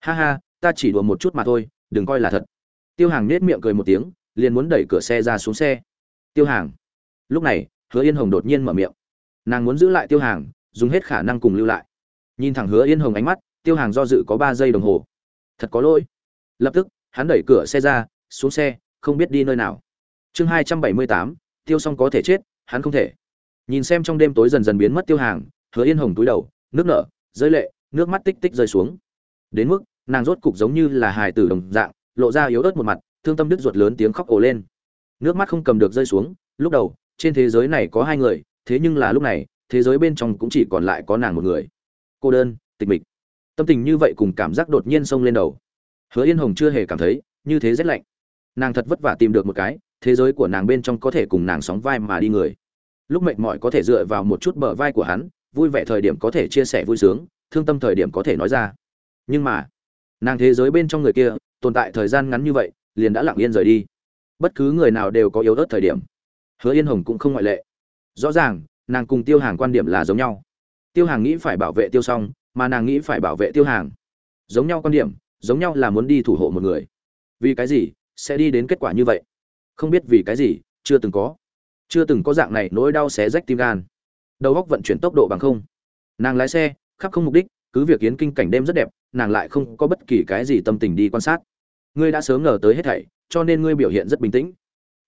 ha ha, ta chỉ đùa một chút mà thôi, đừng coi là thật. Tiêu hàng nết miệng cười một tiếng, liền muốn đẩy cửa xe ra xuống xe. Tiêu hàng. Lúc này, hứa yên hồng đột nhiên mở miệng. Nàng muốn giữ lại tiêu hàng, dùng hết khả năng cùng lưu lại. Nhìn thẳng hứa yên hồng ánh mắt, tiêu hàng do dự có ba giây đồng hồ. Thật có lỗi. Lập tức, hắn đẩy cửa xe ra, xuống xe, không biết đi nơi nào. Chương hai trăm bảy mươi tám, tiêu s o n g có thể chết, hắn không thể. Nhìn xem trong đêm tối dần dần biến mất tiêu hàng, hứa yên hồng túi đầu, nước nở, rơi lệ, nước mắt tích tích rơi xuống. Đến mức nàng rốt cục giống như là hài tử đồng dạng, lộ ra yếu ớt một mặt, thương tâm đứt ruột lớn tiếng khóc ồ lên. Nước mắt không cầm được rơi xuống, lúc đầu, trên thế giới này có hai người, thế nhưng là lúc này, thế giới bên trong cũng chỉ còn lại có nàng một người. Cô đơn, tịch mịch. Tâm tình như vậy cùng cảm giác đột nhiên xông lên đầu. Hứa yên hồng chưa hề cảm thấy, như thế rét lạnh. Nàng thật vất vả tìm được một cái, thế giới của nàng bên trong có thể cùng nàng sóng vai mà đi người. Lúc mệt mỏi có thể dựa vào một chút bờ vai của hắn, vui vẻ thời điểm có thể chia sẻ vui sướng, thương tâm thời điểm có thể nói ra. Nhưng mà nàng thế giới bên trong người kia, tồn tại thời gian ngắn như vậy, liền đã lặng yên rời đi. Bất cứ người nào đều có yếu ớt thời điểm. Hứa yên hồng cũng không ngoại lệ. Rõ ràng, nàng cùng tiêu hàng quan điểm là giống nhau. Tiêu hàng nghĩ phải bảo vệ tiêu s o n g mà nàng nghĩ phải bảo vệ tiêu hàng. Giống nhau quan điểm, giống nhau là muốn đi thủ hộ một người. Vì cái gì sẽ đi đến kết quả như vậy? Không biết vì cái gì, chưa từng có. Chưa từng có dạng này nỗi đau xé rách tim gan. Đầu góc vận chuyển tốc độ bằng không. Nàng lái xe, khắp không mục đích, cứ việc yến kinh cảnh đêm rất đẹp nàng lại không có bất kỳ cái gì tâm tình đi quan sát. Ngươi đã sớm ngờ tới hết thảy, cho nên ngươi biểu hiện rất bình tĩnh.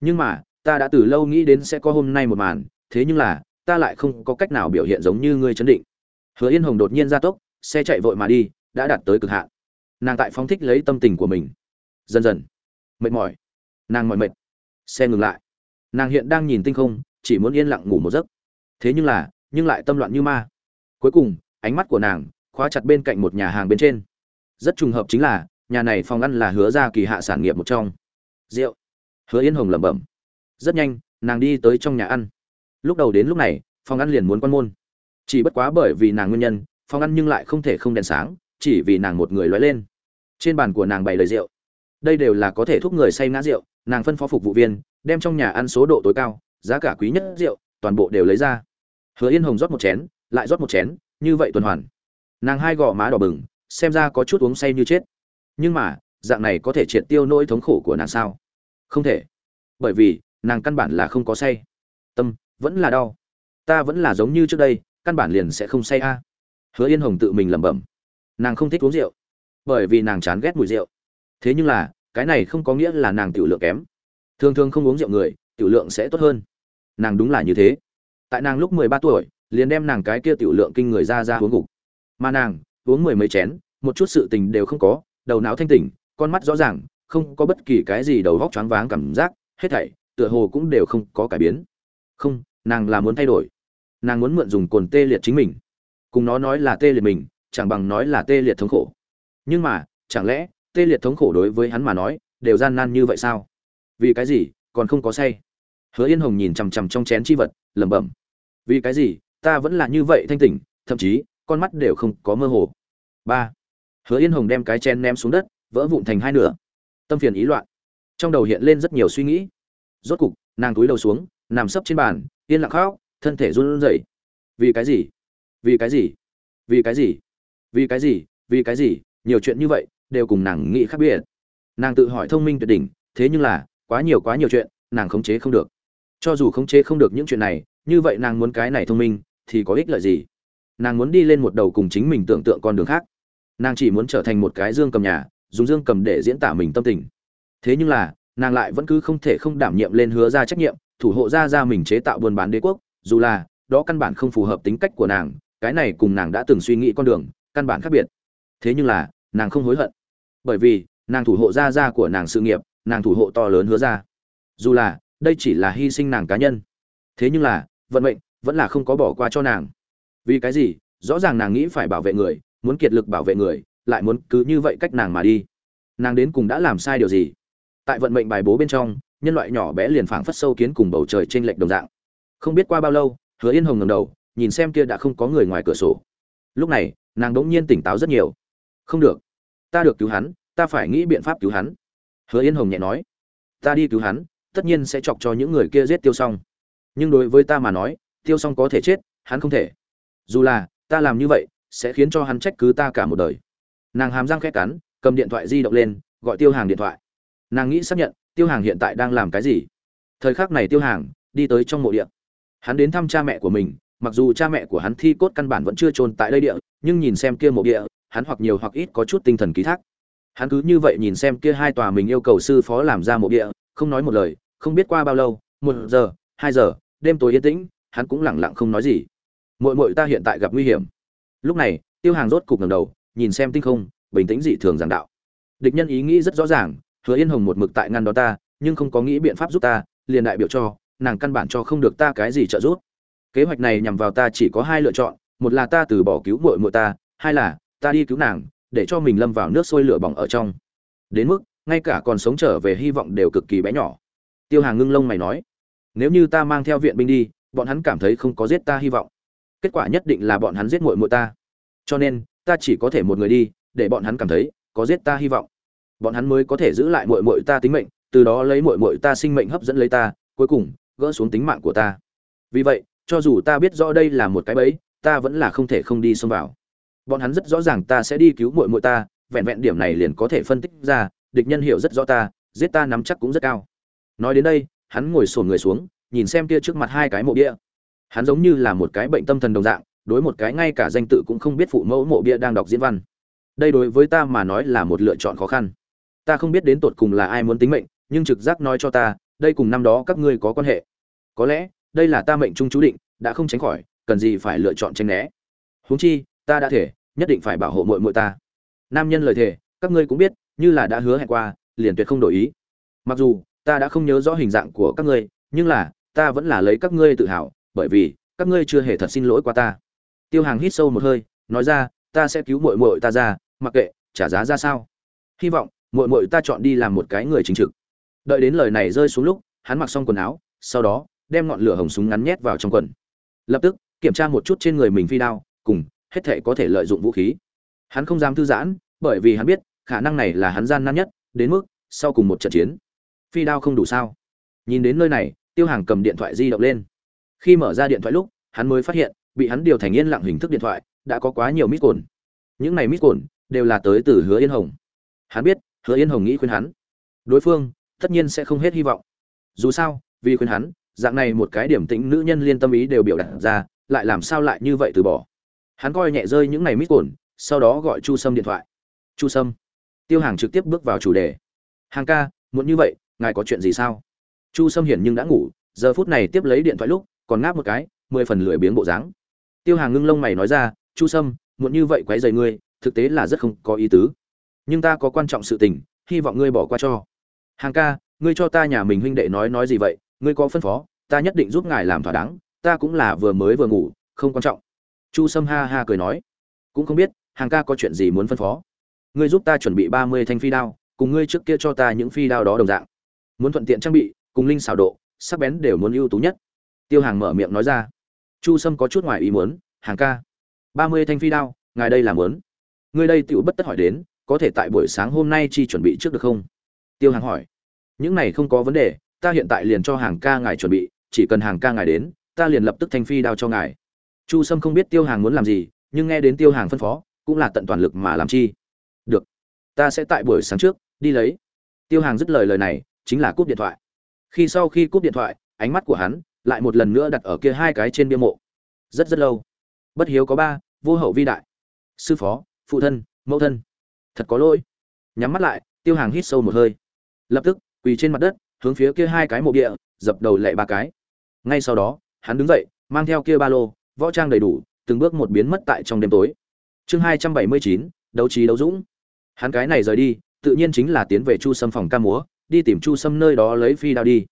Nhưng mà, ta đã từ lâu nghĩ đến sẽ có hôm nay một màn, thế nhưng là, ta lại không có cách nào biểu hiện giống như ngươi chấn định. Hứa yên hồng đột nhiên ra tốc, xe chạy vội mà đi, đã đạt tới cực hạn. Nàng tại phóng thích lấy tâm tình của mình. Dần dần, mệt mỏi. Nàng mỏi mệt. Xe ngừng lại. Nàng hiện đang nhìn tinh không, chỉ muốn yên lặng ngủ một giấc. Thế nhưng là, nhưng lại tâm loạn như ma. Cuối cùng, ánh mắt của nàng khóa chặt bên cạnh một nhà hàng bên trên. Rất trùng hợp chính là, nhà này phòng ăn là hứa ra kỳ hạ sản nghiệp một trong. Rượu. Hứa yên hồng lẩm bẩm. Rất nhanh, nàng đi tới trong nhà ăn. Lúc đầu đến lúc này, phòng ăn liền muốn quan môn. Chỉ bất quá bởi vì nàng nguyên nhân, phòng ăn nhưng lại không thể không đèn sáng, chỉ vì nàng một người lóe lên. Trên bàn của nàng bày lời rượu. Đây đều là có thể thúc người say ngã rượu, nàng phân phó phục vụ viên, đem trong nhà ăn số độ tối cao, giá cả quý nhất rượu, toàn bộ đều lấy ra. Hứa yên hồng rót một chén, lại rót một chén, như vậy tuần hoàn nàng hai gò má đỏ bừng, xem ra có chút uống say như chết. Nhưng mà, dạng này có thể triệt tiêu nỗi thống khổ của nàng sao? Không thể. Bởi vì, nàng căn bản là không có say. Tâm, vẫn là đau. Ta vẫn là giống như trước đây, căn bản liền sẽ không say a. Hứa yên hồng tự mình lẩm bẩm. Nàng không thích uống rượu. Bởi vì nàng chán ghét mùi rượu. Thế nhưng là, cái này không có nghĩa là nàng tiểu lượng kém. Thường thường không uống rượu người, tiểu lượng sẽ tốt hơn. Nàng đúng là như thế. Tại nàng lúc mười ba tuổi, liền đem nàng cái kia tiểu lượng kinh người ra ra uống gục mà nàng uống mười mấy chén, một chút sự tình đều không có, đầu não thanh tỉnh, con mắt rõ ràng, không có bất kỳ cái gì đầu góc choáng váng cảm giác, hết thảy tựa hồ cũng đều không có cải biến. Không, nàng là muốn thay đổi. Nàng muốn mượn dùng cồn tê liệt chính mình. Cùng nó nói là tê liệt mình, chẳng bằng nói là tê liệt thống khổ. Nhưng mà, chẳng lẽ tê liệt thống khổ đối với hắn mà nói, đều gian nan như vậy sao? Vì cái gì, còn không có say? Hứa yên hồng nhìn chằm chằm trong chén chi vật, lẩm bẩm. Vì cái gì, ta vẫn là như vậy thanh tỉnh, thậm chí con mắt đều không có mơ hồ. Ba. Hứa yên hồng đem cái chén ném xuống đất, vỡ vụn thành hai nửa. Tâm phiền ý loạn. Trong đầu hiện lên rất nhiều suy nghĩ. Rốt cục, nàng túi đầu xuống, nằm sấp trên bàn, yên lặng khóc, thân thể run rẩy. Vì cái gì? Vì cái gì? Vì cái gì? Vì cái gì? Vì cái gì? Nhiều chuyện như vậy, đều cùng nàng nghĩ khác biệt. Nàng tự hỏi thông minh tuyệt đỉnh, thế nhưng là, quá nhiều quá nhiều chuyện, nàng khống chế không được. Cho dù khống chế không được những chuyện này, như vậy nàng muốn cái này thông minh, thì có ích lợi gì? Nàng muốn đi lên một đầu cùng chính mình tưởng tượng con đường khác. Nàng chỉ muốn trở thành một cái dương cầm nhà, dùng dương cầm để diễn tả mình tâm tình. Thế nhưng là, nàng lại vẫn cứ không thể không đảm nhiệm lên hứa ra trách nhiệm, thủ hộ ra ra mình chế tạo buôn bán đế quốc, dù là, đó căn bản không phù hợp tính cách của nàng, cái này cùng nàng đã từng suy nghĩ con đường, căn bản khác biệt. Thế nhưng là, nàng không hối hận. Bởi vì, nàng thủ hộ gia gia của nàng sự nghiệp, nàng thủ hộ to lớn hứa ra. Dù là, đây chỉ là hy sinh nàng cá nhân. Thế nhưng là, vận mệnh vẫn là không có bỏ qua cho nàng vì cái gì? Rõ ràng nàng nghĩ phải bảo vệ người, muốn kiệt lực bảo vệ người, lại muốn cứ như vậy cách nàng mà đi. Nàng đến cùng đã làm sai điều gì? Tại vận mệnh bài bố bên trong, nhân loại nhỏ bé liền phảng phất sâu kiến cùng bầu trời trên lệch đồng dạng. Không biết qua bao lâu, hứa yên hồng ngầm đầu, nhìn xem kia đã không có người ngoài cửa sổ. Lúc này, nàng đ ỗ n g nhiên tỉnh táo rất nhiều. Không được. Ta được cứu hắn, ta phải nghĩ biện pháp cứu hắn. Hứa yên hồng nhẹ nói. Ta đi cứu hắn, tất nhiên sẽ chọc cho những người kia giết tiêu xong nhưng đối với ta mà nói, tiêu xong có thể chết, hắn không thể dù là, ta làm như vậy, sẽ khiến cho hắn trách cứ ta cả một đời. Nàng hàm răng khét cắn, cầm điện thoại di động lên, gọi tiêu hàng điện thoại. Nàng nghĩ xác nhận, tiêu hàng hiện tại đang làm cái gì. Thời khắc này tiêu hàng, đi tới trong mộ địa. Hắn đến thăm cha mẹ của mình, mặc dù cha mẹ của hắn thi cốt căn bản vẫn chưa trôn tại đây địa, nhưng nhìn xem kia mộ địa, hắn hoặc nhiều hoặc ít có chút tinh thần ký thác. Hắn cứ như vậy nhìn xem kia hai tòa mình yêu cầu sư phó làm ra mộ địa, không nói một lời, không biết qua bao lâu, một giờ, hai giờ, đêm tối yên tĩnh, hắn cũng lẳng lặng không nói gì muội muội ta hiện tại gặp nguy hiểm. Lúc này, tiêu hàng rốt cục ngẩng đầu, nhìn xem tinh không, bình tĩnh dị thường giảng đạo. Địch nhân ý nghĩ rất rõ ràng, hứa yên hồng một mực tại ngăn đó ta, nhưng không có nghĩ biện pháp giúp ta, liền đại biểu cho, nàng căn bản cho không được ta cái gì trợ giúp. Kế hoạch này nhằm vào ta chỉ có hai lựa chọn, một là ta từ bỏ cứu muội muội ta, hai là ta đi cứu nàng, để cho mình lâm vào nước sôi lửa bỏng ở trong. Đến mức, ngay cả còn sống trở về hy vọng đều cực kỳ bé nhỏ. Tiêu hàng ngưng lông mày nói, nếu như ta mang theo viện binh đi, bọn hắn cảm thấy không có giết ta hy vọng kết quả nhất định là bọn hắn giết muội muội ta. Cho nên, ta chỉ có thể một người đi, để bọn hắn cảm thấy, có giết ta hy vọng. Bọn hắn mới có thể giữ lại muội muội ta tính mệnh, từ đó lấy muội muội ta sinh mệnh hấp dẫn lấy ta, cuối cùng, gỡ xuống tính mạng của ta. Vì vậy, cho dù ta biết rõ đây là một cái bẫy, ta vẫn là không thể không đi xông vào. Bọn hắn rất rõ ràng ta sẽ đi cứu muội muội ta, vẹn vẹn điểm này liền có thể phân tích ra, địch nhân hiểu rất rõ ta, giết ta nắm chắc cũng rất cao. Nói đến đây, hắn ngồi xổm người xuống, nhìn xem kia trước mặt hai cái mộ bia hắn giống như là một cái bệnh tâm thần đồng dạng, đối một cái ngay cả danh tự cũng không biết phụ mẫu mộ bia đang đọc diễn văn. Đây đối với ta mà nói là một lựa chọn khó khăn. Ta không biết đến tột cùng là ai muốn tính mệnh, nhưng trực giác nói cho ta, đây cùng năm đó các ngươi có quan hệ. Có lẽ, đây là ta mệnh trung chú định, đã không tránh khỏi, cần gì phải lựa chọn tranh né. Huống chi, ta đã thể, nhất định phải bảo hộ mội mội ta. Nam nhân lời thề các ngươi cũng biết, như là đã hứa hẹn qua, liền tuyệt không đổi ý. Mặc dù, ta đã không nhớ rõ hình dạng của các ngươi, nhưng là, ta vẫn là lấy các ngươi tự hào bởi vì, các ngươi chưa hề thật xin lỗi qua ta. Tiêu hàng hít sâu một hơi, nói ra, ta sẽ cứu muội muội ta ra, mặc kệ, trả giá ra sao? Hy vọng, muội muội ta chọn đi làm một cái người chính trực. Đợi đến lời này rơi xuống lúc, hắn mặc xong quần áo, sau đó, đem ngọn lửa hồng súng ngắn nhét vào trong quần. Lập tức, kiểm tra một chút trên người mình phi đao, cùng, hết thể có thể lợi dụng vũ khí. Hắn không dám thư giãn, bởi vì hắn biết, khả năng này là hắn gian nan nhất, đến mức, sau cùng một trận chiến, phi đao không đủ sao. Nhìn đến nơi này, tiêu hàng cầm điện thoại di động lên khi mở ra điện thoại lúc, hắn mới phát hiện, bị hắn điều thành yên lặng hình thức điện thoại, đã có quá nhiều mít cồn những này mít cồn đều là tới từ hứa yên hồng. Hắn biết, hứa yên hồng nghĩ khuyên hắn. Đối phương, tất nhiên sẽ không hết hy vọng. Dù sao, vì khuyên hắn, dạng này một cái điểm tĩnh nữ nhân liên tâm ý đều biểu đạt ra, lại làm sao lại như vậy từ bỏ? Hắn coi nhẹ rơi những này mít cồn sau đó gọi chu sâm điện thoại. Chu sâm. Tiêu hàng trực tiếp bước vào chủ đề. Hàng ca muốn như vậy, ngài có chuyện gì sao? Chu sâm hiển nhưng đã ngủ, giờ phút này tiếp lấy điện thoại lúc còn ngáp một cái, mười phần lười biếng bộ dáng. Tiêu hàng ngưng lông mày nói ra, chu sâm muốn như vậy quấy rầy ngươi, thực tế là rất không có ý tứ. Nhưng ta có quan trọng sự tình, hy vọng ngươi bỏ qua cho. Hàng ca, ngươi cho ta nhà mình huynh đệ nói nói gì vậy? Ngươi có phân phó, ta nhất định giúp ngài làm thỏa đáng, ta cũng là vừa mới vừa ngủ, không quan trọng. Chu sâm ha ha cười nói. Cũng không biết, hàng ca có chuyện gì muốn phân phó? Ngươi giúp ta chuẩn bị ba mươi thanh phi đao, cùng ngươi trước kia cho ta những phi đao đó đồng dạng. Muốn thuận tiện trang bị, cùng linh xảo độ, sắc bén đều muốn ưu tú nhất tiêu hàng mở miệng nói ra. Chu sâm có chút ngoài ý muốn, hàng ca, ba mươi thanh phi đao, ngài đây làm muốn. Ngươi đây tựu bất tất hỏi đến, có thể tại buổi sáng hôm nay chi chuẩn bị trước được không? Tiêu hàng hỏi. Những này không có vấn đề, ta hiện tại liền cho hàng ca ngài chuẩn bị, chỉ cần hàng ca ngài đến, ta liền lập tức thanh phi đao cho ngài. Chu sâm không biết tiêu hàng muốn làm gì, nhưng nghe đến tiêu hàng phân phó, cũng là tận toàn lực mà làm chi. Được, ta sẽ tại buổi sáng trước, đi lấy. Tiêu hàng dứt lời lời này, chính là cúp điện thoại. Khi sau khi cúp điện thoại, ánh mắt của hắn lại một lần nữa đặt ở kia hai cái trên bia mộ. Rất rất lâu. Bất hiếu có ba, vô hậu vi đại. Sư phó, phụ thân, mẫu thân. Thật có lỗi. Nhắm mắt lại, tiêu hàng hít sâu một hơi. Lập tức, quỳ trên mặt đất, hướng phía kia hai cái mộ địa dập đầu lệ ba cái. Ngay sau đó, hắn đứng dậy, mang theo kia ba lô, võ trang đầy đủ, từng bước một biến mất tại trong đêm tối. Chương hai trăm bảy mươi chín, đấu trí đấu dũng. Hắn cái này rời đi, tự nhiên chính là tiến về chu sâm phòng ca múa, đi tìm chu sâm nơi đó lấy phi đao đi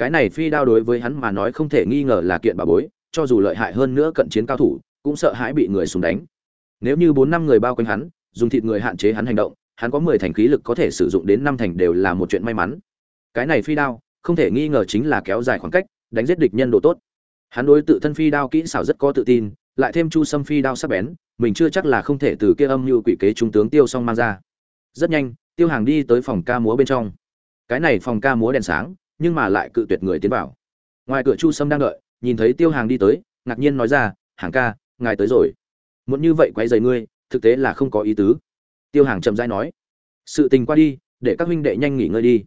cái này phi đao đối với hắn mà nói không thể nghi ngờ là kiện bà bối, cho dù lợi hại hơn nữa cận chiến cao thủ, cũng sợ hãi bị người súng đánh. Nếu như bốn năm người bao quanh hắn, dùng thịt người hạn chế hắn hành động, hắn có mười thành khí lực có thể sử dụng đến năm thành đều là một chuyện may mắn. Cái này phi đao, không thể nghi ngờ chính là kéo dài khoảng cách, đánh giết địch nhân độ tốt. Hắn đối tự thân phi đao kỹ xảo rất có tự tin, lại thêm chu sâm phi đao sắc bén, mình chưa chắc là không thể từ kia âm như quỷ kế trung tướng tiêu xong mang ra. Rất nhanh, tiêu hàng đi tới phòng ca múa bên trong. Cái này phòng ca múa đèn sáng nhưng mà lại cự tuyệt người tiến vào. Ngoài cửa chu sâm đang đợi, nhìn thấy tiêu hàng đi tới, ngạc nhiên nói ra, hàng ca, ngài tới rồi. Muốn như vậy quay dày ngươi, thực tế là không có ý tứ. Tiêu hàng chậm rãi nói, sự tình qua đi, để các huynh đệ nhanh nghỉ ngơi đi.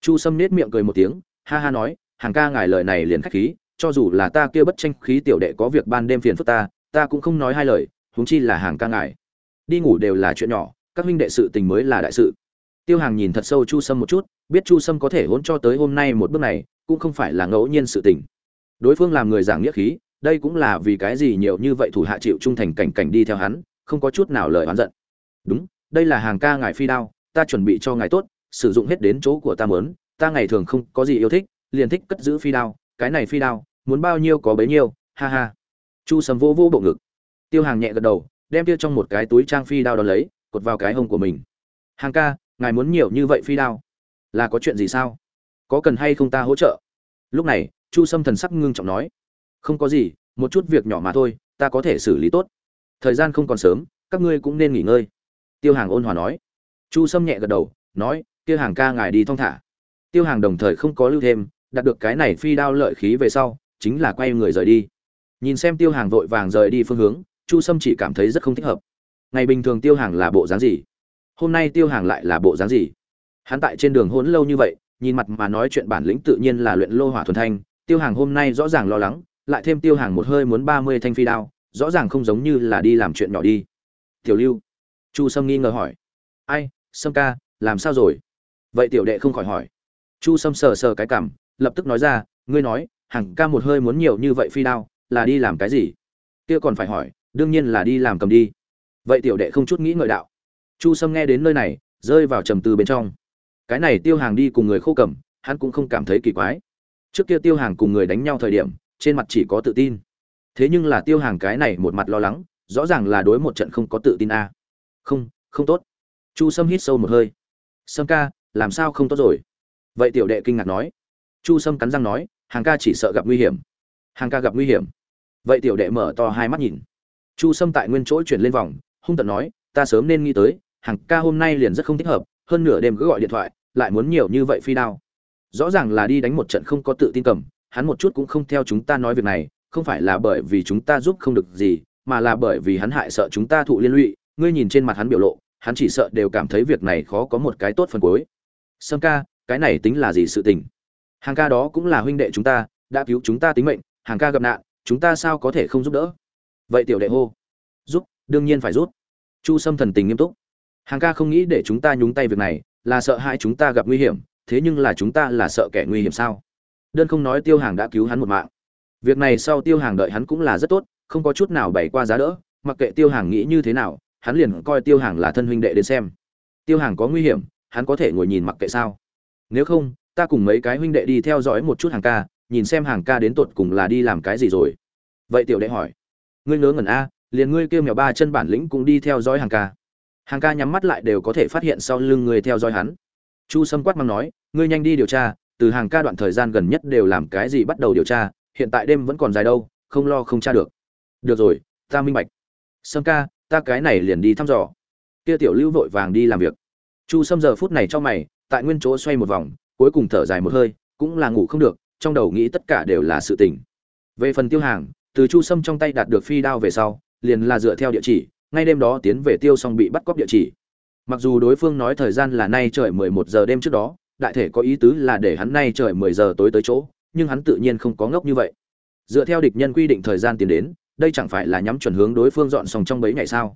Chu sâm nết miệng cười một tiếng, ha ha nói, hàng ca, ngài lời này liền khách khí, cho dù là ta kia bất tranh khí tiểu đệ có việc ban đêm phiền phức ta ta cũng không nói hai lời, huống chi là hàng ca ngài. Đi ngủ đều là chuyện nhỏ, các huynh đệ sự tình mới là đại sự. Tiêu hàng nhìn thật sâu chu sâm một chút biết chu sâm có thể hôn cho tới hôm nay một bước này, cũng không phải là ngẫu nhiên sự tình. Đối phương làm người giảng nghĩa khí, đây cũng là vì cái gì nhiều như vậy thủ hạ chịu trung thành cảnh cảnh đi theo hắn, không có chút nào lời oán giận. Đúng, đây là hàng ca ngài phi đao, ta chuẩn bị cho ngài tốt, sử dụng hết đến chỗ của ta mớn ta ngày thường không có gì yêu thích, liền thích cất giữ phi đao, cái này phi đao, muốn bao nhiêu có bấy nhiêu, ha ha. Chu sầm vô vô bộ ngực. Tiêu hàng nhẹ gật đầu, đem tiêu trong một cái túi trang phi đao đó lấy, cột vào cái hông của mình. Hàng ca, ngài muốn nhiều như vậy phi đao? Là có chuyện gì sao? Có cần hay không ta hỗ trợ? Lúc này, chu sâm thần sắc ngưng trọng nói. Không có gì, một chút việc nhỏ mà thôi, ta có thể xử lý tốt. Thời gian không còn sớm, các ngươi cũng nên nghỉ ngơi. Tiêu hàng ôn hòa nói. Chu sâm nhẹ gật đầu, nói, tiêu hàng ca ngài đi thong thả. Tiêu hàng đồng thời không có lưu thêm, đạt được cái này phi đao lợi khí về sau, chính là quay người rời đi. Nhìn xem tiêu hàng vội vàng rời đi phương hướng, chu sâm chỉ cảm thấy rất không thích hợp. Ngày bình thường tiêu hàng là bộ dáng gì? Hôm nay tiêu hàng lại là bộ dáng gì? Hắn tại trên đường hỗn lâu như vậy, nhìn mặt mà nói chuyện bản lĩnh tự nhiên là luyện lô hỏa thuần thanh, tiêu hàng hôm nay rõ ràng lo lắng, lại thêm tiêu hàng một hơi muốn ba mươi thanh phi đao, rõ ràng không giống như là đi làm chuyện nhỏ đi. Tiểu lưu, chu sâm nghi ngờ hỏi. Ai, sâm ca, làm sao rồi? Vậy tiểu đệ không khỏi hỏi. Chu sâm sờ sờ cái cảm, lập tức nói ra, ngươi nói, hàng ca một hơi muốn nhiều như vậy phi đao, là đi làm cái gì? Kia còn phải hỏi, đương nhiên là đi làm cầm đi. Vậy tiểu đệ không chút nghĩ ngợi đạo. Chu sâm nghe đến nơi này, rơi vào trầm tư bên trong cái này tiêu hàng đi cùng người khô cầm, hắn cũng không cảm thấy kỳ quái. Trước kia tiêu hàng cùng người đánh nhau thời điểm, trên mặt chỉ có tự tin. Thế nhưng là tiêu hàng cái này một mặt lo lắng, rõ ràng là đối một trận không có tự tin a. Không không tốt. Chu sâm hít sâu một hơi. Sâm ca, làm sao không tốt rồi? Vậy tiểu đệ kinh ngạc nói. Chu sâm cắn răng nói, hàng ca chỉ sợ gặp nguy hiểm. Hàng ca gặp nguy hiểm. Vậy tiểu đệ mở to hai mắt nhìn. Chu sâm tại nguyên chỗ chuyển lên vòng, hung tận nói, ta sớm nên nghĩ tới, hàng ca hôm nay liền rất không thích hợp hơn nửa đêm cứ gọi điện thoại, lại muốn nhiều như vậy phi đao. Rõ ràng là đi đánh một trận không có tự tin cầm, hắn một chút cũng không theo chúng ta nói việc này, không phải là bởi vì chúng ta giúp không được gì, mà là bởi vì hắn hại sợ chúng ta thụ liên lụy. Ngươi nhìn trên mặt hắn biểu lộ, hắn chỉ sợ đều cảm thấy việc này khó có một cái tốt phần cuối. Sâm ca, cái này tính là gì sự tình? Hàng ca đó cũng là huynh đệ chúng ta, đã cứu chúng ta tính mệnh, hàng ca gặp nạn, chúng ta sao có thể không giúp đỡ? Vậy tiểu đệ hô. Giúp, đương nhiên phải giúp. Chu sâm thần tình nghiêm túc hàng ca không nghĩ để chúng ta nhúng tay việc này, là sợ hãi chúng ta gặp nguy hiểm, thế nhưng là chúng ta là sợ kẻ nguy hiểm sao? Đơn không nói tiêu hàng đã cứu hắn một mạng. Việc này sau tiêu hàng đợi hắn cũng là rất tốt, không có chút nào bày qua giá đỡ, mặc kệ tiêu hàng nghĩ như thế nào, hắn liền coi tiêu hàng là thân huynh đệ đến xem. Tiêu hàng có nguy hiểm, hắn có thể ngồi nhìn mặc kệ sao? Nếu không, ta cùng mấy cái huynh đệ đi theo dõi một chút hàng ca, nhìn xem hàng ca đến tột cùng là đi làm cái gì rồi. Vậy tiểu đệ hỏi. Ngươi ngớ ngẩn a, liền ngươi kêu mèo ba chân bản lĩnh cũng đi theo dõi hàng ca hàng ca nhắm mắt lại đều có thể phát hiện sau lưng người theo dõi hắn. Chu sâm quát mắng nói, ngươi nhanh đi điều tra, từ hàng ca đoạn thời gian gần nhất đều làm cái gì bắt đầu điều tra, hiện tại đêm vẫn còn dài đâu, không lo không tra được. Được rồi, ta minh bạch. Sâm ca, ta cái này liền đi thăm dò. Kia tiểu lưu vội vàng đi làm việc. Chu sâm giờ phút này cho mày, tại nguyên chỗ xoay một vòng, cuối cùng thở dài một hơi, cũng là ngủ không được, trong đầu nghĩ tất cả đều là sự tình. Về phần tiêu hàng, từ chu sâm trong tay đạt được phi đao về sau, liền là dựa theo địa chỉ ngay đêm đó tiến về tiêu xong bị bắt cóc địa chỉ. Mặc dù đối phương nói thời gian là nay trời mười một giờ đêm trước đó, đại thể có ý tứ là để hắn nay trời mười giờ tối tới chỗ, nhưng hắn tự nhiên không có ngốc như vậy. Dựa theo địch nhân quy định thời gian tiến đến, đây chẳng phải là nhắm chuẩn hướng đối phương dọn xong trong bấy ngày sao?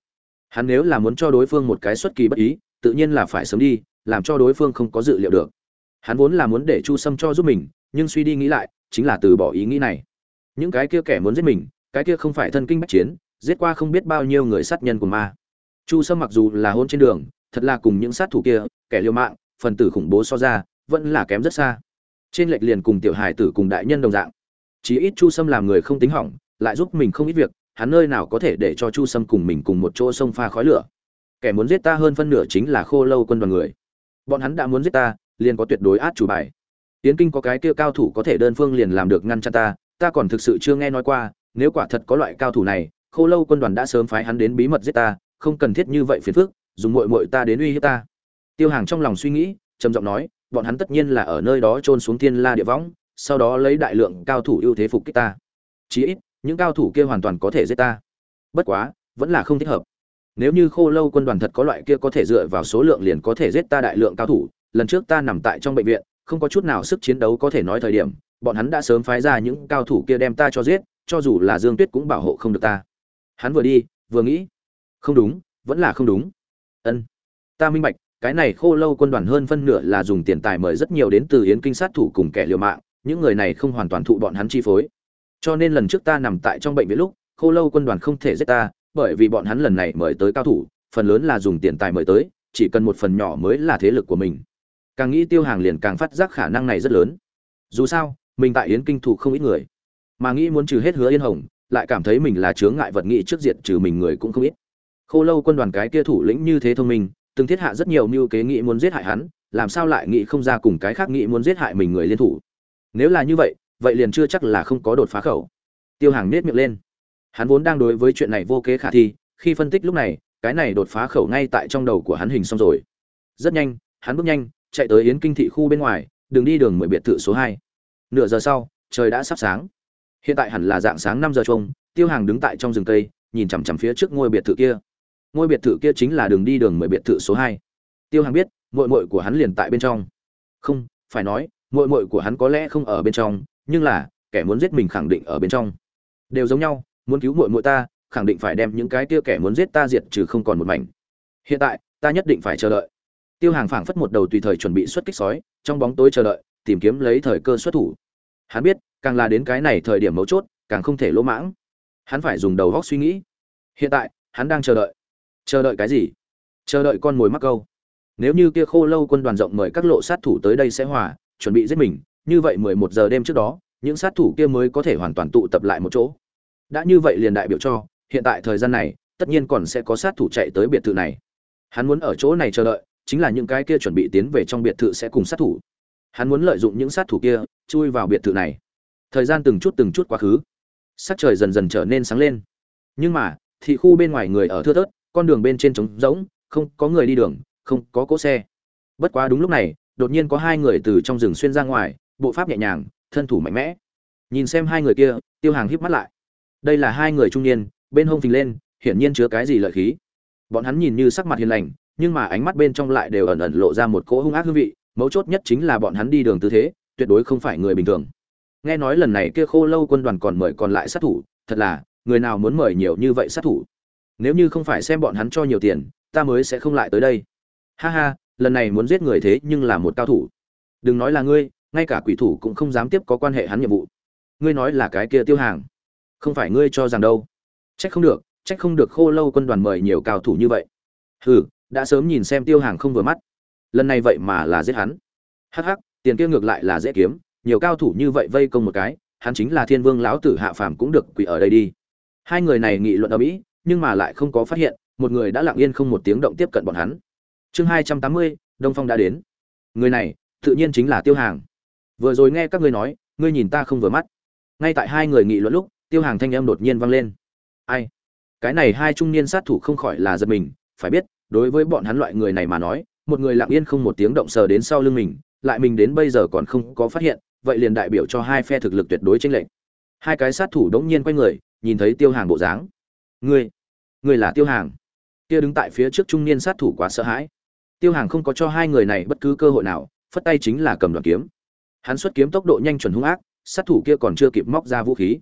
Hắn nếu là muốn cho đối phương một cái xuất kỳ bất ý, tự nhiên là phải sớm đi, làm cho đối phương không có dự liệu được. Hắn vốn là muốn để chu sâm cho giúp mình, nhưng suy đi nghĩ lại, chính là từ bỏ ý nghĩ này. Những cái kia kẻ muốn giết mình, cái kia không phải thân kinh bách chiến giết qua không biết bao nhiêu người sát nhân của ma. Chu sâm mặc dù là hôn trên đường, thật là cùng những sát thủ kia, kẻ liều mạng, phần tử khủng bố so ra, vẫn là kém rất xa. Trên lệch liền cùng tiểu hài tử cùng đại nhân đồng dạng. Chí ít chu sâm làm người không tính hỏng, lại giúp mình không ít việc, hắn nơi nào có thể để cho chu sâm cùng mình cùng một chỗ sông pha khói lửa. Kẻ muốn giết ta hơn phân nửa chính là khô lâu quân đoàn người. Bọn hắn đã muốn giết ta, liền có tuyệt đối át chủ bài. Tiến kinh có cái kia cao thủ có thể đơn phương liền làm được ngăn chặn ta ta còn thực sự chưa nghe nói qua, nếu quả thật có loại cao thủ này khô lâu quân đoàn đã sớm phái hắn đến bí mật giết ta, không cần thiết như vậy phiền phức, dùng mội mội ta đến uy hiếp ta. Tiêu hàng trong lòng suy nghĩ, trầm giọng nói, bọn hắn tất nhiên là ở nơi đó trôn xuống thiên la địa võng, sau đó lấy đại lượng cao thủ ưu thế phục kích ta. Chí ít, những cao thủ kia hoàn toàn có thể giết ta. Bất quá, vẫn là không thích hợp. Nếu như khô lâu quân đoàn thật có loại kia có thể dựa vào số lượng liền có thể giết ta đại lượng cao thủ, lần trước ta nằm tại trong bệnh viện, không có chút nào sức chiến đấu có thể nói thời điểm, bọn hắn đã sớm phái ra những cao thủ kia đem ta cho giết, cho dù là dương tuyết cũng bảo hộ không được ta hắn vừa đi, vừa nghĩ, không đúng, vẫn là không đúng. Ân, ta minh bạch, cái này khô lâu quân đoàn hơn phân nửa là dùng tiền tài mời rất nhiều đến từ yến kinh sát thủ cùng kẻ liều mạng, những người này không hoàn toàn thụ bọn hắn chi phối. Cho nên lần trước ta nằm tại trong bệnh viện lúc, khô lâu quân đoàn không thể giết ta, bởi vì bọn hắn lần này mời tới cao thủ, phần lớn là dùng tiền tài mời tới, chỉ cần một phần nhỏ mới là thế lực của mình. Càng nghĩ tiêu hàng liền càng phát giác khả năng này rất lớn. Dù sao, mình tại yến kinh thủ không ít người, mà nghĩ muốn trừ hết hứa yên hồng lại cảm thấy mình là chướng ngại vật nghị trước diện trừ mình người cũng không ít. Khô lâu quân đoàn cái kia thủ lĩnh như thế thông minh, từng thiết hạ rất nhiều mưu kế nghị muốn giết hại hắn, làm sao lại nghĩ không ra cùng cái khác nghĩ muốn giết hại mình người liên thủ. Nếu là như vậy vậy liền chưa chắc là không có đột phá khẩu. Tiêu hàng nết miệng lên. Hắn vốn đang đối với chuyện này vô kế khả thi, khi phân tích lúc này, cái này đột phá khẩu ngay tại trong đầu của hắn hình xong rồi. Rất nhanh, hắn bước nhanh, chạy tới yến kinh thị khu bên ngoài, đường đi đường mười biệt thự số hai. Nửa giờ sau, trời đã sắp sáng hiện tại hẳn là dạng sáng năm giờ chung tiêu hàng đứng tại trong rừng cây, nhìn chằm chằm phía trước ngôi biệt thự kia. Ngôi biệt thự kia chính là đường đi đường mười biệt thự số hai. Tiêu hàng biết mội mội của hắn liền tại bên trong. Không, phải nói mội mội của hắn có lẽ không ở bên trong, nhưng là, kẻ muốn giết mình khẳng định ở bên trong. Đều giống nhau, muốn cứu mội mội ta, khẳng định phải đem những cái kia kẻ muốn giết ta diệt trừ không còn một mảnh. Hiện tại, ta nhất định phải chờ đợi. Tiêu hàng phảng phất một đầu tùy thời chuẩn bị xuất kích sói, trong bóng tối chờ đợi, tìm kiếm lấy thời cơ xuất thủ. Hắn biết càng là đến cái này thời điểm mấu chốt, càng không thể lỗ mãng. Hắn phải dùng đầu góc suy nghĩ. Hiện tại, hắn đang chờ đợi. Chờ đợi cái gì? Chờ đợi con mồi mắc câu. Nếu như kia khô lâu quân đoàn rộng mời các lộ sát thủ tới đây sẽ hòa, chuẩn bị giết mình, như vậy mười một giờ đêm trước đó, những sát thủ kia mới có thể hoàn toàn tụ tập lại một chỗ. Đã như vậy liền đại biểu cho, hiện tại thời gian này, tất nhiên còn sẽ có sát thủ chạy tới biệt thự này. Hắn muốn ở chỗ này chờ đợi, chính là những cái kia chuẩn bị tiến về trong biệt thự sẽ cùng sát thủ. Hắn muốn lợi dụng những sát thủ kia, chui vào biệt thự này thời gian từng chút từng chút quá khứ. Sắc trời dần dần trở nên sáng lên. Nhưng mà, thị khu bên ngoài người ở thưa thớt, con đường bên trên trống rỗng, không có người đi đường, không có cỗ xe. Bất quá đúng lúc này, đột nhiên có hai người từ trong rừng xuyên ra ngoài, bộ pháp nhẹ nhàng, thân thủ mạnh mẽ. Nhìn xem hai người kia, tiêu hàng híp mắt lại. Đây là hai người trung niên, bên hông phình lên, hiển nhiên chứa cái gì lợi khí. Bọn hắn nhìn như sắc mặt hiền lành, nhưng mà ánh mắt bên trong lại đều ẩn ẩn lộ ra một cỗ hung ác hương vị, mấu chốt nhất chính là bọn hắn đi đường tư thế, tuyệt đối không phải người bình thường nghe nói lần này kia khô lâu quân đoàn còn mời còn lại sát thủ, thật là, người nào muốn mời nhiều như vậy sát thủ? Nếu như không phải xem bọn hắn cho nhiều tiền, ta mới sẽ không lại tới đây. Ha ha, lần này muốn giết người thế nhưng là một cao thủ. Đừng nói là ngươi, ngay cả quỷ thủ cũng không dám tiếp có quan hệ hắn nhiệm vụ. Ngươi nói là cái kia tiêu hàng. Không phải ngươi cho rằng đâu. Trách không được trách không được khô lâu quân đoàn mời nhiều cao thủ như vậy. Hừ, đã sớm nhìn xem tiêu hàng không vừa mắt. Lần này vậy mà là giết hắn. Hắc hắc, tiền kia ngược lại là dễ kiếm nhiều cao thủ như vậy vây công một cái, hắn chính là thiên vương lão tử hạ phàm cũng được quỷ ở đây đi. Hai người này nghị luận ở mỹ, nhưng mà lại không có phát hiện, một người đã lặng yên không một tiếng động tiếp cận bọn hắn. Chương hai trăm tám mươi, đông phong đã đến. Người này, tự nhiên chính là tiêu hàng. Vừa rồi nghe các ngươi nói, ngươi nhìn ta không vừa mắt. Ngay tại hai người nghị luận lúc, tiêu hàng thanh âm đột nhiên vang lên. Ai? Cái này hai trung niên sát thủ không khỏi là giật mình, phải biết, đối với bọn hắn loại người này mà nói, một người lặng yên không một tiếng động sờ đến sau lưng mình lại mình đến bây giờ còn không có phát hiện, vậy liền đại biểu cho hai phe thực lực tuyệt đối chênh lệch. Hai cái sát thủ đống nhiên quay người, nhìn thấy tiêu hàng bộ dáng. Ngươi ngươi là tiêu hàng? Kia đứng tại phía trước trung niên sát thủ quá sợ hãi. Tiêu hàng không có cho hai người này bất cứ cơ hội nào, phất tay chính là cầm đoạn kiếm. Hắn xuất kiếm tốc độ nhanh chuẩn hung ác, sát thủ kia còn chưa kịp móc ra vũ khí.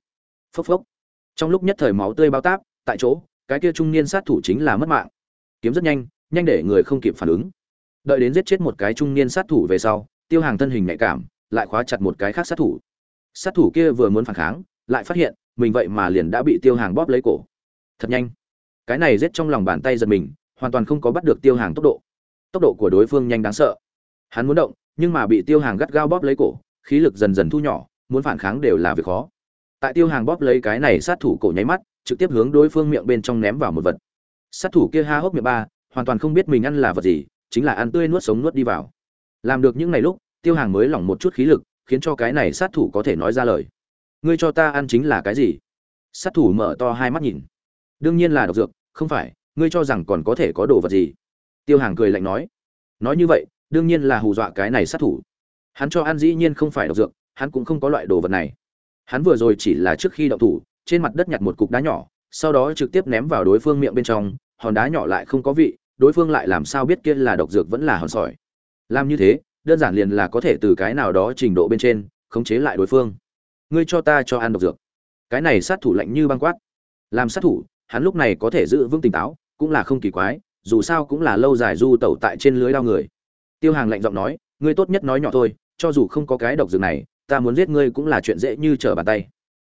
Phốc phốc. Trong lúc nhất thời máu tươi bao táp, tại chỗ, cái kia trung niên sát thủ chính là mất mạng. Kiếm rất nhanh nhanh để người không kịp phản ứng đợi đến giết chết một cái trung niên sát thủ về sau, tiêu hàng thân hình nhạy cảm, lại khóa chặt một cái khác sát thủ. Sát thủ kia vừa muốn phản kháng, lại phát hiện, mình vậy mà liền đã bị tiêu hàng bóp lấy cổ. Thật nhanh. Cái này giết trong lòng bàn tay giật mình, hoàn toàn không có bắt được tiêu hàng tốc độ. Tốc độ của đối phương nhanh đáng sợ. Hắn muốn động, nhưng mà bị tiêu hàng gắt gao bóp lấy cổ, khí lực dần dần thu nhỏ, muốn phản kháng đều là việc khó. Tại tiêu hàng bóp lấy cái này sát thủ cổ nháy mắt, trực tiếp hướng đối phương miệng bên trong ném vào một vật. Sát thủ kia ha hốc miệng ba, hoàn toàn không biết mình ăn là vật gì chính là ăn tươi nuốt sống nuốt đi vào. Làm được những ngày lúc, tiêu hàng mới lỏng một chút khí lực, khiến cho cái này sát thủ có thể nói ra lời. Ngươi cho ta ăn chính là cái gì? Sát thủ mở to hai mắt nhìn. Đương nhiên là độc dược, không phải, ngươi cho rằng còn có thể có đồ vật gì? Tiêu hàng cười lạnh nói. Nói như vậy, đương nhiên là hù dọa cái này sát thủ. Hắn cho ăn dĩ nhiên không phải độc dược, hắn cũng không có loại đồ vật này. Hắn vừa rồi chỉ là trước khi động thủ, trên mặt đất nhặt một cục đá nhỏ, sau đó trực tiếp ném vào đối phương miệng bên trong, hòn đá nhỏ lại không có vị đối phương lại làm sao biết kia là độc dược vẫn là hòn sỏi? Làm như thế, đơn giản liền là có thể từ cái nào đó trình độ bên trên, khống chế lại đối phương. Ngươi cho ta cho ăn độc dược. Cái này sát thủ lạnh như băng quát. Làm sát thủ, hắn lúc này có thể giữ vững tỉnh táo, cũng là không kỳ quái, dù sao cũng là lâu dài du tẩu tại trên lưới đao người. Tiêu hàng lạnh giọng nói, ngươi tốt nhất nói nhỏ thôi, cho dù không có cái độc dược này, ta muốn giết ngươi cũng là chuyện dễ như trở bàn tay.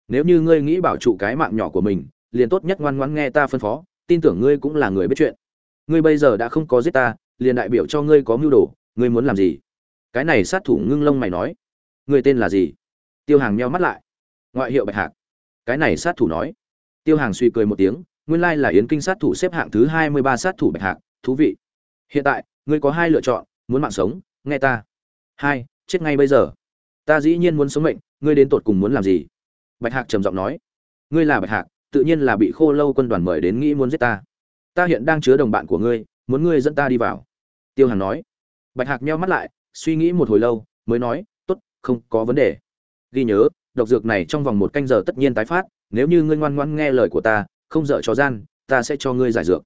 Nếu như ngươi nghĩ bảo trụ cái mạng nhỏ của mình, liền tốt nhất ngoan ngoãn nghe ta phân phó, tin tưởng ngươi cũng là người biết chuyện ngươi bây giờ đã không có giết ta, liền đại biểu cho ngươi có mưu đồ, ngươi muốn làm gì? Cái này sát thủ ngưng lông mày nói. Ngươi tên là gì? Tiêu hàng meo mắt lại. Ngoại hiệu bạch hạc. Cái này sát thủ nói. Tiêu hàng suy cười một tiếng, nguyên lai là yến kinh sát thủ xếp hạng thứ hai mươi ba sát thủ bạch hạc, thú vị. Hiện tại, ngươi có hai lựa chọn, muốn mạng sống, nghe ta. Hai, chết ngay bây giờ. Ta dĩ nhiên muốn sống mệnh, ngươi đến tột cùng muốn làm gì? Bạch hạc trầm giọng nói. Ngươi là bạch hạc, tự nhiên là bị khô lâu quân đoàn mời đến nghĩ muốn giết ta ta hiện đang chứa đồng bạn của ngươi, muốn ngươi dẫn ta đi vào. Tiêu hàn nói. Bạch hạc meo mắt lại, suy nghĩ một hồi lâu, mới nói, tốt, không có vấn đề. Ghi nhớ, độc dược này trong vòng một canh giờ tất nhiên tái phát, nếu như ngươi ngoan ngoãn nghe lời của ta, không dở trò gian, ta sẽ cho ngươi giải dược.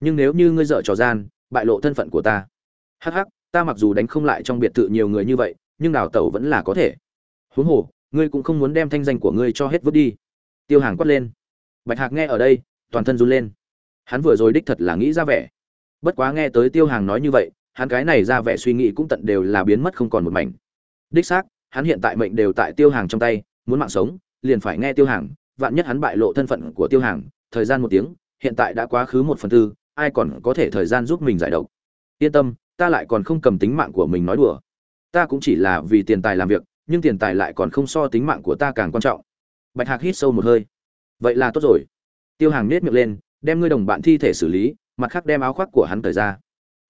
Nhưng nếu như ngươi dở trò gian, bại lộ thân phận của ta. Hắc hắc, ta mặc dù đánh không lại trong biệt thự nhiều người như vậy, nhưng đào tẩu vẫn là có thể. Huống hồ, ngươi cũng không muốn đem thanh danh của ngươi cho hết vứt đi. Tiêu hàng quát lên. Bạch hạc nghe ở đây, toàn thân run lên hắn vừa rồi đích thật là nghĩ ra vẻ. Bất quá nghe tới tiêu hàng nói như vậy, hắn cái này ra vẻ suy nghĩ cũng tận đều là biến mất không còn một mảnh. Đích xác, hắn hiện tại mệnh đều tại tiêu hàng trong tay, muốn mạng sống, liền phải nghe tiêu hàng, vạn nhất hắn bại lộ thân phận của tiêu hàng, thời gian một tiếng, hiện tại đã quá khứ một phần tư, ai còn có thể thời gian giúp mình giải độc. Yên tâm, ta lại còn không cầm tính mạng của mình nói đùa. Ta cũng chỉ là vì tiền tài làm việc, nhưng tiền tài lại còn không so tính mạng của ta càng quan trọng. Bạch hạc hít sâu một hơi. Vậy là tốt rồi. Tiêu hàng nết miệng lên đem ngươi đồng bạn thi thể xử lý, mặt khác đem áo khoác của hắn thời ra.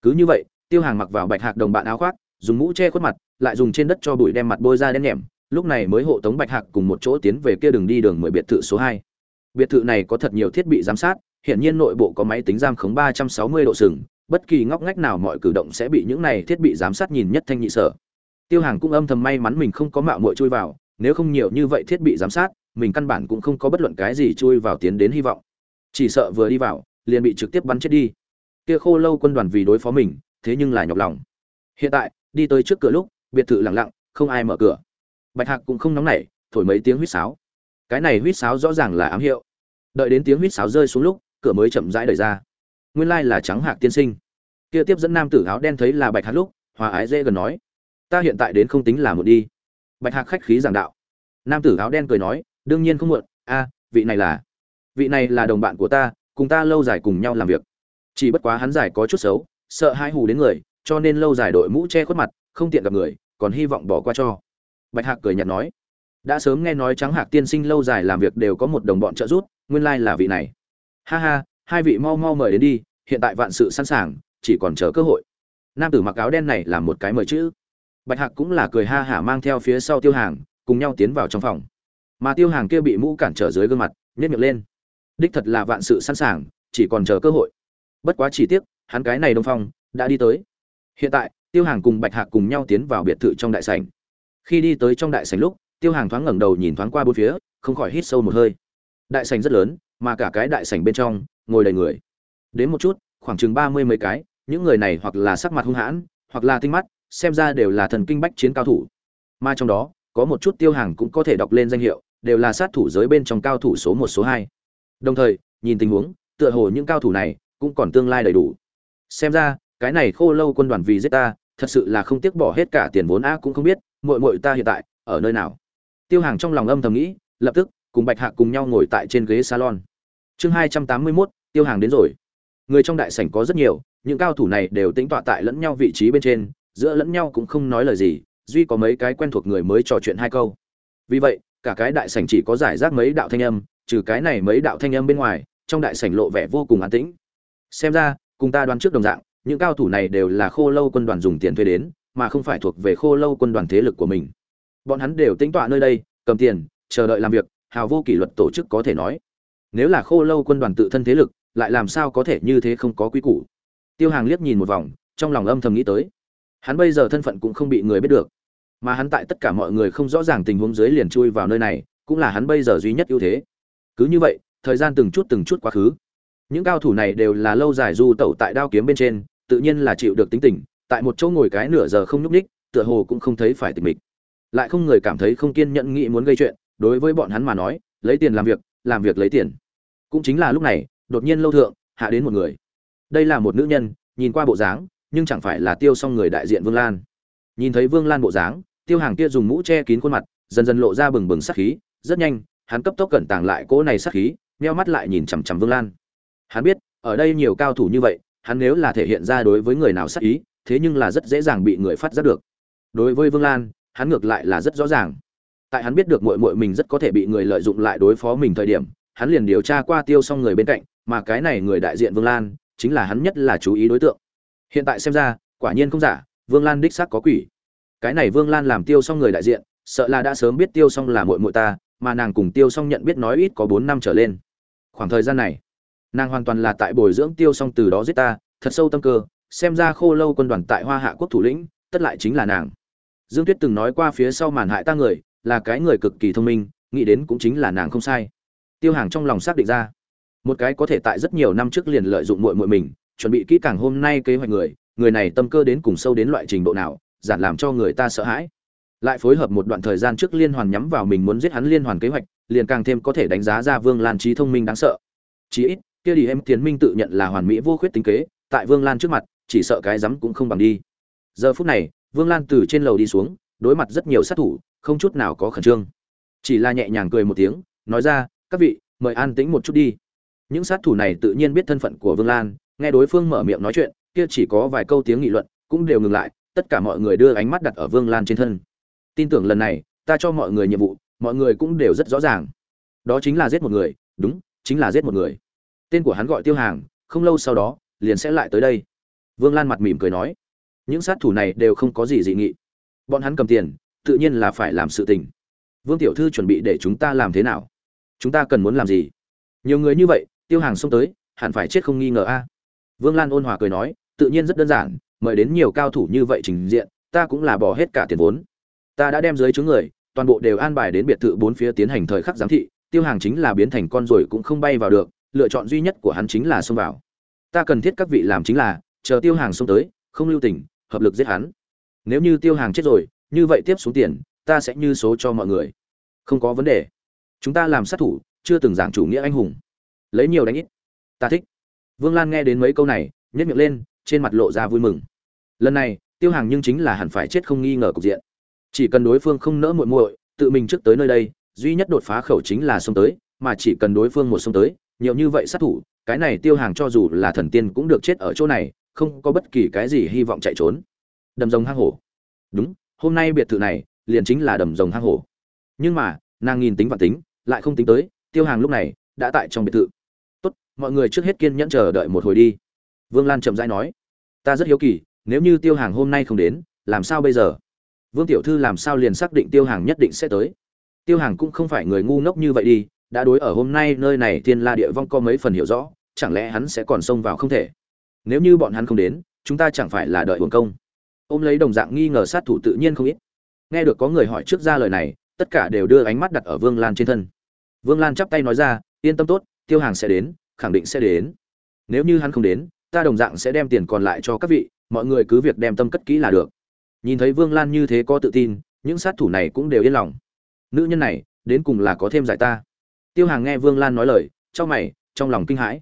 Cứ như vậy, tiêu hàng mặc vào bạch hạc đồng bạn áo khoác, dùng mũ che khuất mặt, lại dùng trên đất cho bụi đem mặt bôi ra đen nhẻm lúc này mới hộ tống bạch hạc cùng một chỗ tiến về kia đường đi đường mười biệt thự số hai. Biệt thự này có thật nhiều thiết bị giám sát hiện nhiên nội bộ có máy tính giam khống ba trăm sáu mươi độ sừng, bất kỳ ngóc ngách nào mọi cử động sẽ bị những này thiết bị giám sát nhìn nhất thanh nhị sở. Tiêu hàng cũng âm thầm may mắn mình không có mạo muội chui vào, nếu không nhiều như vậy thiết bị giám sát, mình căn bản cũng không có bất luận cái gì chui vào tiến đến hy vọng chỉ sợ vừa đi vào, liền bị trực tiếp bắn chết đi. Kia khô lâu quân đoàn vì đối phó mình, thế nhưng là nhọc lòng. Hiện tại, đi tới trước cửa lúc, biệt thự lặng lặng, không ai mở cửa. Bạch hạc cũng không nóng nảy, thổi mấy tiếng huýt sáo. Cái này huýt sáo rõ ràng là ám hiệu. Đợi đến tiếng huýt sáo rơi xuống lúc, cửa mới chậm rãi đẩy ra. Nguyên lai là trắng hạc tiên sinh. Kia tiếp dẫn nam tử áo đen thấy là bạch hạc lúc, hòa ái dễ gần nói, ta hiện tại đến không tính là một đi. Bạch hạc khách khí giảng đạo. Nam tử áo đen cười nói, đương nhiên không muộn, a, vị này là vị này là đồng bạn của ta, cùng ta lâu dài cùng nhau làm việc. Chỉ bất quá hắn giải có chút xấu, sợ hai hù đến người, cho nên lâu dài đội mũ che khuất mặt, không tiện gặp người, còn hy vọng bỏ qua cho. Bạch hạc cười nhạt nói, đã sớm nghe nói trắng hạc tiên sinh lâu dài làm việc đều có một đồng bọn trợ giúp, nguyên lai là vị này. Ha ha, hai vị mau mau mời đến đi, hiện tại vạn sự sẵn sàng, chỉ còn chờ cơ hội. Nam tử mặc áo đen này là một cái mời chữ. Bạch hạc cũng là cười ha hả mang theo phía sau tiêu hàng, cùng nhau tiến vào trong phòng. Mà tiêu hàng kia bị mũ cản trở dưới gương mặt nhét miệng lên đích thật là vạn sự sẵn sàng, chỉ còn chờ cơ hội. Bất quá chỉ tiếc, hắn cái này đông phong, đã đi tới. Hiện tại, tiêu hàng cùng bạch hạc cùng nhau tiến vào biệt thự trong đại sảnh. Khi đi tới trong đại sảnh lúc, tiêu hàng thoáng ngẩng đầu nhìn thoáng qua bốn phía, không khỏi hít sâu một hơi. Đại sảnh rất lớn, mà cả cái đại sảnh bên trong, ngồi đầy người. Đến một chút, khoảng chừng ba mươi mấy cái, những người này hoặc là sắc mặt hung hãn, hoặc là tinh mắt, xem ra đều là thần kinh bách chiến cao thủ. Mà trong đó, có một chút tiêu hàng cũng có thể đọc lên danh hiệu, đều là sát thủ giới bên trong cao thủ số một, số hai đồng thời, nhìn tình huống, tựa hồ những cao thủ này cũng còn tương lai đầy đủ. Xem ra, cái này khô lâu quân đoàn vì giết ta, thật sự là không tiếc bỏ hết cả tiền vốn a cũng không biết, muội muội ta hiện tại ở nơi nào. Tiêu hàng trong lòng âm thầm nghĩ, lập tức, cùng bạch hạc cùng nhau ngồi tại trên ghế salon. Chương hai trăm tám mươi mốt, tiêu hàng đến rồi. Người trong đại sảnh có rất nhiều, những cao thủ này đều tính tọa tại lẫn nhau vị trí bên trên, giữa lẫn nhau cũng không nói lời gì, duy có mấy cái quen thuộc người mới trò chuyện hai câu. Vì vậy, cả cái đại sảnh chỉ có giải rác mấy đạo thanh âm trừ cái này mấy đạo thanh âm bên ngoài, trong đại sảnh lộ vẻ vô cùng an tĩnh. Xem ra, cùng ta đoán trước đồng dạng, những cao thủ này đều là khô lâu quân đoàn dùng tiền thuê đến, mà không phải thuộc về khô lâu quân đoàn thế lực của mình. Bọn hắn đều tính tọa nơi đây, cầm tiền, chờ đợi làm việc, hào vô kỷ luật tổ chức có thể nói. Nếu là khô lâu quân đoàn tự thân thế lực, lại làm sao có thể như thế không có quy củ? Tiêu hàng liếc nhìn một vòng, trong lòng âm thầm nghĩ tới. Hắn bây giờ thân phận cũng không bị người biết được. Mà hắn tại tất cả mọi người không rõ ràng tình huống dưới liền chui vào nơi này, cũng là hắn bây giờ duy nhất ưu thế cứ như vậy, thời gian từng chút từng chút quá khứ. Những cao thủ này đều là lâu dài du tẩu tại đao kiếm bên trên, tự nhiên là chịu được tính tình, tại một chỗ ngồi cái nửa giờ không nhúc ních tựa hồ cũng không thấy phải tịch mịch. Lại không người cảm thấy không kiên nhẫn nghĩ muốn gây chuyện, đối với bọn hắn mà nói, lấy tiền làm việc làm việc lấy tiền. Cũng chính là lúc này, đột nhiên lâu thượng, hạ đến một người. Đây là một nữ nhân, nhìn qua bộ dáng, nhưng chẳng phải là tiêu xong người đại diện vương lan. Nhìn thấy vương lan bộ dáng, tiêu hàng kia dùng mũ che kín khuôn mặt, dần dần lộ ra bừng bừng sát khí, rất nhanh hắn cấp tốc cẩn tàng lại cỗ này sát khí, nheo mắt lại nhìn chằm chằm vương lan. Hắn biết, ở đây nhiều cao thủ như vậy, hắn nếu là thể hiện ra đối với người nào sát ý, thế nhưng là rất dễ dàng bị người phát giác được. Đối với vương lan, hắn ngược lại là rất rõ ràng. Tại hắn biết được muội muội mình rất có thể bị người lợi dụng lại đối phó mình thời điểm, hắn liền điều tra qua tiêu xong người bên cạnh, mà cái này người đại diện vương lan, chính là hắn nhất là chú ý đối tượng. Hiện tại xem ra, quả nhiên không giả, vương lan đích xác có quỷ. Cái này vương lan làm tiêu xong người đại diện, sợ là đã sớm biết tiêu xong là muội muội ta mà nàng cùng tiêu xong nhận biết nói ít có bốn năm trở lên. Khoảng thời gian này, nàng hoàn toàn là tại bồi dưỡng tiêu xong từ đó giết ta, thật sâu tâm cơ, xem ra khô lâu quân đoàn tại hoa hạ quốc thủ lĩnh, tất lại chính là nàng. Dương tuyết từng nói qua phía sau màn hại ta người, là cái người cực kỳ thông minh, nghĩ đến cũng chính là nàng không sai. Tiêu hàng trong lòng xác định ra, một cái có thể tại rất nhiều năm trước liền lợi dụng muội muội mình, chuẩn bị kỹ càng hôm nay kế hoạch người người này tâm cơ đến cùng sâu đến loại trình độ nào giản làm cho người ta sợ hãi lại phối hợp một đoạn thời gian trước liên hoàn nhắm vào mình muốn giết hắn liên hoàn kế hoạch, liền càng thêm có thể đánh giá ra vương lan trí thông minh đáng sợ. Chí ít, kia đi em tiến minh tự nhận là hoàn mỹ vô khuyết tính kế, tại vương lan trước mặt, chỉ sợ cái rắm cũng không bằng đi. Giờ phút này, vương lan từ trên lầu đi xuống, đối mặt rất nhiều sát thủ, không chút nào có khẩn trương. Chỉ là nhẹ nhàng cười một tiếng, nói ra, các vị, mời an tĩnh một chút đi. Những sát thủ này tự nhiên biết thân phận của vương lan, nghe đối phương mở miệng nói chuyện, kia chỉ có vài câu tiếng nghị luận, cũng đều ngừng lại, tất cả mọi người đưa ánh mắt đặt ở vương lan trên thân tin tưởng lần này, ta cho mọi người nhiệm vụ, mọi người cũng đều rất rõ ràng. Đó chính là giết một người, đúng, chính là giết một người. Tên của hắn gọi tiêu hàng, không lâu sau đó, liền sẽ lại tới đây. Vương lan mặt mỉm cười nói, những sát thủ này đều không có gì dị nghị. Bọn hắn cầm tiền, tự nhiên là phải làm sự tình. Vương tiểu thư chuẩn bị để chúng ta làm thế nào? Chúng ta cần muốn làm gì? Nhiều người như vậy, tiêu hàng xông tới, hẳn phải chết không nghi ngờ a. Vương lan ôn hòa cười nói, tự nhiên rất đơn giản, mời đến nhiều cao thủ như vậy trình diện, ta cũng là bỏ hết cả tiền vốn ta đã đem dưới chứng người, toàn bộ đều an bài đến biệt thự bốn phía tiến hành thời khắc giám thị, tiêu hàng chính là biến thành con rồi cũng không bay vào được, lựa chọn duy nhất của hắn chính là xông vào. Ta cần thiết các vị làm chính là, chờ tiêu hàng xông tới, không lưu tình, hợp lực giết hắn. Nếu như tiêu hàng chết rồi, như vậy tiếp xuống tiền, ta sẽ như số cho mọi người. Không có vấn đề. Chúng ta làm sát thủ, chưa từng giảng chủ nghĩa anh hùng. Lấy nhiều đánh ít. Ta thích. Vương lan nghe đến mấy câu này nhét miệng lên, trên mặt lộ ra vui mừng. Lần này, tiêu hàng nhưng chính là hẳn phải chết không nghi ngờ cục diện chỉ cần đối phương không nỡ muội muội, tự mình trước tới nơi đây, duy nhất đột phá khẩu chính là xông tới, mà chỉ cần đối phương một xông tới, nhiều như vậy sát thủ, cái này tiêu hàng cho dù là thần tiên cũng được chết ở chỗ này, không có bất kỳ cái gì hy vọng chạy trốn. Đầm rồng hang hổ. Đúng, hôm nay biệt thự này, liền chính là đầm rồng hang hổ. Nhưng mà, nàng nhìn tính và tính, lại không tính tới, tiêu hàng lúc này, đã tại trong biệt thự. Tốt, mọi người trước hết kiên nhẫn chờ đợi một hồi đi. Vương lan chậm rãi nói. Ta rất hiếu kỳ, nếu như tiêu hàng hôm nay không đến, làm sao bây giờ? Vương tiểu thư làm sao liền xác định tiêu hàng nhất định sẽ tới? Tiêu hàng cũng không phải người ngu ngốc như vậy đi, đã đối ở hôm nay nơi này thiên la địa vong có mấy phần hiểu rõ, chẳng lẽ hắn sẽ còn xông vào không thể? Nếu như bọn hắn không đến, chúng ta chẳng phải là đợi hưởng công. Ôm lấy đồng dạng nghi ngờ sát thủ tự nhiên không ít. Nghe được có người hỏi trước ra lời này, tất cả đều đưa ánh mắt đặt ở vương lan trên thân. Vương lan chắp tay nói ra, yên tâm tốt, tiêu hàng sẽ đến, khẳng định sẽ đến. Nếu như hắn không đến, ta đồng dạng sẽ đem tiền còn lại cho các vị, mọi người cứ việc đem tâm cất kỹ là được nhìn thấy vương lan như thế có tự tin, những sát thủ này cũng đều yên lòng. Nữ nhân này, đến cùng là có thêm giải ta. Tiêu hàng nghe vương lan nói lời, trong mày, trong lòng kinh hãi.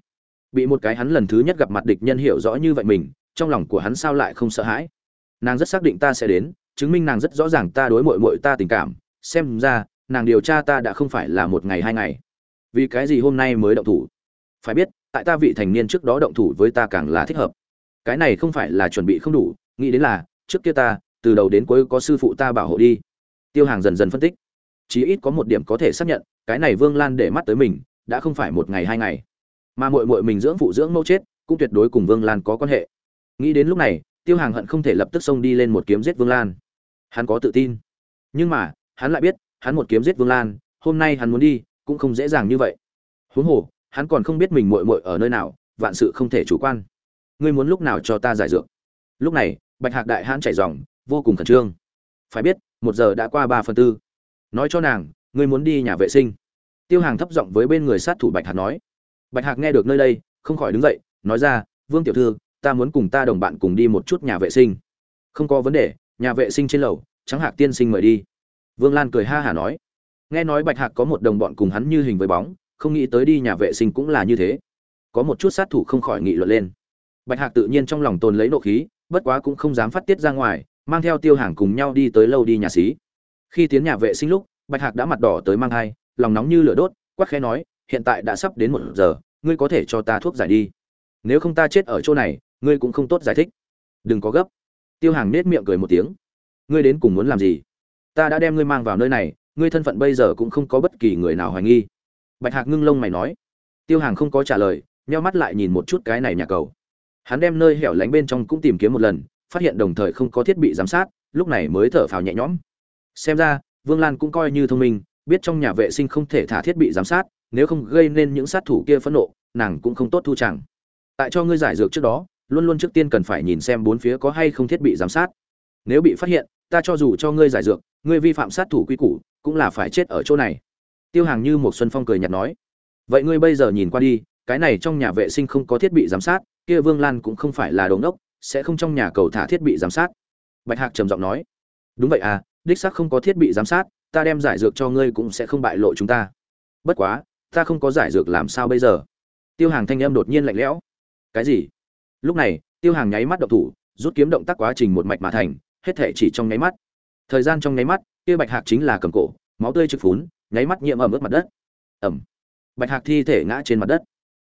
Bị một cái hắn lần thứ nhất gặp mặt địch nhân hiểu rõ như vậy mình, trong lòng của hắn sao lại không sợ hãi? Nàng rất xác định ta sẽ đến, chứng minh nàng rất rõ ràng ta đối mội mội ta tình cảm. Xem ra, nàng điều tra ta đã không phải là một ngày hai ngày. Vì cái gì hôm nay mới động thủ? Phải biết, tại ta vị thành niên trước đó động thủ với ta càng là thích hợp. Cái này không phải là chuẩn bị không đủ, nghĩ đến là, trước kia ta từ đầu đến cuối có sư phụ ta bảo hộ đi. Tiêu hàng dần dần phân tích. Chí ít có một điểm có thể xác nhận, cái này vương lan để mắt tới mình, đã không phải một ngày hai ngày. Mà mội mội mình dưỡng phụ dưỡng mẫu chết, cũng tuyệt đối cùng vương lan có quan hệ. Nghĩ đến lúc này, tiêu hàng hận không thể lập tức xông đi lên một kiếm giết vương lan. Hắn có tự tin. Nhưng mà, hắn lại biết, hắn một kiếm giết vương lan, hôm nay hắn muốn đi, cũng không dễ dàng như vậy. Huống hồ, hắn còn không biết mình mội mội ở nơi nào, vạn sự không thể chủ quan. Ngươi muốn lúc nào cho ta giải dược? Lúc này, bạch hạc đại hãn chảy dòng vô cùng khẩn trương. Phải biết, một giờ đã qua ba phần tư. Nói cho nàng, ngươi muốn đi nhà vệ sinh. Tiêu hàng thấp giọng với bên người sát thủ bạch hạc nói. Bạch hạc nghe được nơi đây, không khỏi đứng dậy, nói ra, vương tiểu thư, ta muốn cùng ta đồng bạn cùng đi một chút nhà vệ sinh. Không có vấn đề, nhà vệ sinh trên lầu, trắng hạc tiên sinh mời đi. Vương lan cười ha hả nói. Nghe nói bạch hạc có một đồng bọn cùng hắn như hình với bóng, không nghĩ tới đi nhà vệ sinh cũng là như thế. Có một chút sát thủ không khỏi nghị luận lên. Bạch hạc tự nhiên trong lòng tồn lấy nộ khí, bất quá cũng không dám phát tiết ra ngoài mang theo tiêu hàng cùng nhau đi tới lâu đi nhà xí. Khi tiến nhà vệ sinh lúc, bạch hạc đã mặt đỏ tới mang thai, lòng nóng như lửa đốt, quắc khẽ nói, hiện tại đã sắp đến một giờ, ngươi có thể cho ta thuốc giải đi. Nếu không ta chết ở chỗ này, ngươi cũng không tốt giải thích. Đừng có gấp. Tiêu hàng nết miệng cười một tiếng. Ngươi đến cùng muốn làm gì? Ta đã đem ngươi mang vào nơi này, ngươi thân phận bây giờ cũng không có bất kỳ người nào hoài nghi. Bạch hạc ngưng lông mày nói. Tiêu hàng không có trả lời, nheo mắt lại nhìn một chút cái này nhà cầu. Hắn đem nơi hẻo lánh bên trong cũng tìm kiếm một lần phát hiện đồng thời không có thiết bị giám sát, lúc này mới thở phào nhẹ nhõm. Xem ra, vương lan cũng coi như thông minh, biết trong nhà vệ sinh không thể thả thiết bị giám sát, nếu không gây nên những sát thủ kia phẫn nộ, nàng cũng không tốt thu chẳng. Tại cho ngươi giải dược trước đó, luôn luôn trước tiên cần phải nhìn xem bốn phía có hay không thiết bị giám sát. Nếu bị phát hiện, ta cho dù cho ngươi giải dược, ngươi vi phạm sát thủ quy củ, cũng là phải chết ở chỗ này. Tiêu hàng như một xuân phong cười nhạt nói, vậy ngươi bây giờ nhìn qua đi, cái này trong nhà vệ sinh không có thiết bị giám sát, kia vương lan cũng không phải là đống đốc sẽ không trong nhà cầu thả thiết bị giám sát. Bạch hạc trầm giọng nói, đúng vậy à đích xác không có thiết bị giám sát, ta đem giải dược cho ngươi cũng sẽ không bại lộ chúng ta. Bất quá, ta không có giải dược làm sao bây giờ? Tiêu hàng thanh âm đột nhiên lạnh lẽo. Cái gì? Lúc này, tiêu hàng nháy mắt động thủ, rút kiếm động tác quá trình một mạch mà thành, hết thể chỉ trong nháy mắt. Thời gian trong nháy mắt, kia bạch hạc chính là cầm cổ, máu tươi trực phún, nháy mắt nhiễm ẩm ướt mặt đất. Ẩm. Bạch hạc thi thể ngã trên mặt đất.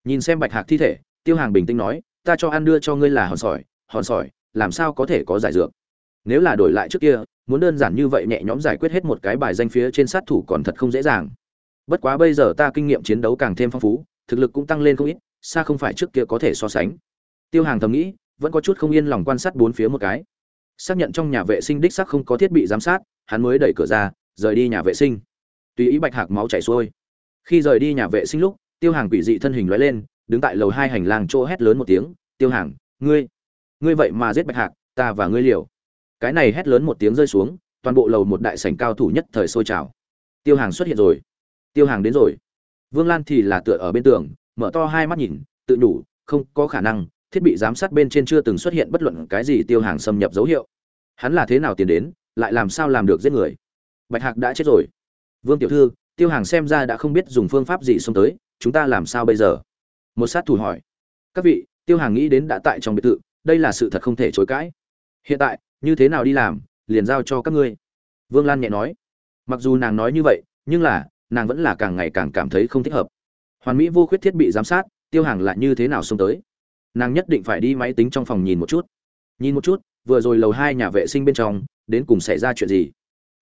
Nhìn xem bạch hạc thi thể, tiêu hàng bình tĩnh nói, ta cho ăn đưa cho ngươi là hòn sỏi hòn sỏi, làm sao có thể có giải dược? Nếu là đổi lại trước kia, muốn đơn giản như vậy nhẹ nhõm giải quyết hết một cái bài danh phía trên sát thủ còn thật không dễ dàng. Bất quá bây giờ ta kinh nghiệm chiến đấu càng thêm phong phú, thực lực cũng tăng lên không ít, xa không phải trước kia có thể so sánh. Tiêu hàng thầm nghĩ, vẫn có chút không yên lòng quan sát bốn phía một cái. Xác nhận trong nhà vệ sinh đích xác không có thiết bị giám sát, hắn mới đẩy cửa ra, rời đi nhà vệ sinh. Tùy ý bạch hạc máu chảy xuôi. Khi rời đi nhà vệ sinh lúc, tiêu hàng quỷ dị thân hình lóe lên, đứng tại lầu hai hành lang chỗ hét lớn một tiếng, tiêu hàng, ngươi ngươi vậy mà giết bạch hạc, ta và ngươi liều. Cái này hét lớn một tiếng rơi xuống, toàn bộ lầu một đại sảnh cao thủ nhất thời sôi trào. Tiêu hàng xuất hiện rồi. Tiêu hàng đến rồi. Vương lan thì là tựa ở bên tường, mở to hai mắt nhìn, tự nhủ, không có khả năng, thiết bị giám sát bên trên chưa từng xuất hiện bất luận cái gì tiêu hàng xâm nhập dấu hiệu. Hắn là thế nào tiến đến, lại làm sao làm được giết người? Bạch hạc đã chết rồi. Vương tiểu thư, tiêu hàng xem ra đã không biết dùng phương pháp gì xông tới, chúng ta làm sao bây giờ? Một sát thủ hỏi. Các vị, tiêu hàng nghĩ đến đã tại trong biệt thự đây là sự thật không thể chối cãi. Hiện tại, như thế nào đi làm, liền giao cho các ngươi. Vương lan nhẹ nói. Mặc dù nàng nói như vậy, nhưng là, nàng vẫn là càng ngày càng cảm thấy không thích hợp. Hoàn mỹ vô khuyết thiết bị giám sát, tiêu hàng lại như thế nào xông tới. Nàng nhất định phải đi máy tính trong phòng nhìn một chút. Nhìn một chút, vừa rồi lầu hai nhà vệ sinh bên trong, đến cùng xảy ra chuyện gì?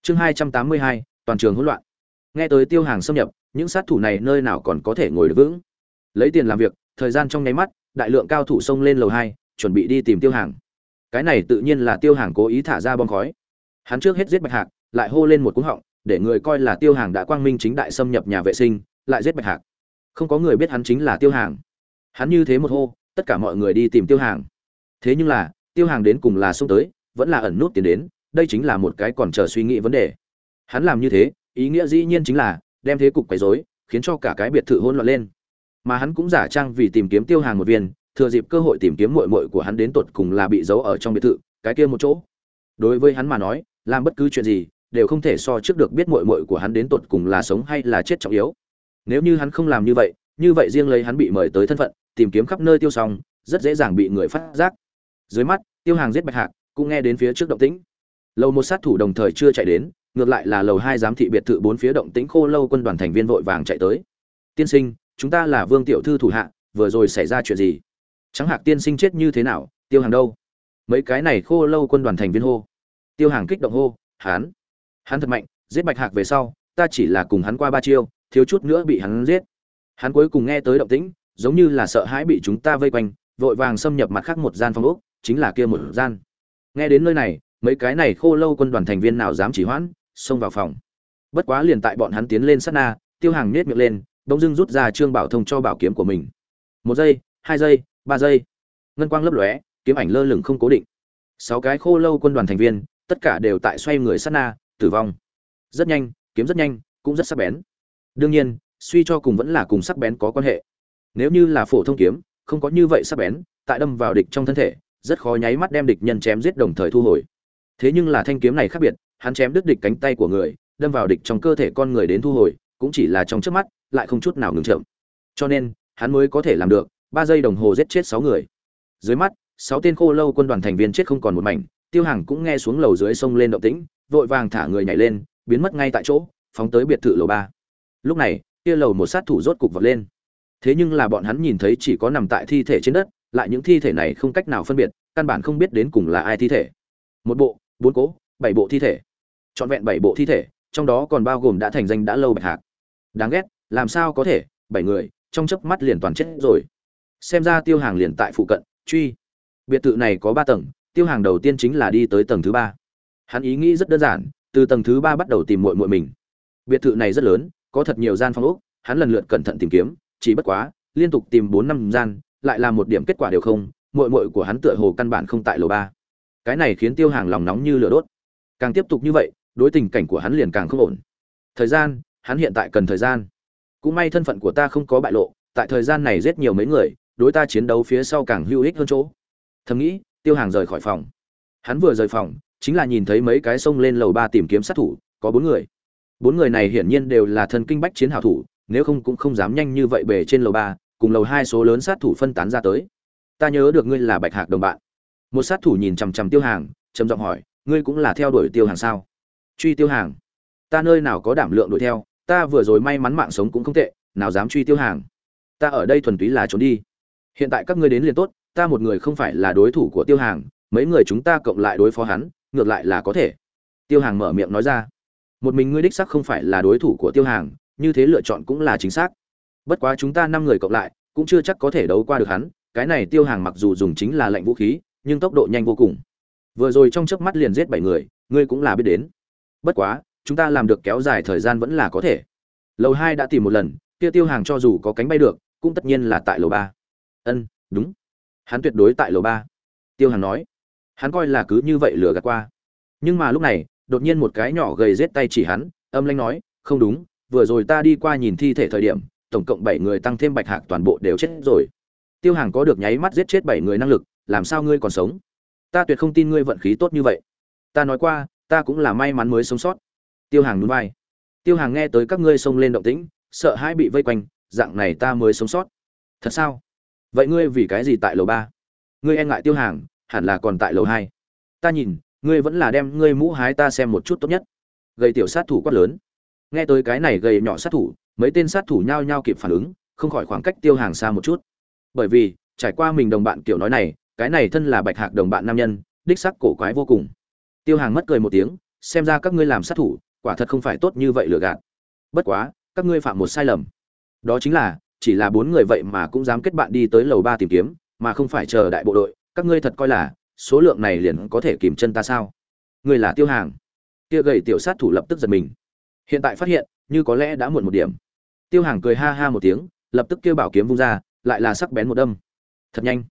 Chương hai trăm tám mươi hai, toàn trường hỗn loạn. Nghe tới tiêu hàng xâm nhập, những sát thủ này nơi nào còn có thể ngồi được vững? Lấy tiền làm việc, thời gian trong nháy mắt, đại lượng cao thủ xông lên lầu hai chuẩn bị đi tìm tiêu hàng. Cái này tự nhiên là tiêu hàng cố ý thả ra bom khói. Hắn trước hết giết bạch hạc, lại hô lên một cúng họng, để người coi là tiêu hàng đã quang minh chính đại xâm nhập nhà vệ sinh, lại giết bạch hạc. Không có người biết hắn chính là tiêu hàng. Hắn như thế một hô, tất cả mọi người đi tìm tiêu hàng. Thế nhưng là, tiêu hàng đến cùng là xông tới, vẫn là ẩn nút tiền đến, đây chính là một cái còn chờ suy nghĩ vấn đề. Hắn làm như thế, ý nghĩa dĩ nhiên chính là, đem thế cục quấy rối, khiến cho cả cái biệt thự hỗn loạn lên. Mà hắn cũng giả trang vì tìm kiếm tiêu hàng một viên thừa dịp cơ hội tìm kiếm muội muội của hắn đến tột cùng là bị giấu ở trong biệt thự, cái kia một chỗ. Đối với hắn mà nói, làm bất cứ chuyện gì, đều không thể so trước được biết muội muội của hắn đến tột cùng là sống hay là chết trọng yếu. Nếu như hắn không làm như vậy như vậy riêng lấy hắn bị mời tới thân phận, tìm kiếm khắp nơi tiêu xong rất dễ dàng bị người phát giác. Dưới mắt, tiêu hàng giết bạch hạc, cũng nghe đến phía trước động tĩnh. Lầu một sát thủ đồng thời chưa chạy đến, ngược lại là lầu hai giám thị biệt thự bốn phía động tĩnh khô lâu quân đoàn thành viên vội vàng chạy tới. Tiên sinh, chúng ta là vương tiểu thư thủ hạ, vừa rồi xảy ra chuyện gì? Trắng hạc tiên sinh chết như thế nào, tiêu hàng đâu? Mấy cái này khô lâu quân đoàn thành viên hô. Tiêu hàng kích động hô hán hắn thật mạnh, giết bạch hạc về sau, ta chỉ là cùng hắn qua ba chiêu, thiếu chút nữa bị hắn giết. Hắn cuối cùng nghe tới động tĩnh, giống như là sợ hãi bị chúng ta vây quanh, vội vàng xâm nhập mặt khác một gian phòng ốc, chính là kia một gian. Nghe đến nơi này, mấy cái này khô lâu quân đoàn thành viên nào dám chỉ hoãn, xông vào phòng. Bất quá liền tại bọn hắn tiến lên sát na, tiêu hàng nết miệng lên, bỗng dưng rút ra trương bảo thông cho bảo kiếm của mình. Một giây, hai giây ba giây. Ngân quang lấp lóe, kiếm ảnh lơ lửng không cố định. Sáu cái khô lâu quân đoàn thành viên, tất cả đều tại xoay người sát na, tử vong. Rất nhanh, kiếm rất nhanh, cũng rất sắc bén. Đương nhiên, suy cho cùng vẫn là cùng sắc bén có quan hệ. Nếu như là phổ thông kiếm, không có như vậy sắc bén, tại đâm vào địch trong thân thể, rất khó nháy mắt đem địch nhân chém giết đồng thời thu hồi. Thế nhưng là thanh kiếm này khác biệt, hắn chém đứt địch cánh tay của người, đâm vào địch trong cơ thể con người đến thu hồi, cũng chỉ là trong trước mắt, lại không chút nào ngừng chậm. Cho nên, hắn mới có thể làm được ba giây đồng hồ giết chết sáu người. Dưới mắt, sáu tên khô lâu quân đoàn thành viên chết không còn một mảnh, tiêu hàng cũng nghe xuống lầu dưới sông lên động tĩnh, vội vàng thả người nhảy lên, biến mất ngay tại chỗ, phóng tới biệt thự lầu ba. Lúc này, kia lầu một sát thủ rốt cục vọt lên. Thế nhưng là bọn hắn nhìn thấy chỉ có nằm tại thi thể trên đất, lại những thi thể này không cách nào phân biệt, căn bản không biết đến cùng là ai thi thể. Một bộ, bốn cố, bảy bộ thi thể. Trọn vẹn bảy bộ thi thể, trong đó còn bao gồm đã thành danh đã lâu bạch hạc. Đáng ghét, làm sao có thể, bảy người, trong chớp mắt liền toàn chết rồi xem ra tiêu hàng liền tại phụ cận, truy. Biệt thự này có ba tầng, tiêu hàng đầu tiên chính là đi tới tầng thứ ba. Hắn ý nghĩ rất đơn giản, từ tầng thứ ba bắt đầu tìm muội muội mình. Biệt thự này rất lớn, có thật nhiều gian phòng ốc, hắn lần lượt cẩn thận tìm kiếm, chỉ bất quá, liên tục tìm bốn năm gian, lại là một điểm kết quả đều không, muội muội của hắn tựa hồ căn bản không tại lầu ba. Cái này khiến tiêu hàng lòng nóng như lửa đốt. Càng tiếp tục như vậy, đối tình cảnh của hắn liền càng không ổn. Thời gian, hắn hiện tại cần thời gian. Cũng may thân phận của ta không có bại lộ, tại thời gian này giết nhiều mấy người đối ta chiến đấu phía sau càng hữu ích hơn chỗ. Thầm nghĩ, tiêu hàng rời khỏi phòng. Hắn vừa rời phòng, chính là nhìn thấy mấy cái sông lên lầu ba tìm kiếm sát thủ, có bốn người. Bốn người này hiển nhiên đều là thần kinh bách chiến hảo thủ, nếu không cũng không dám nhanh như vậy bề trên lầu ba, cùng lầu hai số lớn sát thủ phân tán ra tới. Ta nhớ được ngươi là bạch hạc đồng bạn. Một sát thủ nhìn chằm chằm tiêu hàng, trầm giọng hỏi, ngươi cũng là theo đuổi tiêu hàng sao? Truy tiêu hàng. Ta nơi nào có đảm lượng đuổi theo, ta vừa rồi may mắn mạng sống cũng không tệ, nào dám truy tiêu hàng. Ta ở đây thuần túy là trốn đi hiện tại các ngươi đến liền tốt, ta một người không phải là đối thủ của tiêu hàng, mấy người chúng ta cộng lại đối phó hắn, ngược lại là có thể. Tiêu hàng mở miệng nói ra. Một mình ngươi đích sắc không phải là đối thủ của tiêu hàng, như thế lựa chọn cũng là chính xác. Bất quá chúng ta năm người cộng lại, cũng chưa chắc có thể đấu qua được hắn, cái này tiêu hàng mặc dù dùng chính là lệnh vũ khí, nhưng tốc độ nhanh vô cùng. Vừa rồi trong chớp mắt liền giết bảy người, ngươi cũng là biết đến. Bất quá, chúng ta làm được kéo dài thời gian vẫn là có thể. Lầu hai đã tìm một lần, kia tiêu hàng cho dù có cánh bay được, cũng tất nhiên là tại lầu ba ân, đúng. Hắn tuyệt đối tại lầu ba. Tiêu hàn nói. Hắn coi là cứ như vậy lừa gạt qua. Nhưng mà lúc này, đột nhiên một cái nhỏ gầy rết tay chỉ hắn, âm lanh nói, không đúng, vừa rồi ta đi qua nhìn thi thể thời điểm, tổng cộng bảy người tăng thêm bạch hạc toàn bộ đều chết rồi. Tiêu hàng có được nháy mắt giết chết bảy người năng lực, làm sao ngươi còn sống? Ta tuyệt không tin ngươi vận khí tốt như vậy. Ta nói qua, ta cũng là may mắn mới sống sót. Tiêu hàng núi vai. Tiêu hàng nghe tới các ngươi xông lên động tĩnh, sợ hãi bị vây quanh, dạng này ta mới sống sót. Thật sao? Vậy ngươi vì cái gì tại lầu ba? Ngươi e ngại tiêu hàng, hẳn là còn tại lầu hai. Ta nhìn, ngươi vẫn là đem ngươi mũ hái ta xem một chút tốt nhất. Gầy tiểu sát thủ quát lớn. Nghe tới cái này gầy nhỏ sát thủ, mấy tên sát thủ nhao nhao kịp phản ứng, không khỏi khoảng cách tiêu hàng xa một chút. Bởi vì, trải qua mình đồng bạn kiểu nói này, cái này thân là bạch hạc đồng bạn nam nhân, đích sắc cổ quái vô cùng. Tiêu hàng mất cười một tiếng, xem ra các ngươi làm sát thủ, quả thật không phải tốt như vậy lừa gạt. Bất quá, các ngươi phạm một sai lầm. Đó chính là chỉ là bốn người vậy mà cũng dám kết bạn đi tới lầu ba tìm kiếm, mà không phải chờ đại bộ đội, các ngươi thật coi là, số lượng này liền có thể kìm chân ta sao? Ngươi là tiêu hàng. Kia gầy tiểu sát thủ lập tức giật mình. Hiện tại phát hiện, như có lẽ đã muộn một điểm. Tiêu hàng cười ha ha một tiếng, lập tức kêu bảo kiếm vung ra, lại là sắc bén một đâm. Thật nhanh.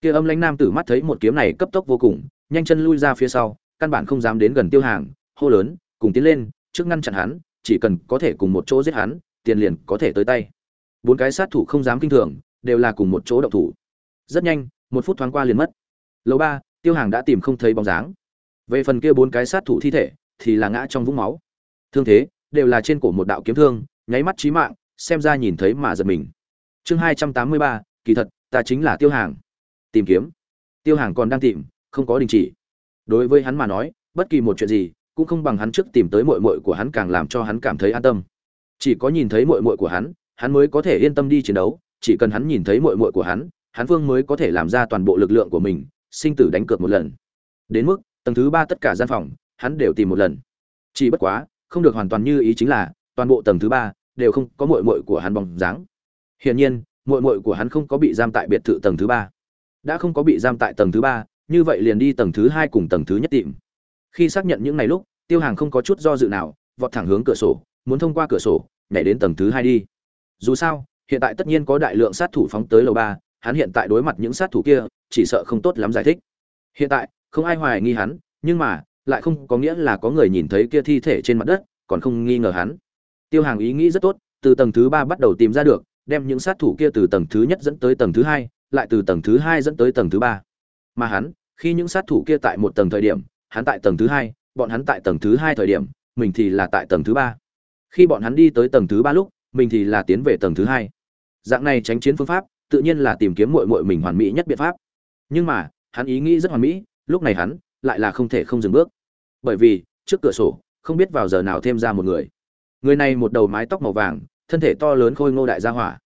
Kia âm lãnh nam tử mắt thấy một kiếm này cấp tốc vô cùng, nhanh chân lui ra phía sau, căn bản không dám đến gần tiêu hàng, hô lớn, cùng tiến lên, trước ngăn chặn hắn, chỉ cần có thể cùng một chỗ giết hắn, tiền liền có thể tới tay bốn cái sát thủ không dám kinh thường, đều là cùng một chỗ động thủ. Rất nhanh, một phút thoáng qua liền mất. Lầu ba, tiêu hàng đã tìm không thấy bóng dáng. Về phần kia bốn cái sát thủ thi thể, thì là ngã trong vũng máu. Thương thế, đều là trên cổ một đạo kiếm thương, nháy mắt chí mạng, xem ra nhìn thấy mà giật mình. Chương hai trăm tám mươi ba, kỳ thật, ta chính là tiêu hàng. Tìm kiếm. Tiêu hàng còn đang tìm, không có đình chỉ. Đối với hắn mà nói, bất kỳ một chuyện gì, cũng không bằng hắn trước tìm tới muội muội của hắn càng làm cho hắn cảm thấy an tâm. Chỉ có nhìn thấy muội muội của hắn hắn mới có thể yên tâm đi chiến đấu, chỉ cần hắn nhìn thấy muội muội của hắn hắn vương mới có thể làm ra toàn bộ lực lượng của mình, sinh tử đánh cược một lần. Đến mức, tầng thứ ba tất cả gian phòng, hắn đều tìm một lần. Chỉ bất quá, không được hoàn toàn như ý chính là, toàn bộ tầng thứ ba đều không có muội muội của hắn bóng dáng. Hiển nhiên, muội muội của hắn không có bị giam tại biệt thự tầng thứ ba. Đã không có bị giam tại tầng thứ ba, như vậy liền đi tầng thứ hai cùng tầng thứ nhất tìm. Khi xác nhận những ngày lúc, tiêu hàng không có chút do dự nào, vọt thẳng hướng cửa sổ, muốn thông qua cửa sổ, nhảy đến tầng thứ hai đi dù sao, hiện tại tất nhiên có đại lượng sát thủ phóng tới lầu ba, hắn hiện tại đối mặt những sát thủ kia, chỉ sợ không tốt lắm giải thích. Hiện tại, không ai hoài nghi hắn, nhưng mà, lại không có nghĩa là có người nhìn thấy kia thi thể trên mặt đất, còn không nghi ngờ hắn. Tiêu hàng ý nghĩ rất tốt, từ tầng thứ ba bắt đầu tìm ra được, đem những sát thủ kia từ tầng thứ nhất dẫn tới tầng thứ hai, lại từ tầng thứ hai dẫn tới tầng thứ ba. Mà hắn, khi những sát thủ kia tại một tầng thời điểm, hắn tại tầng thứ hai, bọn hắn tại tầng thứ hai thời điểm, mình thì là tại tầng thứ ba. Khi bọn hắn đi tới tầng thứ ba lúc mình thì là tiến về tầng thứ hai. Dạng này tránh chiến phương pháp, tự nhiên là tìm kiếm mội mội mình hoàn mỹ nhất biện pháp. Nhưng mà, hắn ý nghĩ rất hoàn mỹ, lúc này hắn lại là không thể không dừng bước. Bởi vì, trước cửa sổ, không biết vào giờ nào thêm ra một người. Người này một đầu mái tóc màu vàng, thân thể to lớn khôi ngô đại gia hỏa.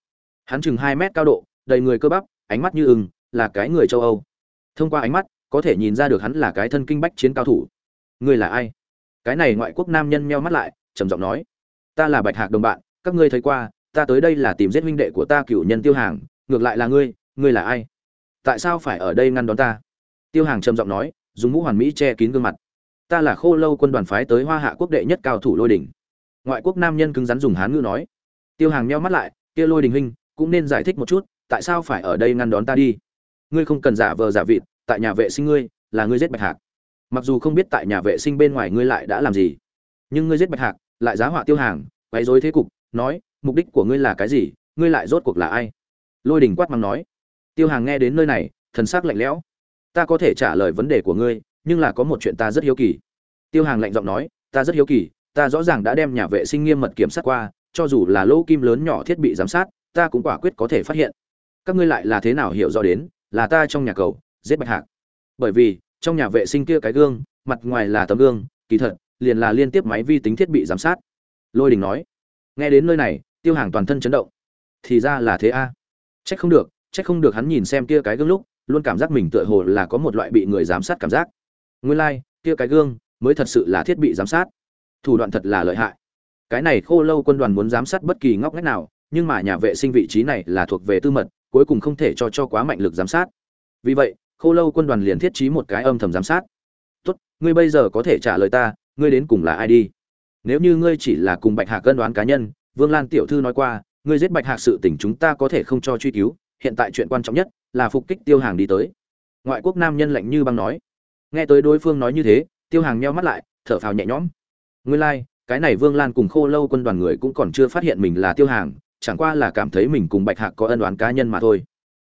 Hắn chừng hai mét cao độ, đầy người cơ bắp, ánh mắt như ưng, là cái người châu âu. Thông qua ánh mắt, có thể nhìn ra được hắn là cái thân kinh bách chiến cao thủ. Ngươi là ai? Cái này ngoại quốc nam nhân meo mắt lại, trầm giọng nói. Ta là bạch hạc đồng bạn các ngươi thấy qua, ta tới đây là tìm giết huynh đệ của ta cựu nhân tiêu hàng, ngược lại là ngươi ngươi là ai? Tại sao phải ở đây ngăn đón ta? Tiêu hàng trầm giọng nói, dùng mũ hoàn mỹ che kín gương mặt. Ta là khô lâu quân đoàn phái tới hoa hạ quốc đệ nhất cao thủ lôi đỉnh ngoại quốc nam nhân cứng rắn dùng hán ngữ nói. Tiêu hàng meo mắt lại, kia lôi đình huynh, cũng nên giải thích một chút, tại sao phải ở đây ngăn đón ta đi? Ngươi không cần giả vờ giả vịt, tại nhà vệ sinh ngươi, là ngươi giết bạch hạc. Mặc dù không biết tại nhà vệ sinh bên ngoài ngươi lại đã làm gì, nhưng ngươi giết bạch hạc, lại giá họa tiêu hàng, quấy rối thế cục nói, mục đích của ngươi là cái gì? Ngươi lại rốt cuộc là ai? Lôi đình quát mắng nói, tiêu hàng nghe đến nơi này, thần sắc lạnh lẽo. Ta có thể trả lời vấn đề của ngươi, nhưng là có một chuyện ta rất hiếu kỳ. Tiêu hàng lạnh giọng nói, ta rất hiếu kỳ, ta rõ ràng đã đem nhà vệ sinh nghiêm mật kiểm sát qua, cho dù là lỗ kim lớn nhỏ thiết bị giám sát, ta cũng quả quyết có thể phát hiện. Các ngươi lại là thế nào hiểu rõ đến, là ta trong nhà cầu, giết bạch hạc. Bởi vì, trong nhà vệ sinh kia cái gương, mặt ngoài là tấm gương, kỳ thật, liền là liên tiếp máy vi tính thiết bị giám sát. Lôi đình nói nghe đến nơi này tiêu hàng toàn thân chấn động. Thì ra là thế a. À. trách không được trách không được hắn nhìn xem kia cái gương lúc luôn cảm giác mình tựa hồ là có một loại bị người giám sát cảm giác. Nguyên lai、like, kia cái gương mới thật sự là thiết bị giám sát. Thủ đoạn thật là lợi hại. Cái này khô lâu quân đoàn muốn giám sát bất kỳ ngóc ngách nào nhưng mà nhà vệ sinh vị trí này là thuộc về tư mật cuối cùng không thể cho cho quá mạnh lực giám sát. Vì vậy khô lâu quân đoàn liền thiết trí một cái âm thầm giám sát. Tốt ngươi bây giờ có thể trả lời ta ngươi đến cùng là ai đi? Nếu như ngươi chỉ là cùng bạch hạc cân đoán cá nhân, vương lan tiểu thư nói qua, ngươi giết bạch hạc sự tình chúng ta có thể không cho truy cứu, hiện tại chuyện quan trọng nhất là phục kích tiêu hàng đi tới. Ngoại quốc nam nhân lạnh như băng nói. Nghe tới đối phương nói như thế, tiêu hàng nheo mắt lại, thở phào nhẹ nhõm. Nguyên lai, cái này vương lan cùng khô lâu quân đoàn người cũng còn chưa phát hiện mình là tiêu hàng, chẳng qua là cảm thấy mình cùng bạch hạc có ân đoán cá nhân mà thôi.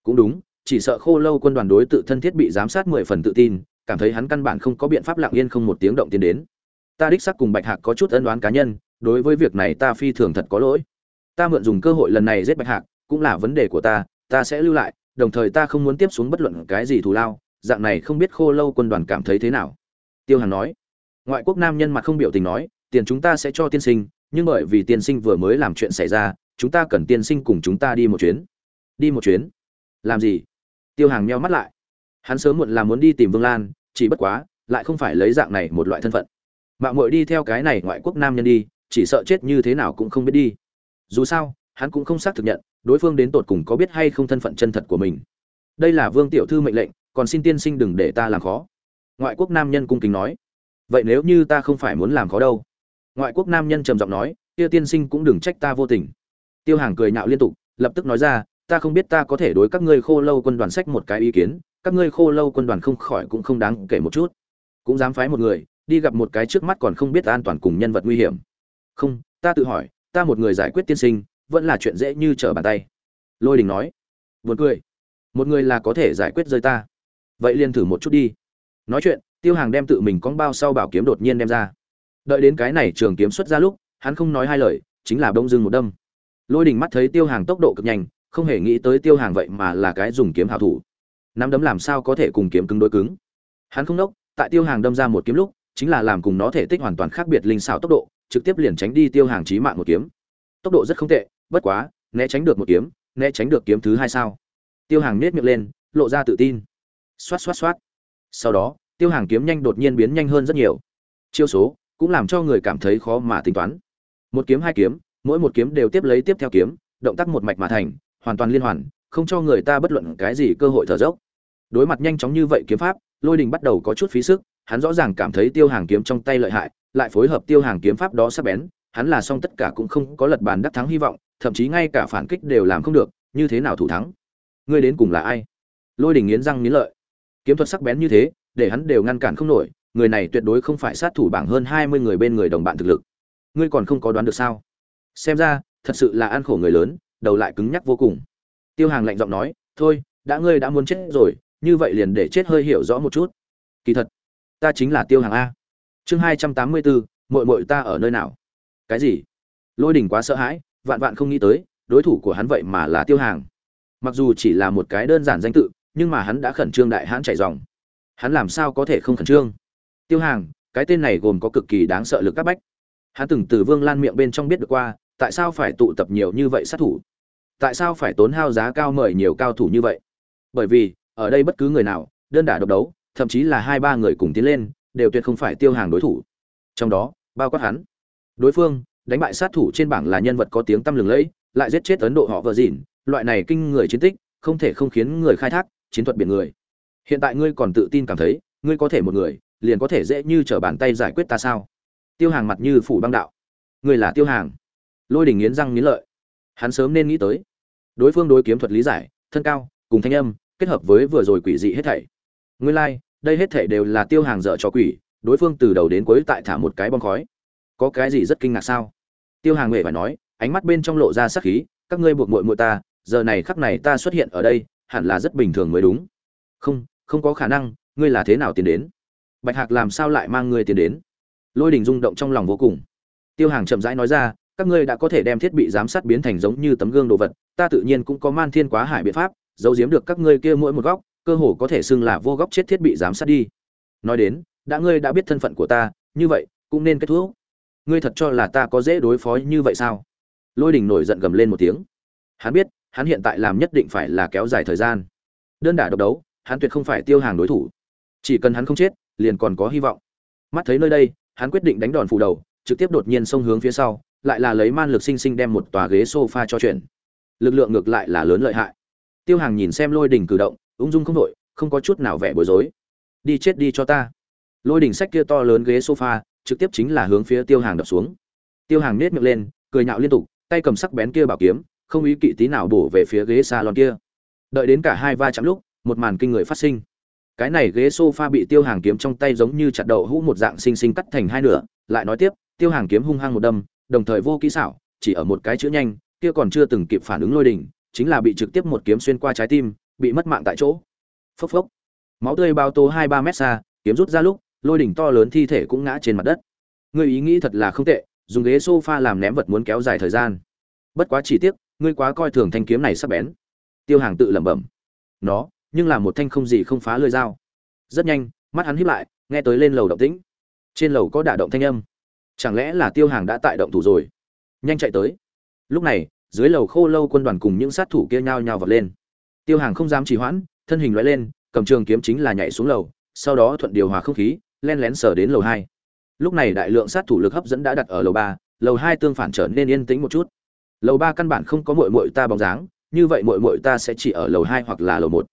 Cũng đúng, chỉ sợ khô lâu quân đoàn đối tự thân thiết bị giám sát mười phần tự tin, cảm thấy hắn căn bản không có biện pháp lặng yên không một tiếng động tiến đến ta đích xác cùng bạch hạc có chút ân đoán cá nhân, đối với việc này ta phi thường thật có lỗi. Ta mượn dùng cơ hội lần này giết bạch hạc, cũng là vấn đề của ta ta sẽ lưu lại, đồng thời ta không muốn tiếp xuống bất luận cái gì thù lao, dạng này không biết khô lâu quân đoàn cảm thấy thế nào. Tiêu hàn nói. Ngoại quốc nam nhân mặt không biểu tình nói, tiền chúng ta sẽ cho tiên sinh, nhưng bởi vì tiên sinh vừa mới làm chuyện xảy ra, chúng ta cần tiên sinh cùng chúng ta đi một chuyến. Đi một chuyến? Làm gì? Tiêu hàng meo mắt lại. Hắn sớm muộn là muốn đi tìm vương lan, chỉ bất quá, lại không phải lấy dạng này một loại thân phận mạng muội đi theo cái này ngoại quốc nam nhân đi, chỉ sợ chết như thế nào cũng không biết đi. Dù sao, hắn cũng không xác thực nhận, đối phương đến tột cùng có biết hay không thân phận chân thật của mình. Đây là vương tiểu thư mệnh lệnh, còn xin tiên sinh đừng để ta làm khó. Ngoại quốc nam nhân cung kính nói. Vậy nếu như ta không phải muốn làm khó đâu? Ngoại quốc nam nhân trầm giọng nói, kia tiên sinh cũng đừng trách ta vô tình. Tiêu hàng cười nhạo liên tục, lập tức nói ra, ta không biết ta có thể đối các ngươi khô lâu quân đoàn sách một cái ý kiến, các ngươi khô lâu quân đoàn không khỏi cũng không đáng kể một chút. Cũng dám phái một người đi gặp một cái trước mắt còn không biết an toàn cùng nhân vật nguy hiểm. Không, ta tự hỏi, ta một người giải quyết tiên sinh, vẫn là chuyện dễ như trở bàn tay. Lôi đình nói. Buồn cười. Một người là có thể giải quyết rơi ta. Vậy liền thử một chút đi. Nói chuyện, tiêu hàng đem tự mình con bao sau bảo kiếm đột nhiên đem ra. Đợi đến cái này trường kiếm xuất ra lúc, hắn không nói hai lời, chính là bông dưng một đâm. Lôi đình mắt thấy tiêu hàng tốc độ cực nhanh, không hề nghĩ tới tiêu hàng vậy mà là cái dùng kiếm hảo thủ. Nắm đấm làm sao có thể cùng kiếm cứng đối cứng? Hắn không đốc tại tiêu hàng đâm ra một kiếm lúc chính là làm cùng nó thể tích hoàn toàn khác biệt linh xảo tốc độ, trực tiếp liền tránh đi tiêu hàng chí mạng một kiếm. Tốc độ rất không tệ, bất quá, né tránh được một kiếm, né tránh được kiếm thứ hai sao? Tiêu hàng nhếch miệng lên, lộ ra tự tin. Xoát xoát xoát. Sau đó, tiêu hàng kiếm nhanh đột nhiên biến nhanh hơn rất nhiều. Chiêu số cũng làm cho người cảm thấy khó mà tính toán. Một kiếm, hai kiếm, mỗi một kiếm đều tiếp lấy tiếp theo kiếm, động tác một mạch mà thành, hoàn toàn liên hoàn, không cho người ta bất luận cái gì cơ hội thở dốc. Đối mặt nhanh chóng như vậy kiếm pháp, lôi đình bắt đầu có chút phí sức hắn rõ ràng cảm thấy tiêu hàng kiếm trong tay lợi hại, lại phối hợp tiêu hàng kiếm pháp đó sắc bén, hắn là xong tất cả cũng không có lật bàn đắc thắng hy vọng, thậm chí ngay cả phản kích đều làm không được, như thế nào thủ thắng? Ngươi đến cùng là ai? Lôi đình nghiến răng nghiến lợi. Kiếm thuật sắc bén như thế, để hắn đều ngăn cản không nổi, người này tuyệt đối không phải sát thủ bảng hơn hai mươi người bên người đồng bạn thực lực. Ngươi còn không có đoán được sao? Xem ra, thật sự là ăn khổ người lớn, đầu lại cứng nhắc vô cùng. Tiêu hàng lạnh giọng nói, thôi, đã ngươi đã muốn chết rồi, như vậy liền để chết hơi hiểu rõ một chút. Kỳ thật ta chính là tiêu hàng a. Chương hai trăm tám mươi bốn mội mội ta ở nơi nào? Cái gì? Lôi đình quá sợ hãi, vạn vạn không nghĩ tới, đối thủ của hắn vậy mà là tiêu hàng. Mặc dù chỉ là một cái đơn giản danh tự, nhưng mà hắn đã khẩn trương đại hãn chạy dòng. Hắn làm sao có thể không khẩn trương? Tiêu hàng, cái tên này gồm có cực kỳ đáng sợ lực các bách. Hắn từng từ vương lan miệng bên trong biết được qua, tại sao phải tụ tập nhiều như vậy sát thủ? Tại sao phải tốn hao giá cao mời nhiều cao thủ như vậy? Bởi vì, ở đây bất cứ người nào, đơn đả độc đấu thậm chí là hai ba người cùng tiến lên, đều tuyệt không phải tiêu hàng đối thủ. Trong đó, bao quát hắn. Đối phương, đánh bại sát thủ trên bảng là nhân vật có tiếng tăm lừng lẫy, lại giết chết ấn độ họ vợ dịn. Loại này kinh người chiến tích, không thể không khiến người khai thác, chiến thuật biển người. Hiện tại ngươi còn tự tin cảm thấy, ngươi có thể một người, liền có thể dễ như trở bàn tay giải quyết ta sao? Tiêu hàng mặt như phủ băng đạo. Ngươi là tiêu hàng. Lôi đình nghiến răng nghiến lợi. Hắn sớm nên nghĩ tới. Đối phương đối kiếm thuật lý giải, thân cao, cùng thanh âm, kết hợp với vừa rồi quỷ dị hết thảy nguyên lai like, đây hết thảy đều là tiêu hàng dở cho quỷ đối phương từ đầu đến cuối tại thả một cái bom khói. Có cái gì rất kinh ngạc sao? Tiêu hàng huệ phải nói ánh mắt bên trong lộ ra sắc khí các ngươi buộc muội muội ta giờ này khắc này ta xuất hiện ở đây hẳn là rất bình thường mới đúng. Không không có khả năng ngươi là thế nào tiến đến? Bạch hạc làm sao lại mang ngươi tiến đến? Lôi đình rung động trong lòng vô cùng. Tiêu hàng chậm rãi nói ra các ngươi đã có thể đem thiết bị giám sát biến thành giống như tấm gương đồ vật ta tự nhiên cũng có man thiên quá hải biện pháp giấu giếm được các ngươi kia mỗi một góc cơ hồ có thể xưng là vô góc chết thiết bị giám sát đi. Nói đến, đã ngươi đã biết thân phận của ta, như vậy, cũng nên kết thúc. Ngươi thật cho là ta có dễ đối phó như vậy sao? Lôi đình nổi giận gầm lên một tiếng. Hắn biết, hắn hiện tại làm nhất định phải là kéo dài thời gian. Đơn đả độc đấu, hắn tuyệt không phải tiêu hàng đối thủ. Chỉ cần hắn không chết, liền còn có hy vọng. Mắt thấy nơi đây, hắn quyết định đánh đòn phủ đầu, trực tiếp đột nhiên xông hướng phía sau, lại là lấy man lực sinh sinh đem một tòa ghế sofa cho chuyển. Lực lượng ngược lại là lớn lợi hại tiêu hàng nhìn xem lôi đình cử động, ung dung không đội không có chút nào vẻ bối rối. Đi chết đi cho ta. Lôi đình sách kia to lớn ghế sofa, trực tiếp chính là hướng phía tiêu hàng đập xuống. Tiêu hàng nết miệng lên, cười nhạo liên tục, tay cầm sắc bén kia bảo kiếm, không ý kỵ tí nào bổ về phía ghế salon kia. Đợi đến cả hai va chạm lúc, một màn kinh người phát sinh. Cái này ghế sofa bị tiêu hàng kiếm trong tay giống như chặt đậu hũ một dạng xinh xinh cắt thành hai nửa, lại nói tiếp, tiêu hàng kiếm hung hăng một đâm, đồng thời vô kỹ xảo, chỉ ở một cái chữ nhanh, kia còn chưa từng kịp phản ứng lôi đình chính là bị trực tiếp một kiếm xuyên qua trái tim, bị mất mạng tại chỗ. Phốc phốc. Máu tươi bao tô hai ba mét xa, kiếm rút ra lúc, lôi đỉnh to lớn thi thể cũng ngã trên mặt đất. Ngươi ý nghĩ thật là không tệ, dùng ghế sofa làm ném vật muốn kéo dài thời gian. Bất quá chỉ tiếc, ngươi quá coi thường thanh kiếm này sắp bén. Tiêu hàng tự lẩm bẩm. Nó, nhưng là một thanh không gì không phá lưỡi dao. Rất nhanh, mắt hắn híp lại, nghe tới lên lầu động tĩnh. Trên lầu có đả động thanh âm. Chẳng lẽ là tiêu hàng đã tại động thủ rồi? Nhanh chạy tới. Lúc này dưới lầu khô lâu quân đoàn cùng những sát thủ kia nhao nhao vọt lên. Tiêu hàng không dám trì hoãn, thân hình lóe lên, cầm trường kiếm chính là nhảy xuống lầu, sau đó thuận điều hòa không khí, len lén sờ đến lầu hai. Lúc này đại lượng sát thủ lực hấp dẫn đã đặt ở lầu ba, lầu hai tương phản trở nên yên tĩnh một chút. Lầu ba căn bản không có muội muội ta bóng dáng, như vậy muội muội ta sẽ chỉ ở lầu hai hoặc là lầu một.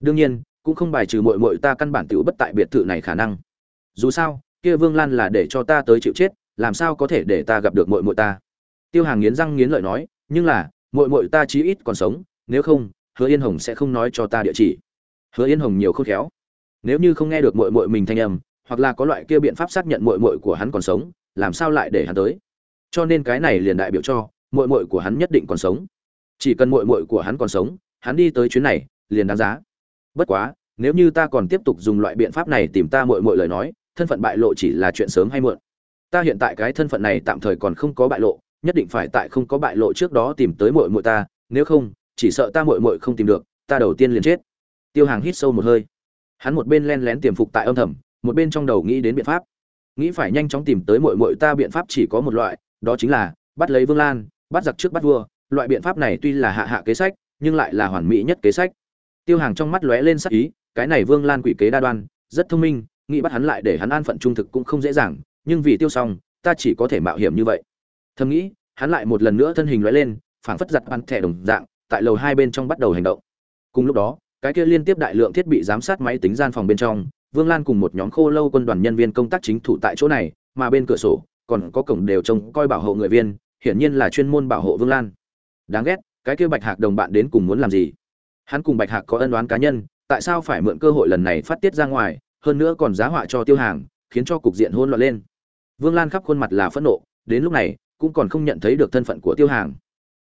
Đương nhiên, cũng không bài trừ muội muội ta căn bản tự bất tại biệt thự này khả năng. Dù sao, kia vương lan là để cho ta tới chịu chết, làm sao có thể để ta gặp được muội muội ta? Tiêu hàng nghiến răng nghiến lợi nói nhưng là, muội muội ta chí ít còn sống, nếu không, hứa yên hồng sẽ không nói cho ta địa chỉ. Hứa yên hồng nhiều khôn khéo. Nếu như không nghe được muội muội mình thanh âm, hoặc là có loại kia biện pháp xác nhận muội muội của hắn còn sống, làm sao lại để hắn tới? Cho nên cái này liền đại biểu cho, muội muội của hắn nhất định còn sống. Chỉ cần muội muội của hắn còn sống, hắn đi tới chuyến này, liền đáng giá. Bất quá, nếu như ta còn tiếp tục dùng loại biện pháp này tìm ta muội muội lời nói, thân phận bại lộ chỉ là chuyện sớm hay muộn. Ta hiện tại cái thân phận này tạm thời còn không có bại lộ nhất định phải tại không có bại lộ trước đó tìm tới muội muội ta, nếu không, chỉ sợ ta muội muội không tìm được, ta đầu tiên liền chết. Tiêu hàng hít sâu một hơi. Hắn một bên lén lén tiềm phục tại âm thầm, một bên trong đầu nghĩ đến biện pháp. Nghĩ phải nhanh chóng tìm tới muội muội ta biện pháp chỉ có một loại, đó chính là bắt lấy vương lan, bắt giặc trước bắt vua. Loại biện pháp này tuy là hạ hạ kế sách, nhưng lại là hoàn mỹ nhất kế sách. Tiêu hàng trong mắt lóe lên sắc ý, cái này vương lan quỷ kế đa đoan, rất thông minh, nghĩ bắt hắn lại để hắn an phận trung thực cũng không dễ dàng, nhưng vì tiêu xong, ta chỉ có thể mạo hiểm như vậy thầm nghĩ, hắn lại một lần nữa thân hình lóe lên, phảng phất giặt bắn thẻ đồng dạng, tại lầu hai bên trong bắt đầu hành động. Cùng lúc đó, cái kia liên tiếp đại lượng thiết bị giám sát máy tính gian phòng bên trong, vương lan cùng một nhóm khô lâu quân đoàn nhân viên công tác chính thủ tại chỗ này, mà bên cửa sổ, còn có cổng đều trông coi bảo hộ người viên, hiển nhiên là chuyên môn bảo hộ vương lan. Đáng ghét, cái kia bạch hạc đồng bạn đến cùng muốn làm gì? Hắn cùng bạch hạc có ân đoán cá nhân, tại sao phải mượn cơ hội lần này phát tiết ra ngoài, hơn nữa còn giá họa cho tiêu hàng, khiến cho cục diện hôn loạn lên. Vương lan khắp khuôn mặt là phẫn nộ, đến lúc này cũng còn không nhận thấy được thân phận của tiêu hàng.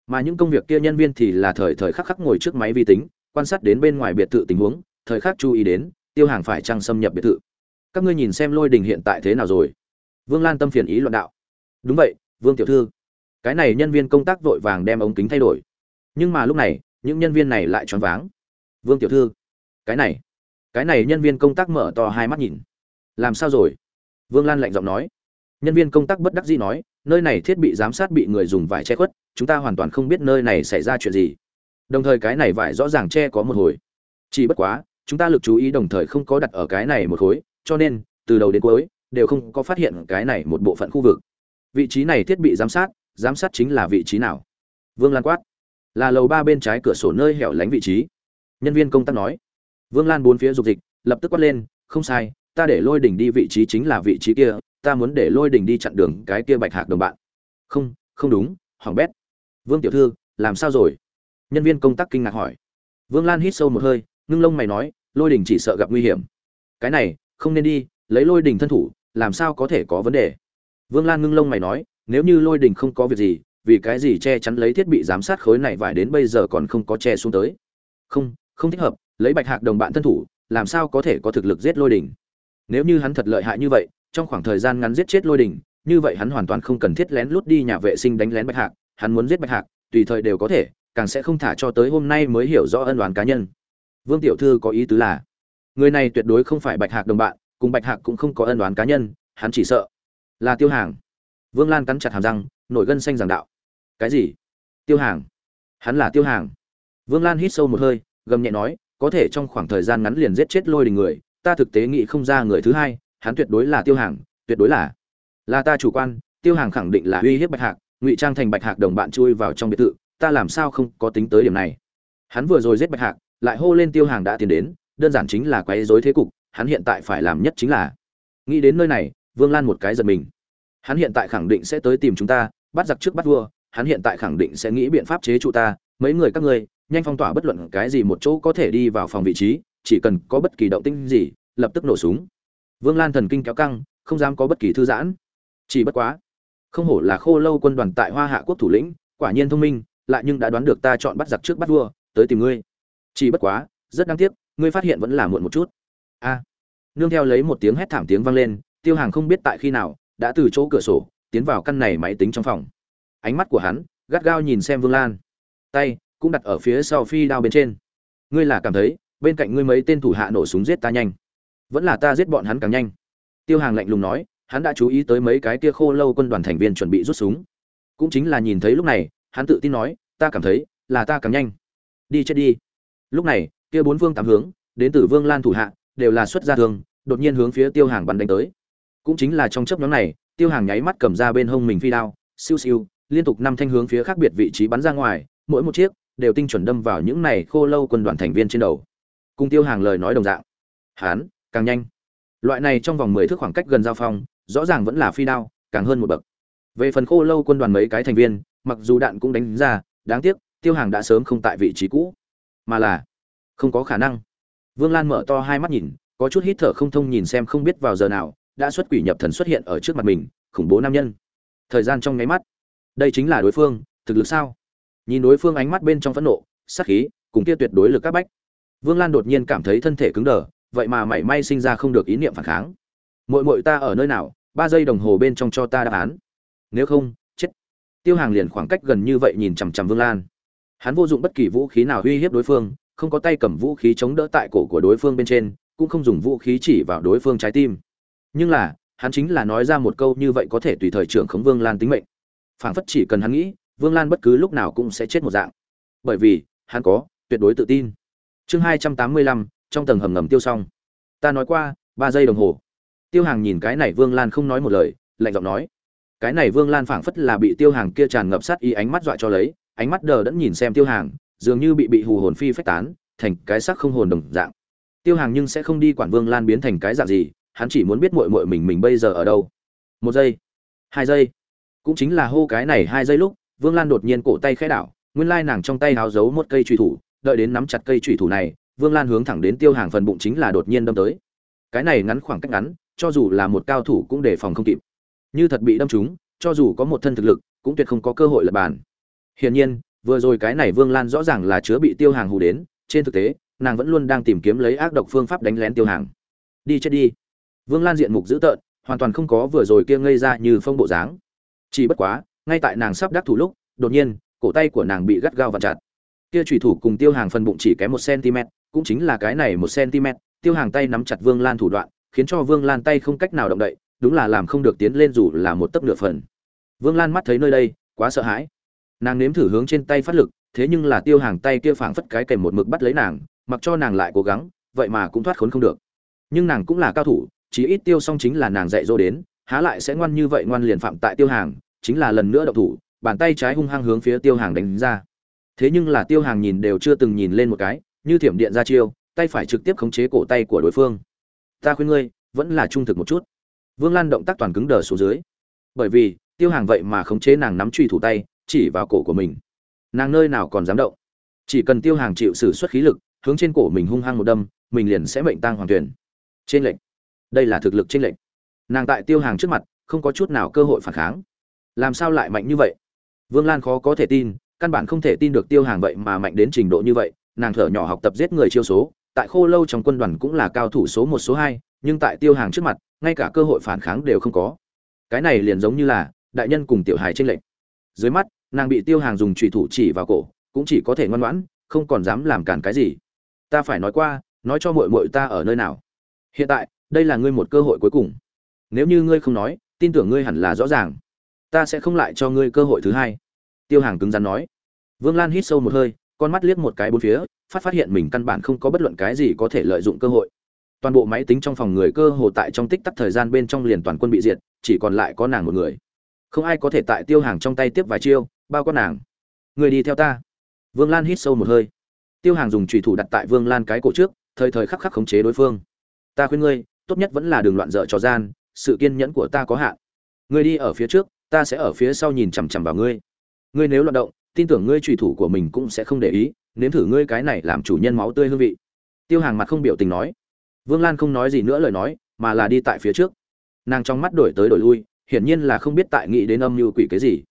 Mà những công việc kia nhân viên thì là thời thời khắc khắc ngồi trước máy vi tính, quan sát đến bên ngoài biệt thự tình huống, thời khắc chú ý đến, tiêu hàng phải trăng xâm nhập biệt thự. Các ngươi nhìn xem lôi đình hiện tại thế nào rồi. Vương lan tâm phiền ý loạn đạo. Đúng vậy, vương tiểu thư. Cái này nhân viên công tác vội vàng đem ống kính thay đổi. Nhưng mà lúc này, những nhân viên này lại choáng váng. Vương tiểu thư. Cái này. Cái này nhân viên công tác mở to hai mắt nhìn. Làm sao rồi? Vương lan lạnh giọng nói nhân viên công tác bất đắc dĩ nói, nơi này thiết bị giám sát bị người dùng vải che khuất, chúng ta hoàn toàn không biết nơi này xảy ra chuyện gì. Đồng thời cái này vải rõ ràng che có một hồi. Chỉ bất quá, chúng ta lực chú ý đồng thời không có đặt ở cái này một khối, cho nên, từ đầu đến cuối, đều không có phát hiện cái này một bộ phận khu vực. Vị trí này thiết bị giám sát giám sát chính là vị trí nào? Vương lan quát. Là lầu ba bên trái cửa sổ nơi hẻo lánh vị trí. Nhân viên công tác nói. Vương lan bốn phía dục dịch, lập tức quát lên, không sai, ta để lôi đỉnh đi vị trí chính là vị trí kia ta muốn để lôi Đình đi chặn đường cái kia bạch hạc đồng bạn. Không không đúng hỏng bét. Vương tiểu thư, làm sao rồi? Nhân viên công tác kinh ngạc hỏi. Vương lan hít sâu một hơi, ngưng lông mày nói, lôi Đình chỉ sợ gặp nguy hiểm. Cái này, không nên đi, lấy lôi Đình thân thủ, làm sao có thể có vấn đề? Vương lan ngưng lông mày nói, nếu như lôi Đình không có việc gì, vì cái gì che chắn lấy thiết bị giám sát khối này vải đến bây giờ còn không có che xuống tới? Không không thích hợp, lấy bạch hạc đồng bạn thân thủ, làm sao có thể có thực lực giết lôi Đình? nếu như hắn thật lợi hại như vậy trong khoảng thời gian ngắn giết chết lôi đình, như vậy hắn hoàn toàn không cần thiết lén lút đi nhà vệ sinh đánh lén bạch hạc, hắn muốn giết bạch hạc, tùy thời đều có thể, càng sẽ không thả cho tới hôm nay mới hiểu rõ ân đoán cá nhân. Vương tiểu thư có ý tứ là, người này tuyệt đối không phải bạch hạc đồng bạn, cùng bạch hạc cũng không có ân đoán cá nhân, hắn chỉ sợ là tiêu hàng. Vương lan cắn chặt hàm răng, nổi gân xanh giảng đạo. Cái gì? Tiêu hàng? Hắn là tiêu hàng. Vương lan hít sâu một hơi, gầm nhẹ nói, có thể trong khoảng thời gian ngắn liền giết chết lôi đình người, ta thực tế nghĩ không ra người thứ hai hắn tuyệt đối là tiêu hàng, tuyệt đối là. Là ta chủ quan, tiêu hàng khẳng định là uy hiếp bạch hạc, ngụy trang thành bạch hạc đồng bạn chui vào trong biệt thự, ta làm sao không có tính tới điểm này. Hắn vừa rồi giết bạch hạc, lại hô lên tiêu hàng đã tiến đến, đơn giản chính là quấy rối thế cục, hắn hiện tại phải làm nhất chính là. Nghĩ đến nơi này, vương lan một cái giật mình. Hắn hiện tại khẳng định sẽ tới tìm chúng ta, bắt giặc trước bắt vua, hắn hiện tại khẳng định sẽ nghĩ biện pháp chế trụ ta, mấy người các ngươi, nhanh phong tỏa bất luận cái gì một chỗ có thể đi vào phòng vị trí, chỉ cần có bất kỳ động tĩnh gì, lập tức nổ súng vương lan thần kinh kéo căng, không dám có bất kỳ thư giãn. Chỉ bất quá, không hổ là khô lâu quân đoàn tại hoa hạ quốc thủ lĩnh, quả nhiên thông minh, lại nhưng đã đoán được ta chọn bắt giặc trước bắt vua, tới tìm ngươi. Chỉ bất quá, rất đáng tiếc, ngươi phát hiện vẫn là muộn một chút. A. Nương theo lấy một tiếng hét thảm tiếng vang lên, tiêu hàng không biết tại khi nào, đã từ chỗ cửa sổ, tiến vào căn này máy tính trong phòng. Ánh mắt của hắn, gắt gao nhìn xem vương lan. Tay, cũng đặt ở phía sau phi đao bên trên. Ngươi là cảm thấy, bên cạnh ngươi mấy tên thủ hạ nổ súng giết ta nhanh vẫn là ta giết bọn hắn càng nhanh. Tiêu hàng lạnh lùng nói, hắn đã chú ý tới mấy cái kia khô lâu quân đoàn thành viên chuẩn bị rút súng. Cũng chính là nhìn thấy lúc này, hắn tự tin nói, ta cảm thấy là ta càng nhanh. Đi chết đi. Lúc này, kia bốn vương tám hướng, đến từ vương lan thủ hạ, đều là xuất gia thương, đột nhiên hướng phía tiêu hàng bắn đánh tới. Cũng chính là trong chớp nhóm này, tiêu hàng nháy mắt cầm ra bên hông mình phi đao, siêu siêu, liên tục năm thanh hướng phía khác biệt vị trí bắn ra ngoài, mỗi một chiếc đều tinh chuẩn đâm vào những này khô lâu quân đoàn thành viên trên đầu. Cùng tiêu hàng lời nói đồng dạng hán càng nhanh. Loại này trong vòng mười thước khoảng cách gần giao phong, rõ ràng vẫn là phi đao, càng hơn một bậc. Về phần khô lâu quân đoàn mấy cái thành viên, mặc dù đạn cũng đánh ra, đáng tiếc, tiêu hàng đã sớm không tại vị trí cũ. Mà là, không có khả năng. Vương lan mở to hai mắt nhìn, có chút hít thở không thông nhìn xem không biết vào giờ nào, đã xuất quỷ nhập thần xuất hiện ở trước mặt mình, khủng bố nam nhân. Thời gian trong nháy mắt. Đây chính là đối phương, thực lực sao? Nhìn đối phương ánh mắt bên trong phẫn nộ sắc khí, cùng kia tuyệt đối lực các bách. Vương lan đột nhiên cảm thấy thân thể cứng đờ vậy mà mảy may sinh ra không được ý niệm phản kháng. Mội mội ta ở nơi nào? Ba giây đồng hồ bên trong cho ta đáp án. Nếu không, chết. Tiêu hàng liền khoảng cách gần như vậy nhìn chằm chằm vương lan. Hắn vô dụng bất kỳ vũ khí nào uy hiếp đối phương, không có tay cầm vũ khí chống đỡ tại cổ của đối phương bên trên, cũng không dùng vũ khí chỉ vào đối phương trái tim. Nhưng là, hắn chính là nói ra một câu như vậy có thể tùy thời trưởng khống vương lan tính mệnh. Phảng phất chỉ cần hắn nghĩ, vương lan bất cứ lúc nào cũng sẽ chết một dạng. Bởi vì, hắn có tuyệt đối tự tin. Chương hai trăm tám mươi lăm trong tầng hầm ngầm tiêu xong. Ta nói qua, ba giây đồng hồ. Tiêu hàng nhìn cái này vương lan không nói một lời, lạnh giọng nói. Cái này vương lan phảng phất là bị tiêu hàng kia tràn ngập sát ý ánh mắt dọa cho lấy, ánh mắt đờ đẫn nhìn xem tiêu hàng, dường như bị bị hù hồn phi phách tán, thành cái sắc không hồn đồng dạng. Tiêu hàng nhưng sẽ không đi quản vương lan biến thành cái dạng gì, hắn chỉ muốn biết muội muội mình mình bây giờ ở đâu. Một giây, hai giây. Cũng chính là hô cái này hai giây lúc, vương lan đột nhiên cổ tay khẽ đảo, nguyên lai nàng trong tay háo giấu một cây trùy thủ, đợi đến nắm chặt cây trùy thủ này vương lan hướng thẳng đến tiêu hàng phần bụng chính là đột nhiên đâm tới. Cái này ngắn khoảng cách ngắn, cho dù là một cao thủ cũng đề phòng không kịp. Như thật bị đâm trúng, cho dù có một thân thực lực, cũng tuyệt không có cơ hội lật bàn. Hiển nhiên, vừa rồi cái này vương lan rõ ràng là chứa bị tiêu hàng hù đến, trên thực tế, nàng vẫn luôn đang tìm kiếm lấy ác độc phương pháp đánh lén tiêu hàng. Đi chết đi. Vương lan diện mục dữ tợn, hoàn toàn không có vừa rồi kia ngây ra như phong bộ dáng. Chỉ bất quá, ngay tại nàng sắp đắc thủ lúc, đột nhiên, cổ tay của nàng bị gắt gao vặn chặt. Kia chủy thủ cùng tiêu hàng phần bụng chỉ kém một cm cũng chính là cái này một cm, tiêu hàng tay nắm chặt vương lan thủ đoạn, khiến cho vương lan tay không cách nào động đậy, đúng là làm không được tiến lên dù là một tấc nửa phần. Vương lan mắt thấy nơi đây, quá sợ hãi. Nàng nếm thử hướng trên tay phát lực, thế nhưng là tiêu hàng tay kia phảng phất cái kèm một mực bắt lấy nàng, mặc cho nàng lại cố gắng, vậy mà cũng thoát khốn không được. Nhưng nàng cũng là cao thủ chỉ ít tiêu xong chính là nàng dạy dỗ đến, há lại sẽ ngoan như vậy ngoan liền phạm tại tiêu hàng, chính là lần nữa đậu thủ, bàn tay trái hung hăng hướng phía tiêu hàng đánh ra. Thế nhưng là tiêu hàng nhìn đều chưa từng nhìn lên một cái như thiểm điện ra chiêu, tay phải trực tiếp khống chế cổ tay của đối phương. Ta khuyên ngươi, vẫn là trung thực một chút. Vương lan động tác toàn cứng đờ xuống dưới. Bởi vì, tiêu hàng vậy mà khống chế nàng nắm truy thủ tay, chỉ vào cổ của mình. Nàng nơi nào còn dám động? Chỉ cần tiêu hàng chịu sử xuất khí lực, hướng trên cổ mình hung hăng một đâm, mình liền sẽ mệnh tang hoàng tuyển. Trên lệnh. Đây là thực lực trên lệnh. Nàng tại tiêu hàng trước mặt, không có chút nào cơ hội phản kháng. Làm sao lại mạnh như vậy? Vương lan khó có thể tin, căn bản không thể tin được tiêu hàng vậy mà mạnh đến trình độ như vậy nàng thở nhỏ học tập giết người chiêu số, tại khô lâu trong quân đoàn cũng là cao thủ số một, số hai, nhưng tại tiêu hàng trước mặt, ngay cả cơ hội phản kháng đều không có. Cái này liền giống như là đại nhân cùng tiểu hài trên lệnh dưới mắt, nàng bị tiêu hàng dùng trùy thủ chỉ vào cổ, cũng chỉ có thể ngoan ngoãn, không còn dám làm cản cái gì. Ta phải nói qua, nói cho mội mội ta ở nơi nào. Hiện tại, đây là ngươi một cơ hội cuối cùng. Nếu như ngươi không nói, tin tưởng ngươi hẳn là rõ ràng. Ta sẽ không lại cho ngươi cơ hội thứ hai. Tiêu hàng cứng rắn nói. Vương lan hít sâu một hơi con mắt liếc một cái bốn phía, phát phát hiện mình căn bản không có bất luận cái gì có thể lợi dụng cơ hội. Toàn bộ máy tính trong phòng người cơ hồ tại trong tích tắc thời gian bên trong liền toàn quân bị diệt, chỉ còn lại có nàng một người. Không ai có thể tại tiêu hàng trong tay tiếp vài chiêu, bao con nàng. Người đi theo ta. Vương lan hít sâu một hơi. Tiêu hàng dùng trùy thủ đặt tại vương lan cái cổ trước, thời thời khắc khắc khống chế đối phương. Ta khuyên ngươi, tốt nhất vẫn là đường loạn dở trò gian, sự kiên nhẫn của ta có hạn. Ngươi đi ở phía trước, ta sẽ ở phía sau nhìn chằm chằm vào ngươi. Ngươi nếu loạn động tin tưởng ngươi trùy thủ của mình cũng sẽ không để ý, nếm thử ngươi cái này làm chủ nhân máu tươi hương vị. Tiêu hàng mặt không biểu tình nói. Vương lan không nói gì nữa lời nói, mà là đi tại phía trước. Nàng trong mắt đổi tới đổi lui, hiển nhiên là không biết tại nghĩ đến âm mưu quỷ cái gì.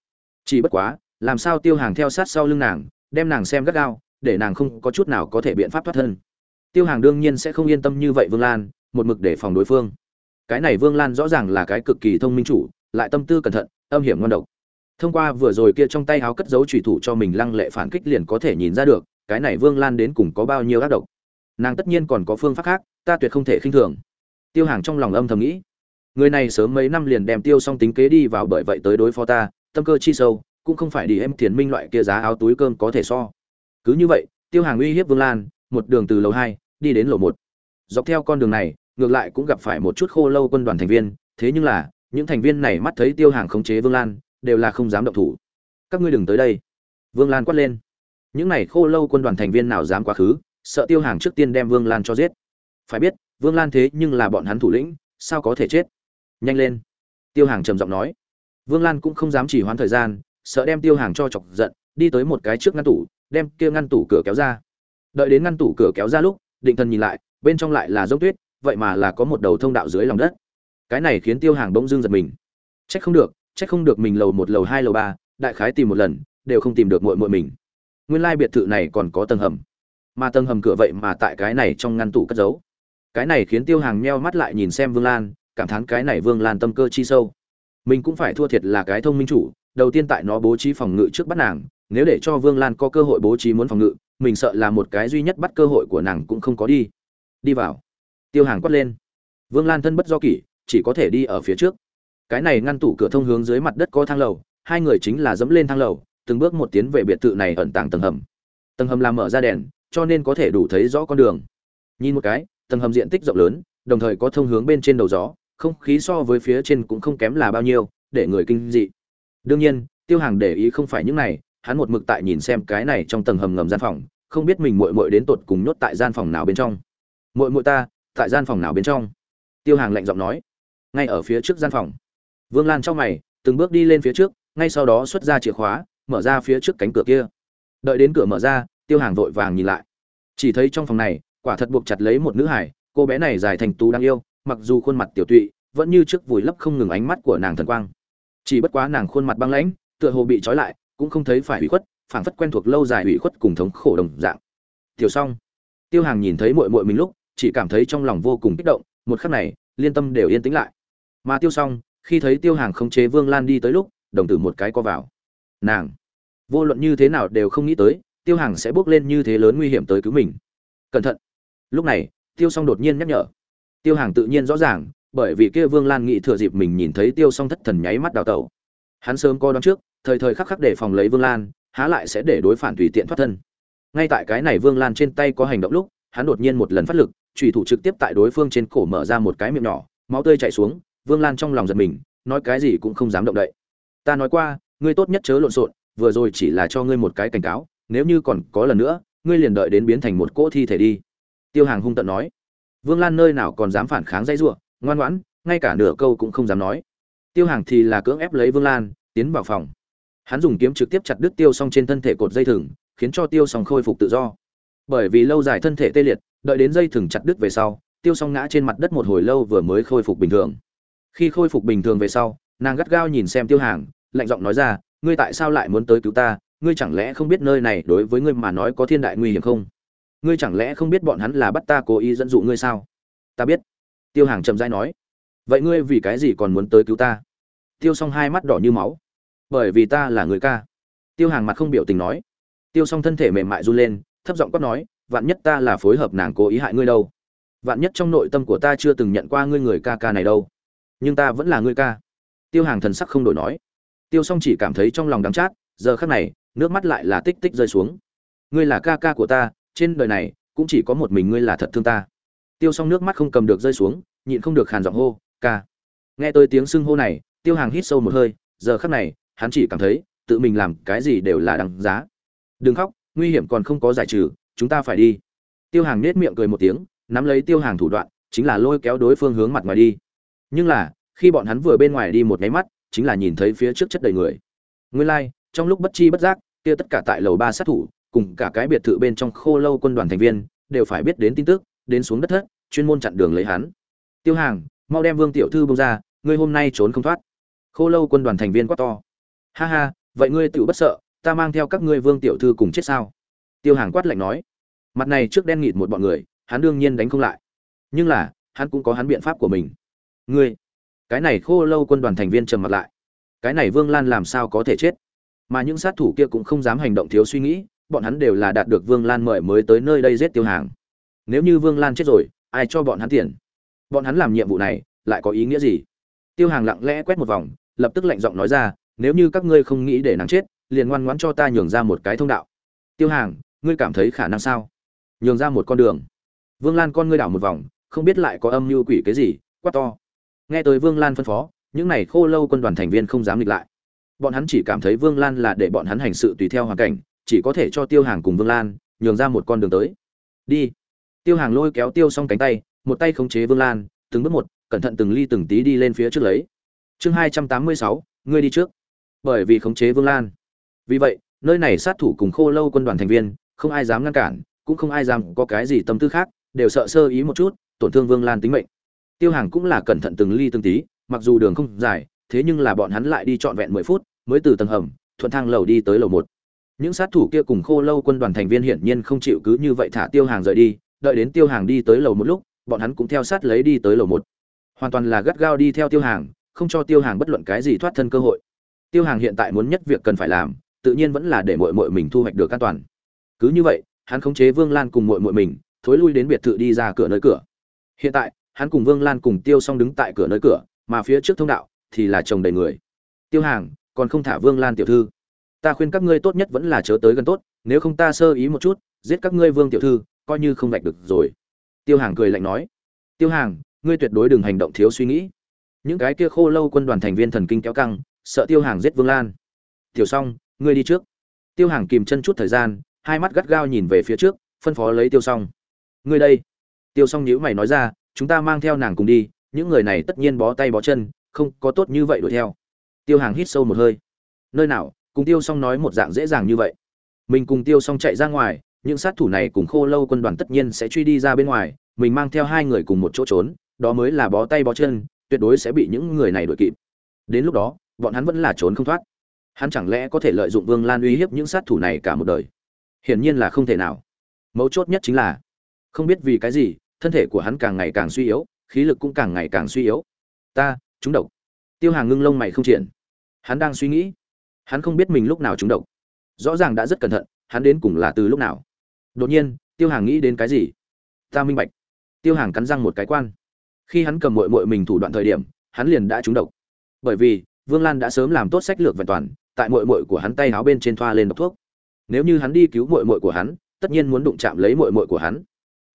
Chỉ bất quá, làm sao tiêu hàng theo sát sau lưng nàng, đem nàng xem gắt gao, để nàng không có chút nào có thể biện pháp thoát thân. Tiêu hàng đương nhiên sẽ không yên tâm như vậy vương lan, một mực để phòng đối phương. Cái này vương lan rõ ràng là cái cực kỳ thông minh chủ, lại tâm tư cẩn thận, âm hiểm ngon độc thông qua vừa rồi kia trong tay háo cất giấu trùy thủ cho mình lăng lệ phản kích liền có thể nhìn ra được, cái này vương lan đến cùng có bao nhiêu ác độc. Nàng tất nhiên còn có phương pháp khác, ta tuyệt không thể khinh thường. Tiêu hàng trong lòng âm thầm nghĩ, người này sớm mấy năm liền đem tiêu xong tính kế đi vào bởi vậy tới đối phó ta, tâm cơ chi sâu, cũng không phải đi em thiền minh loại kia giá áo túi cơm có thể so. Cứ như vậy, tiêu hàng uy hiếp vương lan, một đường từ lầu hai đi đến lầu một. Dọc theo con đường này, ngược lại cũng gặp phải một chút khô lâu quân đoàn thành viên, thế nhưng là, những thành viên này mắt thấy tiêu hàng khống chế vương lan đều là không dám động thủ. Các ngươi đừng tới đây. Vương lan quát lên. Những này khô lâu quân đoàn thành viên nào dám quá khứ, sợ tiêu hàng trước tiên đem vương lan cho giết. Phải biết, vương lan thế nhưng là bọn hắn thủ lĩnh, sao có thể chết? Nhanh lên. Tiêu hàng trầm giọng nói. Vương lan cũng không dám chỉ hoãn thời gian, sợ đem tiêu hàng cho chọc giận, đi tới một cái trước ngăn tủ, đem kia ngăn tủ cửa kéo ra. Đợi đến ngăn tủ cửa kéo ra lúc, định thần nhìn lại, bên trong lại là dốc tuyết, vậy mà là có một đầu thông đạo dưới lòng đất. Cái này khiến tiêu hàng bỗng dưng giật mình. Trách không được Chắc không được mình lầu một, lầu hai, lầu ba, đại khái tìm một lần, đều không tìm được muội muội mình. Nguyên lai biệt thự này còn có tầng hầm. Mà tầng hầm cửa vậy mà tại cái này trong ngăn tủ cất giấu. Cái này khiến tiêu hàng meo mắt lại nhìn xem vương lan, cảm thán cái này vương lan tâm cơ chi sâu. Mình cũng phải thua thiệt là cái thông minh chủ, đầu tiên tại nó bố trí phòng ngự trước bắt nàng, nếu để cho vương lan có cơ hội bố trí muốn phòng ngự, mình sợ là một cái duy nhất bắt cơ hội của nàng cũng không có đi. Đi vào. Tiêu hàng quát lên. Vương lan thân bất do kỷ, chỉ có thể đi ở phía trước cái này ngăn tủ cửa thông hướng dưới mặt đất có thang lầu, hai người chính là dẫm lên thang lầu, từng bước một tiến về biệt thự này ẩn tàng tầng hầm. Tầng hầm làm mở ra đèn, cho nên có thể đủ thấy rõ con đường. Nhìn một cái, tầng hầm diện tích rộng lớn, đồng thời có thông hướng bên trên đầu gió, không khí so với phía trên cũng không kém là bao nhiêu, để người kinh dị. Đương nhiên, tiêu hàng để ý không phải những này, hắn một mực tại nhìn xem cái này trong tầng hầm ngầm gian phòng, không biết mình muội muội đến tột cùng nhốt tại gian phòng nào bên trong. Muội muội ta, tại gian phòng nào bên trong? Tiêu hàng lạnh giọng nói. Ngay ở phía trước gian phòng vương lan trong mày từng bước đi lên phía trước ngay sau đó xuất ra chìa khóa mở ra phía trước cánh cửa kia. Đợi đến cửa mở ra tiêu hàng vội vàng nhìn lại. Chỉ thấy trong phòng này quả thật buộc chặt lấy một nữ hải cô bé này dài thành tú đáng yêu mặc dù khuôn mặt tiểu tụy vẫn như trước vùi lấp không ngừng ánh mắt của nàng thần quang. Chỉ bất quá nàng khuôn mặt băng lãnh tựa hồ bị trói lại cũng không thấy phải ủy khuất phảng phất quen thuộc lâu dài ủy khuất cùng thống khổ đồng dạng. Tiểu Song, tiêu hàng nhìn thấy muội muội mình lúc chỉ cảm thấy trong lòng vô cùng kích động một khắc này liên tâm đều yên tĩnh lại. Mà tiêu Song khi thấy tiêu hàng khống chế vương lan đi tới lúc, đồng tử một cái co vào. Nàng, vô luận như thế nào đều không nghĩ tới, tiêu hàng sẽ bước lên như thế lớn nguy hiểm tới cứu mình. Cẩn thận. Lúc này, tiêu xong đột nhiên nhắc nhở. Tiêu hàng tự nhiên rõ ràng, bởi vì kia vương lan nghĩ thừa dịp mình nhìn thấy tiêu xong thất thần nháy mắt đào tẩu. Hắn sớm co đón trước, thời thời khắc khắc để phòng lấy vương lan, há lại sẽ để đối phản tùy tiện thoát thân. Ngay tại cái này vương lan trên tay có hành động lúc, hắn đột nhiên một lần phát lực trùy thủ trực tiếp tại đối phương trên cổ mở ra một cái miệng nhỏ, máu tươi chảy xuống vương lan trong lòng giật mình, nói cái gì cũng không dám động đậy. Ta nói qua, ngươi tốt nhất chớ lộn xộn, vừa rồi chỉ là cho ngươi một cái cảnh cáo, nếu như còn có lần nữa, ngươi liền đợi đến biến thành một cỗ thi thể đi. Tiêu hàng hung tận nói. Vương lan nơi nào còn dám phản kháng dây giụa ngoan ngoãn, ngay cả nửa câu cũng không dám nói. Tiêu hàng thì là cưỡng ép lấy vương lan, tiến vào phòng. Hắn dùng kiếm trực tiếp chặt đứt tiêu Song trên thân thể cột dây thừng, khiến cho tiêu Song khôi phục tự do. Bởi vì lâu dài thân thể tê liệt, đợi đến dây thừng chặt đứt về sau, tiêu Song ngã trên mặt đất một hồi lâu vừa mới khôi phục bình thường khi khôi phục bình thường về sau, nàng gắt gao nhìn xem tiêu hàng, lạnh giọng nói ra, ngươi tại sao lại muốn tới cứu ta? Ngươi chẳng lẽ không biết nơi này đối với ngươi mà nói có thiên đại nguy hiểm không? Ngươi chẳng lẽ không biết bọn hắn là bắt ta cố ý dẫn dụ ngươi sao? Ta biết. Tiêu hàng chậm rãi nói, vậy ngươi vì cái gì còn muốn tới cứu ta? Tiêu s o n g hai mắt đỏ như máu. Bởi vì ta là người ca. Tiêu hàng mặt không biểu tình nói. Tiêu s o n g thân thể mềm mại run lên, thấp giọng quát nói, vạn nhất ta là phối hợp nàng cố ý hại ngươi đâu? Vạn nhất trong nội tâm của ta chưa từng nhận qua ngươi người ca ca này đâu? Nhưng ta vẫn là ngươi ca. Tiêu hàng thần sắc không đổi nói. Tiêu s o n g chỉ cảm thấy trong lòng đắng chát, giờ khắc này, nước mắt lại là tích tích rơi xuống. Ngươi là ca ca của ta, trên đời này, cũng chỉ có một mình ngươi là thật thương ta. Tiêu s o n g nước mắt không cầm được rơi xuống, nhịn không được khàn giọng hô, ca. Nghe tới tiếng sưng hô này, tiêu hàng hít sâu một hơi, giờ khắc này, hắn chỉ cảm thấy, tự mình làm cái gì đều là đằng giá. Đừng khóc, nguy hiểm còn không có giải trừ, chúng ta phải đi. Tiêu hàng nết miệng cười một tiếng, nắm lấy tiêu hàng thủ đoạn, chính là lôi kéo đối phương hướng mặt ngoài đi nhưng là khi bọn hắn vừa bên ngoài đi một nháy mắt chính là nhìn thấy phía trước chất đầy người. Nguyên lai、like, trong lúc bất chi bất giác kia tất cả tại lầu ba sát thủ cùng cả cái biệt thự bên trong khô lâu quân đoàn thành viên đều phải biết đến tin tức đến xuống đất thất chuyên môn chặn đường lấy hắn. Tiêu hàng mau đem vương tiểu thư bông ra ngươi hôm nay trốn không thoát. Khô lâu quân đoàn thành viên quát to. Ha ha vậy ngươi tự bất sợ ta mang theo các ngươi vương tiểu thư cùng chết sao? Tiêu hàng quát lạnh nói. Mặt này trước đen nghịt một bọn người hắn đương nhiên đánh không lại. Nhưng là hắn cũng có hắn biện pháp của mình ngươi, cái này khô lâu quân đoàn thành viên trầm mặt lại. Cái này vương lan làm sao có thể chết? Mà những sát thủ kia cũng không dám hành động thiếu suy nghĩ, bọn hắn đều là đạt được vương lan mời mới tới nơi đây giết tiêu hàng. Nếu như vương lan chết rồi, ai cho bọn hắn tiền? Bọn hắn làm nhiệm vụ này, lại có ý nghĩa gì? Tiêu hàng lặng lẽ quét một vòng, lập tức lạnh giọng nói ra, nếu như các ngươi không nghĩ để nàng chết, liền ngoan ngoãn cho ta nhường ra một cái thông đạo. Tiêu hàng, ngươi cảm thấy khả năng sao? Nhường ra một con đường. Vương lan con ngươi đảo một vòng, không biết lại có âm mưu quỷ cái gì, quát to nghe tới vương lan phân phó những này khô lâu quân đoàn thành viên không dám nghịch lại bọn hắn chỉ cảm thấy vương lan là để bọn hắn hành sự tùy theo hoàn cảnh chỉ có thể cho tiêu hàng cùng vương lan nhường ra một con đường tới đi tiêu hàng lôi kéo tiêu xong cánh tay một tay khống chế Vương Lan, từng bước một, cẩn thận từng ly từng tí đi lên phía trước lấy. Chương hai trăm tám mươi sáu, ngươi đi trước. Bởi vì khống chế Vương Lan. Vì vậy, nơi này sát thủ cùng Khô Lâu quân đoàn thành viên, không ai dám ngăn cản, cũng không ai dám có cái gì tâm tư khác, đều sợ sơ ý một chút, tổn thương Vương Lan tính mệnh. Tiêu Hàng cũng là cẩn thận từng ly từng tí, mặc dù đường không dài, thế nhưng là bọn hắn lại đi trọn vẹn mười phút, mới từ tầng hầm, thuận thang lầu đi tới lầu một. Những sát thủ kia cùng Khô Lâu quân đoàn thành viên hiển nhiên không chịu cứ như vậy thả Tiêu Hàng rời đi, đợi đến Tiêu Hàng đi tới lầu một lúc, bọn hắn cũng theo sát lấy đi tới lầu một. Hoàn toàn là gắt gao đi theo tiêu hàng không cho tiêu hàng bất luận cái gì thoát thân cơ hội. Tiêu hàng hiện tại muốn nhất việc cần phải làm tự nhiên vẫn là để mội mội mình thu hoạch được an toàn. Cứ như vậy hắn khống chế vương lan cùng mội mội mình thối lui đến biệt thự đi ra cửa nơi cửa. Hiện tại hắn cùng vương lan cùng tiêu song đứng tại cửa nơi cửa, mà phía trước thông đạo thì là chồng đầy người. Tiêu hàng, còn không thả vương lan tiểu thư. Ta khuyên các ngươi tốt nhất vẫn là chớ tới gần tốt, nếu không ta sơ ý một chút, giết các ngươi vương tiểu thư, coi như không vạch được rồi. Tiêu hàng cười lạnh nói. Tiêu hàng, ngươi tuyệt đối đừng hành động thiếu suy nghĩ. Những cái kia khô lâu quân đoàn thành viên thần kinh kéo căng, sợ tiêu hàng giết vương lan. Tiểu song, ngươi đi trước. Tiêu hàng kìm chân chút thời gian, hai mắt gắt gao nhìn về phía trước, phân phó lấy tiêu song. ngươi đây. Tiêu song nhữ mày nói ra chúng ta mang theo nàng cùng đi, những người này tất nhiên bó tay bó chân, không có tốt như vậy đuổi theo. Tiêu hàng hít sâu một hơi. Nơi nào, cùng tiêu xong nói một dạng dễ dàng như vậy. Mình cùng tiêu xong chạy ra ngoài, những sát thủ này cùng khô lâu quân đoàn tất nhiên sẽ truy đi ra bên ngoài, mình mang theo hai người cùng một chỗ trốn, đó mới là bó tay bó chân, tuyệt đối sẽ bị những người này đuổi kịp. Đến lúc đó, bọn hắn vẫn là trốn không thoát. Hắn chẳng lẽ có thể lợi dụng vương lan uy hiếp những sát thủ này cả một đời? Hiển nhiên là không thể nào. Mấu chốt nhất chính là, không biết vì cái gì thân thể của hắn càng ngày càng suy yếu, khí lực cũng càng ngày càng suy yếu. Ta trúng độc. Tiêu hàng ngưng lông mày không triển. Hắn đang suy nghĩ. Hắn không biết mình lúc nào trúng độc. Rõ ràng đã rất cẩn thận, hắn đến cùng là từ lúc nào. Đột nhiên, tiêu hàng nghĩ đến cái gì? Ta minh bạch. Tiêu hàng cắn răng một cái quan. Khi hắn cầm mội mội mình thủ đoạn thời điểm, hắn liền đã trúng độc. Bởi vì, vương lan đã sớm làm tốt sách lược vẹn toàn, tại mội mội của hắn tay áo bên trên thoa lên độc thuốc. Nếu như hắn đi cứu mội mội của hắn, tất nhiên muốn đụng chạm lấy mội mội của hắn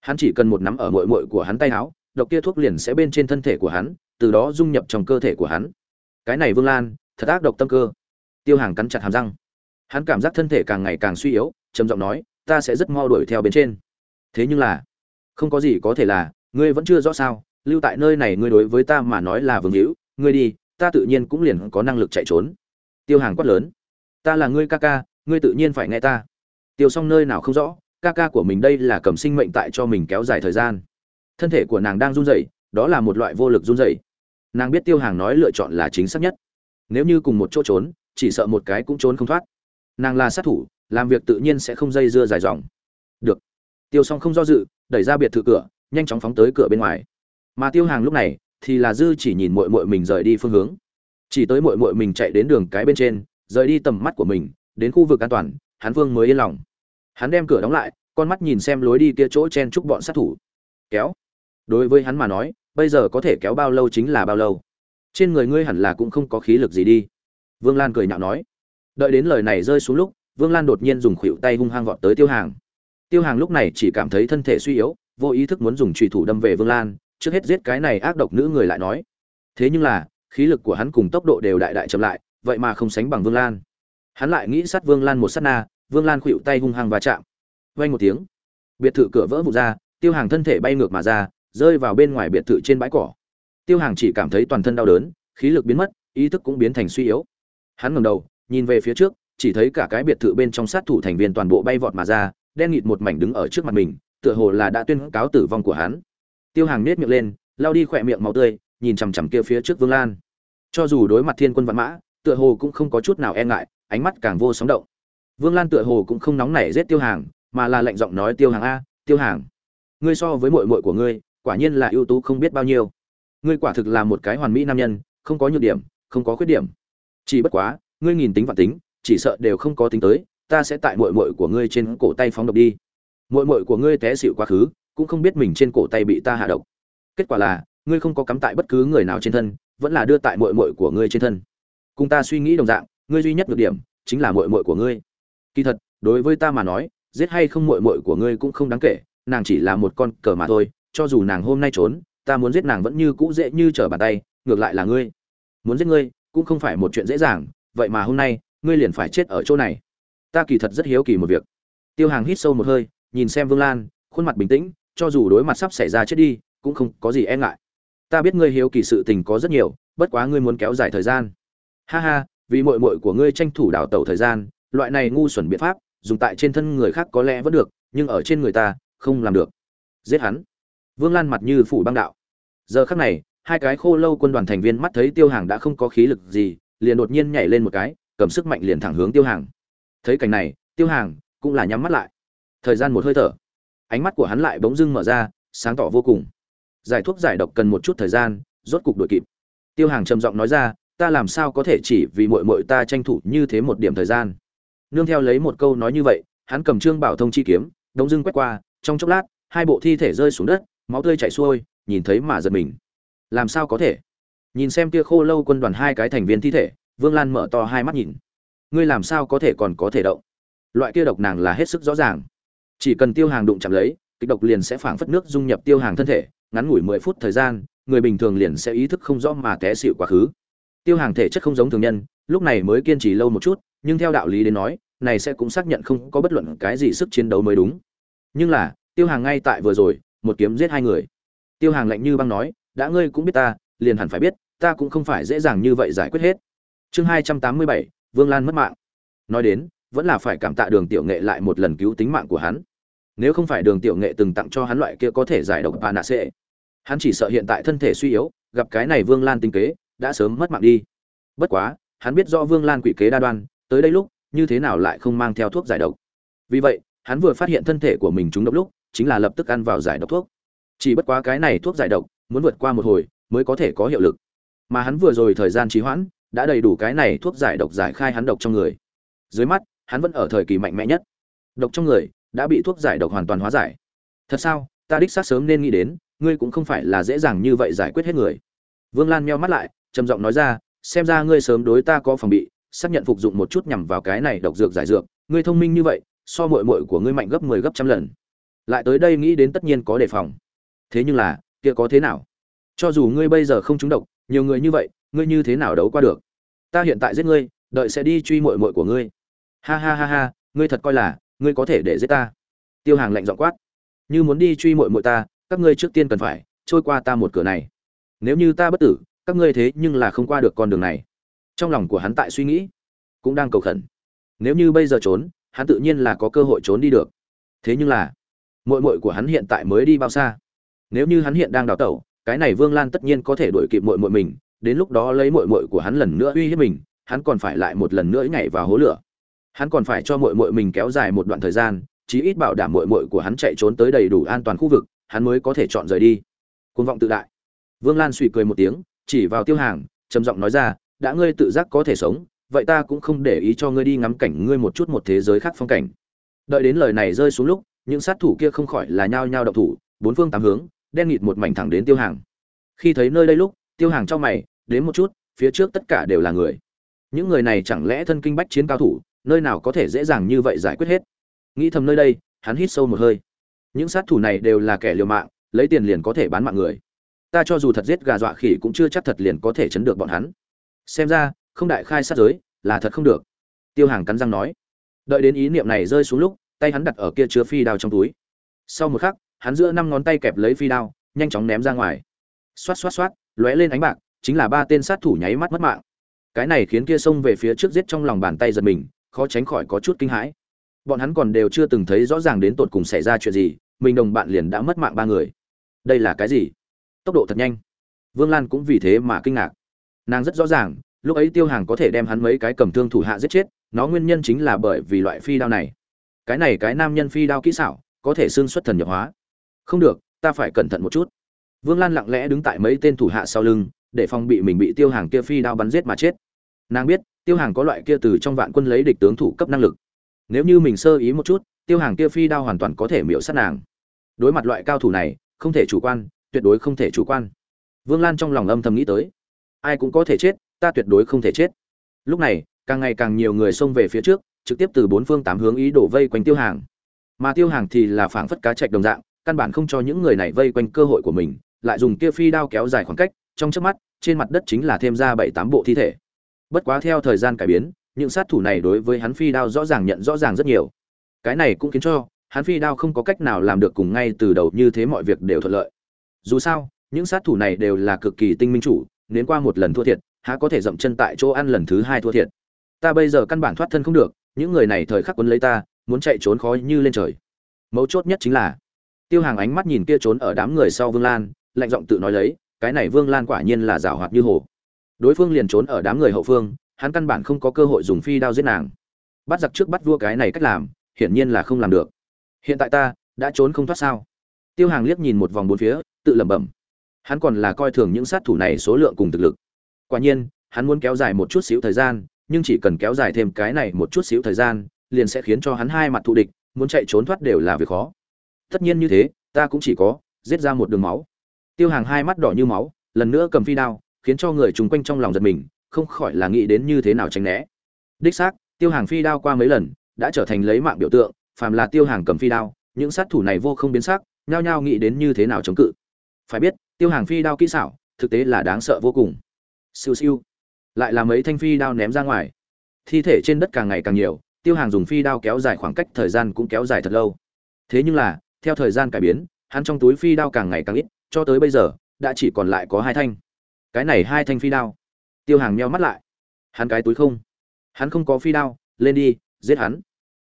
hắn chỉ cần một nắm ở mội mội của hắn tay áo, độc kia thuốc liền sẽ bên trên thân thể của hắn, từ đó dung nhập trong cơ thể của hắn. Cái này vương lan, thật ác độc tâm cơ. Tiêu hàng cắn chặt hàm răng. Hắn cảm giác thân thể càng ngày càng suy yếu, trầm giọng nói, ta sẽ rất mau đuổi theo bên trên. Thế nhưng là, không có gì có thể là, ngươi vẫn chưa rõ sao, lưu tại nơi này ngươi đối với ta mà nói là vương hữu, ngươi đi, ta tự nhiên cũng liền có năng lực chạy trốn. Tiêu hàng quát lớn, ta là ngươi ca ca, ngươi tự nhiên phải nghe ta. Tiêu xong nơi nào không rõ ca ca của mình đây là cầm sinh mệnh tại cho mình kéo dài thời gian. Thân thể của nàng đang run rẩy, đó là một loại vô lực run rẩy. Nàng biết tiêu hàng nói lựa chọn là chính xác nhất. Nếu như cùng một chỗ trốn, chỉ sợ một cái cũng trốn không thoát. Nàng là sát thủ, làm việc tự nhiên sẽ không dây dưa dài dòng. Được. Tiêu s o n g không do dự, đẩy ra biệt thự cửa, nhanh chóng phóng tới cửa bên ngoài. Mà tiêu hàng lúc này, thì là dư chỉ nhìn mội mội mình rời đi phương hướng. Chỉ tới mội mội mình chạy đến đường cái bên trên, rời đi tầm mắt của mình, đến khu vực an toàn, hắn vương mới yên lòng hắn đem cửa đóng lại, con mắt nhìn xem lối đi kia chỗ chen chúc bọn sát thủ. Kéo. Đối với hắn mà nói, bây giờ có thể kéo bao lâu chính là bao lâu. Trên người ngươi hẳn là cũng không có khí lực gì đi. Vương lan cười nhạo nói. Đợi đến lời này rơi xuống lúc, vương lan đột nhiên dùng khuỷu tay hung hăng vọt tới tiêu hàng. Tiêu hàng lúc này chỉ cảm thấy thân thể suy yếu, vô ý thức muốn dùng trùy thủ đâm về vương lan, trước hết giết cái này ác độc nữ người lại nói. Thế nhưng là, khí lực của hắn cùng tốc độ đều đại đại chậm lại, vậy mà không sánh bằng vương lan. Hắn lại nghĩ sát vương lan một sát na vương lan khuỵu tay hung hăng va chạm. Vang một tiếng, biệt thự cửa vỡ vụt ra, tiêu hàng thân thể bay ngược mà ra, rơi vào bên ngoài biệt thự trên bãi cỏ. Tiêu hàng chỉ cảm thấy toàn thân đau đớn, khí lực biến mất, ý thức cũng biến thành suy yếu. Hắn ngẩng đầu, nhìn về phía trước, chỉ thấy cả cái biệt thự bên trong sát thủ thành viên toàn bộ bay vọt mà ra, đen nghịt một mảnh đứng ở trước mặt mình, tựa hồ là đã tuyên cáo tử vong của hắn. Tiêu hàng nết miệng lên lao đi khỏe miệng máu tươi, nhìn chằm chằm kia phía trước vương lan. Cho dù đối mặt thiên quân văn mã, tựa hồ cũng không có chút nào e ngại, ánh mắt càng vô sóng động vương lan tựa hồ cũng không nóng nảy giết tiêu hàng, mà là lạnh giọng nói, tiêu hàng a, tiêu hàng, ngươi so với muội muội của ngươi, quả nhiên là ưu tú không biết bao nhiêu. Ngươi quả thực là một cái hoàn mỹ nam nhân, không có nhược điểm, không có khuyết điểm. Chỉ bất quá, ngươi nhìn tính vạn tính, chỉ sợ đều không có tính tới, ta sẽ tại muội muội của ngươi trên cổ tay phóng độc đi. Muội muội của ngươi té xỉu quá khứ, cũng không biết mình trên cổ tay bị ta hạ độc. Kết quả là, ngươi không có cắm tại bất cứ người nào trên thân, vẫn là đưa tại muội muội của ngươi trên thân. Cùng ta suy nghĩ đồng dạng, ngươi duy nhất nhược điểm, chính là muội muội của ngươi kỳ thật, đối với ta mà nói, giết hay không mội mội của ngươi cũng không đáng kể, nàng chỉ là một con cờ mà thôi, cho dù nàng hôm nay trốn, ta muốn giết nàng vẫn như cũ dễ như trở bàn tay, ngược lại là ngươi. Muốn giết ngươi, cũng không phải một chuyện dễ dàng, vậy mà hôm nay, ngươi liền phải chết ở chỗ này. Ta kỳ thật rất hiếu kỳ một việc. Tiêu hàng hít sâu một hơi, nhìn xem vương lan, khuôn mặt bình tĩnh, cho dù đối mặt sắp xảy ra chết đi, cũng không có gì e ngại. Ta biết ngươi hiếu kỳ sự tình có rất nhiều, bất quá ngươi muốn kéo dài thời gian. Ha ha, vì mội mội của ngươi tranh thủ đào tẩu thời gian loại này ngu xuẩn biện pháp, dùng tại trên thân người khác có lẽ vẫn được, nhưng ở trên người ta, không làm được. Giết hắn. Vương lan mặt như phủ băng đạo. Giờ khắc này, hai cái khô lâu quân đoàn thành viên mắt thấy tiêu hàng đã không có khí lực gì, liền đột nhiên nhảy lên một cái, cầm sức mạnh liền thẳng hướng tiêu hàng. Thấy cảnh này, tiêu hàng cũng là nhắm mắt lại. Thời gian một hơi thở. Ánh mắt của hắn lại bỗng dưng mở ra, sáng tỏ vô cùng. Giải thuốc giải độc cần một chút thời gian, rốt cục đuổi kịp. Tiêu hàng trầm giọng nói ra, ta làm sao có thể chỉ vì mội mội ta tranh thủ như thế một điểm thời gian? Nương theo lấy một câu nói như vậy, hắn cầm trương bảo thông chi kiếm, đống dưng quét qua, trong chốc lát, hai bộ thi thể rơi xuống đất, máu tươi chảy xuôi, nhìn thấy mà giật mình. Làm sao có thể? Nhìn xem kia khô lâu quân đoàn hai cái thành viên thi thể, vương lan mở to hai mắt nhìn. Ngươi làm sao có thể còn có thể động? Loại kia độc nàng là hết sức rõ ràng. Chỉ cần tiêu hàng đụng chạm lấy, kịch độc liền sẽ phảng phất nước dung nhập tiêu hàng thân thể, ngắn ngủi mười phút thời gian, người bình thường liền sẽ ý thức không rõ mà té xịu quá khứ. Tiêu hàng thể chất không giống thường nhân, lúc này mới kiên trì lâu một chút, nhưng theo đạo lý đến nói này sẽ cũng xác nhận không có bất luận cái gì sức chiến đấu mới đúng. Nhưng là, tiêu hàng ngay tại vừa rồi, một kiếm giết hai người. Tiêu hàng lạnh như băng nói, đã ngươi cũng biết ta, liền hẳn phải biết, ta cũng không phải dễ dàng như vậy giải quyết hết. Chương hai trăm tám mươi bảy, vương lan mất mạng. Nói đến, vẫn là phải cảm tạ đường tiểu nghệ lại một lần cứu tính mạng của hắn. Nếu không phải đường tiểu nghệ từng tặng cho hắn loại kia có thể giải độc bà nạ sệ hắn chỉ sợ hiện tại thân thể suy yếu, gặp cái này vương lan tinh kế, đã sớm mất mạng đi. Bất quá, hắn biết do vương lan quỷ kế đa đoan, tới đây lúc như thế nào lại không mang theo thuốc giải độc. Vì vậy, hắn vừa phát hiện thân thể của mình trúng độc lúc, chính là lập tức ăn vào giải độc thuốc. Chỉ bất quá cái này thuốc giải độc, muốn vượt qua một hồi, mới có thể có hiệu lực. Mà hắn vừa rồi thời gian trì hoãn, đã đầy đủ cái này thuốc giải độc giải khai hắn độc trong người. Dưới mắt, hắn vẫn ở thời kỳ mạnh mẽ nhất. Độc trong người, đã bị thuốc giải độc hoàn toàn hóa giải. Thật sao? Ta đích xác sớm nên nghĩ đến, ngươi cũng không phải là dễ dàng như vậy giải quyết hết người. Vương lan meo mắt lại, trầm giọng nói ra, xem ra ngươi sớm đối ta có phòng bị xác nhận phục dụng một chút nhằm vào cái này độc dược giải dược, ngươi thông minh như vậy, so muội muội của ngươi mạnh gấp mười 10 gấp trăm lần. Lại tới đây nghĩ đến tất nhiên có đề phòng. Thế nhưng là, kia có thế nào? Cho dù ngươi bây giờ không trúng độc, nhiều người như vậy, ngươi như thế nào đấu qua được? Ta hiện tại giết ngươi, đợi sẽ đi truy muội muội của ngươi. Ha ha ha ha, ngươi thật coi là, ngươi có thể để giết ta. Tiêu hàng lạnh giọng quát. Như muốn đi truy muội muội ta, các ngươi trước tiên cần phải trôi qua ta một cửa này. Nếu như ta bất tử, các ngươi thế nhưng là không qua được con đường này trong lòng của hắn tại suy nghĩ, cũng đang cầu khẩn. Nếu như bây giờ trốn, hắn tự nhiên là có cơ hội trốn đi được. Thế nhưng là mội mội của hắn hiện tại mới đi bao xa? Nếu như hắn hiện đang đào tẩu, cái này vương lan tất nhiên có thể đuổi kịp mội mội mình, đến lúc đó lấy mội mội của hắn lần nữa uy hiếp mình, hắn còn phải lại một lần nữa nhảy vào hố lửa. Hắn còn phải cho mội mội mình kéo dài một đoạn thời gian, chí ít bảo đảm mội mội của hắn chạy trốn tới đầy đủ an toàn khu vực, hắn mới có thể chọn rời đi. Côn vọng tự đại. Vương lan suy cười một tiếng, chỉ vào tiêu hàng, trầm giọng nói ra đã ngươi tự giác có thể sống, vậy ta cũng không để ý cho ngươi đi ngắm cảnh ngươi một chút một thế giới khác phong cảnh. Đợi đến lời này rơi xuống lúc, những sát thủ kia không khỏi là nhao nhao động thủ, bốn phương tám hướng, đen nghịt một mảnh thẳng đến tiêu hàng. Khi thấy nơi đây lúc, tiêu hàng trong mày, đến một chút, phía trước tất cả đều là người. Những người này chẳng lẽ thân kinh bách chiến cao thủ, nơi nào có thể dễ dàng như vậy giải quyết hết? Nghĩ thầm nơi đây, hắn hít sâu một hơi. Những sát thủ này đều là kẻ liều mạng, lấy tiền liền có thể bán mạng người. Ta cho dù thật giết gà dọa khỉ cũng chưa chắc thật liền có thể chấn được bọn hắn xem ra, không đại khai sát giới là thật không được. Tiêu hàng cắn răng nói. Đợi đến ý niệm này rơi xuống lúc, tay hắn đặt ở kia chứa phi đao trong túi. Sau một khắc, hắn giữa năm ngón tay kẹp lấy phi đao, nhanh chóng ném ra ngoài. Xoát xoát xoát, lóe lên ánh bạc, chính là ba tên sát thủ nháy mắt mất mạng. Cái này khiến kia xông về phía trước giết trong lòng bàn tay giật mình, khó tránh khỏi có chút kinh hãi. Bọn hắn còn đều chưa từng thấy rõ ràng đến tột cùng xảy ra chuyện gì, mình đồng bạn liền đã mất mạng ba người. Đây là cái gì? Tốc độ thật nhanh. Vương lan cũng vì thế mà kinh ngạc nàng rất rõ ràng, lúc ấy tiêu hàng có thể đem hắn mấy cái cầm thương thủ hạ giết chết, nó nguyên nhân chính là bởi vì loại phi đao này. Cái này cái nam nhân phi đao kỹ xảo, có thể xương xuất thần nhập hóa. Không được, ta phải cẩn thận một chút. Vương lan lặng lẽ đứng tại mấy tên thủ hạ sau lưng, để phòng bị mình bị tiêu hàng kia phi đao bắn giết mà chết. Nàng biết, tiêu hàng có loại kia từ trong vạn quân lấy địch tướng thủ cấp năng lực. Nếu như mình sơ ý một chút, tiêu hàng kia phi đao hoàn toàn có thể miễu sát nàng. Đối mặt loại cao thủ này, không thể chủ quan, tuyệt đối không thể chủ quan. Vương lan trong lòng âm thầm nghĩ tới ai cũng có thể chết, ta tuyệt đối không thể chết. Lúc này, càng ngày càng nhiều người xông về phía trước, trực tiếp từ bốn phương tám hướng ý đổ vây quanh tiêu hàng. Mà tiêu hàng thì là phảng phất cá chạch đồng dạng, căn bản không cho những người này vây quanh cơ hội của mình, lại dùng kia phi đao kéo dài khoảng cách, trong trước mắt, trên mặt đất chính là thêm ra bảy tám bộ thi thể. Bất quá theo thời gian cải biến, những sát thủ này đối với hắn phi đao rõ ràng nhận rõ ràng rất nhiều. Cái này cũng khiến cho, hắn phi đao không có cách nào làm được cùng ngay từ đầu như thế mọi việc đều thuận lợi. Dù sao, những sát thủ này đều là cực kỳ tinh minh chủ đến qua một lần thua thiệt, há có thể dậm chân tại chỗ ăn lần thứ hai thua thiệt. Ta bây giờ căn bản thoát thân không được, những người này thời khắc quấn lấy ta, muốn chạy trốn khó như lên trời. Mấu chốt nhất chính là, tiêu hàng ánh mắt nhìn kia trốn ở đám người sau vương lan, lạnh giọng tự nói lấy, cái này vương lan quả nhiên là rào hoạt như hồ đối phương liền trốn ở đám người hậu phương, hắn căn bản không có cơ hội dùng phi đao giết nàng. Bắt giặc trước bắt vua cái này cách làm, hiển nhiên là không làm được. Hiện tại ta đã trốn không thoát sao? Tiêu hàng liếc nhìn một vòng bốn phía, tự lẩm bẩm hắn còn là coi thường những sát thủ này số lượng cùng thực lực. Quả nhiên, hắn muốn kéo dài một chút xíu thời gian, nhưng chỉ cần kéo dài thêm cái này một chút xíu thời gian, liền sẽ khiến cho hắn hai mặt thù địch, muốn chạy trốn thoát đều là việc khó. Tất nhiên như thế, ta cũng chỉ có, giết ra một đường máu. Tiêu hàng hai mắt đỏ như máu, lần nữa cầm phi đao, khiến cho người chung quanh trong lòng giật mình, không khỏi là nghĩ đến như thế nào tránh né. Đích xác, tiêu hàng phi đao qua mấy lần, đã trở thành lấy mạng biểu tượng, phàm là tiêu hàng cầm phi đao, những sát thủ này vô không biến sắc, nhao nhao nghĩ đến như thế nào chống cự. Phải biết tiêu hàng phi đao kỹ xảo, thực tế là đáng sợ vô cùng. Siêu siêu. Lại là mấy thanh phi đao ném ra ngoài. Thi thể trên đất càng ngày càng nhiều, tiêu hàng dùng phi đao kéo dài khoảng cách thời gian cũng kéo dài thật lâu. Thế nhưng là, theo thời gian cải biến, hắn trong túi phi đao càng ngày càng ít, cho tới bây giờ, đã chỉ còn lại có hai thanh. Cái này hai thanh phi đao. Tiêu hàng meo mắt lại. Hắn cái túi không? Hắn không có phi đao, lên đi, giết hắn.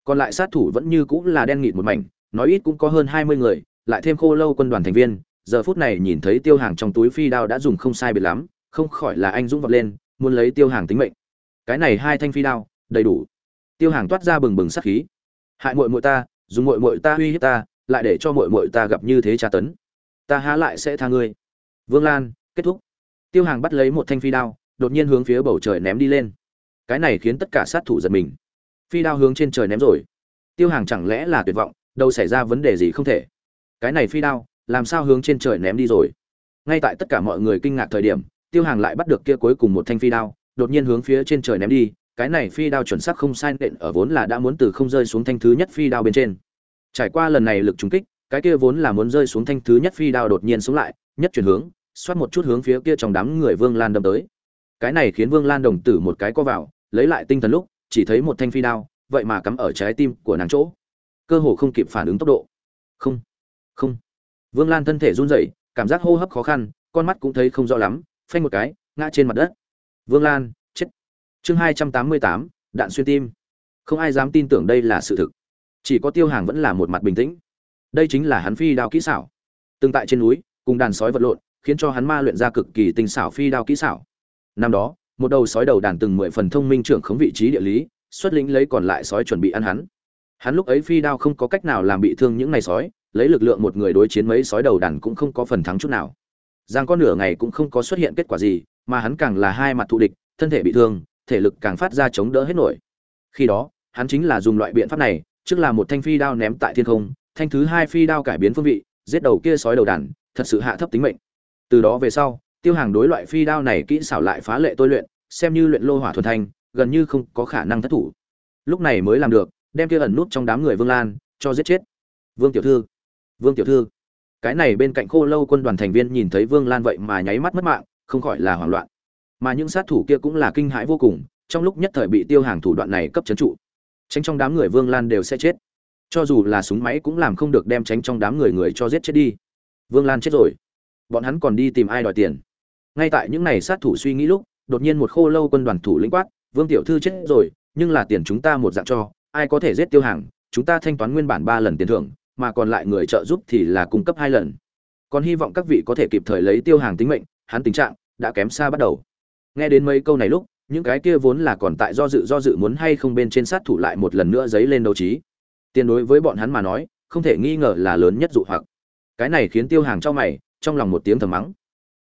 Còn lại sát thủ vẫn như cũng là đen nghịt một mảnh, nói ít cũng có hơn hai mươi người, lại thêm khô lâu quân đoàn thành viên giờ phút này nhìn thấy tiêu hàng trong túi phi đao đã dùng không sai biệt lắm, không khỏi là anh dũng vọt lên, muốn lấy tiêu hàng tính mệnh. Cái này hai thanh phi đao, đầy đủ. Tiêu hàng toát ra bừng bừng sát khí. Hại muội muội ta, dùng muội muội ta uy hiếp ta, lại để cho muội muội ta gặp như thế tra tấn. Ta há lại sẽ tha ngươi. Vương lan, kết thúc. Tiêu hàng bắt lấy một thanh phi đao, đột nhiên hướng phía bầu trời ném đi lên. Cái này khiến tất cả sát thủ giật mình. Phi đao hướng trên trời ném rồi. Tiêu hàng chẳng lẽ là tuyệt vọng, đâu xảy ra vấn đề gì không thể. Cái này phi đao làm sao hướng trên trời ném đi rồi. Ngay tại tất cả mọi người kinh ngạc thời điểm, tiêu hàng lại bắt được kia cuối cùng một thanh phi đao, đột nhiên hướng phía trên trời ném đi, cái này phi đao chuẩn xác không sai nện ở vốn là đã muốn từ không rơi xuống thanh thứ nhất phi đao bên trên. Trải qua lần này lực trúng kích, cái kia vốn là muốn rơi xuống thanh thứ nhất phi đao đột nhiên xuống lại, nhất chuyển hướng, xoát một chút hướng phía kia trong đám người vương lan đâm tới. Cái này khiến vương lan đồng tử một cái co vào, lấy lại tinh thần lúc, chỉ thấy một thanh phi đao, vậy mà cắm ở trái tim của nàng chỗ. Cơ hồ không kịp phản ứng tốc độ. Không không vương lan thân thể run rẩy, cảm giác hô hấp khó khăn, con mắt cũng thấy không rõ lắm, phanh một cái, ngã trên mặt đất. Vương lan, chết. Chương hai trăm tám mươi tám, đạn xuyên tim. Không ai dám tin tưởng đây là sự thực. Chỉ có tiêu hàng vẫn là một mặt bình tĩnh. Đây chính là hắn phi đao kỹ xảo. Từng tại trên núi, cùng đàn sói vật lộn, khiến cho hắn ma luyện ra cực kỳ tinh xảo phi đao kỹ xảo. Năm đó, một đầu sói đầu đàn từng mười phần thông minh trưởng khống vị trí địa lý, xuất lĩnh lấy còn lại sói chuẩn bị ăn hắn. Hắn lúc ấy phi đao không có cách nào làm bị thương những này sói lấy lực lượng một người đối chiến mấy sói đầu đàn cũng không có phần thắng chút nào. Giang có nửa ngày cũng không có xuất hiện kết quả gì, mà hắn càng là hai mặt thù địch, thân thể bị thương, thể lực càng phát ra chống đỡ hết nổi. Khi đó, hắn chính là dùng loại biện pháp này, trước là một thanh phi đao ném tại thiên không, thanh thứ hai phi đao cải biến phương vị, giết đầu kia sói đầu đàn, thật sự hạ thấp tính mệnh. Từ đó về sau, tiêu hàng đối loại phi đao này kỹ xảo lại phá lệ tôi luyện, xem như luyện lô hỏa thuần thanh, gần như không có khả năng thất thủ. Lúc này mới làm được, đem kia ẩn nút trong đám người vương lan cho giết chết. Vương tiểu thư vương tiểu thư. Cái này bên cạnh khô lâu quân đoàn thành viên nhìn thấy vương lan vậy mà nháy mắt mất mạng, không khỏi là hoảng loạn. Mà những sát thủ kia cũng là kinh hãi vô cùng, trong lúc nhất thời bị tiêu hàng thủ đoạn này cấp chấn trụ. Tránh trong đám người vương lan đều sẽ chết. Cho dù là súng máy cũng làm không được đem tránh trong đám người người cho giết chết đi. Vương lan chết rồi. Bọn hắn còn đi tìm ai đòi tiền? Ngay tại những ngày sát thủ suy nghĩ lúc, đột nhiên một khô lâu quân đoàn thủ lĩnh quát, vương tiểu thư chết rồi, nhưng là tiền chúng ta một dạng cho, ai có thể giết tiêu hàng, chúng ta thanh toán nguyên bản ba lần tiền thưởng mà còn lại người trợ giúp thì là cung cấp hai lần. Còn hy vọng các vị có thể kịp thời lấy tiêu hàng tính mệnh, hắn tình trạng đã kém xa bắt đầu. Nghe đến mấy câu này lúc, những cái kia vốn là còn tại do dự do dự muốn hay không bên trên sát thủ lại một lần nữa dấy lên đấu trí. Tiền đối với bọn hắn mà nói, không thể nghi ngờ là lớn nhất dụ hoặc. Cái này khiến tiêu hàng cho mày, trong lòng một tiếng thầm mắng.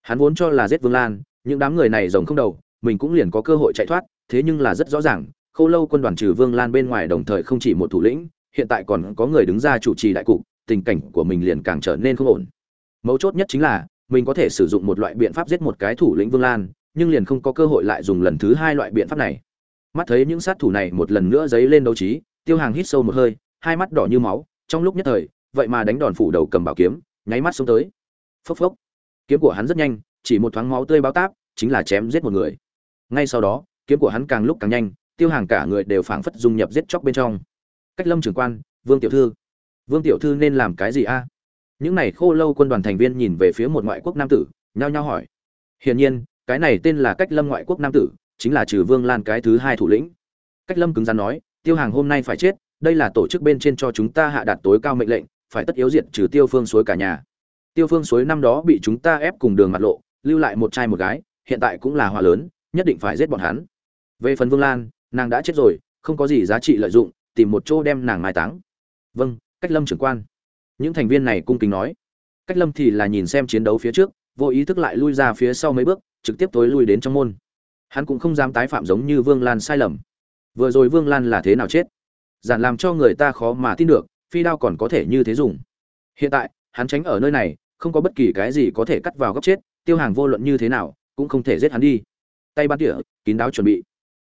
Hắn vốn cho là giết vương lan, những đám người này rồng không đầu, mình cũng liền có cơ hội chạy thoát, thế nhưng là rất rõ ràng, khâu lâu quân đoàn trừ vương lan bên ngoài đồng thời không chỉ một thủ lĩnh hiện tại còn có người đứng ra chủ trì đại cục, tình cảnh của mình liền càng trở nên không ổn. Mấu chốt nhất chính là, mình có thể sử dụng một loại biện pháp giết một cái thủ lĩnh vương lan, nhưng liền không có cơ hội lại dùng lần thứ hai loại biện pháp này. Mắt thấy những sát thủ này một lần nữa dấy lên đấu trí, tiêu hàng hít sâu một hơi, hai mắt đỏ như máu, trong lúc nhất thời, vậy mà đánh đòn phủ đầu cầm bảo kiếm, nháy mắt xuống tới. Phốc phốc. Kiếm của hắn rất nhanh, chỉ một thoáng máu tươi báo táp, chính là chém giết một người. Ngay sau đó, kiếm của hắn càng lúc càng nhanh, tiêu hàng cả người đều phảng phất dung nhập giết chóc bên trong cách lâm trưởng quan, vương tiểu thư. Vương tiểu thư nên làm cái gì a? Những này khô lâu quân đoàn thành viên nhìn về phía một ngoại quốc nam tử, nhao nhao hỏi. Hiển nhiên, cái này tên là cách lâm ngoại quốc nam tử, chính là trừ vương lan cái thứ hai thủ lĩnh. Cách lâm cứng rắn nói, tiêu hàng hôm nay phải chết, đây là tổ chức bên trên cho chúng ta hạ đạt tối cao mệnh lệnh, phải tất yếu diệt trừ tiêu phương suối cả nhà. Tiêu phương suối năm đó bị chúng ta ép cùng đường mặt lộ, lưu lại một trai một gái, hiện tại cũng là hòa lớn, nhất định phải giết bọn hắn. Về phần vương lan, nàng đã chết rồi, không có gì giá trị lợi dụng tìm một chỗ đem nàng mai táng. Vâng cách lâm trưởng quan. Những thành viên này cung kính nói. Cách lâm thì là nhìn xem chiến đấu phía trước, vô ý thức lại lui ra phía sau mấy bước, trực tiếp tối lui đến trong môn. Hắn cũng không dám tái phạm giống như vương lan sai lầm. Vừa rồi vương lan là thế nào chết? Giản làm cho người ta khó mà tin được, phi đao còn có thể như thế dùng. Hiện tại, hắn tránh ở nơi này, không có bất kỳ cái gì có thể cắt vào góc chết, tiêu hàng vô luận như thế nào, cũng không thể giết hắn đi. Tay bắn tỉa, kín đáo chuẩn bị.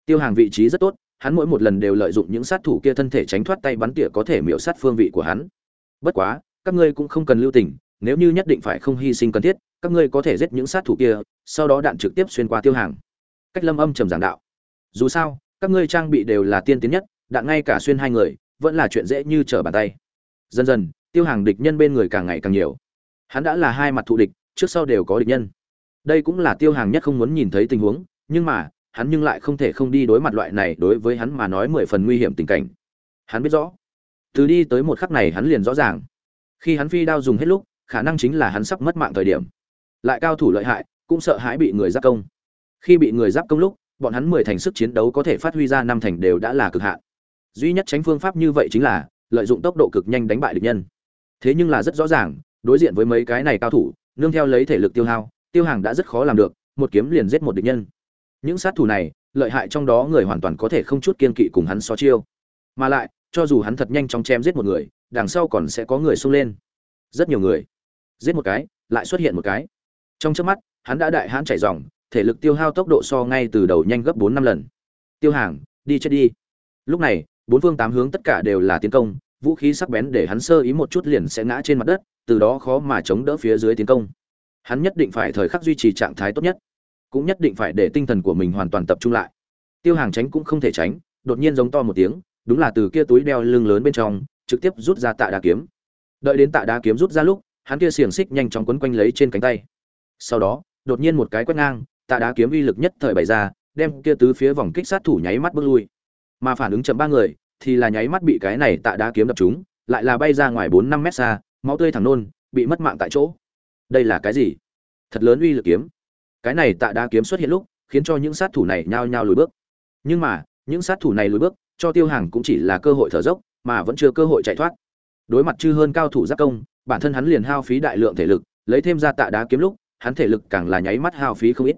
Tiêu hàng vị trí rất tốt hắn mỗi một lần đều lợi dụng những sát thủ kia thân thể tránh thoát tay bắn tỉa có thể miễu sát phương vị của hắn. Bất quá, các ngươi cũng không cần lưu tình, nếu như nhất định phải không hy sinh cần thiết, các ngươi có thể giết những sát thủ kia, sau đó đạn trực tiếp xuyên qua tiêu hàng. Cách lâm âm trầm giảng đạo. Dù sao, các ngươi trang bị đều là tiên tiến nhất, đạn ngay cả xuyên hai người, vẫn là chuyện dễ như trở bàn tay. Dần dần, tiêu hàng địch nhân bên người càng ngày càng nhiều. Hắn đã là hai mặt thù địch, trước sau đều có địch nhân. Đây cũng là tiêu hàng nhất không muốn nhìn thấy tình huống, nhưng mà hắn nhưng lại không thể không đi đối mặt loại này đối với hắn mà nói mười phần nguy hiểm tình cảnh. Hắn biết rõ, từ đi tới một khắc này hắn liền rõ ràng. Khi hắn phi đao dùng hết lúc, khả năng chính là hắn sắp mất mạng thời điểm. Lại cao thủ lợi hại, cũng sợ hãi bị người giáp công. Khi bị người giáp công lúc, bọn hắn mười thành sức chiến đấu có thể phát huy ra năm thành đều đã là cực hạn. Duy nhất tránh phương pháp như vậy chính là lợi dụng tốc độ cực nhanh đánh bại địch nhân. Thế nhưng là rất rõ ràng, đối diện với mấy cái này cao thủ, nương theo lấy thể lực tiêu hao, tiêu hàng đã rất khó làm được, một kiếm liền giết một địch nhân những sát thủ này, lợi hại trong đó người hoàn toàn có thể không chút kiên kỵ cùng hắn so chiêu. Mà lại, cho dù hắn thật nhanh chóng chém giết một người, đằng sau còn sẽ có người xông lên. Rất nhiều người. Giết một cái, lại xuất hiện một cái. Trong trước mắt, hắn đã đại hãn chảy dòng, thể lực tiêu hao tốc độ so ngay từ đầu nhanh gấp bốn năm lần. Tiêu hàng, đi chết đi. Lúc này, bốn phương tám hướng tất cả đều là tiến công, vũ khí sắc bén để hắn sơ ý một chút liền sẽ ngã trên mặt đất, từ đó khó mà chống đỡ phía dưới tiến công. Hắn nhất định phải thời khắc duy trì trạng thái tốt nhất cũng nhất định phải để tinh thần của mình hoàn toàn tập trung lại. Tiêu hàng tránh cũng không thể tránh, đột nhiên giống to một tiếng, đúng là từ kia túi đeo lưng lớn bên trong, trực tiếp rút ra tạ đá kiếm. Đợi đến tạ đá kiếm rút ra lúc, hắn kia xiềng xích nhanh chóng quấn quanh lấy trên cánh tay. Sau đó, đột nhiên một cái quét ngang, tạ đá kiếm uy lực nhất thời bày ra, đem kia tứ phía vòng kích sát thủ nháy mắt bước lui. Mà phản ứng chậm ba người, thì là nháy mắt bị cái này tạ đá kiếm đập trúng, lại là bay ra ngoài bốn năm mét xa, máu tươi thẳng nôn, bị mất mạng tại chỗ. Đây là cái gì? Thật lớn uy lực kiếm cái này tạ đá kiếm xuất hiện lúc, khiến cho những sát thủ này nhao nhao lùi bước. Nhưng mà, những sát thủ này lùi bước, cho tiêu hàng cũng chỉ là cơ hội thở dốc, mà vẫn chưa cơ hội chạy thoát. Đối mặt chư hơn cao thủ giác công, bản thân hắn liền hao phí đại lượng thể lực, lấy thêm ra tạ đá kiếm lúc, hắn thể lực càng là nháy mắt hao phí không ít.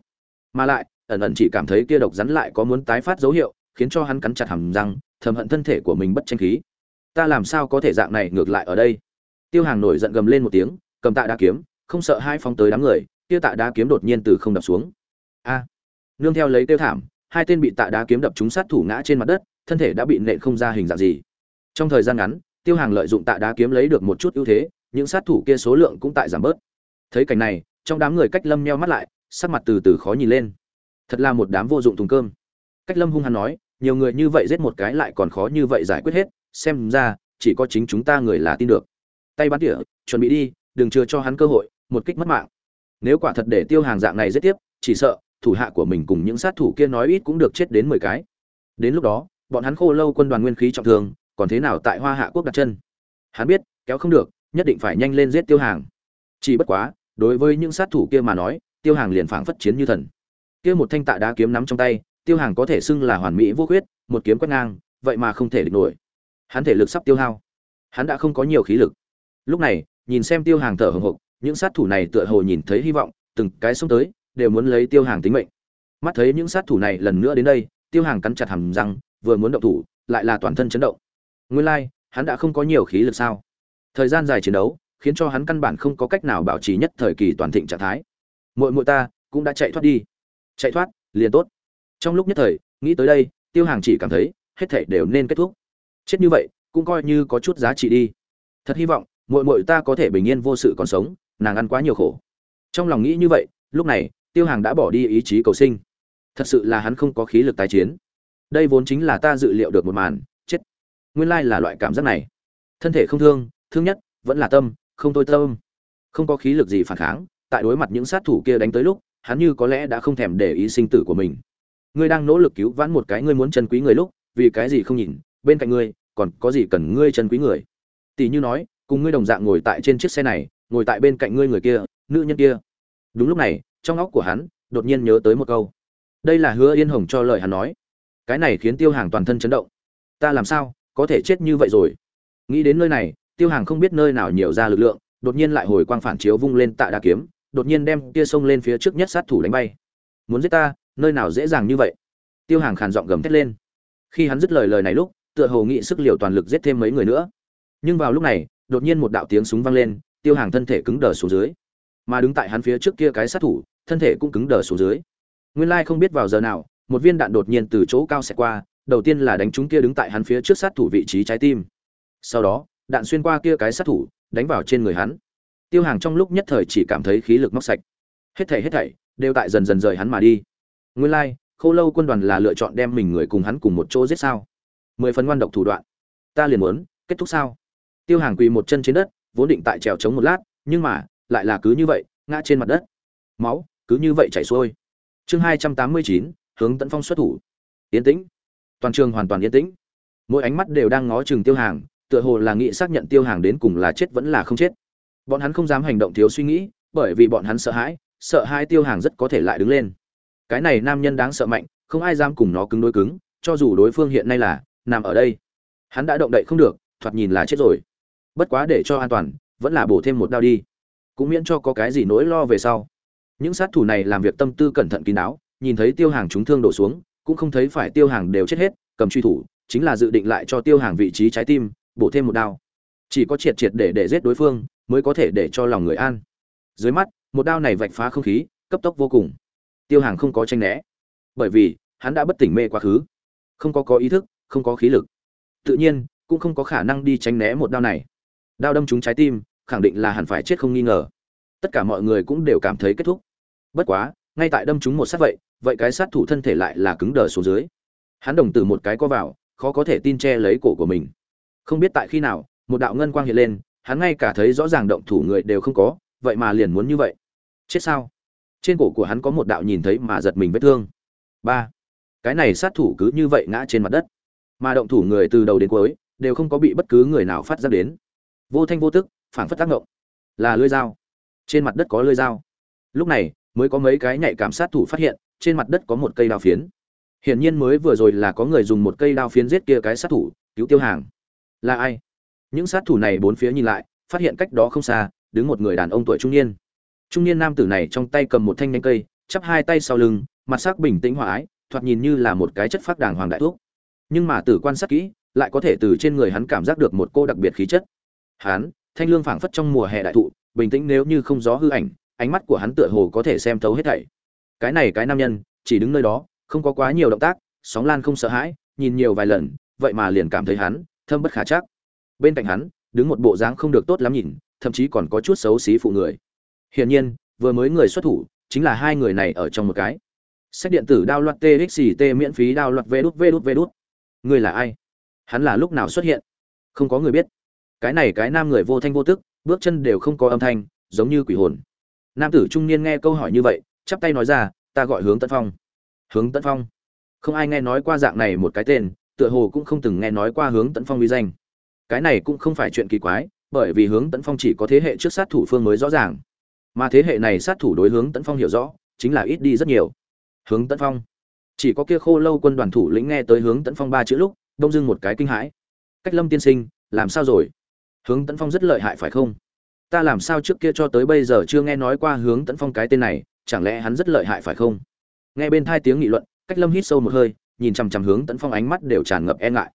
Mà lại, ẩn ẩn chỉ cảm thấy kia độc rắn lại có muốn tái phát dấu hiệu, khiến cho hắn cắn chặt hàm răng, thầm hận thân thể của mình bất tranh khí. Ta làm sao có thể dạng này ngược lại ở đây? Tiêu hàng nổi giận gầm lên một tiếng, cầm tạ đá kiếm, không sợ hai phóng tới đám người kia tạ đá kiếm đột nhiên từ không đập xuống. A. Nương theo lấy tiêu thảm, hai tên bị tạ đá kiếm đập trúng sát thủ ngã trên mặt đất, thân thể đã bị nện không ra hình dạng gì. Trong thời gian ngắn, tiêu hàng lợi dụng tạ đá kiếm lấy được một chút ưu thế, những sát thủ kia số lượng cũng tại giảm bớt. Thấy cảnh này, trong đám người cách lâm nheo mắt lại, sắc mặt từ từ khó nhìn lên. Thật là một đám vô dụng thùng cơm. Cách lâm hung hăng nói, nhiều người như vậy giết một cái lại còn khó như vậy giải quyết hết, xem ra, chỉ có chính chúng ta người là tin được. Tay bắn tỉa, chuẩn bị đi, đừng chưa cho hắn cơ hội, một kích mất mạng nếu quả thật để tiêu hàng dạng này giết tiếp, chỉ sợ, thủ hạ của mình cùng những sát thủ kia nói ít cũng được chết đến mười cái. Đến lúc đó, bọn hắn khô lâu quân đoàn nguyên khí trọng thương, còn thế nào tại hoa hạ quốc đặt chân? Hắn biết, kéo không được, nhất định phải nhanh lên giết tiêu hàng. Chỉ bất quá, đối với những sát thủ kia mà nói, tiêu hàng liền phảng phất chiến như thần. Kia một thanh tạ đá kiếm nắm trong tay, tiêu hàng có thể xưng là hoàn mỹ vô khuyết, một kiếm quét ngang, vậy mà không thể địch nổi. Hắn thể lực sắp tiêu hao. Hắn đã không có nhiều khí lực. Lúc này, nhìn xem tiêu hàng thở hồng hộc những sát thủ này tựa hồ nhìn thấy hy vọng, từng cái xông tới, đều muốn lấy tiêu hàng tính mệnh. Mắt thấy những sát thủ này lần nữa đến đây, tiêu hàng cắn chặt hàm răng, vừa muốn động thủ, lại là toàn thân chấn động. Nguyên lai, hắn đã không có nhiều khí lực sao? Thời gian dài chiến đấu, khiến cho hắn căn bản không có cách nào bảo trì nhất thời kỳ toàn thịnh trạng thái. Muội muội ta, cũng đã chạy thoát đi. Chạy thoát, liền tốt. Trong lúc nhất thời, nghĩ tới đây, tiêu hàng chỉ cảm thấy, hết thảy đều nên kết thúc. Chết như vậy, cũng coi như có chút giá trị đi. Thật hy vọng, muội muội ta có thể bình yên vô sự còn sống nàng ăn quá nhiều khổ. Trong lòng nghĩ như vậy, lúc này, tiêu hàng đã bỏ đi ý chí cầu sinh. Thật sự là hắn không có khí lực tái chiến. Đây vốn chính là ta dự liệu được một màn, chết. Nguyên lai là loại cảm giác này. Thân thể không thương thương nhất, vẫn là tâm, không tôi tâm. Không có khí lực gì phản kháng, tại đối mặt những sát thủ kia đánh tới lúc, hắn như có lẽ đã không thèm để ý sinh tử của mình. Ngươi đang nỗ lực cứu vãn một cái ngươi muốn chân quý người lúc, vì cái gì không nhìn, bên cạnh ngươi, còn có gì cần ngươi chân quý người? Tỷ như nói, cùng ngươi đồng dạng ngồi tại trên chiếc xe này ngồi tại bên cạnh ngươi người kia, nữ nhân kia. Đúng lúc này, trong óc của hắn, đột nhiên nhớ tới một câu. Đây là hứa yên hồng cho lời hắn nói. Cái này khiến tiêu hàng toàn thân chấn động. Ta làm sao, có thể chết như vậy rồi? Nghĩ đến nơi này, tiêu hàng không biết nơi nào nhiều ra lực lượng, đột nhiên lại hồi quang phản chiếu vung lên tạ đa kiếm, đột nhiên đem kia sông lên phía trước nhất sát thủ đánh bay. Muốn giết ta, nơi nào dễ dàng như vậy? Tiêu hàng khàn giọng gầm thét lên. Khi hắn dứt lời lời này lúc, tựa hồ nghĩ sức liều toàn lực giết thêm mấy người nữa. Nhưng vào lúc này, đột nhiên một đạo tiếng súng vang lên tiêu hàng thân thể cứng đờ xuống dưới. Mà đứng tại hắn phía trước kia cái sát thủ, thân thể cũng cứng đờ xuống dưới. Nguyên lai không biết vào giờ nào, một viên đạn đột nhiên từ chỗ cao xẹt qua, đầu tiên là đánh trúng kia đứng tại hắn phía trước sát thủ vị trí trái tim. Sau đó, đạn xuyên qua kia cái sát thủ, đánh vào trên người hắn. Tiêu hàng trong lúc nhất thời chỉ cảm thấy khí lực móc sạch. Hết thảy hết thảy, đều tại dần dần rời hắn mà đi. Nguyên lai, khô lâu quân đoàn là lựa chọn đem mình người cùng hắn cùng một chỗ giết sao? Mười phần ngoan độc thủ đoạn. Ta liền muốn, kết thúc sao? Tiêu hàng quỳ một chân trên đất vốn định tại trèo chống một lát, nhưng mà, lại là cứ như vậy, ngã trên mặt đất. Máu, cứ như vậy chảy xuôi. Chương hai trăm tám mươi chín, hướng tấn phong xuất thủ. Yên tĩnh. Toàn trường hoàn toàn yên tĩnh. Mỗi ánh mắt đều đang ngó chừng tiêu hàng, tựa hồ là nghĩ xác nhận tiêu hàng đến cùng là chết vẫn là không chết. Bọn hắn không dám hành động thiếu suy nghĩ, bởi vì bọn hắn sợ hãi, sợ hai tiêu hàng rất có thể lại đứng lên. Cái này nam nhân đáng sợ mạnh, không ai dám cùng nó cứng đối cứng, cho dù đối phương hiện nay là, nằm ở đây. Hắn đã động đậy không được, thoạt nhìn là chết rồi bất quá để cho an toàn, vẫn là bổ thêm một đao đi. Cũng miễn cho có cái gì nỗi lo về sau. Những sát thủ này làm việc tâm tư cẩn thận kín đáo, nhìn thấy tiêu hàng chúng thương đổ xuống, cũng không thấy phải tiêu hàng đều chết hết, cầm truy thủ, chính là dự định lại cho tiêu hàng vị trí trái tim, bổ thêm một đao. Chỉ có triệt triệt để để giết đối phương, mới có thể để cho lòng người an. Dưới mắt, một đao này vạch phá không khí, cấp tốc vô cùng. Tiêu hàng không có tranh né. Bởi vì, hắn đã bất tỉnh mê quá khứ. Không có có ý thức, không có khí lực. Tự nhiên, cũng không có khả năng đi tránh né một đao này đao đâm trúng trái tim, khẳng định là hẳn phải chết không nghi ngờ. Tất cả mọi người cũng đều cảm thấy kết thúc. Bất quá, ngay tại đâm trúng một sát vậy vậy cái sát thủ thân thể lại là cứng đờ xuống dưới. Hắn đồng tử một cái co vào, khó có thể tin che lấy cổ của mình. Không biết tại khi nào, một đạo ngân quang hiện lên, hắn ngay cả thấy rõ ràng động thủ người đều không có, vậy mà liền muốn như vậy. Chết sao? Trên cổ của hắn có một đạo nhìn thấy mà giật mình vết thương. Ba. Cái này sát thủ cứ như vậy ngã trên mặt đất. Mà động thủ người từ đầu đến cuối, đều không có bị bất cứ người nào phát ra đến vô thanh vô tức, phảng phất tác động là lưỡi dao. Trên mặt đất có lưỡi dao. Lúc này, mới có mấy cái nhạy cảm sát thủ phát hiện, trên mặt đất có một cây đao phiến. Hiển nhiên mới vừa rồi là có người dùng một cây đao phiến giết kia cái sát thủ, cứu tiêu hàng. Là ai? Những sát thủ này bốn phía nhìn lại, phát hiện cách đó không xa, đứng một người đàn ông tuổi trung niên. Trung niên nam tử này trong tay cầm một thanh nhánh cây, chắp hai tay sau lưng, mặt sắc bình tĩnh hòa ái, thoạt nhìn như là một cái chất phát đàng hoàng đại thuốc nhưng mà tử quan sát kỹ, lại có thể từ trên người hắn cảm giác được một cô đặc biệt khí chất hắn thanh lương phảng phất trong mùa hè đại thụ, bình tĩnh nếu như không gió hư ảnh, ánh mắt của hắn tựa hồ có thể xem thấu hết thảy. Cái này cái nam nhân, chỉ đứng nơi đó, không có quá nhiều động tác, sóng lan không sợ hãi, nhìn nhiều vài lần, vậy mà liền cảm thấy hắn, thâm bất khả chắc. Bên cạnh hắn, đứng một bộ dáng không được tốt lắm nhìn, thậm chí còn có chút xấu xí phụ người. Hiển nhiên, vừa mới người xuất thủ, chính là hai người này ở trong một cái. Sách điện tử đao loạt txt miễn phí đao loạt vê đút vê đút vê đút. Người là ai? Hắn là lúc nào xuất hiện? Không có người biết cái này cái nam người vô thanh vô tức, bước chân đều không có âm thanh, giống như quỷ hồn. Nam tử trung niên nghe câu hỏi như vậy, chắp tay nói ra, ta gọi hướng tấn phong. Hướng tấn phong? Không ai nghe nói qua dạng này một cái tên, tựa hồ cũng không từng nghe nói qua hướng tấn phong uy danh. Cái này cũng không phải chuyện kỳ quái, bởi vì hướng tấn phong chỉ có thế hệ trước sát thủ phương mới rõ ràng. Mà thế hệ này sát thủ đối hướng tấn phong hiểu rõ, chính là ít đi rất nhiều. Hướng tấn phong? Chỉ có kia khô lâu quân đoàn thủ lĩnh nghe tới hướng tấn phong ba chữ lúc, đông dưng một cái kinh hãi. Cách lâm tiên sinh, làm sao rồi? Hướng tấn phong rất lợi hại phải không? Ta làm sao trước kia cho tới bây giờ chưa nghe nói qua hướng tấn phong cái tên này, chẳng lẽ hắn rất lợi hại phải không? Nghe bên thai tiếng nghị luận, cách lâm hít sâu một hơi, nhìn chằm chằm hướng tấn phong ánh mắt đều tràn ngập e ngại.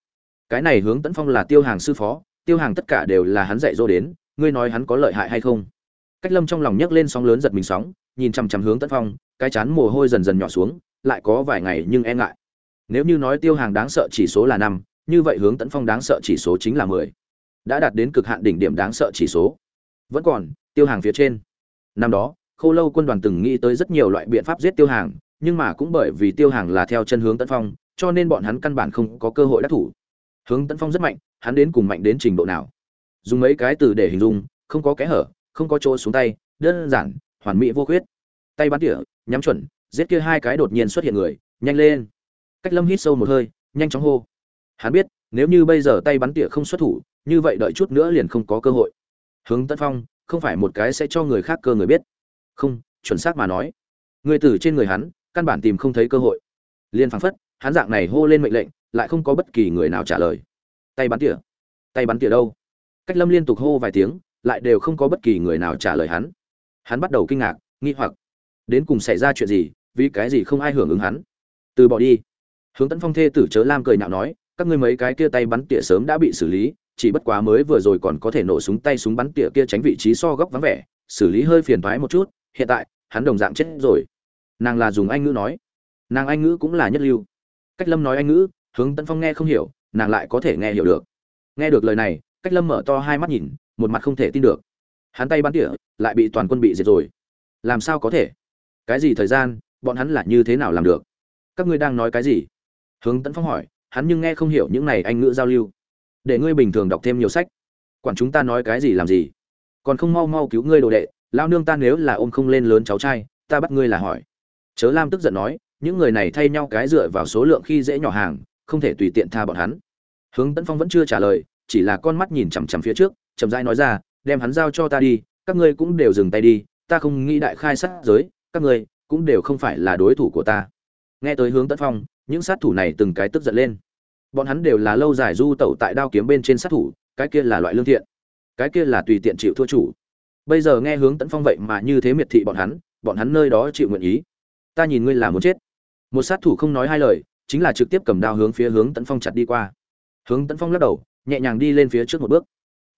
Cái này hướng tấn phong là tiêu hàng sư phó, tiêu hàng tất cả đều là hắn dạy dỗ đến, ngươi nói hắn có lợi hại hay không? Cách lâm trong lòng nhấc lên sóng lớn giật mình sóng, nhìn chằm chằm hướng tấn phong, cái chán mồ hôi dần dần nhỏ xuống, lại có vài ngày nhưng e ngại. Nếu như nói tiêu hàng đáng sợ chỉ số là năm, như vậy hướng tấn phong đáng sợ chỉ số chính là mười đã đạt đến cực hạn đỉnh điểm đáng sợ chỉ số. Vẫn còn, tiêu hàng phía trên. Năm đó, khô lâu quân đoàn từng nghĩ tới rất nhiều loại biện pháp giết tiêu hàng, nhưng mà cũng bởi vì tiêu hàng là theo chân hướng tấn phong, cho nên bọn hắn căn bản không có cơ hội đắc thủ. Hướng tấn phong rất mạnh, hắn đến cùng mạnh đến trình độ nào? Dùng mấy cái từ để hình dung, không có kẽ hở, không có chỗ xuống tay, đơn giản, hoàn mỹ vô khuyết. Tay bắn tỉa, nhắm chuẩn, giết kia hai cái đột nhiên xuất hiện người, nhanh lên. Cách lâm hít sâu một hơi, nhanh chóng hô. Hắn biết, nếu như bây giờ tay bắn tỉa không xuất thủ như vậy đợi chút nữa liền không có cơ hội. Hướng Tấn phong, không phải một cái sẽ cho người khác cơ người biết. Không, chuẩn xác mà nói. Người tử trên người hắn, căn bản tìm không thấy cơ hội. Liên phảng phất, hắn dạng này hô lên mệnh lệnh, lại không có bất kỳ người nào trả lời. Tay bắn tỉa. Tay bắn tỉa đâu? Cách lâm liên tục hô vài tiếng, lại đều không có bất kỳ người nào trả lời hắn. Hắn bắt đầu kinh ngạc, nghi hoặc. Đến cùng xảy ra chuyện gì, vì cái gì không ai hưởng ứng hắn? Từ bỏ đi. Hướng tấn phong thê tử chớ lam cười nhạo nói, các ngươi mấy cái kia tay bắn tỉa sớm đã bị xử lý chỉ bất quá mới vừa rồi còn có thể nổ súng tay súng bắn tỉa kia tránh vị trí so góc vắng vẻ, xử lý hơi phiền toái một chút, hiện tại, hắn đồng dạng chết rồi. Nàng là dùng anh ngữ nói. Nàng anh ngữ cũng là nhất lưu. Cách lâm nói anh ngữ, hướng tấn phong nghe không hiểu, nàng lại có thể nghe hiểu được. Nghe được lời này, cách lâm mở to hai mắt nhìn, một mặt không thể tin được. Hắn tay bắn tỉa, lại bị toàn quân bị diệt rồi. Làm sao có thể? Cái gì thời gian, bọn hắn là như thế nào làm được? Các ngươi đang nói cái gì? Hướng tấn phong hỏi, hắn nhưng nghe không hiểu những này anh ngữ giao lưu để ngươi bình thường đọc thêm nhiều sách. Quản chúng ta nói cái gì làm gì? Còn không mau mau cứu ngươi đồ đệ lao nương ta nếu là ôm không lên lớn cháu trai, ta bắt ngươi là hỏi. Chớ lam tức giận nói, những người này thay nhau cái dựa vào số lượng khi dễ nhỏ hàng, không thể tùy tiện tha bọn hắn. Hướng tấn phong vẫn chưa trả lời, chỉ là con mắt nhìn chằm chằm phía trước, chậm rãi nói ra, đem hắn giao cho ta đi, các ngươi cũng đều dừng tay đi, ta không nghĩ đại khai sát giới, các ngươi cũng đều không phải là đối thủ của ta. Nghe tới hướng tấn phong, những sát thủ này từng cái tức giận lên bọn hắn đều là lâu dài du tẩu tại đao kiếm bên trên sát thủ, cái kia là loại lương thiện, cái kia là tùy tiện chịu thua chủ. Bây giờ nghe hướng tấn phong vậy mà như thế miệt thị bọn hắn bọn hắn nơi đó chịu nguyện ý. Ta nhìn ngươi là muốn chết. Một sát thủ không nói hai lời, chính là trực tiếp cầm đao hướng phía hướng tấn phong chặt đi qua. Hướng tấn phong lắc đầu, nhẹ nhàng đi lên phía trước một bước.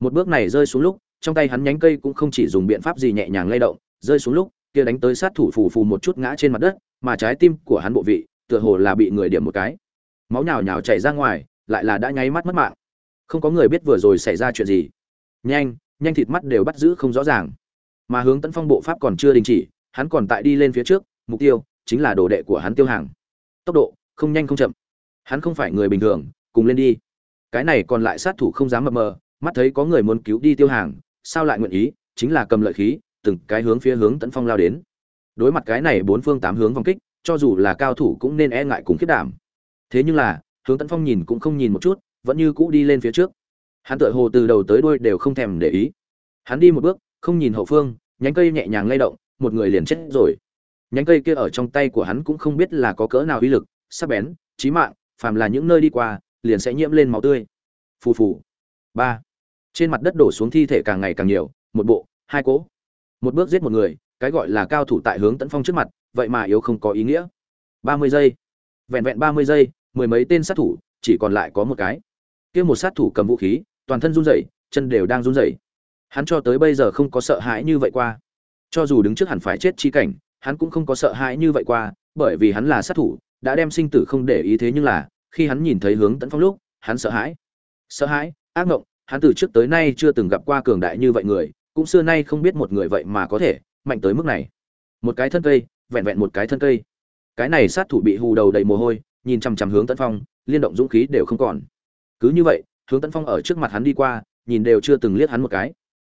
Một bước này rơi xuống lúc, trong tay hắn nhánh cây cũng không chỉ dùng biện pháp gì nhẹ nhàng lay động, rơi xuống lúc, kia đánh tới sát thủ phù phù một chút ngã trên mặt đất, mà trái tim của hắn bộ vị, tựa hồ là bị người điểm một cái máu nhào nhào chảy ra ngoài, lại là đã nháy mắt mất mạng. Không có người biết vừa rồi xảy ra chuyện gì. Nhanh nhanh thịt mắt đều bắt giữ không rõ ràng. Mà hướng tấn phong bộ pháp còn chưa đình chỉ, hắn còn tại đi lên phía trước, mục tiêu chính là đồ đệ của hắn tiêu hàng. Tốc độ không nhanh không chậm. Hắn không phải người bình thường, cùng lên đi. Cái này còn lại sát thủ không dám mập mờ, mắt thấy có người muốn cứu đi tiêu hàng, sao lại nguyện ý, chính là cầm lợi khí, từng cái hướng phía hướng tấn phong lao đến. Đối mặt cái này bốn phương tám hướng vòng kích, cho dù là cao thủ cũng nên e ngại cùng khiết đảm thế nhưng là, hướng tấn phong nhìn cũng không nhìn một chút, vẫn như cũ đi lên phía trước. Hắn tựa hồ từ đầu tới đuôi đều không thèm để ý. Hắn đi một bước, không nhìn hậu phương, nhánh cây nhẹ nhàng lay động, một người liền chết rồi. Nhánh cây kia ở trong tay của hắn cũng không biết là có cỡ nào uy lực, sắc bén, chí mạng, phàm là những nơi đi qua, liền sẽ nhiễm lên máu tươi. Phù phù. Ba. Trên mặt đất đổ xuống thi thể càng ngày càng nhiều, một bộ, hai cỗ. Một bước giết một người, cái gọi là cao thủ tại hướng tấn phong trước mặt, vậy mà yếu không có ý nghĩa. Ba mươi giây. Vẹn vẹn ba mươi giây mười mấy tên sát thủ, chỉ còn lại có một cái. Kia một sát thủ cầm vũ khí, toàn thân run rẩy, chân đều đang run rẩy. Hắn cho tới bây giờ không có sợ hãi như vậy qua. Cho dù đứng trước hẳn phải chết chi cảnh, hắn cũng không có sợ hãi như vậy qua, bởi vì hắn là sát thủ, đã đem sinh tử không để ý thế nhưng là, khi hắn nhìn thấy hướng tấn phong lúc, hắn sợ hãi. Sợ hãi, ác ngộng, hắn từ trước tới nay chưa từng gặp qua cường đại như vậy người, cũng xưa nay không biết một người vậy mà có thể, mạnh tới mức này. Một cái thân cây, vẹn vẹn một cái thân cây. Cái này sát thủ bị hù đầu đầy mồ hôi nhìn chằm chằm hướng tấn phong, liên động dũng khí đều không còn. Cứ như vậy, hướng tấn phong ở trước mặt hắn đi qua, nhìn đều chưa từng liếc hắn một cái.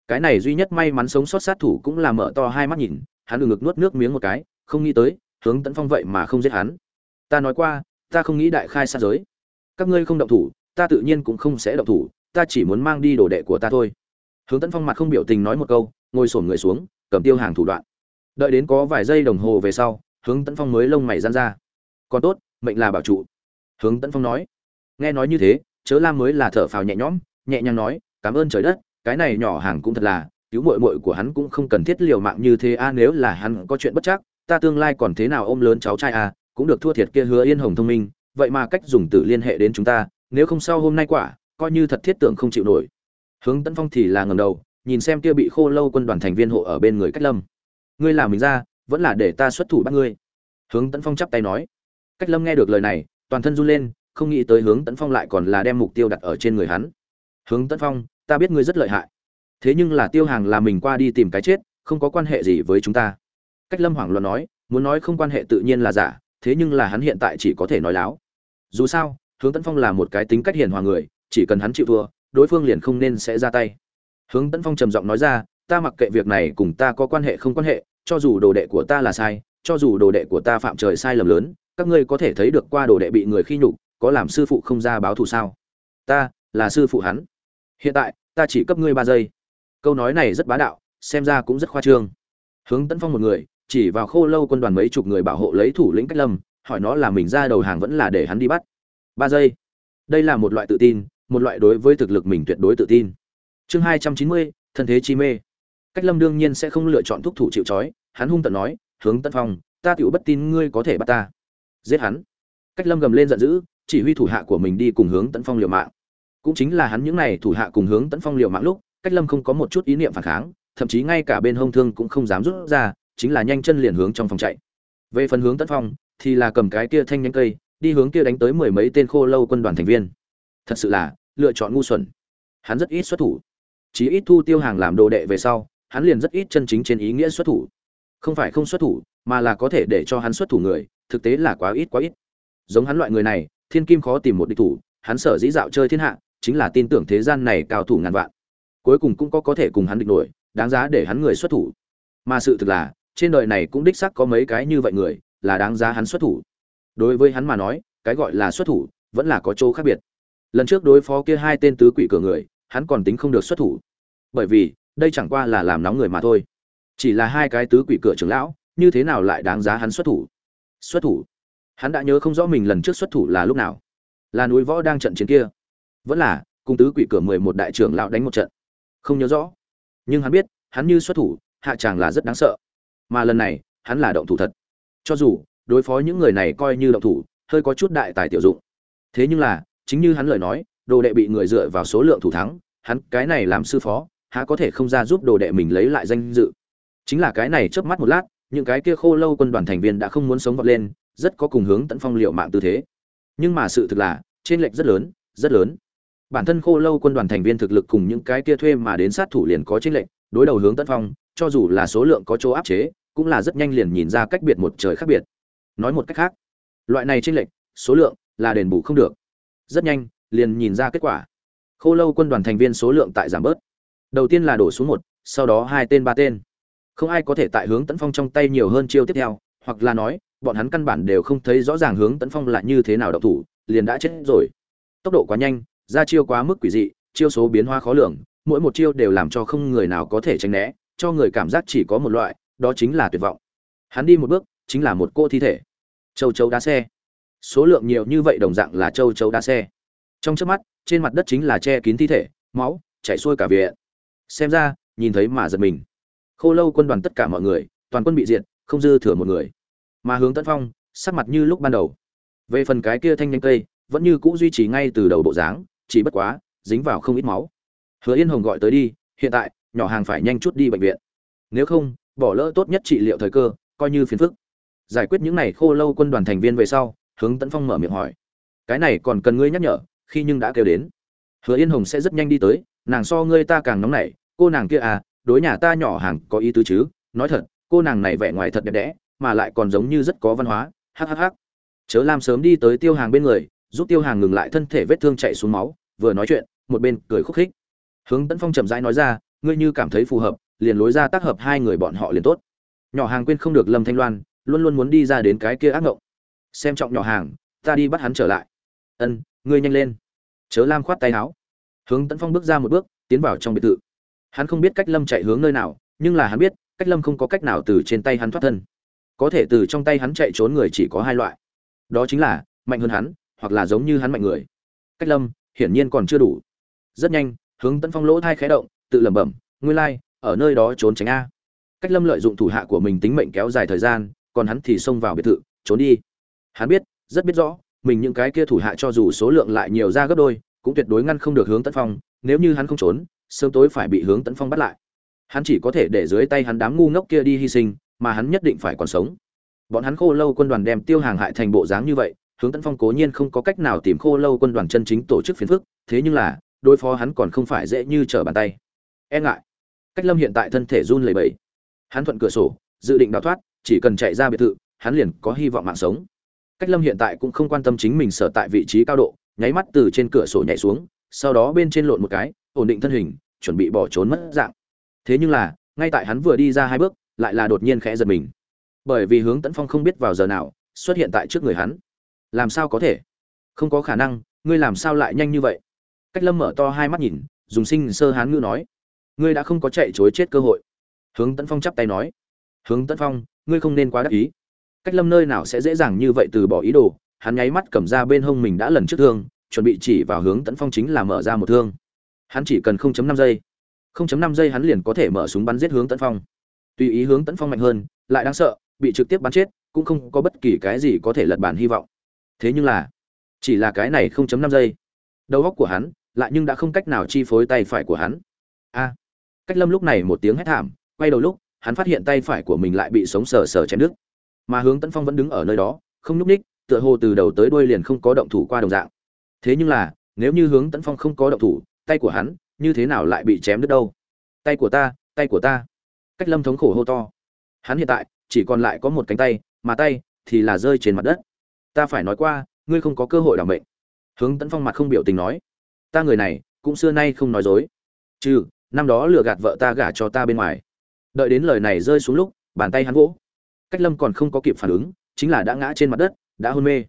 Cái này duy nhất may mắn sống sót sát thủ cũng là mở to hai mắt nhìn, hắn từ ngực nuốt nước miếng một cái, không nghĩ tới, hướng tấn phong vậy mà không giết hắn. Ta nói qua, ta không nghĩ đại khai sát giới. Các ngươi không động thủ, ta tự nhiên cũng không sẽ động thủ, ta chỉ muốn mang đi đồ đệ của ta thôi. Hướng tấn phong mặt không biểu tình nói một câu, ngồi sổn người xuống, cầm tiêu hàng thủ đoạn. Đợi đến có vài giây đồng hồ về sau, hướng tấn phong mới lông mày gian ra. Còn tốt mệnh là bảo trụ. Hướng tấn phong nói. Nghe nói như thế, chớ lam mới là thở phào nhẹ nhõm, nhẹ nhàng nói, cảm ơn trời đất, cái này nhỏ hàng cũng thật là, cứu muội muội của hắn cũng không cần thiết liều mạng như thế a, nếu là hắn có chuyện bất chắc, ta tương lai còn thế nào ôm lớn cháu trai a, cũng được thua thiệt kia hứa yên hồng thông minh, vậy mà cách dùng tử liên hệ đến chúng ta, nếu không sau hôm nay quả, coi như thật thiết tượng không chịu nổi. Hướng tấn phong thì là ngầm đầu, nhìn xem kia bị khô lâu quân đoàn thành viên hộ ở bên người cách lâm. Ngươi làm mình ra, vẫn là để ta xuất thủ bắt ngươi. Hướng tấn phong chắp tay nói cách lâm nghe được lời này, toàn thân run lên, không nghĩ tới hướng tấn phong lại còn là đem mục tiêu đặt ở trên người hắn. Hướng tấn phong, ta biết ngươi rất lợi hại. Thế nhưng là tiêu hàng là mình qua đi tìm cái chết, không có quan hệ gì với chúng ta. Cách lâm hoảng loạn nói, muốn nói không quan hệ tự nhiên là giả, thế nhưng là hắn hiện tại chỉ có thể nói láo. Dù sao, hướng tấn phong là một cái tính cách hiền hòa người, chỉ cần hắn chịu thua, đối phương liền không nên sẽ ra tay. Hướng tấn phong trầm giọng nói ra, ta mặc kệ việc này cùng ta có quan hệ không quan hệ, cho dù đồ đệ của ta là sai, cho dù đồ đệ của ta phạm trời sai lầm lớn các ngươi có thể thấy được qua đồ đệ bị người khi nhục, có làm sư phụ không ra báo thù sao? Ta, là sư phụ hắn. Hiện tại, ta chỉ cấp ngươi ba giây. Câu nói này rất bá đạo, xem ra cũng rất khoa trương. Hướng tấn phong một người, chỉ vào khô lâu quân đoàn mấy chục người bảo hộ lấy thủ lĩnh cách lâm, hỏi nó là mình ra đầu hàng vẫn là để hắn đi bắt. Ba giây. Đây là một loại tự tin, một loại đối với thực lực mình tuyệt đối tự tin. Chương hai trăm chín mươi, thân thế chi mê. Cách lâm đương nhiên sẽ không lựa chọn thúc thủ chịu trói, hắn hung tận nói, hướng tân phong, ta tựu bất tin ngươi có thể bắt ta giết hắn. Cách lâm gầm lên giận dữ, chỉ huy thủ hạ của mình đi cùng hướng tấn phong liều mạng. Cũng chính là hắn những này thủ hạ cùng hướng tấn phong liều mạng lúc, cách lâm không có một chút ý niệm phản kháng, thậm chí ngay cả bên hông thương cũng không dám rút ra, chính là nhanh chân liền hướng trong phòng chạy. Về phần hướng tấn phong, thì là cầm cái kia thanh nhánh cây, đi hướng kia đánh tới mười mấy tên khô lâu quân đoàn thành viên. Thật sự là, lựa chọn ngu xuẩn. Hắn rất ít xuất thủ. Chỉ ít thu tiêu hàng làm đồ đệ về sau, hắn liền rất ít chân chính trên ý nghĩa xuất thủ. Không phải không xuất thủ, mà là có thể để cho hắn xuất thủ người thực tế là quá ít quá ít. Giống hắn loại người này, thiên kim khó tìm một địch thủ, hắn sở dĩ dạo chơi thiên hạ, chính là tin tưởng thế gian này cao thủ ngàn vạn. Cuối cùng cũng có có thể cùng hắn địch nổi, đáng giá để hắn người xuất thủ. Mà sự thực là, trên đời này cũng đích xác có mấy cái như vậy người, là đáng giá hắn xuất thủ. Đối với hắn mà nói, cái gọi là xuất thủ, vẫn là có chỗ khác biệt. Lần trước đối phó kia hai tên tứ quỷ cửa người, hắn còn tính không được xuất thủ. Bởi vì, đây chẳng qua là làm nóng người mà thôi. Chỉ là hai cái tứ quỷ cửa trưởng lão, như thế nào lại đáng giá hắn xuất thủ? Xuất thủ. Hắn đã nhớ không rõ mình lần trước xuất thủ là lúc nào. Là núi võ đang trận chiến kia. Vẫn là cung tứ quỷ cửa mười một đại trưởng lão đánh một trận. Không nhớ rõ. Nhưng hắn biết, hắn như xuất thủ, hạ tràng là rất đáng sợ. Mà lần này, hắn là động thủ thật. Cho dù, đối phó những người này coi như động thủ, hơi có chút đại tài tiểu dụng. Thế nhưng là, chính như hắn lời nói, đồ đệ bị người dựa vào số lượng thủ thắng, hắn cái này làm sư phó, há có thể không ra giúp đồ đệ mình lấy lại danh dự. Chính là cái này chớp mắt một lát những cái kia khô lâu quân đoàn thành viên đã không muốn sống vọt lên, rất có cùng hướng tấn phong liệu mạng tư thế. Nhưng mà sự thực là trên lệch rất lớn rất lớn. Bản thân khô lâu quân đoàn thành viên thực lực cùng những cái kia thuê mà đến sát thủ liền có trên lệch, đối đầu hướng tấn phong, cho dù là số lượng có chỗ áp chế, cũng là rất nhanh liền nhìn ra cách biệt một trời khác biệt. Nói một cách khác, loại này trên lệch, số lượng là đền bù không được. Rất nhanh, liền nhìn ra kết quả. Khô lâu quân đoàn thành viên số lượng tại giảm bớt. Đầu tiên là đổ xuống một, sau đó hai tên ba tên không ai có thể tại hướng tấn phong trong tay nhiều hơn chiêu tiếp theo, hoặc là nói, bọn hắn căn bản đều không thấy rõ ràng hướng tấn phong là như thế nào đậu thủ, liền đã chết rồi. Tốc độ quá nhanh, ra chiêu quá mức quỷ dị, chiêu số biến hóa khó lường, mỗi một chiêu đều làm cho không người nào có thể tránh né, cho người cảm giác chỉ có một loại, đó chính là tuyệt vọng. Hắn đi một bước, chính là một cô thi thể. Châu chấu đá xe. Số lượng nhiều như vậy đồng dạng là châu chấu đá xe. Trong trước mắt, trên mặt đất chính là che kín thi thể, máu, chảy xuôi cả viện. Xem ra, nhìn thấy mà giật mình khô lâu quân đoàn tất cả mọi người, toàn quân bị diệt, không dư thừa một người. Mà hướng tấn phong, sắc mặt như lúc ban đầu. Về phần cái kia thanh nhanh cây, vẫn như cũ duy trì ngay từ đầu bộ dáng, chỉ bất quá, dính vào không ít máu. Hứa yên hồng gọi tới đi, hiện tại, nhỏ hàng phải nhanh chút đi bệnh viện. Nếu không, bỏ lỡ tốt nhất trị liệu thời cơ, coi như phiền phức. Giải quyết những này khô lâu quân đoàn thành viên về sau, hướng tấn phong mở miệng hỏi. Cái này còn cần ngươi nhắc nhở, khi nhưng đã kêu đến. Hứa yên hồng sẽ rất nhanh đi tới, nàng so ngươi ta càng nóng nảy, cô nàng kia à đối nhà ta nhỏ hàng có ý tứ chứ? Nói thật, cô nàng này vẻ ngoài thật đẹp đẽ, mà lại còn giống như rất có văn hóa. Hhh chớ lam sớm đi tới tiêu hàng bên người, giúp tiêu hàng ngừng lại thân thể vết thương chạy xuống máu. Vừa nói chuyện, một bên cười khúc khích. Hướng tấn phong chậm rãi nói ra, ngươi như cảm thấy phù hợp, liền lối ra tác hợp hai người bọn họ liền tốt. Nhỏ hàng quên không được lâm thanh loan, luôn luôn muốn đi ra đến cái kia ác ngộng. Xem trọng nhỏ hàng, ta đi bắt hắn trở lại. Ân, ngươi nhanh lên. Chớ lam khoát tay áo. Hướng tấn phong bước ra một bước, tiến vào trong biệt thự hắn không biết cách lâm chạy hướng nơi nào, nhưng là hắn biết, cách lâm không có cách nào từ trên tay hắn thoát thân. Có thể từ trong tay hắn chạy trốn người chỉ có hai loại. Đó chính là, mạnh hơn hắn, hoặc là giống như hắn mạnh người. Cách lâm, hiển nhiên còn chưa đủ. Rất nhanh, hướng tấn phong lỗ thai khé động, tự lẩm bẩm, nguyên lai, ở nơi đó trốn tránh a. Cách lâm lợi dụng thủ hạ của mình tính mệnh kéo dài thời gian, còn hắn thì xông vào biệt thự, trốn đi. Hắn biết, rất biết rõ, mình những cái kia thủ hạ cho dù số lượng lại nhiều ra gấp đôi, cũng tuyệt đối ngăn không được hướng tấn phong, nếu như hắn không trốn sớm tối phải bị hướng tấn phong bắt lại. Hắn chỉ có thể để dưới tay hắn đám ngu ngốc kia đi hy sinh, mà hắn nhất định phải còn sống. Bọn hắn khô lâu quân đoàn đem tiêu hàng hại thành bộ dáng như vậy, hướng tấn phong cố nhiên không có cách nào tìm khô lâu quân đoàn chân chính tổ chức phiền phức, thế nhưng là, đối phó hắn còn không phải dễ như trở bàn tay. E ngại. Cách lâm hiện tại thân thể run lẩy bẩy. Hắn thuận cửa sổ, dự định đào thoát, chỉ cần chạy ra biệt thự, hắn liền có hy vọng mạng sống. Cách lâm hiện tại cũng không quan tâm chính mình sở tại vị trí cao độ, nháy mắt từ trên cửa sổ nhảy xuống, sau đó bên trên lộn một cái, ổn định thân hình chuẩn bị bỏ trốn mất dạng. Thế nhưng là, ngay tại hắn vừa đi ra hai bước, lại là đột nhiên khẽ giật mình. Bởi vì hướng tấn phong không biết vào giờ nào, xuất hiện tại trước người hắn. Làm sao có thể? Không có khả năng, ngươi làm sao lại nhanh như vậy? Cách lâm mở to hai mắt nhìn, dùng sinh sơ hán ngữ nói. Ngươi đã không có chạy chối chết cơ hội. Hướng tấn phong chắp tay nói. Hướng tấn phong, ngươi không nên quá đắc ý. Cách lâm nơi nào sẽ dễ dàng như vậy từ bỏ ý đồ? Hắn nháy mắt cầm ra bên hông mình đã lần trước thương, chuẩn bị chỉ vào hướng tấn phong chính là mở ra một thương hắn chỉ cần 0.5 giây. 0.5 giây hắn liền có thể mở súng bắn giết hướng tấn phong. Tùy ý hướng tấn phong mạnh hơn, lại đáng sợ, bị trực tiếp bắn chết, cũng không có bất kỳ cái gì có thể lật bản hy vọng. Thế nhưng là, chỉ là cái này 0.5 giây. Đầu óc của hắn lại nhưng đã không cách nào chi phối tay phải của hắn. A, cách lâm lúc này một tiếng hét thảm, quay đầu lúc, hắn phát hiện tay phải của mình lại bị sống sờ sờ chém đứt. Mà hướng tấn phong vẫn đứng ở nơi đó, không nhúc ních tựa hồ từ đầu tới đuôi liền không có động thủ qua đồng dạng. Thế nhưng là, nếu như hướng tấn phong không có động thủ tay của hắn, như thế nào lại bị chém đứt đâu? Tay của ta, tay của ta. Cách lâm thống khổ hô to. Hắn hiện tại, chỉ còn lại có một cánh tay, mà tay thì là rơi trên mặt đất. Ta phải nói qua, ngươi không có cơ hội đảm mệnh. Hướng tấn phong mặt không biểu tình nói. Ta người này, cũng xưa nay không nói dối. Trừ, năm đó lừa gạt vợ ta gả cho ta bên ngoài. Đợi đến lời này rơi xuống lúc, bàn tay hắn vỗ. Cách lâm còn không có kịp phản ứng, chính là đã ngã trên mặt đất, đã hôn mê.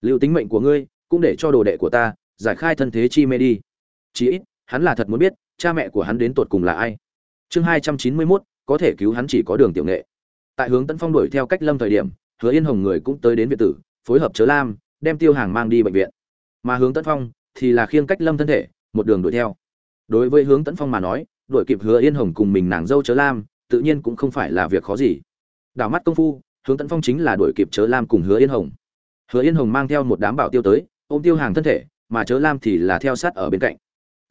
Liệu tính mệnh của ngươi, cũng để cho đồ đệ của ta giải khai thân thế chi mê đi chí ít, hắn là thật muốn biết, cha mẹ của hắn đến tột cùng là ai. Chương hai trăm chín mươi mốt, có thể cứu hắn chỉ có đường tiểu nghệ. Tại hướng tấn phong đuổi theo cách lâm thời điểm, hứa yên hồng người cũng tới đến viện tử, phối hợp chớ lam, đem tiêu hàng mang đi bệnh viện. Mà hướng tấn phong thì là khiêng cách lâm thân thể, một đường đuổi theo. Đối với hướng tấn phong mà nói, đuổi kịp hứa yên hồng cùng mình nàng dâu chớ lam, tự nhiên cũng không phải là việc khó gì. Đảo mắt công phu, hướng tấn phong chính là đuổi kịp chớ lam cùng hứa yên hồng. Hứa yên hồng mang theo một đám bảo tiêu tới, ôm tiêu hàng thân thể, mà chớ lam thì là theo sát ở bên cạnh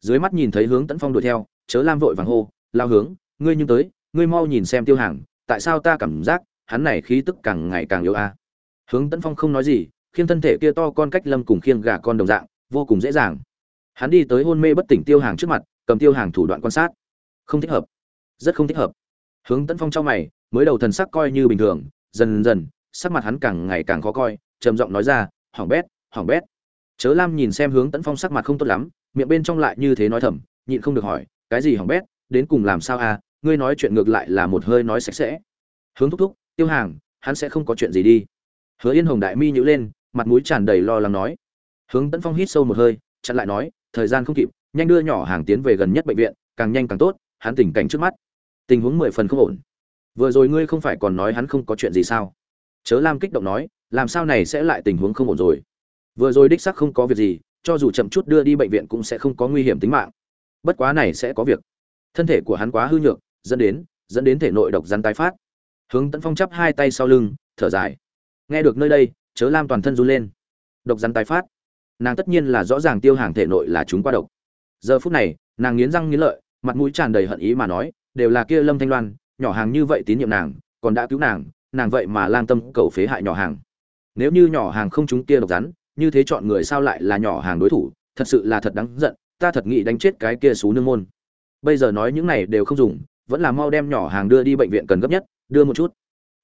dưới mắt nhìn thấy hướng tấn phong đuổi theo, chớ lam vội vàng hô, lao hướng, ngươi nhưng tới, ngươi mau nhìn xem tiêu hàng, tại sao ta cảm giác, hắn này khí tức càng ngày càng yếu a. Hướng tấn phong không nói gì, khiêng thân thể kia to con cách lâm cùng khiêng gà con đồng dạng, vô cùng dễ dàng. Hắn đi tới hôn mê bất tỉnh tiêu hàng trước mặt, cầm tiêu hàng thủ đoạn quan sát. Không thích hợp. Rất không thích hợp. Hướng tấn phong trong mày, mới đầu thần sắc coi như bình thường, dần dần, sắc mặt hắn càng ngày càng khó coi, trầm giọng nói ra hỏng bét hỏng bét. Chớ lam nhìn xem hướng tấn phong sắc mặt không tốt lắm miệng bên trong lại như thế nói thầm, nhịn không được hỏi, cái gì hỏng bét, đến cùng làm sao à? Ngươi nói chuyện ngược lại là một hơi nói sạch sẽ. Hướng thúc thúc, tiêu hàng, hắn sẽ không có chuyện gì đi. Hứa yên hồng đại mi nhữ lên, mặt mũi tràn đầy lo lắng nói. Hướng tấn phong hít sâu một hơi, chặn lại nói, thời gian không kịp, nhanh đưa nhỏ hàng tiến về gần nhất bệnh viện, càng nhanh càng tốt, hắn tình cảnh trước mắt, tình huống mười phần không ổn. Vừa rồi ngươi không phải còn nói hắn không có chuyện gì sao? Chớ lam kích động nói, làm sao này sẽ lại tình huống không ổn rồi? Vừa rồi đích sắc không có việc gì cho dù chậm chút đưa đi bệnh viện cũng sẽ không có nguy hiểm tính mạng. Bất quá này sẽ có việc. Thân thể của hắn quá hư nhược, dẫn đến dẫn đến thể nội độc rắn tái phát. Hướng tấn phong chắp hai tay sau lưng, thở dài. Nghe được nơi đây, chớ lam toàn thân run lên. Độc rắn tái phát. Nàng tất nhiên là rõ ràng tiêu hàng thể nội là chúng qua độc. Giờ phút này, nàng nghiến răng nghiến lợi, mặt mũi tràn đầy hận ý mà nói, đều là kia lâm thanh loan, nhỏ hàng như vậy tín nhiệm nàng, còn đã cứu nàng nàng vậy mà lang tâm cầu phế hại nhỏ hàng. Nếu như nhỏ hàng không chúng kia độc rắn như thế chọn người sao lại là nhỏ hàng đối thủ, thật sự là thật đáng giận, ta thật nghĩ đánh chết cái kia xú nương môn. Bây giờ nói những này đều không dùng, vẫn là mau đem nhỏ hàng đưa đi bệnh viện cần gấp nhất, đưa một chút.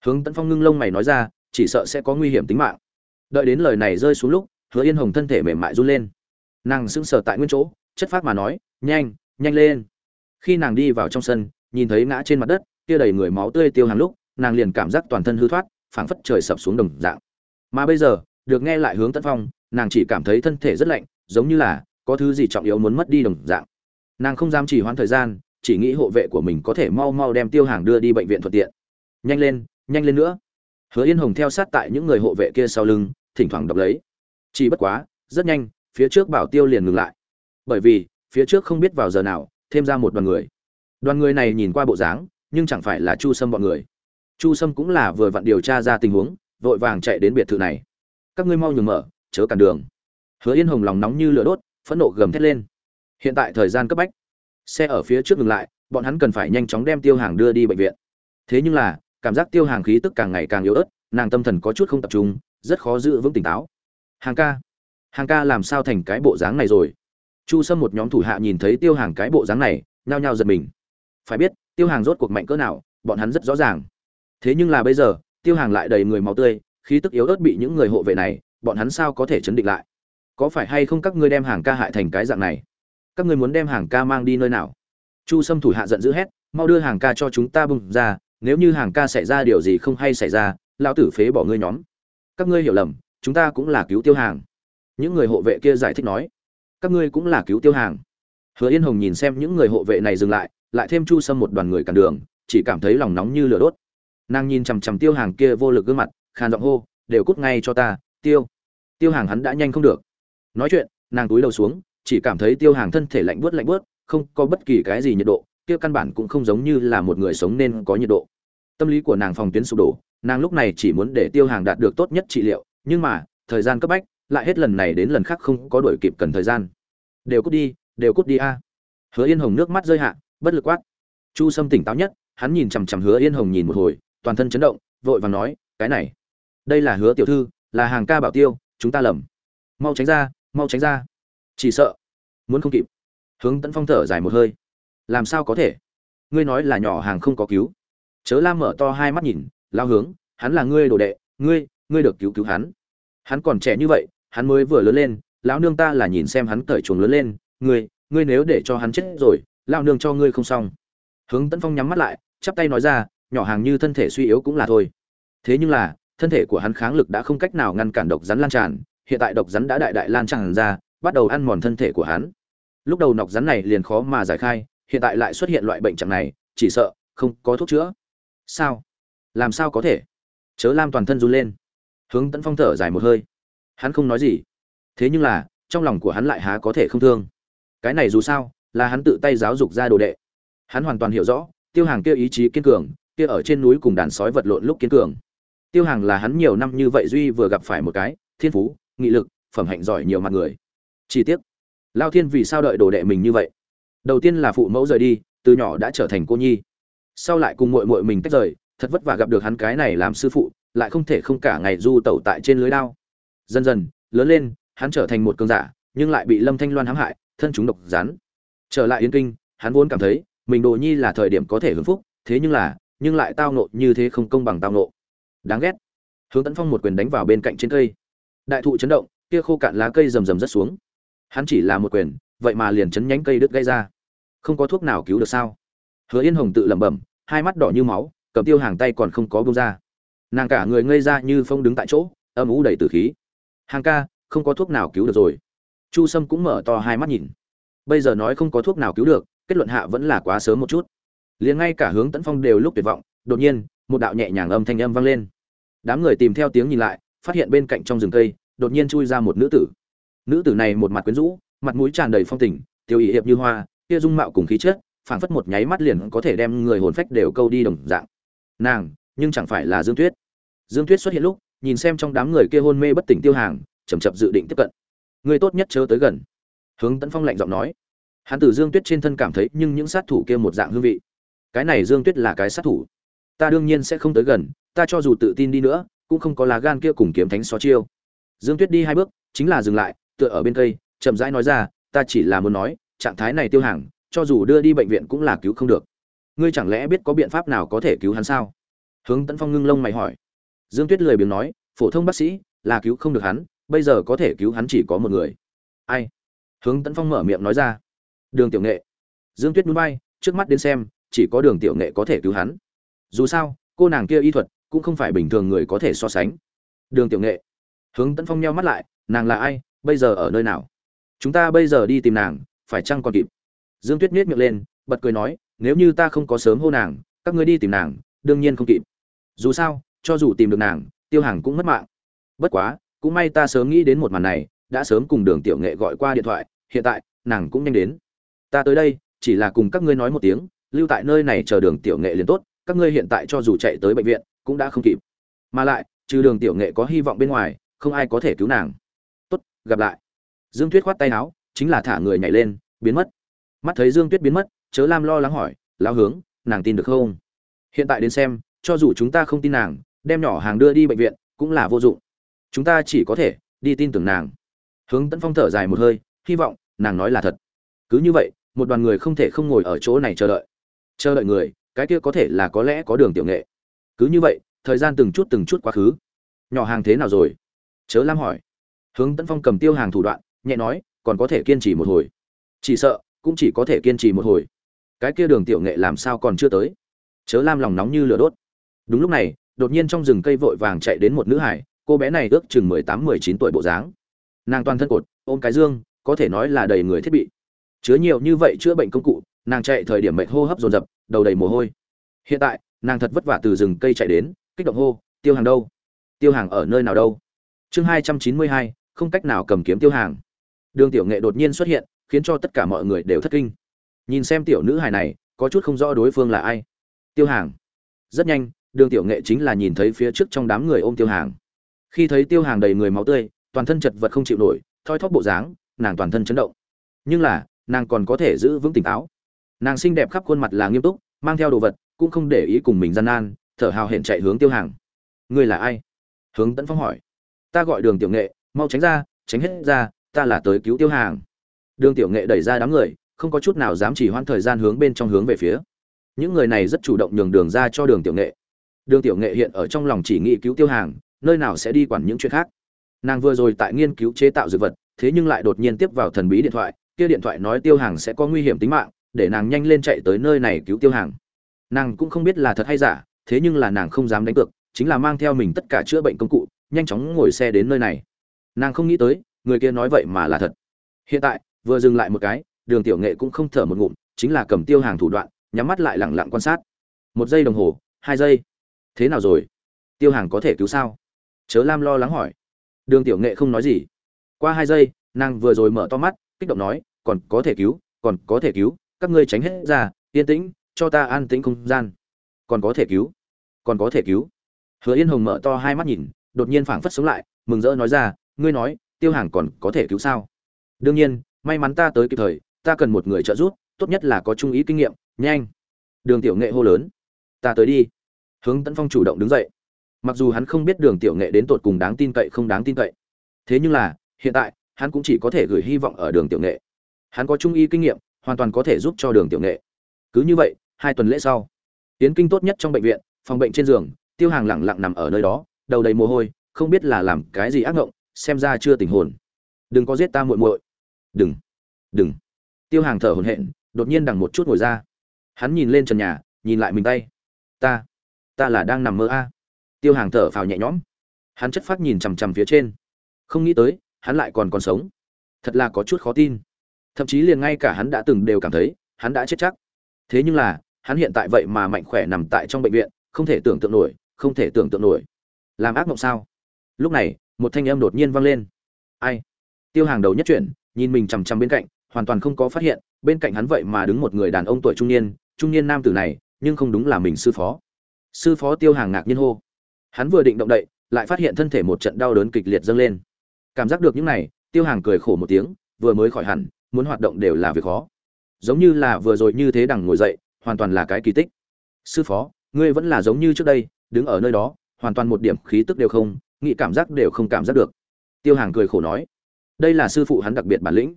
Hướng tấn phong ngưng lông mày nói ra, chỉ sợ sẽ có nguy hiểm tính mạng. Đợi đến lời này rơi xuống lúc, hứa yên hồng thân thể mềm mại run lên. Nàng sững sờ tại nguyên chỗ, chất phát mà nói, nhanh nhanh lên. Khi nàng đi vào trong sân, nhìn thấy ngã trên mặt đất, kia đầy người máu tươi tiêu hàng lúc, nàng liền cảm giác toàn thân hư thoát, phảng phất trời sập xuống đồng dạng. Mà bây giờ được nghe lại hướng tấn phong, nàng chỉ cảm thấy thân thể rất lạnh, giống như là có thứ gì trọng yếu muốn mất đi đồng dạng. Nàng không dám chỉ hoãn thời gian, chỉ nghĩ hộ vệ của mình có thể mau mau đem tiêu hàng đưa đi bệnh viện thuận tiện. Nhanh lên nhanh lên nữa. Hứa yên hồng theo sát tại những người hộ vệ kia sau lưng, thỉnh thoảng đọc lấy. Chỉ bất quá, rất nhanh, phía trước bảo tiêu liền ngừng lại. Bởi vì, phía trước không biết vào giờ nào, thêm ra một đoàn người. Đoàn người này nhìn qua bộ dáng, nhưng chẳng phải là chu sâm bọn người. Chu sâm cũng là vừa vặn điều tra ra tình huống, vội vàng chạy đến biệt thự này các ngươi mau nhường mở, chớ cản đường. Hứa yên hồng lòng nóng như lửa đốt, phẫn nộ gầm thét lên. Hiện tại thời gian cấp bách. Xe ở phía trước ngừng lại, bọn hắn cần phải nhanh chóng đem tiêu hàng đưa đi bệnh viện. Thế nhưng là, cảm giác tiêu hàng khí tức càng ngày càng yếu ớt, nàng tâm thần có chút không tập trung, rất khó giữ vững tỉnh táo. Hàng ca. Hàng ca làm sao thành cái bộ dáng này rồi? Chu sâm một nhóm thủ hạ nhìn thấy tiêu hàng cái bộ dáng này, nhao nhao giật mình. Phải biết, tiêu hàng rốt cuộc mạnh cỡ nào, bọn hắn rất rõ ràng. Thế nhưng là bây giờ, tiêu hàng lại đầy người máu tươi khí tức yếu ớt bị những người hộ vệ này, bọn hắn sao có thể chấn định lại? Có phải hay không các ngươi đem hàng ca hại thành cái dạng này? Các ngươi muốn đem hàng ca mang đi nơi nào? Chu sâm thủ hạ giận dữ hét, mau đưa hàng ca cho chúng ta bung ra, nếu như hàng ca xảy ra điều gì không hay xảy ra, lão tử phế bỏ ngươi nhóm. Các ngươi hiểu lầm, chúng ta cũng là cứu tiêu hàng. Những người hộ vệ kia giải thích nói, các ngươi cũng là cứu tiêu hàng. Hứa yên hồng nhìn xem những người hộ vệ này dừng lại lại thêm chu sâm một đoàn người cản đường, chỉ cảm thấy lòng nóng như lửa đốt. Nàng nhìn chằm chằm tiêu hàng kia vô lực gương mặt khàn giọng hô, đều cút ngay cho ta, tiêu. Tiêu hàng hắn đã nhanh không được. Nói chuyện, nàng túi đầu xuống, chỉ cảm thấy tiêu hàng thân thể lạnh buốt lạnh buốt, không có bất kỳ cái gì nhiệt độ, kia căn bản cũng không giống như là một người sống nên có nhiệt độ. Tâm lý của nàng phòng tuyến sụp đổ, nàng lúc này chỉ muốn để tiêu hàng đạt được tốt nhất trị liệu, nhưng mà, thời gian cấp bách, lại hết lần này đến lần khác không có đổi kịp cần thời gian. Đều cút đi, đều cút đi a. Hứa yên hồng nước mắt rơi hạ, bất lực quát. Chu sâm tỉnh táo nhất, hắn nhìn chằm chằm hứa yên hồng nhìn một hồi, toàn thân chấn động, vội vàng nói, cái này đây là hứa tiểu thư, là hàng ca bảo tiêu, chúng ta lầm. Mau tránh ra, mau tránh ra. Chỉ sợ. Muốn không kịp. Hướng tấn phong thở dài một hơi. Làm sao có thể? Ngươi nói là nhỏ hàng không có cứu. Chớ lam mở to hai mắt nhìn, lao hướng, hắn là ngươi đồ đệ, ngươi ngươi được cứu cứu hắn. Hắn còn trẻ như vậy, hắn mới vừa lớn lên, lão nương ta là nhìn xem hắn cởi chuồng lớn lên, ngươi ngươi nếu để cho hắn chết rồi, lão nương cho ngươi không xong. Hướng tấn phong nhắm mắt lại, chắp tay nói ra, nhỏ hàng như thân thể suy yếu cũng là thôi. Thế nhưng là thân thể của hắn kháng lực đã không cách nào ngăn cản độc rắn lan tràn, hiện tại độc rắn đã đại đại lan tràn ra, bắt đầu ăn mòn thân thể của hắn. Lúc đầu nọc rắn này liền khó mà giải khai, hiện tại lại xuất hiện loại bệnh trạng này, chỉ sợ không có thuốc chữa. Sao? Làm sao có thể? Chớ lam toàn thân run lên. Hướng tấn phong thở dài một hơi. Hắn không nói gì. Thế nhưng là, trong lòng của hắn lại há có thể không thương. Cái này dù sao, là hắn tự tay giáo dục ra đồ đệ. Hắn hoàn toàn hiểu rõ, tiêu hàng kia ý chí kiên cường, kia ở trên núi cùng đàn sói vật lộn lúc kiên cường tiêu hàng là hắn nhiều năm như vậy duy vừa gặp phải một cái, thiên phú, nghị lực, phẩm hạnh giỏi nhiều mặt người. Chi tiết lao thiên vì sao đợi đồ đệ mình như vậy? Đầu tiên là phụ mẫu rời đi, từ nhỏ đã trở thành cô nhi. Sau lại cùng muội muội mình tách rời, thật vất vả gặp được hắn cái này làm sư phụ, lại không thể không cả ngày du tẩu tại trên lưới đao. Dần dần, lớn lên, hắn trở thành một cường giả, nhưng lại bị lâm thanh loan hãm hại, thân chúng độc rắn trở lại yên kinh, hắn vốn cảm thấy, mình đồ nhi là thời điểm có thể hưởng phúc, thế nhưng là, nhưng lại tao nộ như thế không công bằng tao nộ đáng ghét. Hướng tấn phong một quyền đánh vào bên cạnh trên cây. Đại thụ chấn động, kia khô cạn lá cây rầm rầm rất xuống. Hắn chỉ là một quyền, vậy mà liền chấn nhánh cây đứt gây ra. Không có thuốc nào cứu được sao? Hứa yên hồng tự lẩm bẩm, hai mắt đỏ như máu, cầm tiêu hàng tay còn không có bông ra. Nàng cả người ngây ra như phong đứng tại chỗ, âm ú đầy tử khí. Hàng ca, không có thuốc nào cứu được rồi. Chu sâm cũng mở to hai mắt nhìn. Bây giờ nói không có thuốc nào cứu được, kết luận hạ vẫn là quá sớm một chút. Liền ngay cả hướng tấn phong đều lúc tuyệt vọng, đột nhiên một đạo nhẹ nhàng âm thanh âm vang lên. Đám người tìm theo tiếng nhìn lại, phát hiện bên cạnh trong rừng cây, đột nhiên chui ra một nữ tử. Nữ tử này một mặt quyến rũ, mặt mũi tràn đầy phong tình tiêu ý hiệp như hoa, kia dung mạo cùng khí chất, phảng phất một nháy mắt liền có thể đem người hồn phách đều câu đi đồng dạng. Nàng, nhưng chẳng phải là dương tuyết. Dương tuyết xuất hiện lúc, nhìn xem trong đám người kia hôn mê bất tỉnh tiêu hàng chầm chậm dự định tiếp cận. Người tốt nhất chớ tới gần. Hướng tấn phong lạnh giọng nói. Hắn từ dương tuyết trên thân cảm thấy nhưng những sát thủ kia một dạng hương vị. Cái này dương tuyết là cái sát thủ ta đương nhiên sẽ không tới gần, ta cho dù tự tin đi nữa, cũng không có lá gan kia cùng kiếm thánh xó chiêu. Dương tuyết đi hai bước, chính là dừng lại, tựa ở bên cây, chậm rãi nói ra, ta chỉ là muốn nói, trạng thái này tiêu hàng, cho dù đưa đi bệnh viện cũng là cứu không được. Ngươi chẳng lẽ biết có biện pháp nào có thể cứu hắn sao? Hướng tấn phong ngưng lông mày hỏi. Dương tuyết lười biếng nói, phổ thông bác sĩ là cứu không được hắn, bây giờ có thể cứu hắn chỉ có một người. Ai? Hướng tấn phong mở miệng nói ra. Đường tiểu nghệ. Dương tuyết núi bay trước mắt đến xem, chỉ có đường tiểu nghệ có thể cứu hắn dù sao, cô nàng kia y thuật cũng không phải bình thường người có thể so sánh. Đường tiểu nghệ, hướng tấn phong nheo mắt lại, nàng là ai, bây giờ ở nơi nào? Chúng ta bây giờ đi tìm nàng, phải chăng còn kịp? Dương tuyết miết miệng lên, bật cười nói, nếu như ta không có sớm hô nàng, các ngươi đi tìm nàng, đương nhiên không kịp. Dù sao, cho dù tìm được nàng, tiêu hàng cũng mất mạng. Bất quá, cũng may ta sớm nghĩ đến một màn này, đã sớm cùng đường tiểu nghệ gọi qua điện thoại, hiện tại, nàng cũng nhanh đến. Ta tới đây, chỉ là cùng các ngươi nói một tiếng, lưu tại nơi này chờ đường tiểu nghệ liền tốt các ngươi hiện tại cho dù chạy tới bệnh viện, cũng đã không kịp. Mà lại, trừ đường tiểu nghệ có hy vọng bên ngoài, không ai có thể cứu nàng. Tốt, gặp lại. Dương tuyết khoát tay áo, chính là thả người nhảy lên, biến mất. Mắt thấy dương tuyết biến mất, chớ lam lo lắng hỏi lao hướng, nàng tin được không? Hiện tại đến xem, cho dù chúng ta không tin nàng, đem nhỏ hàng đưa đi bệnh viện, cũng là vô dụng. Chúng ta chỉ có thể đi tin tưởng nàng. Hướng tấn phong thở dài một hơi, hy vọng nàng nói là thật. Cứ như vậy, một đoàn người không thể không ngồi ở chỗ này chờ đợi. Chờ đợi người cái kia có thể là có lẽ có đường tiểu nghệ. Cứ như vậy, thời gian từng chút từng chút quá khứ. Nhỏ hàng thế nào rồi? Chớ lam hỏi. Hướng tấn phong cầm tiêu hàng thủ đoạn, nhẹ nói, còn có thể kiên trì một hồi. Chỉ sợ, cũng chỉ có thể kiên trì một hồi. Cái kia đường tiểu nghệ làm sao còn chưa tới? Chớ lam lòng nóng như lửa đốt. Đúng lúc này, đột nhiên trong rừng cây vội vàng chạy đến một nữ hải, cô bé này ước chừng mười tám, mười chín tuổi bộ dáng. Nàng toàn thân cột, ôm cái dương, có thể nói là đầy người thiết bị. Chứa nhiều như vậy chữa bệnh công cụ nàng chạy thời điểm mệt hô hấp dồn dập, đầu đầy mồ hôi. Hiện tại, nàng thật vất vả từ rừng cây chạy đến, kích động hô, tiêu hàng đâu? Tiêu hàng ở nơi nào đâu? Chương hai trăm chín mươi hai, không cách nào cầm kiếm tiêu hàng. Đường tiểu nghệ đột nhiên xuất hiện, khiến cho tất cả mọi người đều thất kinh. Nhìn xem tiểu nữ hài này, có chút không rõ đối phương là ai. Tiêu hàng. Rất nhanh, đường tiểu nghệ chính là nhìn thấy phía trước trong đám người ôm tiêu hàng. Khi thấy tiêu hàng đầy người máu tươi, toàn thân chật vật không chịu nổi, thoi thóp bộ dáng, nàng toàn thân chấn động. Nhưng là, nàng còn có thể giữ vững tỉnh táo nàng xinh đẹp khắp khuôn mặt là nghiêm túc, mang theo đồ vật, cũng không để ý cùng mình gian nan, thở hào hển chạy hướng tiêu hàng. Ngươi là ai? Hướng tấn phong hỏi. Ta gọi đường tiểu nghệ, mau tránh ra, tránh hết ra, ta là tới cứu tiêu hàng. Đường tiểu nghệ đẩy ra đám người, không có chút nào dám chỉ hoãn thời gian hướng bên trong hướng về phía. Những người này rất chủ động nhường đường ra cho đường tiểu nghệ. Đường tiểu nghệ hiện ở trong lòng chỉ nghĩ cứu tiêu hàng, nơi nào sẽ đi quản những chuyện khác. Nàng vừa rồi tại nghiên cứu chế tạo dược vật, thế nhưng lại đột nhiên tiếp vào thần bí điện thoại, kia điện thoại nói tiêu hàng sẽ có nguy hiểm tính mạng để nàng nhanh lên chạy tới nơi này cứu tiêu hàng. Nàng cũng không biết là thật hay giả, thế nhưng là nàng không dám đánh cược, chính là mang theo mình tất cả chữa bệnh công cụ, nhanh chóng ngồi xe đến nơi này. Nàng không nghĩ tới, người kia nói vậy mà là thật. Hiện tại, vừa dừng lại một cái, đường tiểu nghệ cũng không thở một ngụm, chính là cầm tiêu hàng thủ đoạn, nhắm mắt lại lẳng lặng quan sát. Một giây đồng hồ, hai giây. Thế nào rồi? Tiêu hàng có thể cứu sao? Chớ lam lo lắng hỏi. Đường tiểu nghệ không nói gì. Qua hai giây, nàng vừa rồi mở to mắt, kích động nói, còn có thể cứu, còn có thể cứu các ngươi tránh hết ra, yên tĩnh, cho ta an tĩnh không gian. Còn có thể cứu, còn có thể cứu. Hứa yên hồng mở to hai mắt nhìn, đột nhiên phảng phất sống lại, mừng rỡ nói ra, ngươi nói, tiêu hàng còn có thể cứu sao? Đương nhiên, may mắn ta tới kịp thời, ta cần một người trợ giúp, tốt nhất là có trung ý kinh nghiệm, nhanh. Đường tiểu nghệ hô lớn, ta tới đi. Hướng tấn phong chủ động đứng dậy. Mặc dù hắn không biết đường tiểu nghệ đến tột cùng đáng tin cậy không đáng tin cậy, thế nhưng là, hiện tại, hắn cũng chỉ có thể gửi hy vọng ở đường tiểu nghệ. Hắn có trung y kinh nghiệm hoàn toàn có thể giúp cho đường tiểu nghệ. Cứ như vậy, hai tuần lễ sau, tiến kinh tốt nhất trong bệnh viện, phòng bệnh trên giường, tiêu hàng lẳng lặng nằm ở nơi đó, đầu đầy mồ hôi, không biết là làm cái gì ác ngộng, xem ra chưa tình hồn. Đừng có giết ta muội muội. Đừng đừng. Tiêu hàng thở hổn hển, đột nhiên đằng một chút ngồi ra. Hắn nhìn lên trần nhà, nhìn lại mình tay. Ta ta là đang nằm mơ a. Tiêu hàng thở phào nhẹ nhõm. Hắn chất phát nhìn chằm chằm phía trên. Không nghĩ tới, hắn lại còn còn sống. Thật là có chút khó tin thậm chí liền ngay cả hắn đã từng đều cảm thấy, hắn đã chết chắc. Thế nhưng là, hắn hiện tại vậy mà mạnh khỏe nằm tại trong bệnh viện, không thể tưởng tượng nổi, không thể tưởng tượng nổi. Làm ác mộng sao? Lúc này, một thanh âm đột nhiên vang lên. Ai? Tiêu hàng đầu nhất chuyển, nhìn mình chằm chằm bên cạnh, hoàn toàn không có phát hiện, bên cạnh hắn vậy mà đứng một người đàn ông tuổi trung niên trung niên nam tử này, nhưng không đúng là mình sư phó. Sư phó tiêu hàng ngạc nhiên hô. Hắn vừa định động đậy, lại phát hiện thân thể một trận đau đớn kịch liệt dâng lên. Cảm giác được những này, tiêu hàng cười khổ một tiếng vừa mới khỏi hẳn, muốn hoạt động đều là việc khó. Giống như là vừa rồi như thế đằng ngồi dậy, hoàn toàn là cái kỳ tích. Sư phó, ngươi vẫn là giống như trước đây, đứng ở nơi đó, hoàn toàn một điểm khí tức đều không nghĩ cảm giác đều không cảm giác được. Tiêu hàng cười khổ nói, đây là sư phụ hắn đặc biệt bản lĩnh.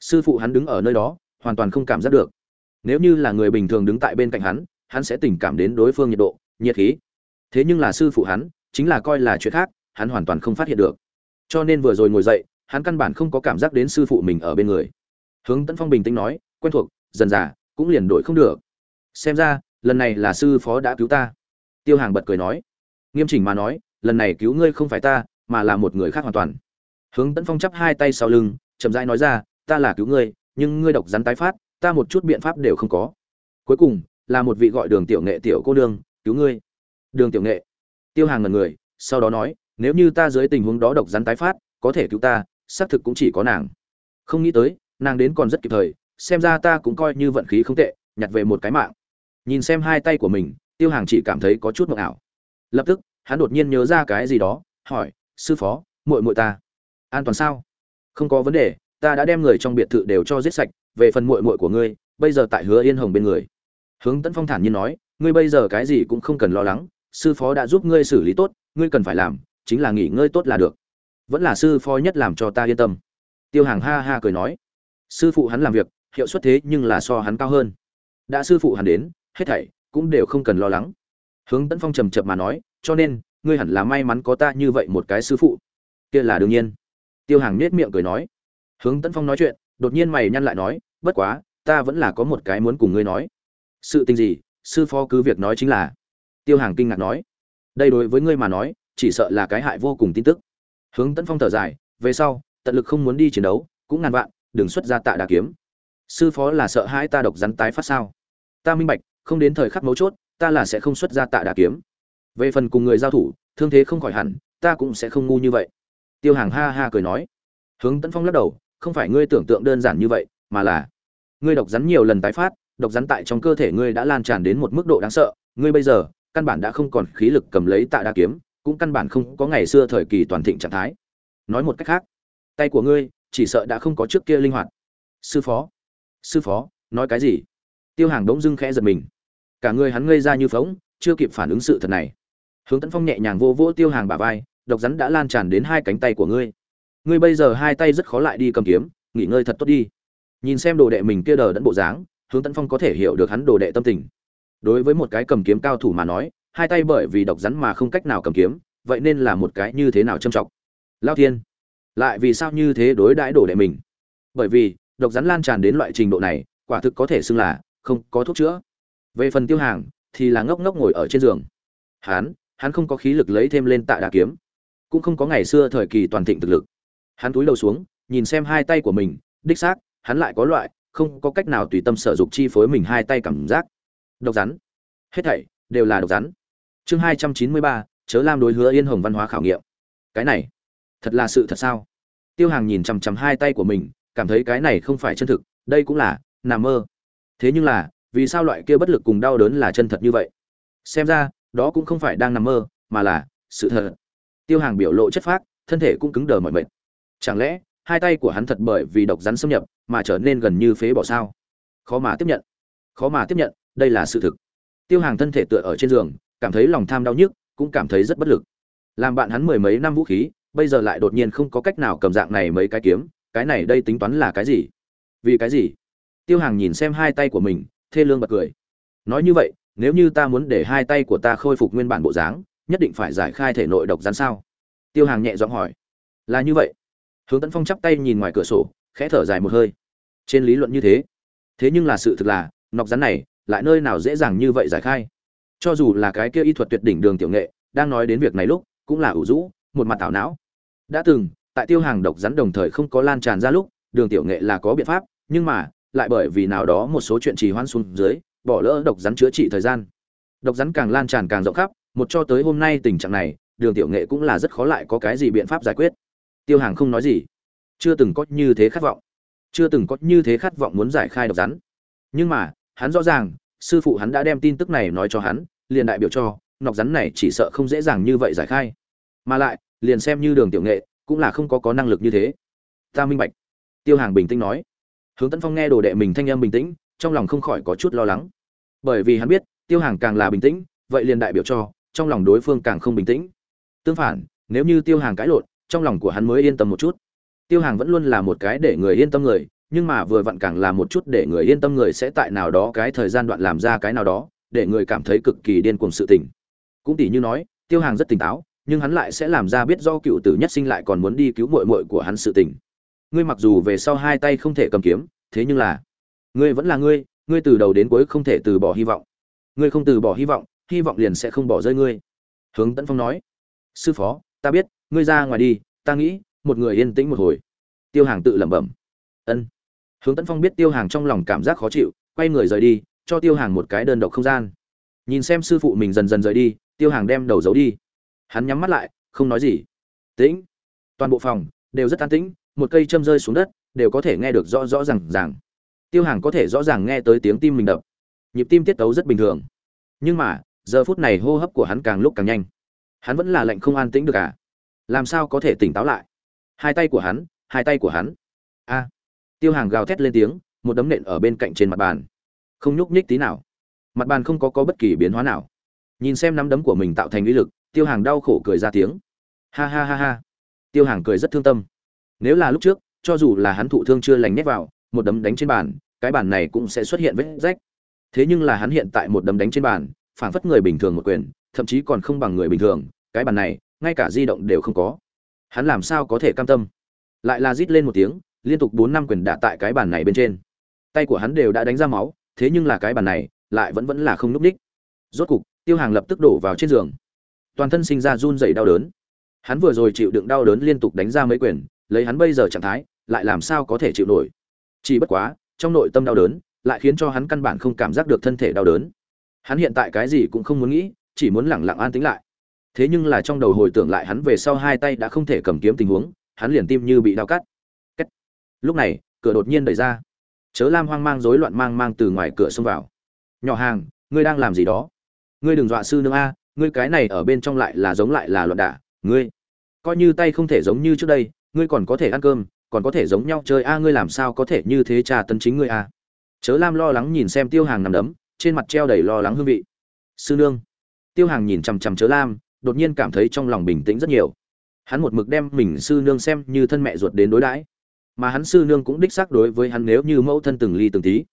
Sư phụ hắn đứng ở nơi đó, hoàn toàn không cảm giác được. Nếu như là người bình thường đứng tại bên cạnh hắn hắn sẽ tình cảm đến đối phương nhiệt độ, nhiệt khí. Thế nhưng là sư phụ hắn, chính là coi là chuyện khác, hắn hoàn toàn không phát hiện được. Cho nên vừa rồi ngồi dậy hắn căn bản không có cảm giác đến sư phụ mình ở bên người. Hướng tấn phong bình tĩnh nói, quen thuộc, dần dà, cũng liền đổi không được. Xem ra, lần này là sư phó đã cứu ta. Tiêu hàng bật cười nói, nghiêm chỉnh mà nói, lần này cứu ngươi không phải ta, mà là một người khác hoàn toàn. Hướng tấn phong chắp hai tay sau lưng, chậm rãi nói ra, ta là cứu ngươi, nhưng ngươi độc rắn tái phát, ta một chút biện pháp đều không có. Cuối cùng, là một vị gọi đường tiểu nghệ tiểu cô đương cứu ngươi. Đường tiểu nghệ. Tiêu hàng ngần người, sau đó nói, nếu như ta dưới tình huống đó độc rắn tái phát, có thể cứu ta xác thực cũng chỉ có nàng. Không nghĩ tới, nàng đến còn rất kịp thời, xem ra ta cũng coi như vận khí không tệ, nhặt về một cái mạng. Nhìn xem hai tay của mình, tiêu hàng chỉ cảm thấy có chút mộng ảo. Lập tức, hắn đột nhiên nhớ ra cái gì đó, hỏi, sư phó, muội muội ta. An toàn sao? Không có vấn đề, ta đã đem người trong biệt thự đều cho giết sạch, về phần muội muội của ngươi, bây giờ tại hứa yên hồng bên người. Hướng tấn phong thản nhiên nói, ngươi bây giờ cái gì cũng không cần lo lắng, sư phó đã giúp ngươi xử lý tốt, ngươi cần phải làm chính là nghỉ ngơi tốt là được vẫn là sư phó nhất làm cho ta yên tâm. Tiêu hàng ha ha cười nói. Sư phụ hắn làm việc, hiệu suất thế nhưng là so hắn cao hơn. Đã sư phụ hắn đến, hết thảy cũng đều không cần lo lắng. Hướng tấn phong trầm chập mà nói, cho nên, ngươi hẳn là may mắn có ta như vậy một cái sư phụ. Kia là đương nhiên. Tiêu hàng nết miệng cười nói. Hướng tấn phong nói chuyện, đột nhiên mày nhăn lại nói, bất quá, ta vẫn là có một cái muốn cùng ngươi nói. Sự tình gì, sư phó cứ việc nói chính là. Tiêu hàng kinh ngạc nói. Đây đối với ngươi mà nói, chỉ sợ là cái hại vô cùng tin tức hướng tấn phong thở dài, về sau, tận lực không muốn đi chiến đấu, cũng ngàn vạn, đừng xuất ra tạ đà kiếm. Sư phó là sợ hãi ta độc rắn tái phát sao? Ta minh bạch, không đến thời khắc mấu chốt, ta là sẽ không xuất ra tạ đà kiếm. Về phần cùng người giao thủ, thương thế không khỏi hẳn, ta cũng sẽ không ngu như vậy. Tiêu hàng ha ha cười nói. Hướng tấn phong lắc đầu, không phải ngươi tưởng tượng đơn giản như vậy, mà là, ngươi độc rắn nhiều lần tái phát, độc rắn tại trong cơ thể ngươi đã lan tràn đến một mức độ đáng sợ, ngươi bây giờ, căn bản đã không còn khí lực cầm lấy tạ đa kiếm cũng căn bản không có ngày xưa thời kỳ toàn thịnh trạng thái. Nói một cách khác, tay của ngươi chỉ sợ đã không có trước kia linh hoạt. Sư phó sư phó, nói cái gì? Tiêu hàng đống dưng khẽ giật mình. Cả người hắn ngây ra như phóng chưa kịp phản ứng sự thật này. Hướng tấn phong nhẹ nhàng vô vỗ tiêu hàng bả vai, độc rắn đã lan tràn đến hai cánh tay của ngươi. Ngươi bây giờ hai tay rất khó lại đi cầm kiếm, nghỉ ngơi thật tốt đi. Nhìn xem đồ đệ mình kia đờ đẫn bộ dáng, hướng tấn phong có thể hiểu được hắn đồ đệ tâm tình. Đối với một cái cầm kiếm cao thủ mà nói hai tay bởi vì độc rắn mà không cách nào cầm kiếm, vậy nên là một cái như thế nào châm trọng? Lao thiên, lại vì sao như thế đối đãi đổ đệ mình? Bởi vì, độc rắn lan tràn đến loại trình độ này, quả thực có thể xưng là không có thuốc chữa. Về phần tiêu hàng, thì là ngốc ngốc ngồi ở trên giường. Hắn hắn không có khí lực lấy thêm lên tạ đà kiếm. Cũng không có ngày xưa thời kỳ toàn thịnh thực lực. Hắn túi đầu xuống, nhìn xem hai tay của mình, đích xác, hắn lại có loại, không có cách nào tùy tâm sở dục chi phối mình hai tay cảm giác. Độc rắn. Hết thảy đều là độc rắn chương hai trăm chín mươi ba, chớ lam đối hứa yên hồng văn hóa khảo nghiệm. Cái này, thật là sự thật sao? Tiêu hàng nhìn chằm chằm hai tay của mình, cảm thấy cái này không phải chân thực, đây cũng là nằm mơ. Thế nhưng là, vì sao loại kia bất lực cùng đau đớn là chân thật như vậy? Xem ra, đó cũng không phải đang nằm mơ, mà là sự thật. Tiêu hàng biểu lộ chất phác, thân thể cũng cứng đờ mọi mệt. Chẳng lẽ, hai tay của hắn thật bởi vì độc rắn xâm nhập mà trở nên gần như phế bỏ sao? Khó mà tiếp nhận. Khó mà tiếp nhận, đây là sự thực. Tiêu hàng thân thể tựa ở trên giường cảm thấy lòng tham đau nhức, cũng cảm thấy rất bất lực. Làm bạn hắn mười mấy năm vũ khí, bây giờ lại đột nhiên không có cách nào cầm dạng này mấy cái kiếm, cái này đây tính toán là cái gì? Vì cái gì? Tiêu hàng nhìn xem hai tay của mình, thê lương bật cười. Nói như vậy, nếu như ta muốn để hai tay của ta khôi phục nguyên bản bộ dáng, nhất định phải giải khai thể nội độc rắn sao? Tiêu hàng nhẹ giọng hỏi. Là như vậy. Hướng tấn phong chắp tay nhìn ngoài cửa sổ, khẽ thở dài một hơi. Trên lý luận như thế. Thế nhưng là sự thực là, nọc rắn này lại nơi nào dễ dàng như vậy giải khai? Cho dù là cái kia y thuật tuyệt đỉnh đường tiểu nghệ, đang nói đến việc này lúc, cũng là ủ rũ, một mặt tảo não. Đã từng, tại tiêu hàng độc rắn đồng thời không có lan tràn ra lúc, đường tiểu nghệ là có biện pháp, nhưng mà, lại bởi vì nào đó một số chuyện trì hoãn xuống dưới, bỏ lỡ độc rắn chữa trị thời gian. Độc rắn càng lan tràn càng rộng khắp, một cho tới hôm nay tình trạng này, đường tiểu nghệ cũng là rất khó lại có cái gì biện pháp giải quyết. Tiêu hàng không nói gì. Chưa từng có như thế khát vọng. Chưa từng có như thế khát vọng muốn giải khai độc rắn. Nhưng mà, hắn rõ ràng sư phụ hắn đã đem tin tức này nói cho hắn, liền đại biểu cho, nọc rắn này chỉ sợ không dễ dàng như vậy giải khai. Mà lại, liền xem như đường tiểu nghệ, cũng là không có có năng lực như thế. Ta minh bạch. Tiêu hàng bình tĩnh nói. Hướng tấn phong nghe đồ đệ mình thanh âm bình tĩnh, trong lòng không khỏi có chút lo lắng. Bởi vì hắn biết, tiêu hàng càng là bình tĩnh, vậy liền đại biểu cho, trong lòng đối phương càng không bình tĩnh. Tương phản, nếu như tiêu hàng cãi lộn, trong lòng của hắn mới yên tâm một chút. Tiêu hàng vẫn luôn là một cái để người yên tâm người nhưng mà vừa vặn càng là một chút để người yên tâm người sẽ tại nào đó cái thời gian đoạn làm ra cái nào đó, để người cảm thấy cực kỳ điên cuồng sự tình. Cũng tỷ như nói, tiêu hàng rất tỉnh táo, nhưng hắn lại sẽ làm ra biết do cựu tử nhất sinh lại còn muốn đi cứu muội muội của hắn sự tình. Ngươi mặc dù về sau hai tay không thể cầm kiếm, thế nhưng là, ngươi vẫn là ngươi ngươi từ đầu đến cuối không thể từ bỏ hy vọng. Ngươi không từ bỏ hy vọng hy vọng liền sẽ không bỏ rơi ngươi. Hướng tấn phong nói. Sư phó, ta biết, ngươi ra ngoài đi, ta nghĩ, một người yên tĩnh một hồi. Tiêu hàng tự lẩm bẩm. Ân hướng tấn phong biết tiêu hàng trong lòng cảm giác khó chịu, quay người rời đi, cho tiêu hàng một cái đơn độc không gian. Nhìn xem sư phụ mình dần dần rời đi, tiêu hàng đem đầu giấu đi. Hắn nhắm mắt lại, không nói gì. Tĩnh. Toàn bộ phòng đều rất an tĩnh, một cây châm rơi xuống đất, đều có thể nghe được rõ rõ r à n g ràng. Tiêu hàng có thể rõ ràng nghe tới tiếng tim mình đập. Nhịp tim tiết tấu rất bình thường. Nhưng mà, giờ phút này hô hấp của hắn càng lúc càng nhanh. Hắn vẫn là lệnh không an tĩnh được cả làm sao có thể tỉnh táo lại? Hai tay của hắn, hai tay của hắn. A! Tiêu hàng gào thét lên tiếng, một đấm nện ở bên cạnh trên mặt bàn. Không nhúc nhích tí nào. Mặt bàn không có có bất kỳ biến hóa nào. Nhìn xem nắm đấm của mình tạo thành uy lực, tiêu hàng đau khổ cười ra tiếng. Ha ha ha ha. Tiêu hàng cười rất thương tâm. Nếu là lúc trước, cho dù là hắn thụ thương chưa lành nhét vào, một đấm đánh trên bàn, cái bàn này cũng sẽ xuất hiện vết rách. Thế nhưng là hắn hiện tại một đấm đánh trên bàn phảng phất người bình thường một quyền, thậm chí còn không bằng người bình thường, cái bàn này, ngay cả di động đều không có. Hắn làm sao có thể cam tâm? Lại là rít lên một tiếng liên tục bốn năm quyền đả tại cái bàn này bên trên. Tay của hắn đều đã đánh ra máu, thế nhưng là cái bàn này lại vẫn vẫn là không núp đích rốt cục, tiêu hàng lập tức đổ vào trên giường. Toàn thân sinh ra run dày đau đớn. Hắn vừa rồi chịu đựng đau đớn liên tục đánh ra mấy quyền, lấy hắn bây giờ trạng thái, lại làm sao có thể chịu nổi? Chỉ bất quá, trong nội tâm đau đớn lại khiến cho hắn căn bản không cảm giác được thân thể đau đớn. Hắn hiện tại cái gì cũng không muốn nghĩ, chỉ muốn lẳng lặng an tĩnh lại. Thế nhưng là trong đầu hồi tưởng lại hắn về sau hai tay đã không thể cầm kiếm tình huống, hắn liền tim như bị đau cắt lúc này, cửa đột nhiên đẩy ra. Chớ lam hoang mang rối loạn mang mang từ ngoài cửa xông vào. Nhỏ hàng, ngươi đang làm gì đó? Ngươi đừng dọa sư nương a, ngươi cái này ở bên trong lại là giống lại là loạn đả, ngươi. Coi như tay không thể giống như trước đây, ngươi còn có thể ăn cơm, còn có thể giống nhau chơi a, ngươi làm sao có thể như thế trà tấn chính ngươi a? Chớ lam lo lắng nhìn xem tiêu hàng nằm đấm, trên mặt treo đầy lo lắng hương vị. Sư nương. Tiêu hàng nhìn chằm chằm chớ lam, đột nhiên cảm thấy trong lòng bình tĩnh rất nhiều. Hắn một mực đem mình sư nương xem như thân mẹ ruột đến đối đãi mà hắn sư nương cũng đích xác đối với hắn nếu như mẫu thân từng ly từng tí.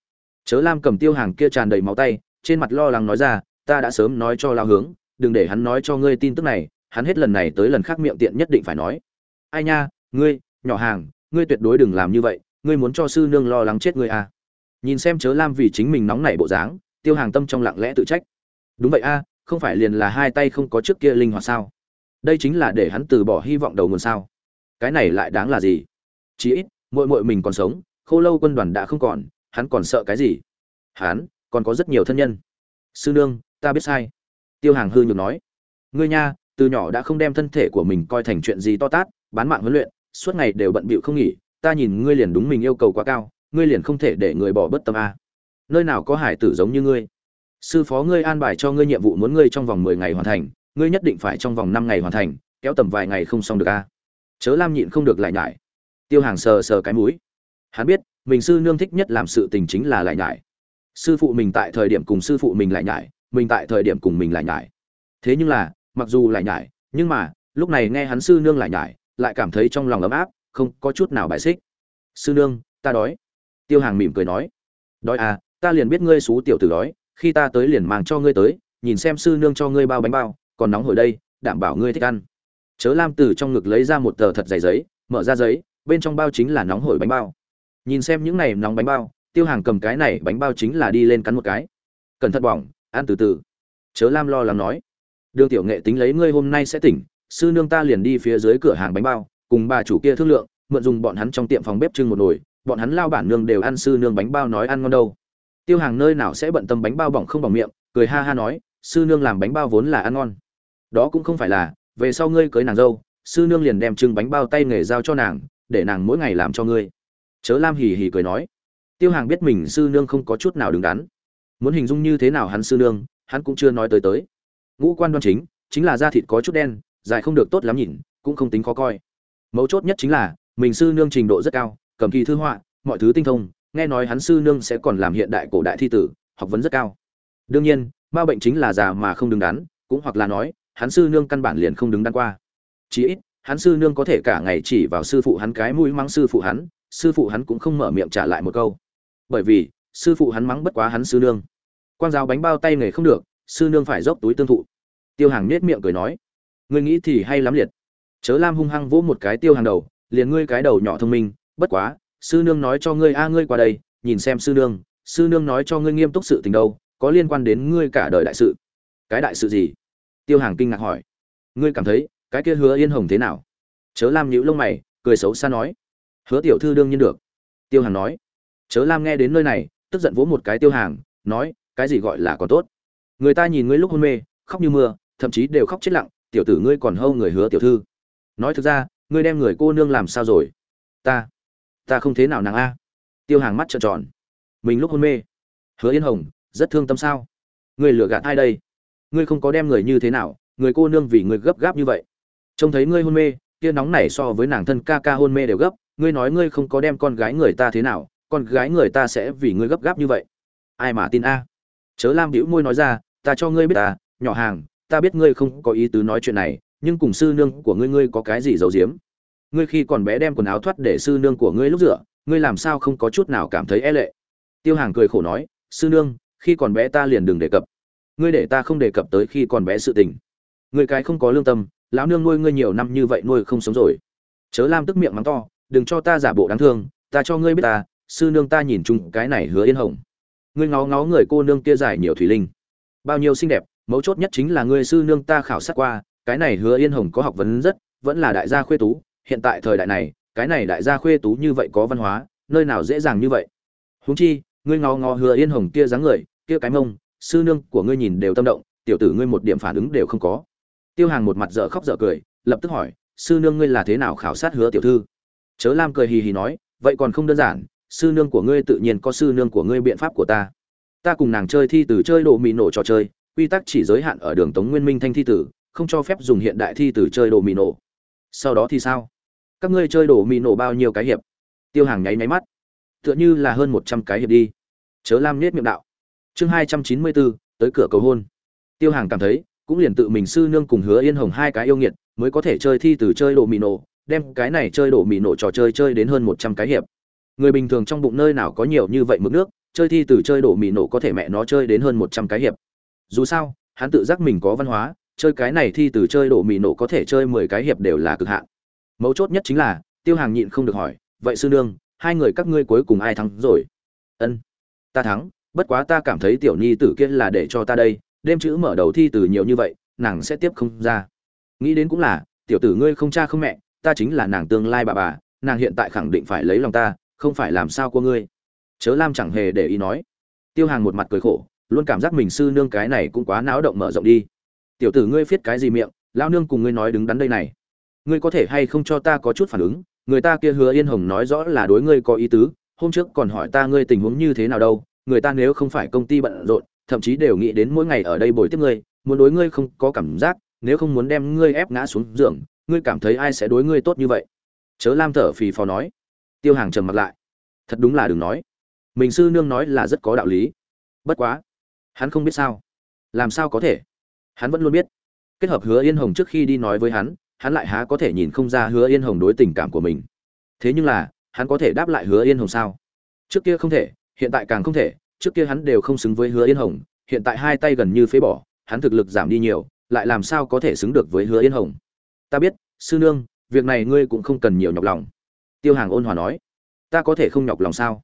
Chớ lam cầm tiêu hàng kia tràn đầy máu tay, trên mặt lo lắng nói ra, ta đã sớm nói cho lao hướng, đừng để hắn nói cho ngươi tin tức này, hắn hết lần này tới lần khác miệng tiện nhất định phải nói. Ai nha, ngươi, nhỏ hàng, ngươi tuyệt đối đừng làm như vậy, ngươi muốn cho sư nương lo lắng chết ngươi à. Nhìn xem chớ lam vì chính mình nóng nảy bộ dáng, tiêu hàng tâm trong lặng lẽ tự trách. Đúng vậy a, không phải liền là hai tay không có trước kia linh hoạt sao? Đây chính là để hắn từ bỏ hy vọng đầu nguồn sao? Cái này lại đáng là gì? Chí ít muội muội mình còn sống, khô lâu quân đoàn đã không còn, hắn còn sợ cái gì? Hắn, còn có rất nhiều thân nhân. Sư nương, ta biết sai. Tiêu hàng hư nhược nói. Ngươi nha, từ nhỏ đã không đem thân thể của mình coi thành chuyện gì to tát, bán mạng huấn luyện, suốt ngày đều bận bịu không nghỉ, ta nhìn ngươi liền đúng mình yêu cầu quá cao, ngươi liền không thể để người bỏ bất tâm a. Nơi nào có hải tử giống như ngươi? Sư phó ngươi an bài cho ngươi nhiệm vụ muốn ngươi trong vòng mười ngày hoàn thành, ngươi nhất định phải trong vòng năm ngày hoàn thành, kéo tầm vài ngày không xong được a. Chớ lam nhịn không được lại nhải tiêu hàng sờ sờ cái mũi. Hắn biết, mình sư nương thích nhất làm sự tình chính là lại nhải. Sư phụ mình tại thời điểm cùng sư phụ mình lại nhải, mình tại thời điểm cùng mình lại nhải. Thế nhưng là, mặc dù lại nhải, nhưng mà, lúc này nghe hắn sư nương lại nhải, lại cảm thấy trong lòng ấm áp, không có chút nào bài xích. Sư nương, ta đói. Tiêu hàng mỉm cười nói. Đói à ta liền biết ngươi xú tiểu tử đói, khi ta tới liền mang cho ngươi tới, nhìn xem sư nương cho ngươi bao bánh bao, còn nóng hồi đây, đảm bảo ngươi thích ăn. Chớ lam từ trong ngực lấy ra một tờ thật dày giấy, mở ra giấy bên trong bao chính là nóng hổi bánh bao. Nhìn xem những này nóng bánh bao, tiêu hàng cầm cái này bánh bao chính là đi lên cắn một cái. Cẩn thận bỏng, ăn từ từ. Chớ lam lo lắng nói. Đường tiểu nghệ tính lấy ngươi hôm nay sẽ tỉnh, sư nương ta liền đi phía dưới cửa hàng bánh bao, cùng bà chủ kia thương lượng, mượn dùng bọn hắn trong tiệm phòng bếp trưng một nồi, bọn hắn lao bản nương đều ăn sư nương bánh bao nói ăn ngon đâu. Tiêu hàng nơi nào sẽ bận tâm bánh bao bỏng không bỏng miệng, cười ha ha nói, sư nương làm bánh bao vốn là ăn ngon. Đó cũng không phải là, về sau ngươi cưới nàng dâu, sư nương liền đem trưng bánh bao tay nghề giao cho nàng để nàng mỗi ngày làm cho ngươi. Chớ lam hì hì cười nói. Tiêu hàng biết mình sư nương không có chút nào đứng đắn. Muốn hình dung như thế nào hắn sư nương, hắn cũng chưa nói tới tới. Ngũ quan đoan chính chính là da thịt có chút đen, dài không được tốt lắm nhìn, cũng không tính khó coi. Mấu chốt nhất chính là, mình sư nương trình độ rất cao, cầm kỳ thư họa, mọi thứ tinh thông, nghe nói hắn sư nương sẽ còn làm hiện đại cổ đại thi tử, học vấn rất cao. Đương nhiên, ma bệnh chính là già mà không đứng đắn, cũng hoặc là nói, hắn sư nương căn bản liền không đứng đắn qua. Chí ít hắn sư nương có thể cả ngày chỉ vào sư phụ hắn cái mũi mắng sư phụ hắn, sư phụ hắn cũng không mở miệng trả lại một câu. Bởi vì, sư phụ hắn mắng bất quá hắn sư nương. Quan giáo bánh bao tay nghề không được, sư nương phải dốc túi tương thụ. Tiêu hàng nết miệng cười nói, ngươi nghĩ thì hay lắm liệt. Chớ lam hung hăng vỗ một cái tiêu hàng đầu, liền ngươi cái đầu nhỏ thông minh, bất quá, sư nương nói cho ngươi a, ngươi qua đây, nhìn xem sư nương sư nương nói cho ngươi nghiêm túc sự tình đâu, có liên quan đến ngươi cả đời đại sự. Cái đại sự gì? Tiêu hàng kinh ngạc hỏi. Ngươi cảm thấy cái kia hứa yên hồng thế nào? Chớ lam nhíu lông mày, cười xấu xa nói. Hứa tiểu thư đương nhiên được. Tiêu hàng nói. Chớ lam nghe đến nơi này, tức giận vỗ một cái tiêu hàng nói, cái gì gọi là còn tốt? Người ta nhìn ngươi lúc hôn mê, khóc như mưa, thậm chí đều khóc chết lặng, tiểu tử ngươi còn hâu người hứa tiểu thư. Nói thực ra, ngươi đem người cô nương làm sao rồi? Ta ta không thế nào nàng a. Tiêu hàng mắt trợn tròn. Mình lúc hôn mê. Hứa yên hồng, rất thương tâm sao? Ngươi lừa gạt ai đây? Ngươi không có đem người như thế nào, người cô nương vì ngươi gấp gáp như vậy trông thấy ngươi hôn mê, kia nóng này so với nàng thân ca ca hôn mê đều gấp, ngươi nói ngươi không có đem con gái người ta thế nào, con gái người ta sẽ vì ngươi gấp gáp như vậy. Ai mà tin a? Chớ lam đĩu môi nói ra, ta cho ngươi biết ta, nhỏ hàng, ta biết ngươi không có ý tứ nói chuyện này, nhưng cùng sư nương của ngươi ngươi có cái gì giấu giếm? Ngươi khi còn bé đem quần áo thoát để sư nương của ngươi lúc rửa, ngươi làm sao không có chút nào cảm thấy e lệ? Tiêu hàng cười khổ nói, sư nương, khi còn bé ta liền đừng đề cập. Ngươi để ta không đề cập tới khi còn bé sự tình. Ngươi cái không có lương tâm lão nương nuôi ngươi nhiều năm như vậy nuôi không sống rồi. Chớ lam tức miệng mắng to, đừng cho ta giả bộ đáng thương, ta cho ngươi biết ta, sư nương ta nhìn chung cái này hứa yên hồng. Ngươi ngó ngó người cô nương kia dài nhiều thủy linh. Bao nhiêu xinh đẹp, mấu chốt nhất chính là ngươi sư nương ta khảo sát qua, cái này hứa yên hồng có học vấn rất, vẫn là đại gia khuê tú, hiện tại thời đại này, cái này đại gia khuê tú như vậy có văn hóa, nơi nào dễ dàng như vậy. Huống chi, ngươi ngó ngó hứa yên hồng kia dáng người, kia cái mông, sư nương của ngươi nhìn đều tâm động, tiểu tử ngươi một điểm phản ứng đều không có tiêu hàng một mặt dở khóc dở cười, lập tức hỏi, sư nương ngươi là thế nào khảo sát hứa tiểu thư? Chớ lam cười hì hì nói, vậy còn không đơn giản, sư nương của ngươi tự nhiên có sư nương của ngươi biện pháp của ta. Ta cùng nàng chơi thi từ chơi đồ mì nổ trò chơi, quy tắc chỉ giới hạn ở đường tống nguyên minh thanh thi tử, không cho phép dùng hiện đại thi từ chơi đồ mì nổ. Sau đó thì sao? Các ngươi chơi đồ mì nổ bao nhiêu cái hiệp? Tiêu hàng nháy nháy mắt. Tựa như là hơn một trăm cái hiệp đi. Chớ lam nết miệng đạo. Chương hai trăm chín mươi bốn, tới cửa cầu hôn. Tiêu hàng cảm thấy cũng liền tự mình sư nương cùng hứa yên hồng hai cái yêu nghiệt, mới có thể chơi thi từ chơi đồ mì nổ, đem cái này chơi đồ mì nổ trò chơi chơi đến hơn một trăm cái hiệp. Người bình thường trong bụng nơi nào có nhiều như vậy mực nước, chơi thi từ chơi đồ mì nổ có thể mẹ nó chơi đến hơn một trăm cái hiệp. Dù sao, hắn tự giác mình có văn hóa, chơi cái này thi từ chơi đồ mì nổ có thể chơi mười cái hiệp đều là cực hạn. Mấu chốt nhất chính là, tiêu hàng nhịn không được hỏi, vậy sư nương, hai người các ngươi cuối cùng ai thắng rồi? Ân, ta thắng, bất quá ta cảm thấy tiểu nhi tử kia là để cho ta đây đêm chữ mở đầu thi từ nhiều như vậy, nàng sẽ tiếp không ra. Nghĩ đến cũng là, tiểu tử ngươi không cha không mẹ, ta chính là nàng tương lai bà bà, nàng hiện tại khẳng định phải lấy lòng ta, không phải làm sao của ngươi. Chớ lam chẳng hề để ý nói. Tiêu hàng một mặt cười khổ, luôn cảm giác mình sư nương cái này cũng quá náo động mở rộng đi. Tiểu tử ngươi viết cái gì miệng lao nương cùng ngươi nói đứng đắn đây này. Ngươi có thể hay không cho ta có chút phản ứng, người ta kia hứa yên hồng nói rõ là đối ngươi có ý tứ, hôm trước còn hỏi ta ngươi tình huống như thế nào đâu, người ta nếu không phải công ty bận rộn thậm chí đều nghĩ đến mỗi ngày ở đây bồi tiếp ngươi, muốn đối ngươi không có cảm giác, nếu không muốn đem ngươi ép ngã xuống giường, ngươi cảm thấy ai sẽ đối ngươi tốt như vậy? Chớ lam thở phì phò nói. Tiêu hàng trầm mặt lại. Thật đúng là đừng nói. Mình sư nương nói là rất có đạo lý. Bất quá, hắn không biết sao. Làm sao có thể? Hắn vẫn luôn biết. Kết hợp hứa yên hồng trước khi đi nói với hắn hắn lại há có thể nhìn không ra hứa yên hồng đối tình cảm của mình. Thế nhưng là, hắn có thể đáp lại hứa yên hồng sao? Trước kia không thể, hiện tại càng không thể trước kia hắn đều không xứng với hứa yên hồng, hiện tại hai tay gần như phế bỏ, hắn thực lực giảm đi nhiều, lại làm sao có thể xứng được với hứa yên hồng? Ta biết, sư nương, việc này ngươi cũng không cần nhiều nhọc lòng. Tiêu hàng ôn hòa nói. Ta có thể không nhọc lòng sao?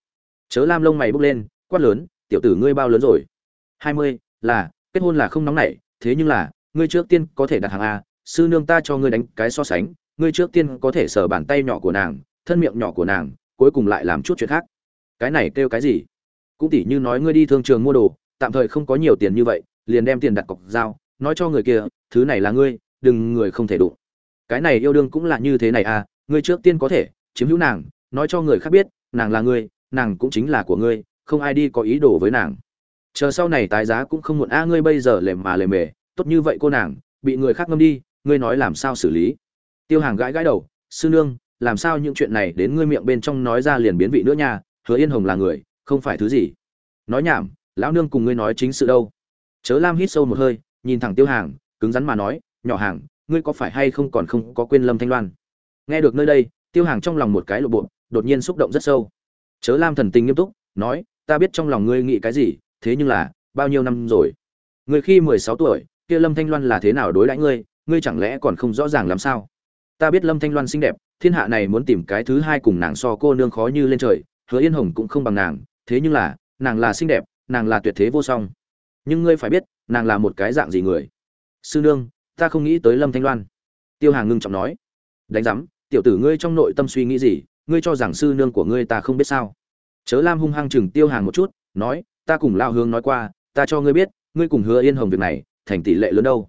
Chớ lam lông mày bốc lên, quát lớn, tiểu tử ngươi bao lớn rồi? Hai mươi, là, kết hôn là không nóng nảy, thế nhưng là, ngươi trước tiên có thể đặt hàng a, sư nương ta cho ngươi đánh cái so sánh, ngươi trước tiên có thể sờ bàn tay nhỏ của nàng, thân miệng nhỏ của nàng, cuối cùng lại làm chút chuyện khác. Cái này kêu cái gì? Cũng tỉ như nói ngươi đi thương trường mua đồ, tạm thời không có nhiều tiền như vậy, liền đem tiền đặt cọc dao nói cho người kia, thứ này là ngươi, đừng người không thể đụng. Cái này yêu đương cũng là như thế này à ngươi trước tiên có thể chiếm hữu nàng, nói cho người khác biết, nàng là ngươi, nàng cũng chính là của ngươi, không ai đi có ý đồ với nàng. Chờ sau này tái giá cũng không muộn, a, ngươi bây giờ lềm mà lềm mề, tốt như vậy cô nàng, bị người khác ngâm đi, ngươi nói làm sao xử lý? Tiêu hàng gãi gãi đầu, sư nương, làm sao những chuyện này đến ngươi miệng bên trong nói ra liền biến vị nữa nha, hứa yên hồng là người không phải thứ gì. Nói nhảm, lão nương cùng ngươi nói chính sự đâu. Chớ lam hít sâu một hơi, nhìn thẳng tiêu hàng, cứng rắn mà nói, nhỏ hàng, ngươi có phải hay không còn không có quên lâm thanh loan? Nghe được nơi đây, tiêu hàng trong lòng một cái lộ bộ, đột nhiên xúc động rất sâu. Chớ lam thần tình nghiêm túc, nói, ta biết trong lòng ngươi nghĩ cái gì, thế nhưng là, bao nhiêu năm rồi? Ngươi khi mười sáu tuổi, kia lâm thanh loan là thế nào đối đãi ngươi? Ngươi chẳng lẽ còn không rõ ràng làm sao? Ta biết lâm thanh loan xinh đẹp, thiên hạ này muốn tìm cái thứ hai cùng nàng so cô nương khó như lên trời, hứa yên hồng cũng không bằng nàng thế nhưng là, nàng là xinh đẹp, nàng là tuyệt thế vô song. Nhưng ngươi phải biết, nàng là một cái dạng gì người? Sư nương, ta không nghĩ tới lâm thanh loan. Tiêu hàng ngưng trọng nói. Đánh giám, tiểu tử ngươi trong nội tâm suy nghĩ gì? Ngươi cho rằng sư nương của ngươi ta không biết sao? Chớ lam hung hăng chừng tiêu hàng một chút, nói, ta cùng lao hương nói qua, ta cho ngươi biết, ngươi cùng hứa yên hồng việc này, thành tỷ lệ lớn đâu?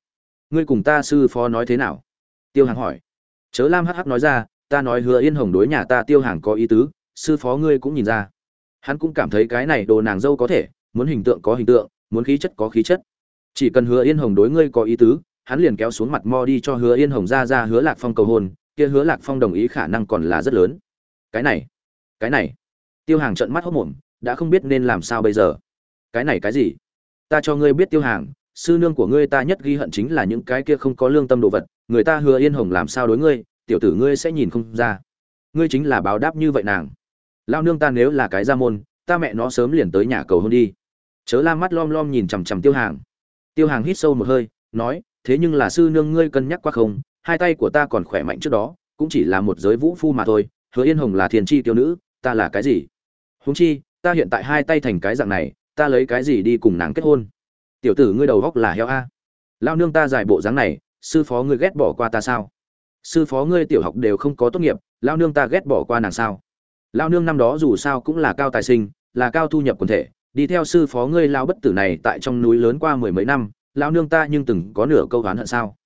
Ngươi cùng ta sư phó nói thế nào? Tiêu hàng hỏi. Chớ lam hh nói ra, ta nói hứa yên hồng đối nhà ta tiêu hàng có ý tứ, sư phó ngươi cũng nhìn ra hắn cũng cảm thấy cái này đồ nàng dâu có thể, muốn hình tượng có hình tượng, muốn khí chất có khí chất. Chỉ cần hứa yên hồng đối ngươi có ý tứ, hắn liền kéo xuống mặt mo đi cho hứa yên hồng ra ra hứa lạc phong cầu hôn, kia hứa lạc phong đồng ý khả năng còn là rất lớn. Cái này cái này. Tiêu hàng trận mắt hốc mồm, đã không biết nên làm sao bây giờ. Cái này cái gì? Ta cho ngươi biết tiêu hàng, sư nương của ngươi ta nhất ghi hận chính là những cái kia không có lương tâm đồ vật, người ta hứa yên hồng làm sao đối ngươi, tiểu tử ngươi sẽ nhìn không ra. Ngươi chính là báo đáp như vậy nàng lao nương ta nếu là cái gia môn, ta mẹ nó sớm liền tới nhà cầu hôn đi. Chớ la mắt lom lom nhìn chằm chằm tiêu hàng. Tiêu hàng hít sâu một hơi, nói, thế nhưng là sư nương ngươi cân nhắc quá không, hai tay của ta còn khỏe mạnh trước đó, cũng chỉ là một giới vũ phu mà thôi, hứa yên hồng là thiền chi tiêu nữ, ta là cái gì? Húng chi, ta hiện tại hai tay thành cái dạng này, ta lấy cái gì đi cùng nàng kết hôn? Tiểu tử ngươi đầu góc là heo a. Lao nương ta giải bộ dáng này, sư phó ngươi ghét bỏ qua ta sao? Sư phó ngươi tiểu học đều không có tốt nghiệp, lao nương ta ghét bỏ qua nàng sao? Lao nương năm đó dù sao cũng là cao tài sinh, là cao thu nhập quần thể, đi theo sư phó ngươi lao bất tử này tại trong núi lớn qua mười mấy năm lao nương ta nhưng từng có nửa câu hoán hận sao?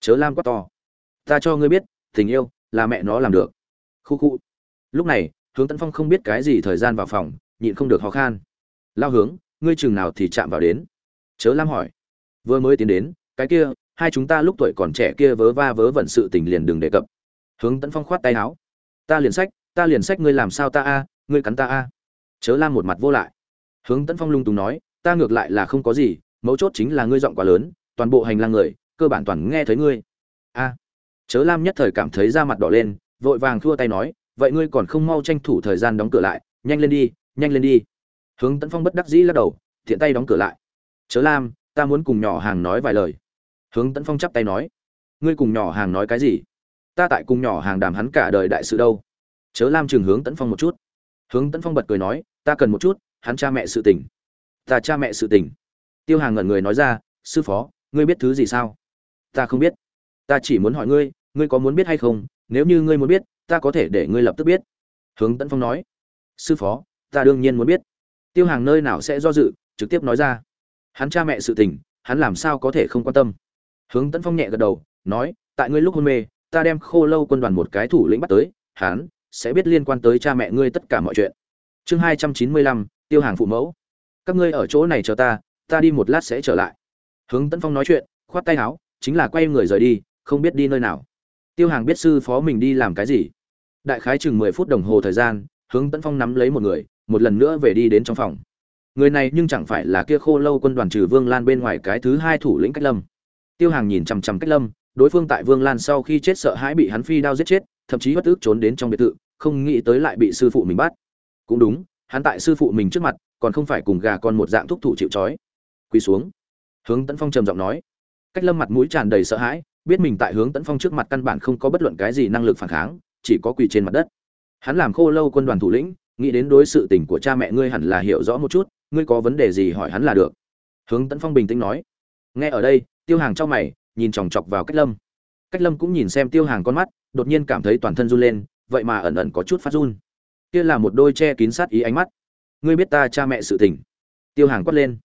Chớ lam quá to. Ta cho ngươi biết, tình yêu là mẹ nó làm được. Khu khu. Lúc này, hướng tấn phong không biết cái gì thời gian vào phòng, nhịn không được khó khăn. lao hướng, ngươi chừng nào thì chạm vào đến? Chớ lam hỏi. Vừa mới tiến đến, cái kia, hai chúng ta lúc tuổi còn trẻ kia vớ va vớ vẩn sự tình liền đừng đề cập. Hướng tấn phong khoát tay áo. Ta liền sách ta liền sách ngươi làm sao ta a, ngươi cắn ta a. Chớ lam một mặt vô lại. Hướng tấn phong lung tùng nói, ta ngược lại là không có gì, mấu chốt chính là ngươi giọng quá lớn, toàn bộ hành lang người, cơ bản toàn nghe thấy ngươi. A. Chớ lam nhất thời cảm thấy da mặt đỏ lên, vội vàng thua tay nói, vậy ngươi còn không mau tranh thủ thời gian đóng cửa lại, nhanh lên đi, nhanh lên đi. Hướng tấn phong bất đắc dĩ lắc đầu, thiện tay đóng cửa lại. Chớ lam, ta muốn cùng nhỏ hàng nói vài lời. Hướng tấn phong chắp tay nói, ngươi cùng nhỏ hàng nói cái gì? Ta tại cùng nhỏ hàng đàm hắn cả đời đại sự đâu chớ lam trường hướng tấn phong một chút. Hướng tấn phong bật cười nói, ta cần một chút, hắn cha mẹ sự tình. Ta cha mẹ sự tình? Tiêu hàng ngẩn người nói ra, sư phó, ngươi biết thứ gì sao? Ta không biết. Ta chỉ muốn hỏi ngươi ngươi có muốn biết hay không? Nếu như ngươi muốn biết, ta có thể để ngươi lập tức biết. Hướng tấn phong nói, sư phó, ta đương nhiên muốn biết. Tiêu hàng nơi nào sẽ do dự, trực tiếp nói ra, hắn cha mẹ sự tình, hắn làm sao có thể không quan tâm? Hướng tấn phong nhẹ gật đầu, nói, tại ngươi lúc hôn mê, ta đem khô lâu quân đoàn một cái thủ lĩnh bắt tới, hắn sẽ biết liên quan tới cha mẹ ngươi tất cả mọi chuyện. Chương hai trăm chín mươi lăm, tiêu hàng phụ mẫu. Các ngươi ở chỗ này chờ ta ta đi một lát sẽ trở lại. Hướng tấn phong nói chuyện, khoát tay áo, chính là quay người rời đi, không biết đi nơi nào. Tiêu hàng biết sư phó mình đi làm cái gì. Đại khái chừng mười phút đồng hồ thời gian, hướng tấn phong nắm lấy một người, một lần nữa về đi đến trong phòng. Người này nhưng chẳng phải là kia khô lâu quân đoàn trừ vương lan bên ngoài cái thứ hai thủ lĩnh cách lâm. Tiêu hàng nhìn chằm chằm cách lâm, đối phương tại vương lan sau khi chết sợ hãi bị hắn phi đao giết chết, thậm chí bất ức trốn đến trong biệt thự không nghĩ tới lại bị sư phụ mình bắt. Cũng đúng, hắn tại sư phụ mình trước mặt, còn không phải cùng gà con một dạng thúc thủ chịu trói. Quỳ xuống. Hướng tấn phong trầm giọng nói. Cách lâm mặt mũi tràn đầy sợ hãi, biết mình tại hướng tấn phong trước mặt căn bản không có bất luận cái gì năng lực phản kháng, chỉ có quỳ trên mặt đất. Hắn làm khô lâu quân đoàn thủ lĩnh, nghĩ đến đối sự tình của cha mẹ ngươi hẳn là hiểu rõ một chút, ngươi có vấn đề gì hỏi hắn là được. Hướng tấn phong bình tĩnh nói. Nghe ở đây, tiêu hàng trong mày, nhìn chòng chọc vào cách lâm. Cách lâm cũng nhìn xem tiêu hàng con mắt, đột nhiên cảm thấy toàn thân run lên vậy mà ẩn ẩn có chút phát run. Kia là một đôi che kín sát ý ánh mắt. Ngươi biết ta cha mẹ sự tình. Tiêu hàng quát lên.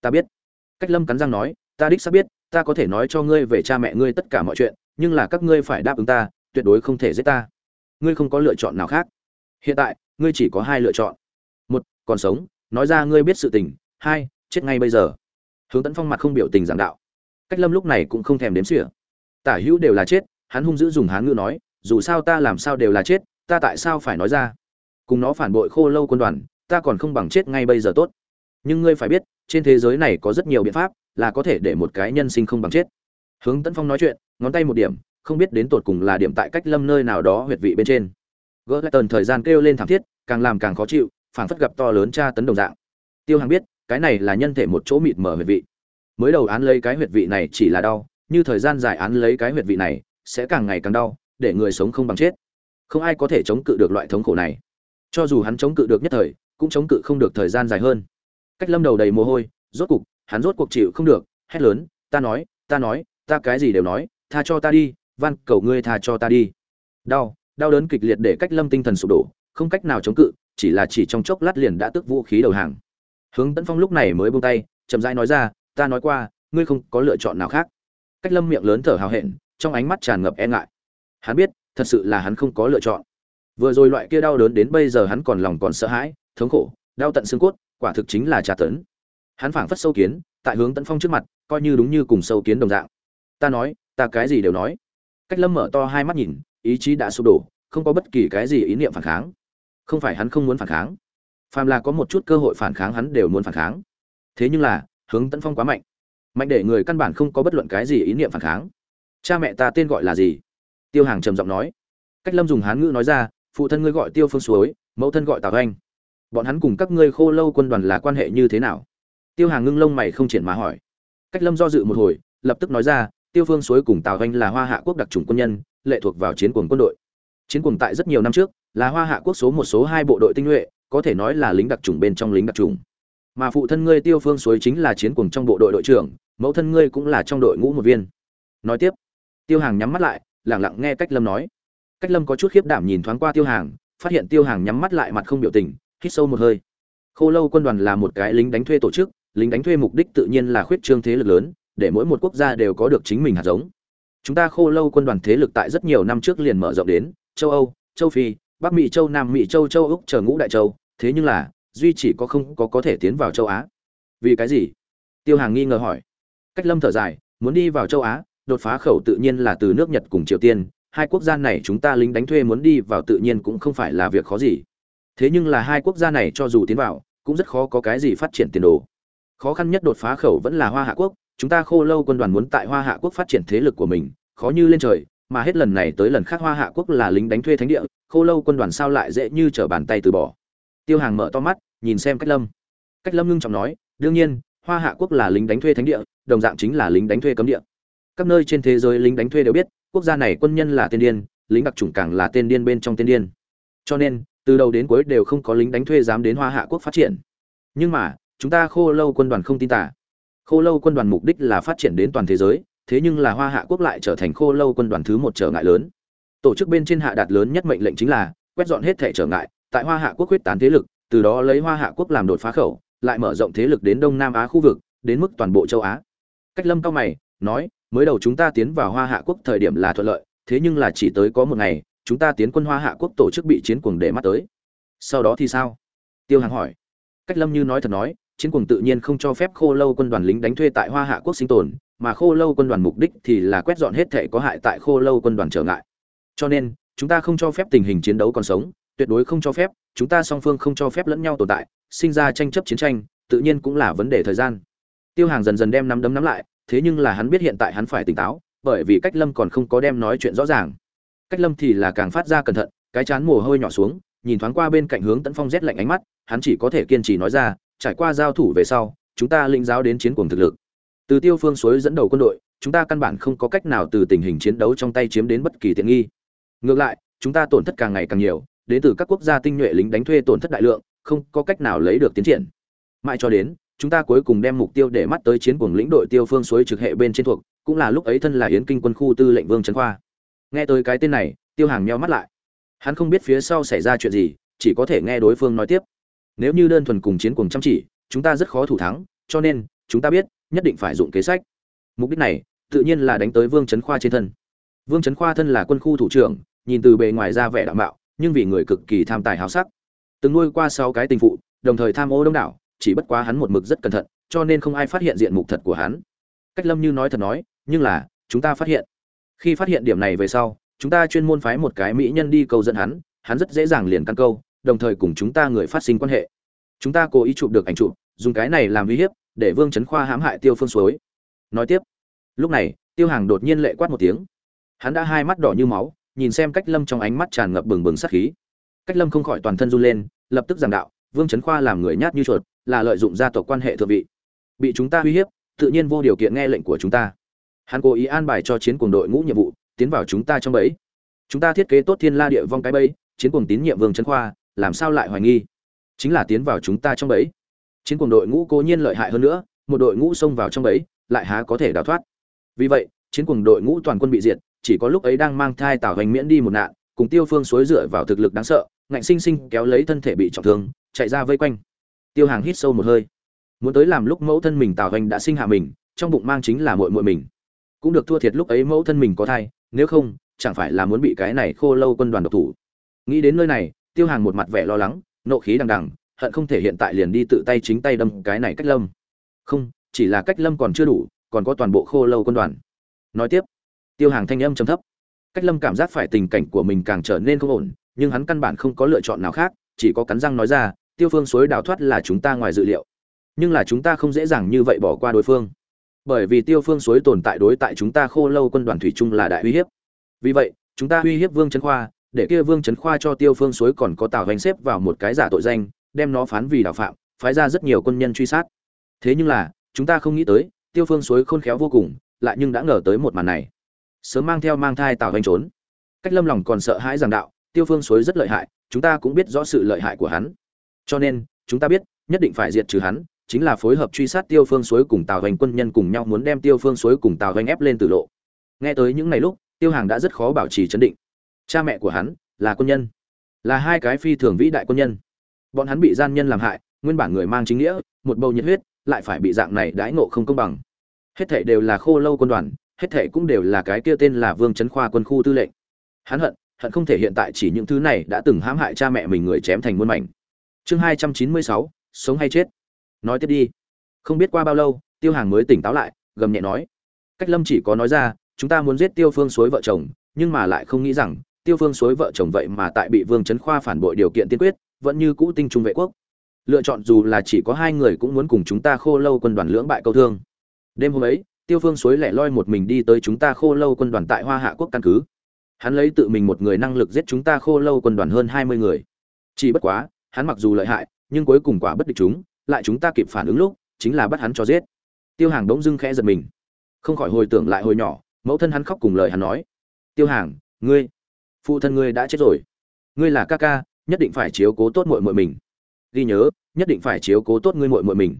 Ta biết. Cách lâm cắn răng nói, ta đích xác biết, ta có thể nói cho ngươi về cha mẹ ngươi tất cả mọi chuyện, nhưng là các ngươi phải đáp ứng ta, tuyệt đối không thể giết ta. Ngươi không có lựa chọn nào khác. Hiện tại, ngươi chỉ có hai lựa chọn. Một, còn sống, nói ra ngươi biết sự tình. Hai, chết ngay bây giờ. Hướng tấn phong mặt không biểu tình giảng đạo. Cách lâm lúc này cũng không thèm đếm xỉa. Tả hữu đều là chết, hắn hung dữ dùng hán ngữ nói dù sao ta làm sao đều là chết, ta tại sao phải nói ra? Cùng nó phản bội khô lâu quân đoàn, ta còn không bằng chết ngay bây giờ tốt. Nhưng ngươi phải biết, trên thế giới này có rất nhiều biện pháp là có thể để một cái nhân sinh không bằng chết. Hướng tấn phong nói chuyện, ngón tay một điểm, không biết đến tột cùng là điểm tại cách lâm nơi nào đó huyệt vị bên trên. Gỡ lại tần thời gian kêu lên thảm thiết, càng làm càng khó chịu, phảng phất gặp to lớn tra tấn đồng dạng. Tiêu hàng biết, cái này là nhân thể một chỗ mịt mở huyệt vị. Mới đầu án lấy cái huyệt vị này chỉ là đau, như thời gian dài án lấy cái huyệt vị này, sẽ càng ngày càng đau để người sống không bằng chết. Không ai có thể chống cự được loại thống khổ này. Cho dù hắn chống cự được nhất thời, cũng chống cự không được thời gian dài hơn. Cách lâm đầu đầy mồ hôi, rốt cục, hắn rốt cuộc chịu không được, hét lớn, ta nói ta nói, ta cái gì đều nói, tha cho ta đi, van, cầu ngươi tha cho ta đi. Đau đau đớn kịch liệt để cách lâm tinh thần sụp đổ, không cách nào chống cự, chỉ là chỉ trong chốc lát liền đã tức vũ khí đầu hàng. Hướng tấn phong lúc này mới buông tay, chậm rãi nói ra, ta nói qua, ngươi không có lựa chọn nào khác. Cách lâm miệng lớn thở hào hẹn, trong ánh mắt tràn ngập e ngại hắn biết, thật sự là hắn không có lựa chọn. Vừa rồi loại kia đau đớn đến bây giờ hắn còn lòng còn sợ hãi, thống khổ, đau tận xương cốt, quả thực chính là trà tấn. Hắn phảng phất sâu kiến, tại hướng tấn phong trước mặt, coi như đúng như cùng sâu kiến đồng dạng. Ta nói, ta cái gì đều nói. Cách lâm mở to hai mắt nhìn, ý chí đã sụp đổ, không có bất kỳ cái gì ý niệm phản kháng. Không phải hắn không muốn phản kháng. Phàm là có một chút cơ hội phản kháng hắn đều muốn phản kháng. Thế nhưng là, hướng tấn phong quá mạnh. Mạnh để người căn bản không có bất luận cái gì ý niệm phản kháng. Cha mẹ ta tên gọi là gì? Tiêu hàng trầm giọng nói. Cách lâm dùng hán ngữ nói ra, phụ thân ngươi gọi tiêu phương suối, mẫu thân gọi tào anh bọn hắn cùng các ngươi khô lâu quân đoàn là quan hệ như thế nào? Tiêu hàng ngưng lông mày không triển mà hỏi. Cách lâm do dự một hồi, lập tức nói ra, tiêu phương suối cùng tào anh là hoa hạ quốc đặc trùng quân nhân, lệ thuộc vào chiến cuồng quân đội. Chiến cuồng tại rất nhiều năm trước, là hoa hạ quốc số một số hai bộ đội tinh nhuệ, có thể nói là lính đặc trùng bên trong lính đặc trùng mà phụ thân ngươi tiêu phương suối chính là chiến cuồng trong bộ đội đội trưởng, mẫu thân ngươi cũng là trong đội ngũ một viên. Nói tiếp, tiêu hàng nhắm mắt lại lẳng lặng nghe cách lâm nói. Cách lâm có chút khiếp đảm nhìn thoáng qua tiêu hàng, phát hiện tiêu hàng nhắm mắt lại mặt không biểu tình, hít sâu một hơi. Khô lâu quân đoàn là một cái lính đánh thuê tổ chức, lính đánh thuê mục đích tự nhiên là khuyết trương thế lực lớn, để mỗi một quốc gia đều có được chính mình hạt giống. Chúng ta khô lâu quân đoàn thế lực tại rất nhiều năm trước liền mở rộng đến, châu âu, châu phi, bắc mỹ, châu nam mỹ, châu châu úc chờ ngũ đại châu, thế nhưng là, duy chỉ có không có có thể tiến vào châu á. Vì cái gì? Tiêu hàng nghi ngờ hỏi. Cách lâm thở dài, muốn đi vào châu á đột phá khẩu tự nhiên là từ nước nhật cùng triều tiên, hai quốc gia này chúng ta lính đánh thuê muốn đi vào tự nhiên cũng không phải là việc khó gì. Thế nhưng là hai quốc gia này cho dù tiến vào, cũng rất khó có cái gì phát triển tiền đồ. Khó khăn nhất đột phá khẩu vẫn là hoa hạ quốc, chúng ta khô lâu quân đoàn muốn tại hoa hạ quốc phát triển thế lực của mình, khó như lên trời, mà hết lần này tới lần khác hoa hạ quốc là lính đánh thuê thánh địa, khô lâu quân đoàn sao lại dễ như trở bàn tay từ bỏ. Tiêu hàng mở to mắt, nhìn xem cách lâm. Cách lâm ngưng trọng nói, đương nhiên, hoa hạ quốc là lính đánh thuê thánh địa, đồng dạng chính là lính đánh thuê cấm địa các nơi trên thế giới lính đánh thuê đều biết, quốc gia này quân nhân là tên điên, lính đặc chủng càng là tên điên bên trong tên điên. Cho nên, từ đầu đến cuối đều không có lính đánh thuê dám đến hoa hạ quốc phát triển. Nhưng mà, chúng ta khô lâu quân đoàn không tin tả khô lâu quân đoàn mục đích là phát triển đến toàn thế giới, thế nhưng là hoa hạ quốc lại trở thành khô lâu quân đoàn thứ một trở ngại lớn. Tổ chức bên trên hạ đạt lớn nhất mệnh lệnh chính là, quét dọn hết thể trở ngại, tại hoa hạ quốc quyết tán thế lực, từ đó lấy hoa hạ quốc làm đột phá khẩu, lại mở rộng thế lực đến đông nam á khu vực, đến mức toàn bộ châu á. Cách lâm cao mày, nói mới đầu chúng ta tiến vào hoa hạ quốc thời điểm là thuận lợi, thế nhưng là chỉ tới có một ngày, chúng ta tiến quân hoa hạ quốc tổ chức bị chiến cuồng để mắt tới. Sau đó thì sao? Tiêu hàng hỏi. Cách lâm như nói thật nói, chiến cuồng tự nhiên không cho phép khô lâu quân đoàn lính đánh thuê tại hoa hạ quốc sinh tồn, mà khô lâu quân đoàn mục đích thì là quét dọn hết thể có hại tại khô lâu quân đoàn trở ngại. Cho nên, chúng ta không cho phép tình hình chiến đấu còn sống, tuyệt đối không cho phép, chúng ta song phương không cho phép lẫn nhau tồn tại, sinh ra tranh chấp chiến tranh, tự nhiên cũng là vấn đề thời gian. Tiêu hàng dần dần đem nắm đấm nắm lại thế nhưng là hắn biết hiện tại hắn phải tỉnh táo, bởi vì cách lâm còn không có đem nói chuyện rõ ràng. Cách lâm thì là càng phát ra cẩn thận, cái chán mồ hôi nhỏ xuống, nhìn thoáng qua bên cạnh hướng tấn phong rét lạnh ánh mắt, hắn chỉ có thể kiên trì nói ra, trải qua giao thủ về sau, chúng ta lĩnh giáo đến chiến cuồng thực lực. Từ tiêu phương suối dẫn đầu quân đội, chúng ta căn bản không có cách nào từ tình hình chiến đấu trong tay chiếm đến bất kỳ tiện nghi. Ngược lại, chúng ta tổn thất càng ngày càng nhiều, đến từ các quốc gia tinh nhuệ lính đánh thuê tổn thất đại lượng, không có cách nào lấy được tiến triển. Mãi cho đến chúng ta cuối cùng đem mục tiêu để mắt tới chiến cuồng lĩnh đội tiêu phương suối trực hệ bên trên thuộc, cũng là lúc ấy thân là yến kinh quân khu tư lệnh vương trấn khoa. Nghe tới cái tên này, tiêu hàng meo mắt lại. Hắn không biết phía sau xảy ra chuyện gì, chỉ có thể nghe đối phương nói tiếp. Nếu như đơn thuần cùng chiến cuồng chăm chỉ, chúng ta rất khó thủ thắng, cho nên, chúng ta biết, nhất định phải dụng kế sách. Mục đích này, tự nhiên là đánh tới vương trấn khoa trên thân. Vương trấn khoa thân là quân khu thủ trưởng, nhìn từ bề ngoài ra vẻ đạo mạo, nhưng vì người cực kỳ tham tài háo sắc. Từng nuôi qua sáu cái tình phụ, đồng thời tham ô đông đảo chỉ bất quá hắn một mực rất cẩn thận, cho nên không ai phát hiện diện mục thật của hắn. Cách lâm như nói thật nói, nhưng là, chúng ta phát hiện. Khi phát hiện điểm này về sau, chúng ta chuyên môn phái một cái mỹ nhân đi câu dẫn hắn hắn rất dễ dàng liền căn câu, đồng thời cùng chúng ta người phát sinh quan hệ. Chúng ta cố ý chụp được ảnh chụp, dùng cái này làm uy hiếp, để vương Chấn khoa hãm hại tiêu phương suối. Nói tiếp, lúc này, tiêu hàng đột nhiên lệ quát một tiếng. Hắn đã hai mắt đỏ như máu, nhìn xem cách lâm trong ánh mắt tràn ngập bừng bừng sát khí. Cách lâm không khỏi toàn thân run lên, lập tức giảng đạo, vương Chấn khoa làm người nhát như chuột là lợi dụng gia tộc quan hệ thượng vị. Bị chúng ta uy hiếp, tự nhiên vô điều kiện nghe lệnh của chúng ta. Hắn cố ý an bài cho chiến cuồng đội ngũ nhiệm vụ, tiến vào chúng ta trong bẫy. Chúng ta thiết kế tốt thiên la địa vong cái bẫy, chiến cuồng tín nhiệm vương trấn khoa, làm sao lại hoài nghi? Chính là tiến vào chúng ta trong bẫy. Chiến cuồng đội ngũ cố nhiên lợi hại hơn nữa, một đội ngũ xông vào trong bẫy, lại há có thể đào thoát. Vì vậy, chiến cuồng đội ngũ toàn quân bị diệt, chỉ có lúc ấy đang mang thai tào hoành miễn đi một nạn, cùng tiêu phương suối dựa vào thực lực đáng sợ, ngạnh sinh sinh kéo lấy thân thể bị trọng thương, chạy ra vây quanh tiêu hàng hít sâu một hơi. Muốn tới làm lúc mẫu thân mình tào hoành đã sinh hạ mình, trong bụng mang chính là muội muội mình. Cũng được thua thiệt lúc ấy mẫu thân mình có thai, nếu không, chẳng phải là muốn bị cái này khô lâu quân đoàn độc thủ. Nghĩ đến nơi này, tiêu hàng một mặt vẻ lo lắng, nộ khí đằng đằng, hận không thể hiện tại liền đi tự tay chính tay đâm cái này cách lâm. Không, chỉ là cách lâm còn chưa đủ, còn có toàn bộ khô lâu quân đoàn. Nói tiếp, tiêu hàng thanh âm trầm thấp. Cách lâm cảm giác phải tình cảnh của mình càng trở nên không ổn, nhưng hắn căn bản không có lựa chọn nào khác, chỉ có cắn răng nói ra tiêu phương suối đào thoát là chúng ta ngoài dự liệu. Nhưng là chúng ta không dễ dàng như vậy bỏ qua đối phương. Bởi vì tiêu phương suối tồn tại đối tại chúng ta khô lâu quân đoàn thủy chung là đại uy hiếp. Vì vậy, chúng ta uy hiếp vương trấn khoa, để kia vương trấn khoa cho tiêu phương suối còn có tào hành xếp vào một cái giả tội danh, đem nó phán vì đào phạm, phái ra rất nhiều quân nhân truy sát. Thế nhưng là, chúng ta không nghĩ tới, tiêu phương suối khôn khéo vô cùng, lại nhưng đã ngờ tới một màn này. Sớm mang theo mang thai tào hành trốn. Cách lâm lòng còn sợ hãi giảng đạo, tiêu phương suối rất lợi hại, chúng ta cũng biết rõ sự lợi hại của hắn cho nên, chúng ta biết, nhất định phải diệt trừ hắn, chính là phối hợp truy sát tiêu phương suối cùng tào hành quân nhân cùng nhau muốn đem tiêu phương suối cùng tào hành ép lên tử lộ. Nghe tới những ngày lúc, tiêu hàng đã rất khó bảo trì chấn định. Cha mẹ của hắn là quân nhân, là hai cái phi thường vĩ đại quân nhân. Bọn hắn bị gian nhân làm hại, nguyên bản người mang chính nghĩa, một bầu nhiệt huyết, lại phải bị dạng này đãi ngộ không công bằng. Hết thảy đều là khô lâu quân đoàn, hết thảy cũng đều là cái kia tên là vương trấn khoa quân khu tư lệnh. Hắn hận hận không thể hiện tại chỉ những thứ này đã từng hãm hại cha mẹ mình người chém thành muôn mảnh chương hai trăm chín mươi sáu, sống hay chết? Nói tiếp đi. Không biết qua bao lâu, tiêu hàng mới tỉnh táo lại, gầm nhẹ nói. Cách lâm chỉ có nói ra, chúng ta muốn giết tiêu phương suối vợ chồng, nhưng mà lại không nghĩ rằng, tiêu phương suối vợ chồng vậy mà tại bị vương trấn khoa phản bội điều kiện tiên quyết, vẫn như cũ tinh trung vệ quốc. Lựa chọn dù là chỉ có hai người cũng muốn cùng chúng ta khô lâu quân đoàn lưỡng bại câu thương. Đêm hôm ấy, tiêu phương suối lẻ loi một mình đi tới chúng ta khô lâu quân đoàn tại hoa hạ quốc căn cứ. Hắn lấy tự mình một người năng lực giết chúng ta khô lâu quân đoàn hơn hai mươi người. Chỉ bất quá hắn mặc dù lợi hại, nhưng cuối cùng quả bất địch chúng, lại chúng ta kịp phản ứng lúc, chính là bắt hắn cho giết. Tiêu hàng bỗng dưng khẽ giật mình. Không khỏi hồi tưởng lại hồi nhỏ, mẫu thân hắn khóc cùng lời hắn nói. Tiêu hàng, ngươi, phụ thân ngươi đã chết rồi. Ngươi là ca ca, nhất định phải chiếu cố tốt muội muội mình. Ghi nhớ, nhất định phải chiếu cố tốt ngươi muội muội mình.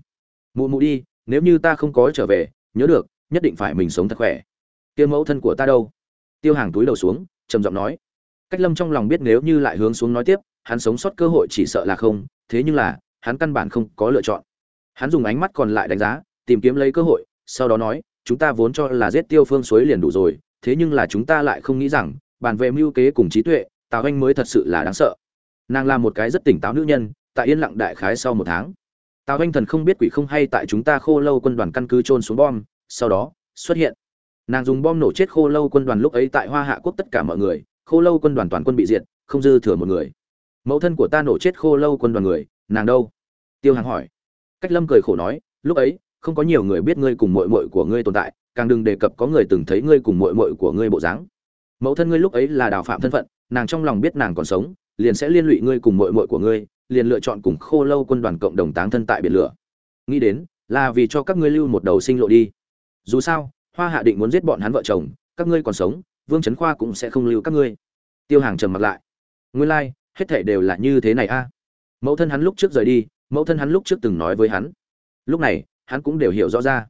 Mụ mụ đi, nếu như ta không có trở về, nhớ được, nhất định phải mình sống thật khỏe. Kia mẫu thân của ta đâu? Tiêu hàng túi đầu xuống, trầm giọng nói. Cách lâm trong lòng biết nếu như lại hướng xuống nói tiếp hắn sống sót cơ hội chỉ sợ là không, thế nhưng là, hắn căn bản không có lựa chọn. Hắn dùng ánh mắt còn lại đánh giá, tìm kiếm lấy cơ hội, sau đó nói, chúng ta vốn cho là giết tiêu phương suối liền đủ rồi, thế nhưng là chúng ta lại không nghĩ rằng bàn về mưu kế cùng trí tuệ, tào anh mới thật sự là đáng sợ. Nàng là một cái rất tỉnh táo nữ nhân, tại yên lặng đại khái sau một tháng. Tào anh thần không biết quỷ không hay tại chúng ta khô lâu quân đoàn căn cứ trôn xuống bom, sau đó, xuất hiện. Nàng dùng bom nổ chết khô lâu quân đoàn lúc ấy tại hoa hạ quốc tất cả mọi người, khô lâu quân đoàn toàn quân bị diệt, không dư thừa một người mẫu thân của ta nổ chết khô lâu quân đoàn người nàng đâu? Tiêu hàng hỏi. Cách lâm cười khổ nói lúc ấy không có nhiều người biết ngươi cùng mội mội của ngươi tồn tại càng đừng đề cập có người từng thấy ngươi cùng mội mội của ngươi bộ dáng. Mẫu thân ngươi lúc ấy là đào phạm thân phận nàng trong lòng biết nàng còn sống liền sẽ liên lụy ngươi cùng mội mội của ngươi liền lựa chọn cùng khô lâu quân đoàn cộng đồng táng thân tại biển lửa. Nghĩ đến là vì cho các ngươi lưu một đầu sinh lộ đi. Dù sao hoa hạ định muốn giết bọn hắn vợ chồng các ngươi còn sống vương trấn khoa cũng sẽ không lưu các ngươi. Tiêu hàng trầm mặt lại. Nguyên lai、like, hết thể đều là như thế này a. Mẫu thân hắn lúc trước rời đi, mẫu thân hắn lúc trước từng nói với hắn. Lúc này, hắn cũng đều hiểu rõ ra.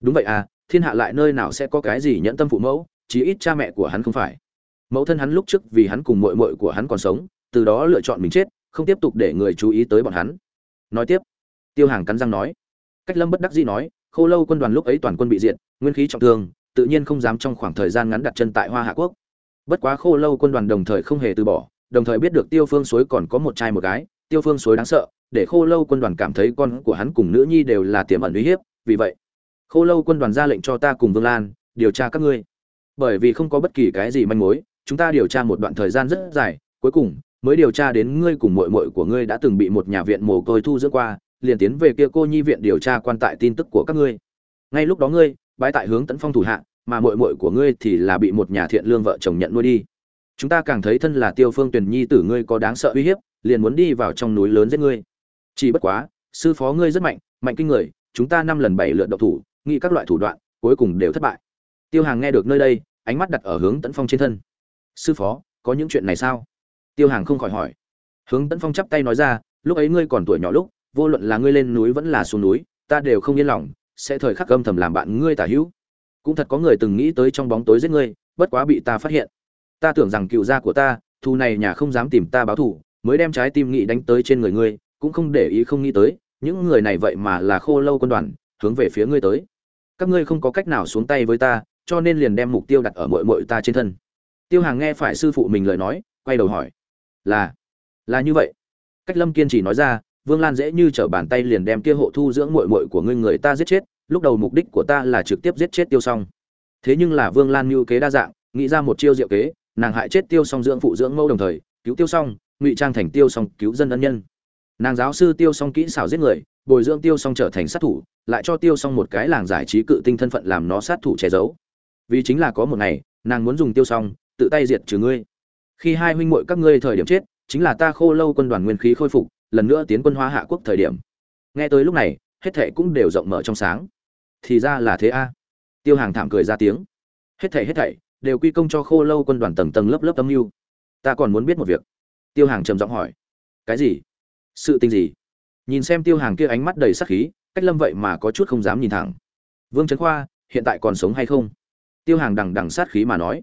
Đúng vậy à thiên hạ lại nơi nào sẽ có cái gì nhẫn tâm phụ mẫu, chí ít cha mẹ của hắn không phải. Mẫu thân hắn lúc trước vì hắn cùng mội mội của hắn còn sống, từ đó lựa chọn mình chết, không tiếp tục để người chú ý tới bọn hắn. Nói tiếp, tiêu hàng cắn răng nói. Cách lâm bất đắc dĩ nói, khô lâu quân đoàn lúc ấy toàn quân bị diệt, nguyên khí trọng thương, tự nhiên không dám trong khoảng thời gian ngắn đặt chân tại hoa hạ quốc. Bất quá khô lâu quân đoàn đồng thời không hề từ bỏ đồng thời biết được tiêu phương suối còn có một trai một gái, tiêu phương suối đáng sợ, để khô lâu quân đoàn cảm thấy con của hắn cùng nữ nhi đều là tiềm ẩn uy hiếp, vì vậy, khô lâu quân đoàn ra lệnh cho ta cùng vương lan điều tra các ngươi. Bởi vì không có bất kỳ cái gì manh mối, chúng ta điều tra một đoạn thời gian rất dài, cuối cùng mới điều tra đến ngươi cùng muội muội của ngươi đã từng bị một nhà viện mồ côi thu dưỡng qua, liền tiến về kia cô nhi viện điều tra quan tại tin tức của các ngươi. Ngay lúc đó ngươi bái tại hướng tấn phong thủ hạ, mà muội muội của ngươi thì là bị một nhà thiện lương vợ chồng nhận nuôi đi chúng ta càng thấy thân là tiêu phương tuyển nhi tử ngươi có đáng sợ uy hiếp, liền muốn đi vào trong núi lớn giết ngươi. Chỉ bất quá, sư phó ngươi rất mạnh mạnh kinh người, chúng ta năm lần bảy lượt độc thủ, nghĩ các loại thủ đoạn, cuối cùng đều thất bại. Tiêu hàng nghe được nơi đây, ánh mắt đặt ở hướng tấn phong trên thân. Sư phó, có những chuyện này sao? Tiêu hàng không khỏi hỏi. Hướng tấn phong chắp tay nói ra, lúc ấy ngươi còn tuổi nhỏ lúc, vô luận là ngươi lên núi vẫn là xuống núi, ta đều không yên lòng, sẽ thời khắc âm thầm làm bạn ngươi tả hữu. Cũng thật có người từng nghĩ tới trong bóng tối giết ngươi, bất quá bị ta phát hiện ta tưởng rằng cựu gia của ta, thù này nhà không dám tìm ta báo thù, mới đem trái tim nghị đánh tới trên người ngươi, cũng không để ý không nghĩ tới, những người này vậy mà là khô lâu quân đoàn, hướng về phía ngươi tới. Các ngươi không có cách nào xuống tay với ta, cho nên liền đem mục tiêu đặt ở mội mội ta trên thân. Tiêu hàng nghe phải sư phụ mình lời nói, quay đầu hỏi, là là như vậy. Cách lâm kiên chỉ nói ra, vương lan dễ như t r ở bàn tay liền đem kia hộ thu dưỡng mội mội của ngươi người ta giết chết, lúc đầu mục đích của ta là trực tiếp giết chết tiêu s o n g thế nhưng là vương lan mưu kế đa dạng, nghĩ ra một chiêu diệu kế nàng hại chết tiêu song dưỡng phụ dưỡng mẫu đồng thời, cứu tiêu song, ngụy trang thành tiêu song cứu dân ân nhân. Nàng giáo sư tiêu song kỹ xảo giết người, bồi dưỡng tiêu song trở thành sát thủ, lại cho tiêu song một cái làng giải trí cự tinh thân phận làm nó sát thủ che giấu. Vì chính là có một ngày, nàng muốn dùng tiêu song, tự tay diệt trừ ngươi. Khi hai huynh muội các ngươi thời điểm chết, chính là ta khô lâu quân đoàn nguyên khí khôi phục, lần nữa tiến quân hóa hạ quốc thời điểm. Nghe tới lúc này, hết thệ cũng đều rộng mở trong sáng. Thì ra là thế a. Tiêu hàng thảm cười ra tiếng. Hết thảy hết thảy đều quy công cho khô lâu quân đoàn tầng tầng lớp lớp âm mưu. Ta còn muốn biết một việc. Tiêu hàng trầm giọng hỏi. Cái gì? Sự tình gì? Nhìn xem tiêu hàng kia ánh mắt đầy sắc khí, cách lâm vậy mà có chút không dám nhìn thẳng. Vương trấn khoa, hiện tại còn sống hay không? Tiêu hàng đằng đằng sát khí mà nói.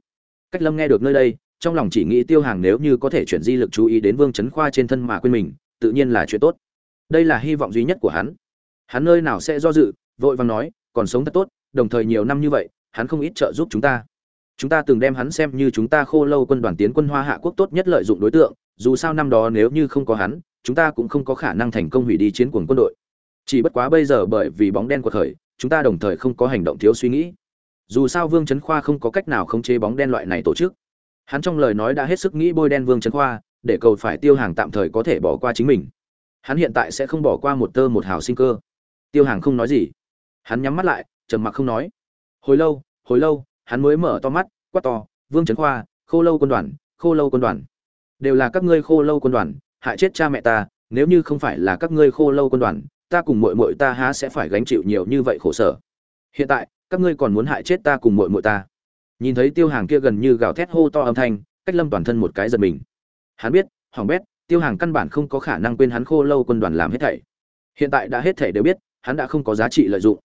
Cách lâm nghe được nơi đây, trong lòng chỉ nghĩ tiêu hàng nếu như có thể chuyển di lực chú ý đến vương chấn khoa trên thân mà quên mình, tự nhiên là chuyện tốt. Đây là hy vọng duy nhất của hắn. Hắn nơi nào sẽ do dự, vội vàng nói, còn sống thật tốt, đồng thời nhiều năm như vậy, hắn không ít trợ giúp chúng ta chúng ta từng đem hắn xem như chúng ta khô lâu quân đoàn tiến quân hoa hạ quốc tốt nhất lợi dụng đối tượng, dù sao năm đó nếu như không có hắn, chúng ta cũng không có khả năng thành công hủy đi chiến cuồng quân đội. Chỉ bất quá bây giờ bởi vì bóng đen của khởi, chúng ta đồng thời không có hành động thiếu suy nghĩ. Dù sao vương trấn khoa không có cách nào khống chế bóng đen loại này tổ chức. Hắn trong lời nói đã hết sức nghĩ bôi đen vương trấn khoa, để cầu phải tiêu hàng tạm thời có thể bỏ qua chính mình. Hắn hiện tại sẽ không bỏ qua một tơ một hào sinh cơ. Tiêu hàng không nói gì. Hắn nhắm mắt lại, trầm mặc không nói. Hồi lâu hồi lâu hắn mới mở to mắt, quát to, vương trấn khoa, khô lâu quân đoàn, khô lâu quân đoàn. Đều là các ngươi khô lâu quân đoàn, hại chết cha mẹ ta, nếu như không phải là các ngươi khô lâu quân đoàn, ta cùng mội mội ta há sẽ phải gánh chịu nhiều như vậy khổ sở. Hiện tại, các ngươi còn muốn hại chết ta cùng mội mội ta. Nhìn thấy tiêu hàng kia gần như gào thét hô to âm thanh, cách lâm toàn thân một cái giật mình. Hắn biết hoàng bét, tiêu hàng căn bản không có khả năng quên hắn khô lâu quân đoàn làm hết thảy. Hiện tại đã hết thảy đều biết, hắn đã không có giá trị lợi dụng.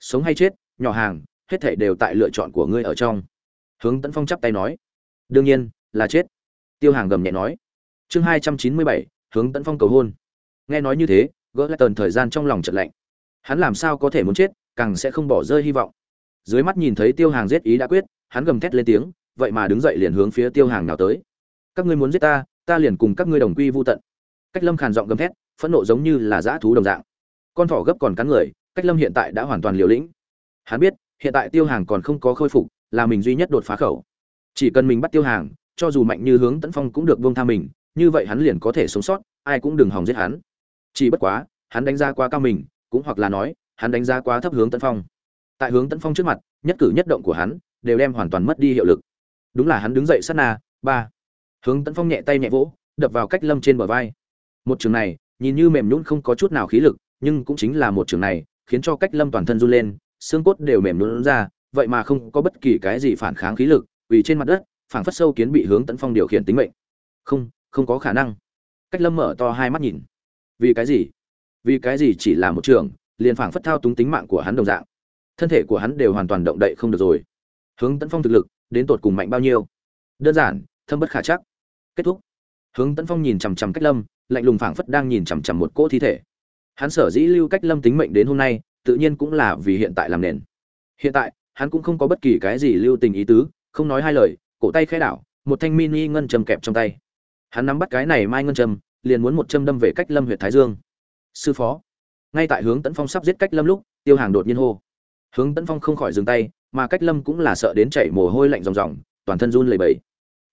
Sống hay chết, nhỏ hàng hết thảy đều tại lựa chọn của ngươi ở trong. Hướng tấn phong chắp tay nói, đương nhiên, là chết. Tiêu hàng gầm nhẹ nói, chương hai trăm chín mươi bảy, hướng tấn phong cầu hôn. Nghe nói như thế, gỡ lại tần thời gian trong lòng trận lạnh. Hắn làm sao có thể muốn chết, càng sẽ không bỏ rơi hy vọng. Dưới mắt nhìn thấy tiêu hàng giết ý đã quyết, hắn gầm thét lên tiếng, vậy mà đứng dậy liền hướng phía tiêu hàng nào tới. Các ngươi muốn giết ta ta liền cùng các ngươi đồng quy vô tận. Cách lâm khàn giọng gầm thét, phẫn nộ giống như là dã thú đồng dạng. Con thỏ gấp còn cắn người, cách lâm hiện tại đã hoàn toàn liều lĩnh. Hắn biết hiện tại tiêu hàng còn không có khôi phục, là mình duy nhất đột phá khẩu. Chỉ cần mình bắt tiêu hàng, cho dù mạnh như hướng tấn phong cũng được buông tha mình, như vậy hắn liền có thể sống sót, ai cũng đừng hòng giết hắn. Chỉ bất quá, hắn đánh giá quá cao mình, cũng hoặc là nói, hắn đánh giá quá thấp hướng tấn phong. Tại hướng tấn phong trước mặt, nhất cử nhất động của hắn đều đem hoàn toàn mất đi hiệu lực. Đúng là hắn đứng dậy sát na, ba. Hướng tấn phong nhẹ tay nhẹ vỗ, đập vào cách lâm trên bờ vai. Một trường này, nhìn như mềm nhũn không có chút nào khí lực, nhưng cũng chính là một trường này, khiến cho cách lâm toàn thân run lên xương cốt đều mềm nhũn ra, vậy mà không có bất kỳ cái gì phản kháng khí lực, vì trên mặt đất, phảng phất sâu kiến bị hướng tấn phong điều khiển tính mệnh. Không không có khả năng. Cách lâm mở to hai mắt nhìn. Vì cái gì? Vì cái gì chỉ là một trường, liền phảng phất thao túng tính mạng của hắn đồng dạng. Thân thể của hắn đều hoàn toàn động đậy không được rồi. Hướng tấn phong thực lực, đến tột cùng mạnh bao nhiêu? Đơn giản, thâm bất khả chắc. Kết thúc. Hướng tấn phong nhìn chằm chằm cách lâm, lạnh lùng phảng phất đang nhìn chằm chằm một cỗ thi thể. Hắn sở dĩ lưu cách lâm tính mệnh đến hôm nay tự nhiên cũng là vì hiện tại làm nền. Hiện tại, hắn cũng không có bất kỳ cái gì lưu tình ý tứ, không nói hai lời, cổ tay khẽ đảo, một thanh mini ngân châm kẹp trong tay. Hắn nắm bắt cái này mai ngân châm, liền muốn một châm đâm về cách lâm huyện thái dương. Sư phó. Ngay tại hướng tấn phong sắp giết cách lâm lúc, tiêu hàng đột nhiên hô. Hướng tấn phong không khỏi dừng tay, mà cách lâm cũng là sợ đến chảy mồ hôi lạnh ròng ròng, toàn thân run lẩy bẩy.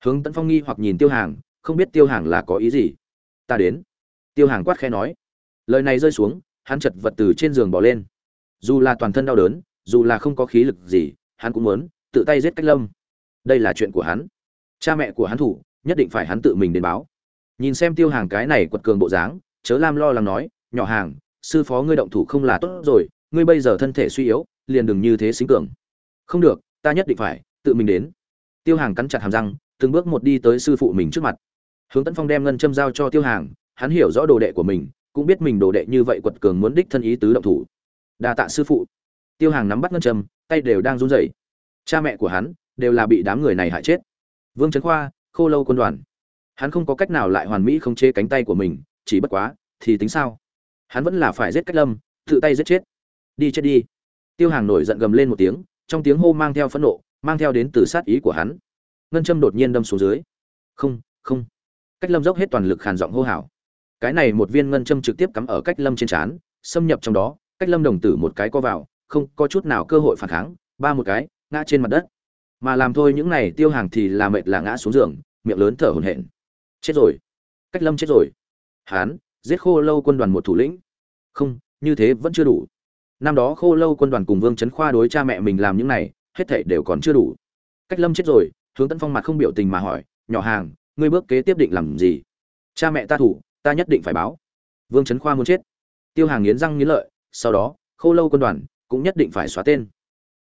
Hướng tấn phong nghi hoặc nhìn tiêu hàng, không biết tiêu hàng là có ý gì. Ta đến. Tiêu hàng quát khẽ nói. Lời này rơi xuống, hắn chật vật từ trên giường bỏ lên dù là toàn thân đau đớn, dù là không có khí lực gì, hắn cũng muốn tự tay giết cách lâm. Đây là chuyện của hắn. Cha mẹ của hắn thủ, nhất định phải hắn tự mình đến báo. Nhìn xem tiêu hàng cái này quật cường bộ dáng, chớ lam lo lắng nói, nhỏ hàng, sư phó ngươi động thủ không là tốt rồi, ngươi bây giờ thân thể suy yếu, liền đừng như thế xính cường. Không được, ta nhất định phải tự mình đến. Tiêu hàng cắn chặt hàm răng, từng bước một đi tới sư phụ mình trước mặt. Hướng tấn phong đem ngân châm giao cho tiêu hàng, hắn hiểu rõ đồ đệ của mình, cũng biết mình đồ đệ như vậy quật cường muốn đích thân ý tứ động thủ đa tạ sư phụ. Tiêu hàng nắm bắt ngân trầm tay đều đang run rẩy. Cha mẹ của hắn đều là bị đám người này hại chết. Vương trấn khoa, khô lâu quân đoàn. Hắn không có cách nào lại hoàn mỹ không chế cánh tay của mình, chỉ bất quá, thì tính sao? Hắn vẫn là phải giết cách lâm, tự tay giết chết. Đi chết đi. Tiêu hàng nổi giận gầm lên một tiếng, trong tiếng hô mang theo phẫn nộ, mang theo đến từ sát ý của hắn. Ngân châm đột nhiên đâm xuống dưới. Không không. Cách lâm dốc hết toàn lực khàn giọng hô hào. Cái này một viên ngân châm trực tiếp cắm ở cách lâm trên trán, xâm nhập trong đó cách lâm đồng tử một cái co vào, không có chút nào cơ hội phản kháng, ba một cái, ngã trên mặt đất. Mà làm thôi những này tiêu hàng thì là mệt là ngã xuống giường, miệng lớn thở hổn hển. Chết rồi. Cách lâm chết rồi. Hán, giết khô lâu quân đoàn một thủ lĩnh. Không, như thế vẫn chưa đủ. Năm đó khô lâu quân đoàn cùng vương trấn khoa đối cha mẹ mình làm những này, hết thảy đều còn chưa đủ. Cách lâm chết rồi, hướng tấn phong mặt không biểu tình mà hỏi, nhỏ hàng, ngươi bước kế tiếp định làm gì? Cha mẹ ta thủ, ta nhất định phải báo. Vương trấn khoa muốn chết. Tiêu hàng nghiến răng nghiến lợi sau đó, khô lâu quân đoàn cũng nhất định phải xóa tên.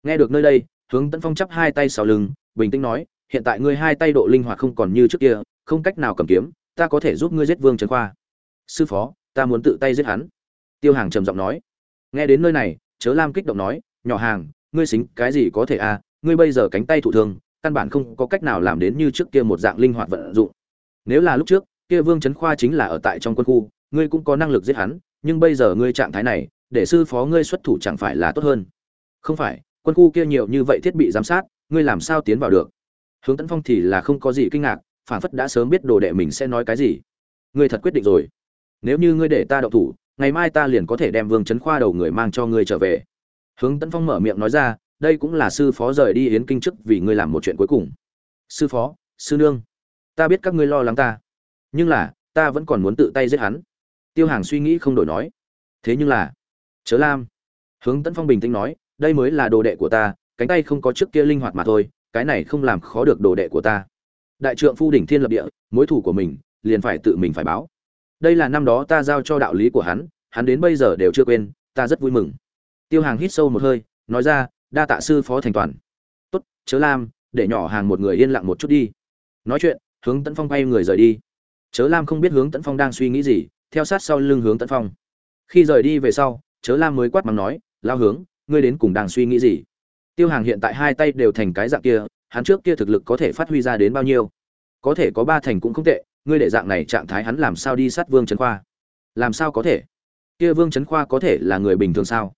Nghe được nơi đây, hướng tấn phong chắp hai tay sau lưng, bình tĩnh nói, hiện tại ngươi hai tay độ linh hoạt không còn như trước kia, không cách nào cầm kiếm, ta có thể giúp ngươi giết vương trấn khoa. Sư phó, ta muốn tự tay giết hắn. Tiêu hàng trầm giọng nói. Nghe đến nơi này, chớ lam kích động nói, nhỏ hàng, ngươi xính cái gì có thể à ngươi bây giờ cánh tay thụ thương, căn bản không có cách nào làm đến như trước kia một dạng linh hoạt vận dụng. Nếu là lúc trước, kia vương trấn khoa chính là ở tại trong quân khu, ngươi cũng có năng lực giết hắn, nhưng bây giờ ngươi trạng thái này để sư phó ngươi xuất thủ chẳng phải là tốt hơn. Không phải, quân khu kia nhiều như vậy thiết bị giám sát, ngươi làm sao tiến vào được? Hướng tấn phong thì là không có gì kinh ngạc, phản phất đã sớm biết đồ đệ mình sẽ nói cái gì. Ngươi thật quyết định rồi. Nếu như ngươi để ta đậu thủ, ngày mai ta liền có thể đem vương chấn khoa đầu người mang cho ngươi trở về. Hướng tấn phong mở miệng nói ra, đây cũng là sư phó rời đi yến kinh chức vì ngươi làm một chuyện cuối cùng. Sư phó, sư nương, ta biết các ngươi lo lắng ta. Nhưng là, ta vẫn còn muốn tự tay giết hắn. Tiêu hàng suy nghĩ không đổi nói. Thế nhưng là chớ lam. Hướng tấn phong bình tĩnh nói, đây mới là đồ đệ của ta, cánh tay không có trước kia linh hoạt mà thôi, cái này không làm khó được đồ đệ của ta. Đại trượng phu đỉnh thiên lập địa, mối thủ của mình, liền phải tự mình phải báo. Đây là năm đó ta giao cho đạo lý của hắn hắn đến bây giờ đều chưa quên, ta rất vui mừng. Tiêu hàng hít sâu một hơi, nói ra, đa tạ sư phó thành toàn. Tốt, chớ lam, để nhỏ hàng một người yên lặng một chút đi. Nói chuyện, hướng tấn phong bay người rời đi. Chớ lam không biết hướng tấn phong đang suy nghĩ gì, theo sát sau lưng hướng tấn phong. Khi rời đi về sau chớ lam mới quát mắng nói lao hướng, ngươi đến cùng đang suy nghĩ gì? Tiêu hàng hiện tại hai tay đều thành cái dạng kia, hắn trước kia thực lực có thể phát huy ra đến bao nhiêu? Có thể có ba thành cũng không tệ, ngươi để dạng này trạng thái hắn làm sao đi sát vương trấn khoa? Làm sao có thể? Kia vương trấn khoa có thể là người bình thường sao?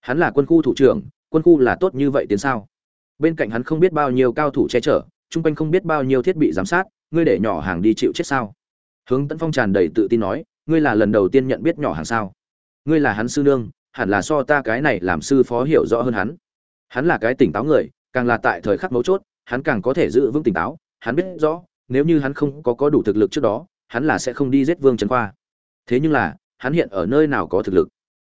Hắn là quân khu thủ trưởng, quân khu là tốt như vậy tiến sao? Bên cạnh hắn không biết bao nhiêu cao thủ che chở, chung quanh không biết bao nhiêu thiết bị giám sát, ngươi để nhỏ hàng đi chịu chết sao? Hướng tấn phong tràn đầy tự tin nói, ngươi là lần đầu tiên nhận biết nhỏ hàng sao? Ngươi là hắn sư nương, hẳn là so ta cái này làm sư phó hiểu rõ hơn hắn. Hắn là cái tỉnh táo người, càng là tại thời khắc mấu chốt, hắn càng có thể giữ vững tỉnh táo. Hắn biết rõ, nếu như hắn không có có đủ thực lực trước đó, hắn là sẽ không đi giết vương trấn khoa. Thế nhưng là, hắn hiện ở nơi nào có thực lực?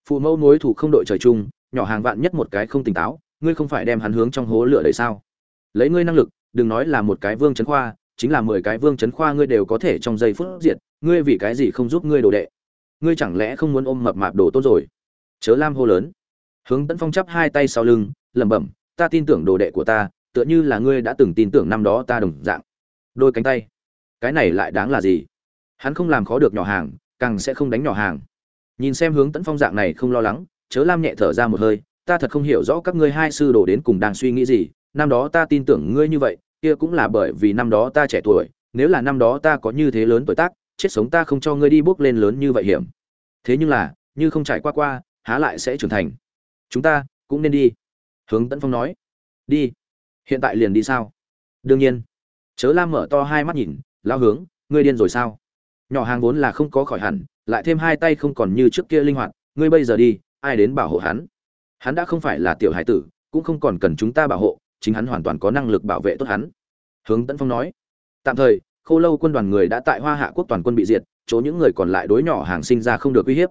Phụ mẫu mối thủ không đội trời chung, nhỏ hàng vạn nhất một cái không tỉnh táo, ngươi không phải đem hắn hướng trong hố lửa đấy sao? Lấy ngươi năng lực, đừng nói là một cái vương trấn khoa, chính là mười cái vương trấn khoa ngươi đều có thể trong giây phút diệt, ngươi vì cái gì không giúp ngươi đồ đệ? Ngươi chẳng lẽ không muốn ôm mập mạp đồ tốt rồi? Chớ lam hô lớn. Hướng tấn phong chắp hai tay sau lưng, lẩm bẩm, ta tin tưởng đồ đệ của ta, tựa như là ngươi đã từng tin tưởng năm đó ta đồng dạng. Đôi cánh tay. Cái này lại đáng là gì? Hắn không làm khó được nhỏ hàng, càng sẽ không đánh nhỏ hàng. Nhìn xem hướng tấn phong dạng này không lo lắng, chớ lam nhẹ thở ra một hơi, ta thật không hiểu rõ các ngươi hai sư đồ đến cùng đang suy nghĩ gì, năm đó ta tin tưởng ngươi như vậy, kia cũng là bởi vì năm đó ta trẻ tuổi, nếu là năm đó ta có như thế lớn tuổi tác, chết sống ta không cho ngươi đi bước lên lớn như vậy hiểm thế nhưng là, như không trải qua qua, há lại sẽ trưởng thành. Chúng ta cũng nên đi. Hướng tấn phong nói. Đi. Hiện tại liền đi sao? Đương nhiên. Chớ lam mở to hai mắt nhìn lao hướng, ngươi điên rồi sao? Nhỏ hàng vốn là không có khỏi hẳn, lại thêm hai tay không còn như trước kia linh hoạt, ngươi bây giờ đi, ai đến bảo hộ hắn? Hắn đã không phải là tiểu hải tử, cũng không còn cần chúng ta bảo hộ, chính hắn hoàn toàn có năng lực bảo vệ tốt hắn. Hướng tấn phong nói. Tạm thời, khô lâu quân đoàn người đã tại hoa hạ quốc toàn quân bị diệt chỗ những người còn lại đối nhỏ hàng sinh ra không được uy hiếp.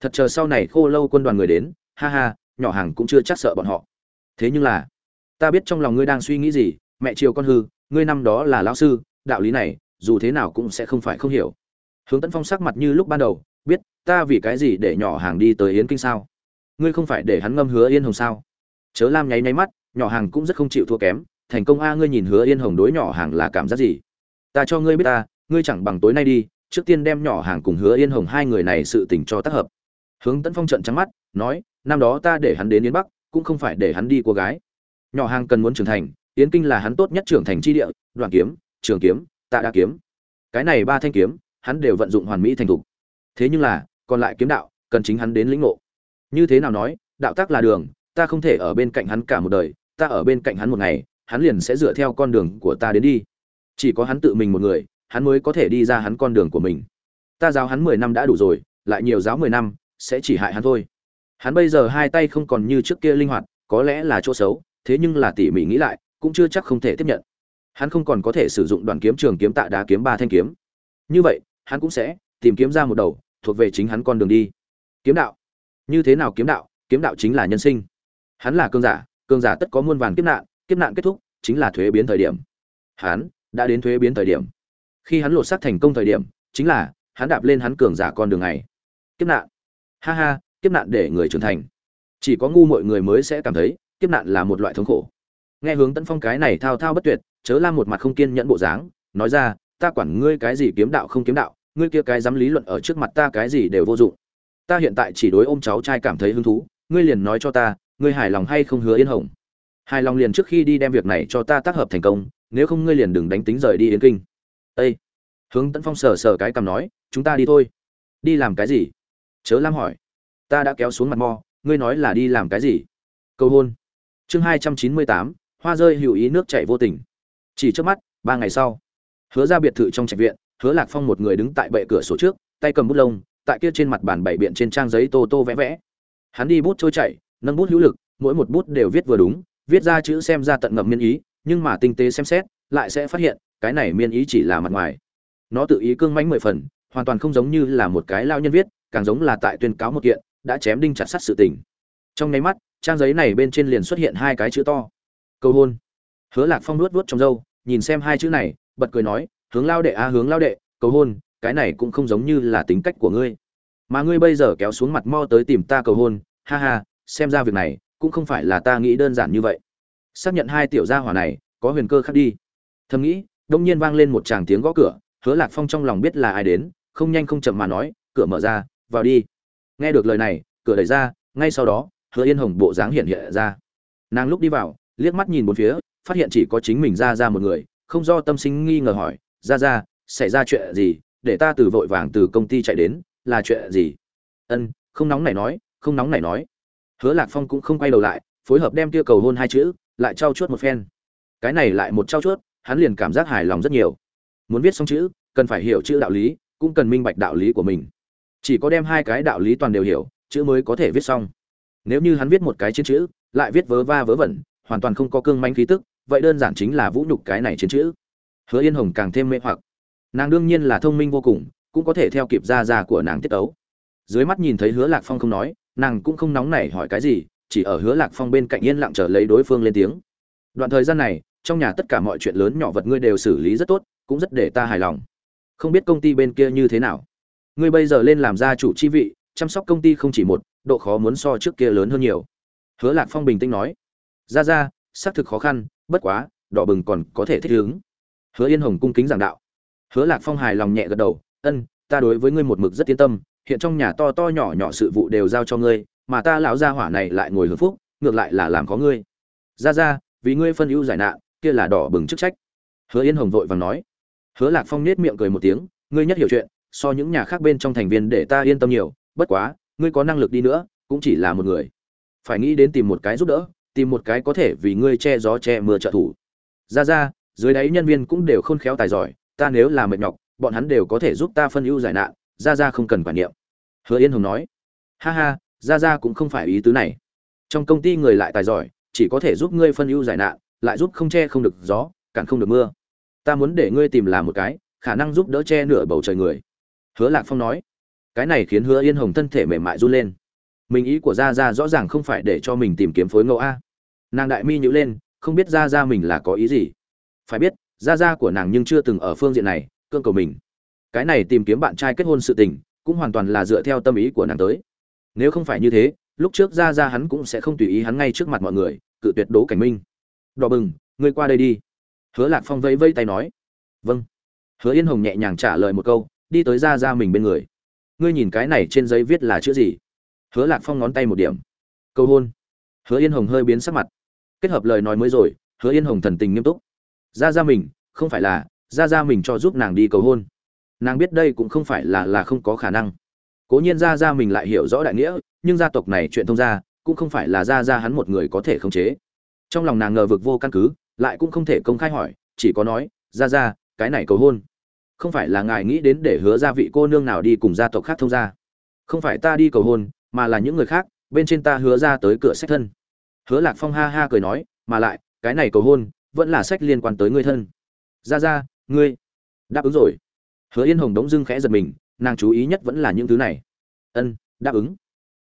Thật chờ sau này khô lâu quân đoàn người đến, ha ha, nhỏ hàng cũng chưa chắc sợ bọn họ. Thế nhưng là, ta biết trong lòng ngươi đang suy nghĩ gì, mẹ chiều con hư, ngươi năm đó là lão sư, đạo lý này, dù thế nào cũng sẽ không phải không hiểu. Hướng tấn phong sắc mặt như lúc ban đầu, biết, ta vì cái gì để nhỏ hàng đi tới yến kinh sao? Ngươi không phải để hắn ngâm hứa yên hồng sao? Chớ lam nháy nháy mắt, nhỏ hàng cũng rất không chịu thua kém, thành công a, ngươi nhìn hứa yên hồng đối nhỏ hàng là cảm giác gì? Ta cho ngươi biết ta, ngươi chẳng bằng tối nay đi trước tiên đem nhỏ hàng cùng hứa yên hồng hai người này sự tình cho tác hợp. Hướng tấn phong trận trắng mắt, nói, năm đó ta để hắn đến yến bắc, cũng không phải để hắn đi cô gái. Nhỏ hàng cần muốn trưởng thành, yến kinh là hắn tốt nhất trưởng thành chi địa, đoạn kiếm, trường kiếm, tạ đa kiếm. Cái này ba thanh kiếm, hắn đều vận dụng hoàn mỹ thành thục. Thế nhưng là, còn lại kiếm đạo, cần chính hắn đến lĩnh ngộ. Như thế nào nói, đạo tác là đường, ta không thể ở bên cạnh hắn cả một đời, ta ở bên cạnh hắn một ngày, hắn liền sẽ dựa theo con đường của ta đến đi. Chỉ có hắn tự mình một người hắn mới có thể đi ra hắn con đường của mình. Ta giáo hắn mười năm đã đủ rồi, lại nhiều giáo mười năm, sẽ chỉ hại hắn thôi. Hắn bây giờ hai tay không còn như trước kia linh hoạt, có lẽ là chỗ xấu, thế nhưng là tỉ mỉ nghĩ lại, cũng chưa chắc không thể tiếp nhận. Hắn không còn có thể sử dụng đoàn kiếm trường kiếm tạ đá kiếm ba thanh kiếm. Như vậy, hắn cũng sẽ tìm kiếm ra một đầu thuộc về chính hắn con đường đi. Kiếm đạo. Như thế nào kiếm đạo? Kiếm đạo chính là nhân sinh. Hắn là cương giả cương giả tất có muôn vàn kiếp nạn kiếp nạn kết thúc chính là thuế biến thời điểm. Hắn đã đến thuế biến thời điểm khi hắn lột xác thành công thời điểm, chính là, hắn đạp lên hắn cường giả con đường này. Kiếp nạn. Ha ha, kiếp nạn để người trưởng thành. Chỉ có ngu mọi người mới sẽ cảm thấy, kiếp nạn là một loại thống khổ. Nghe hướng tấn phong cái này thao thao bất tuyệt, chớ la một mặt không kiên nhẫn bộ dáng, nói ra, ta quản ngươi cái gì kiếm đạo không kiếm đạo, ngươi kia cái dám lý luận ở trước mặt ta cái gì đều vô dụng. Ta hiện tại chỉ đối ôm cháu trai cảm thấy hứng thú, ngươi liền nói cho ta, ngươi hài lòng hay không hứa yên hồng? Hài lòng liền trước khi đi đem việc này cho ta tác hợp thành công, nếu không ngươi liền đừng đánh tính rời đi yến kinh. Ê! hướng tấn phong sờ sờ cái cằm nói, chúng ta đi thôi. Đi làm cái gì? Chớ lam hỏi. Ta đã kéo xuống mặt mò ngươi nói là đi làm cái gì? Câu hôn. Chương hai trăm chín mươi tám, hoa rơi hữu ý nước chảy vô tình. Chỉ trước mắt, ba ngày sau, hứa ra biệt thự trong trạch viện, hứa lạc phong một người đứng tại bệ cửa sổ trước, tay cầm bút lông, tại kia trên mặt bàn bảy biện trên trang giấy tô tô vẽ vẽ. Hắn đi bút trôi chảy, nâng bút hữu lực, mỗi một bút đều viết vừa đúng, viết ra chữ xem ra tận ngầm miên ý, nhưng mà tinh tế xem xét, lại sẽ phát hiện cái này miên ý chỉ là mặt ngoài. Nó tự ý cương mãnh mười phần, hoàn toàn không giống như là một cái lao nhân viết, càng giống là tại tuyên cáo một kiện, đã chém đinh chặt sắt sự tình. Trong nháy mắt, trang giấy này bên trên liền xuất hiện hai cái chữ to. Cầu hôn. Hứa lạc phong nuốt nuốt trong râu, nhìn xem hai chữ này, bật cười nói, hướng lao đệ a, hướng lao đệ, cầu hôn, cái này cũng không giống như là tính cách của ngươi. Mà ngươi bây giờ kéo xuống mặt mo tới tìm ta cầu hôn, ha ha, xem ra việc này cũng không phải là ta nghĩ đơn giản như vậy. Xác nhận hai tiểu gia hỏa này, có huyền cơ khác đi. Thầm nghĩ đông nhiên vang lên một tràng tiếng gõ cửa, hứa lạc phong trong lòng biết là ai đến, không nhanh không chậm mà nói, cửa mở ra, vào đi. Nghe được lời này, cửa đẩy ra, ngay sau đó, hứa yên hồng bộ dáng hiện hiện ra. Nàng lúc đi vào, liếc mắt nhìn bốn phía, phát hiện chỉ có chính mình ra ra một người, không do tâm sinh nghi ngờ hỏi, ra ra, xảy ra chuyện gì? Để ta từ vội vàng từ công ty chạy đến, là chuyện gì? Ân, không nóng này nói, không nóng này nói. Hứa lạc phong cũng không quay đầu lại, phối hợp đem kia cầu hôn hai chữ, lại trao chuốt một phen. Cái này lại một trao chuốt hắn liền cảm giác hài lòng rất nhiều. Muốn viết xong chữ, cần phải hiểu chữ đạo lý, cũng cần minh bạch đạo lý của mình. Chỉ có đem hai cái đạo lý toàn đều hiểu, chữ mới có thể viết xong. Nếu như hắn viết một cái chiến chữ, lại viết vớ va vớ vẩn, hoàn toàn không có cương manh khí tức, vậy đơn giản chính là vũ nhục cái này chiến chữ. Hứa yên hồng càng thêm mê hoặc. Nàng đương nhiên là thông minh vô cùng, cũng có thể theo kịp ra ra của nàng tiết ấu dưới mắt nhìn thấy hứa lạc phong không nói, nàng cũng không nóng nảy hỏi cái gì, chỉ ở hứa lạc phong bên cạnh yên lặng chờ lấy đối phương lên tiếng. Đoạn thời gian này trong nhà tất cả mọi chuyện lớn nhỏ vật ngươi đều xử lý rất tốt, cũng rất để ta hài lòng. Không biết công ty bên kia như thế nào. Ngươi bây giờ lên làm gia chủ chi vị, chăm sóc công ty không chỉ một, độ khó muốn so trước kia lớn hơn nhiều. Hứa lạc phong bình tĩnh nói. Ra ra, xác thực khó khăn, bất quá, đỏ bừng còn có thể thích ứng. Hứa yên hồng cung kính giảng đạo. Hứa lạc phong hài lòng nhẹ gật đầu. Ân, ta đối với ngươi một mực rất yên tâm, hiện trong nhà to to nhỏ nhỏ sự vụ đều giao cho ngươi, mà ta lão gia hỏa này lại ngồi hưởng phúc, ngược lại là làm có ngươi. Ra ra, vì ngươi phân ưu giải nạn kia là đỏ bừng chức trách. Hứa yên hồng vội vàng nói. Hứa lạc phong nết miệng cười một tiếng, ngươi nhất hiểu chuyện, so những nhà khác bên trong thành viên để ta yên tâm nhiều, bất quá, ngươi có năng lực đi nữa, cũng chỉ là một người. Phải nghĩ đến tìm một cái giúp đỡ, tìm một cái có thể vì ngươi che gió che mưa trợ thủ. Ra ra, dưới đáy nhân viên cũng đều khôn khéo tài giỏi, ta nếu là mệt nhọc, bọn hắn đều có thể giúp ta phân ưu giải nạn, ra ra không cần quản niệm. Hứa yên hồng nói. Ha ha, ra ra cũng không phải ý tứ này. Trong công ty người lại tài giỏi, chỉ có thể giúp ngươi phân ưu giải nạn lại giúp không che không được gió, cản không được mưa. Ta muốn để ngươi tìm làm một cái, khả năng giúp đỡ che nửa bầu trời người. Hứa lạc phong nói. Cái này khiến hứa yên hồng thân thể mềm mại run lên. Mình ý của gia gia rõ ràng không phải để cho mình tìm kiếm phối ngẫu a. Nàng đại mi nhữ lên, không biết gia gia mình là có ý gì. Phải biết, gia gia của nàng nhưng chưa từng ở phương diện này, cương cầu mình. Cái này tìm kiếm bạn trai kết hôn sự tình, cũng hoàn toàn là dựa theo tâm ý của nàng tới. Nếu không phải như thế, lúc trước gia gia hắn cũng sẽ không tùy ý hắn ngay trước mặt mọi người, cự tuyệt đố cảnh minh đỏ bừng, ngươi qua đây đi. Hứa lạc phong vẫy vẫy tay nói vâng. Hứa yên hồng nhẹ nhàng trả lời một câu, đi tới gia gia mình bên người. Ngươi nhìn cái này trên giấy viết là chữ gì? Hứa lạc phong ngón tay một điểm. Cầu hôn. Hứa yên hồng hơi biến sắc mặt. Kết hợp lời nói mới rồi, hứa yên hồng thần tình nghiêm túc. Ra ra mình, không phải là ra ra mình cho giúp nàng đi cầu hôn. Nàng biết đây cũng không phải là là không có khả năng. Cố nhiên ra ra mình lại hiểu rõ đại nghĩa, nhưng gia tộc này chuyện thông gia, cũng không phải là ra ra hắn một người có thể khống chế trong lòng nàng ngờ vực vô căn cứ, lại cũng không thể công khai hỏi, chỉ có nói ra ra cái này cầu hôn. Không phải là ngài nghĩ đến để hứa ra vị cô nương nào đi cùng gia tộc khác thông gia. Không phải ta đi cầu hôn, mà là những người khác, bên trên ta hứa ra tới cửa sách thân. Hứa lạc phong ha ha cười nói, mà lại, cái này cầu hôn, vẫn là sách liên quan tới ngươi thân. Ra ra ngươi. Đáp ứng rồi. Hứa yên hồng đống dưng khẽ giật mình, nàng chú ý nhất vẫn là những thứ này. Ân, đáp ứng.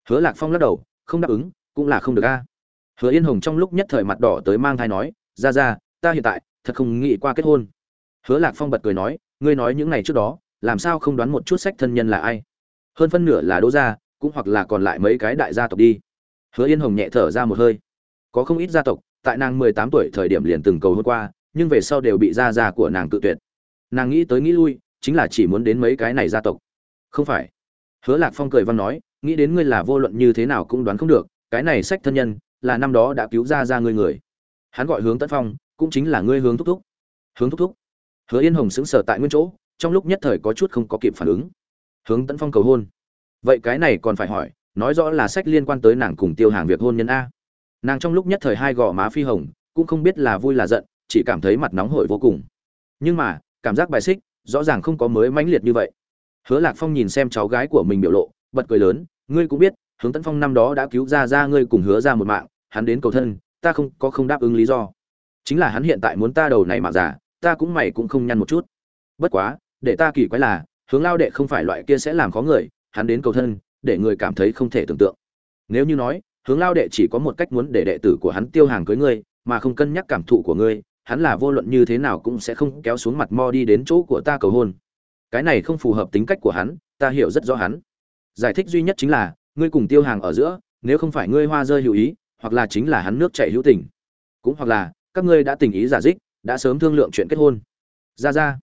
Hứa lạc phong lắc đầu, không đáp ứng, cũng là không được a hứa yên hồng trong lúc nhất thời mặt đỏ tới mang thai nói ra ra ta hiện tại thật không nghĩ qua kết hôn. Hứa lạc phong bật cười nói, ngươi nói những ngày trước đó, làm sao không đoán một chút sách thân nhân là ai? Hơn phân nửa là đỗ gia, cũng hoặc là còn lại mấy cái đại gia tộc đi. Hứa yên hồng nhẹ thở ra một hơi. Có không ít gia tộc, tại nàng mười tám tuổi thời điểm liền từng cầu hôn qua, nhưng về sau đều bị gia gia của nàng cự tuyệt. Nàng nghĩ tới nghĩ lui, chính là chỉ muốn đến mấy cái này gia tộc. Không phải. Hứa lạc phong cười văn nói, nghĩ đến ngươi là vô luận như thế nào cũng đoán không được, cái này sách thân nhân là năm đó đã cứu ra ra ngươi người. Hắn gọi hướng tấn phong, cũng chính là ngươi hướng thúc thúc. Hướng thúc thúc. Hứa yên hồng sững sờ tại nguyên chỗ, trong lúc nhất thời có chút không có kịp phản ứng. Hướng tấn phong cầu hôn. Vậy cái này còn phải hỏi, nói rõ là sách liên quan tới nàng cùng tiêu hàng việc hôn nhân a. Nàng trong lúc nhất thời hai gò má phi hồng, cũng không biết là vui là giận, chỉ cảm thấy mặt nóng hổi vô cùng. Nhưng mà, cảm giác bài xích, rõ ràng không có mới mãnh liệt như vậy. Hứa lạc phong nhìn xem cháu gái của mình biểu lộ, bật cười lớn, ngươi cũng biết, hướng tấn phong năm đó đã cứu ra ra ngươi cùng hứa ra một mạng hắn đến cầu thân, ta không, có không đáp ứng lý do. Chính là hắn hiện tại muốn ta đầu này mà giả ta cũng mày cũng không nhăn một chút. Bất quá, để ta kỳ quái là, hướng lao đệ không phải loại kia sẽ làm khó người, hắn đến cầu thân, để người cảm thấy không thể tưởng tượng. Nếu như nói, hướng lao đệ chỉ có một cách muốn để đệ tử của hắn tiêu hàng cưới ngươi, mà không cân nhắc cảm thụ của ngươi, hắn là vô luận như thế nào cũng sẽ không kéo xuống mặt mo đi đến chỗ của ta cầu hôn. Cái này không phù hợp tính cách của hắn, ta hiểu rất rõ hắn. Giải thích duy nhất chính là, ngươi cùng tiêu hàng ở giữa, nếu không phải ngươi hoa rơi hữu ý hoặc là chính là hắn nước chảy hữu tình. Cũng hoặc là, các ngươi đã tình ý giả dích, đã sớm thương lượng chuyện kết hôn. Ra ra.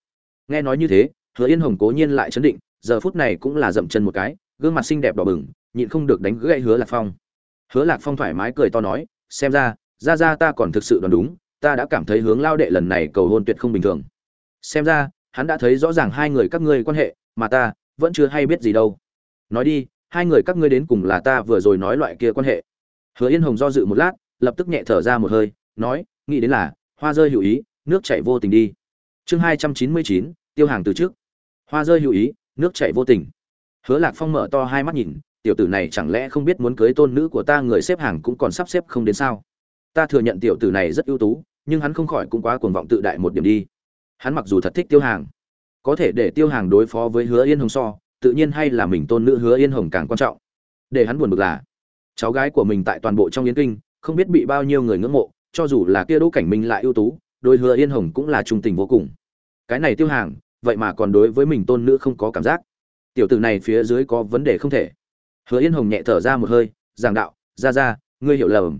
Nghe nói như thế, hứa yên hồng cố nhiên lại chấn định, giờ phút này cũng là dậm chân một cái, gương mặt xinh đẹp đỏ bừng, nhịn không được đánh gãy hứa lạc phong. Hứa lạc phong thoải mái cười to nói, xem ra ra ra ta còn thực sự đoán đúng, ta đã cảm thấy hướng lao đệ lần này cầu hôn tuyệt không bình thường. Xem ra, hắn đã thấy rõ ràng hai người các ngươi quan hệ, mà ta vẫn chưa hay biết gì đâu. Nói đi, hai người các ngươi đến cùng là ta vừa rồi nói loại kia quan hệ hứa yên hồng do dự một lát, lập tức nhẹ thở ra một hơi, nói, nghĩ đến là, hoa rơi hữu ý, nước chảy vô tình đi. Chương hai trăm chín mươi chín, tiêu hàng từ trước. Hoa rơi hữu ý, nước chảy vô tình. Hứa lạc phong mở to hai mắt nhìn, tiểu tử này chẳng lẽ không biết muốn cưới tôn nữ của ta người xếp hàng cũng còn sắp xếp không đến sao? Ta thừa nhận tiểu tử này rất ưu tú, nhưng hắn không khỏi cũng quá cuồng vọng tự đại một điểm đi. Hắn mặc dù thật thích tiêu hàng, có thể để tiêu hàng đối phó với hứa yên hồng so, tự nhiên hay là mình tôn nữ hứa yên hồng càng quan trọng. Để hắn buồn bực là cháu gái của mình tại toàn bộ trong yến kinh, không biết bị bao nhiêu người ngưỡng mộ, cho dù là kia đỗ cảnh minh lại ưu tú, đôi hứa yên hồng cũng là trung tình vô cùng. Cái này tiêu hàng, vậy mà còn đối với mình tôn nữ không có cảm giác. Tiểu tử này phía dưới có vấn đề không thể. Hứa yên hồng nhẹ thở ra một hơi, giảng đạo ra ra ngươi hiểu lầm.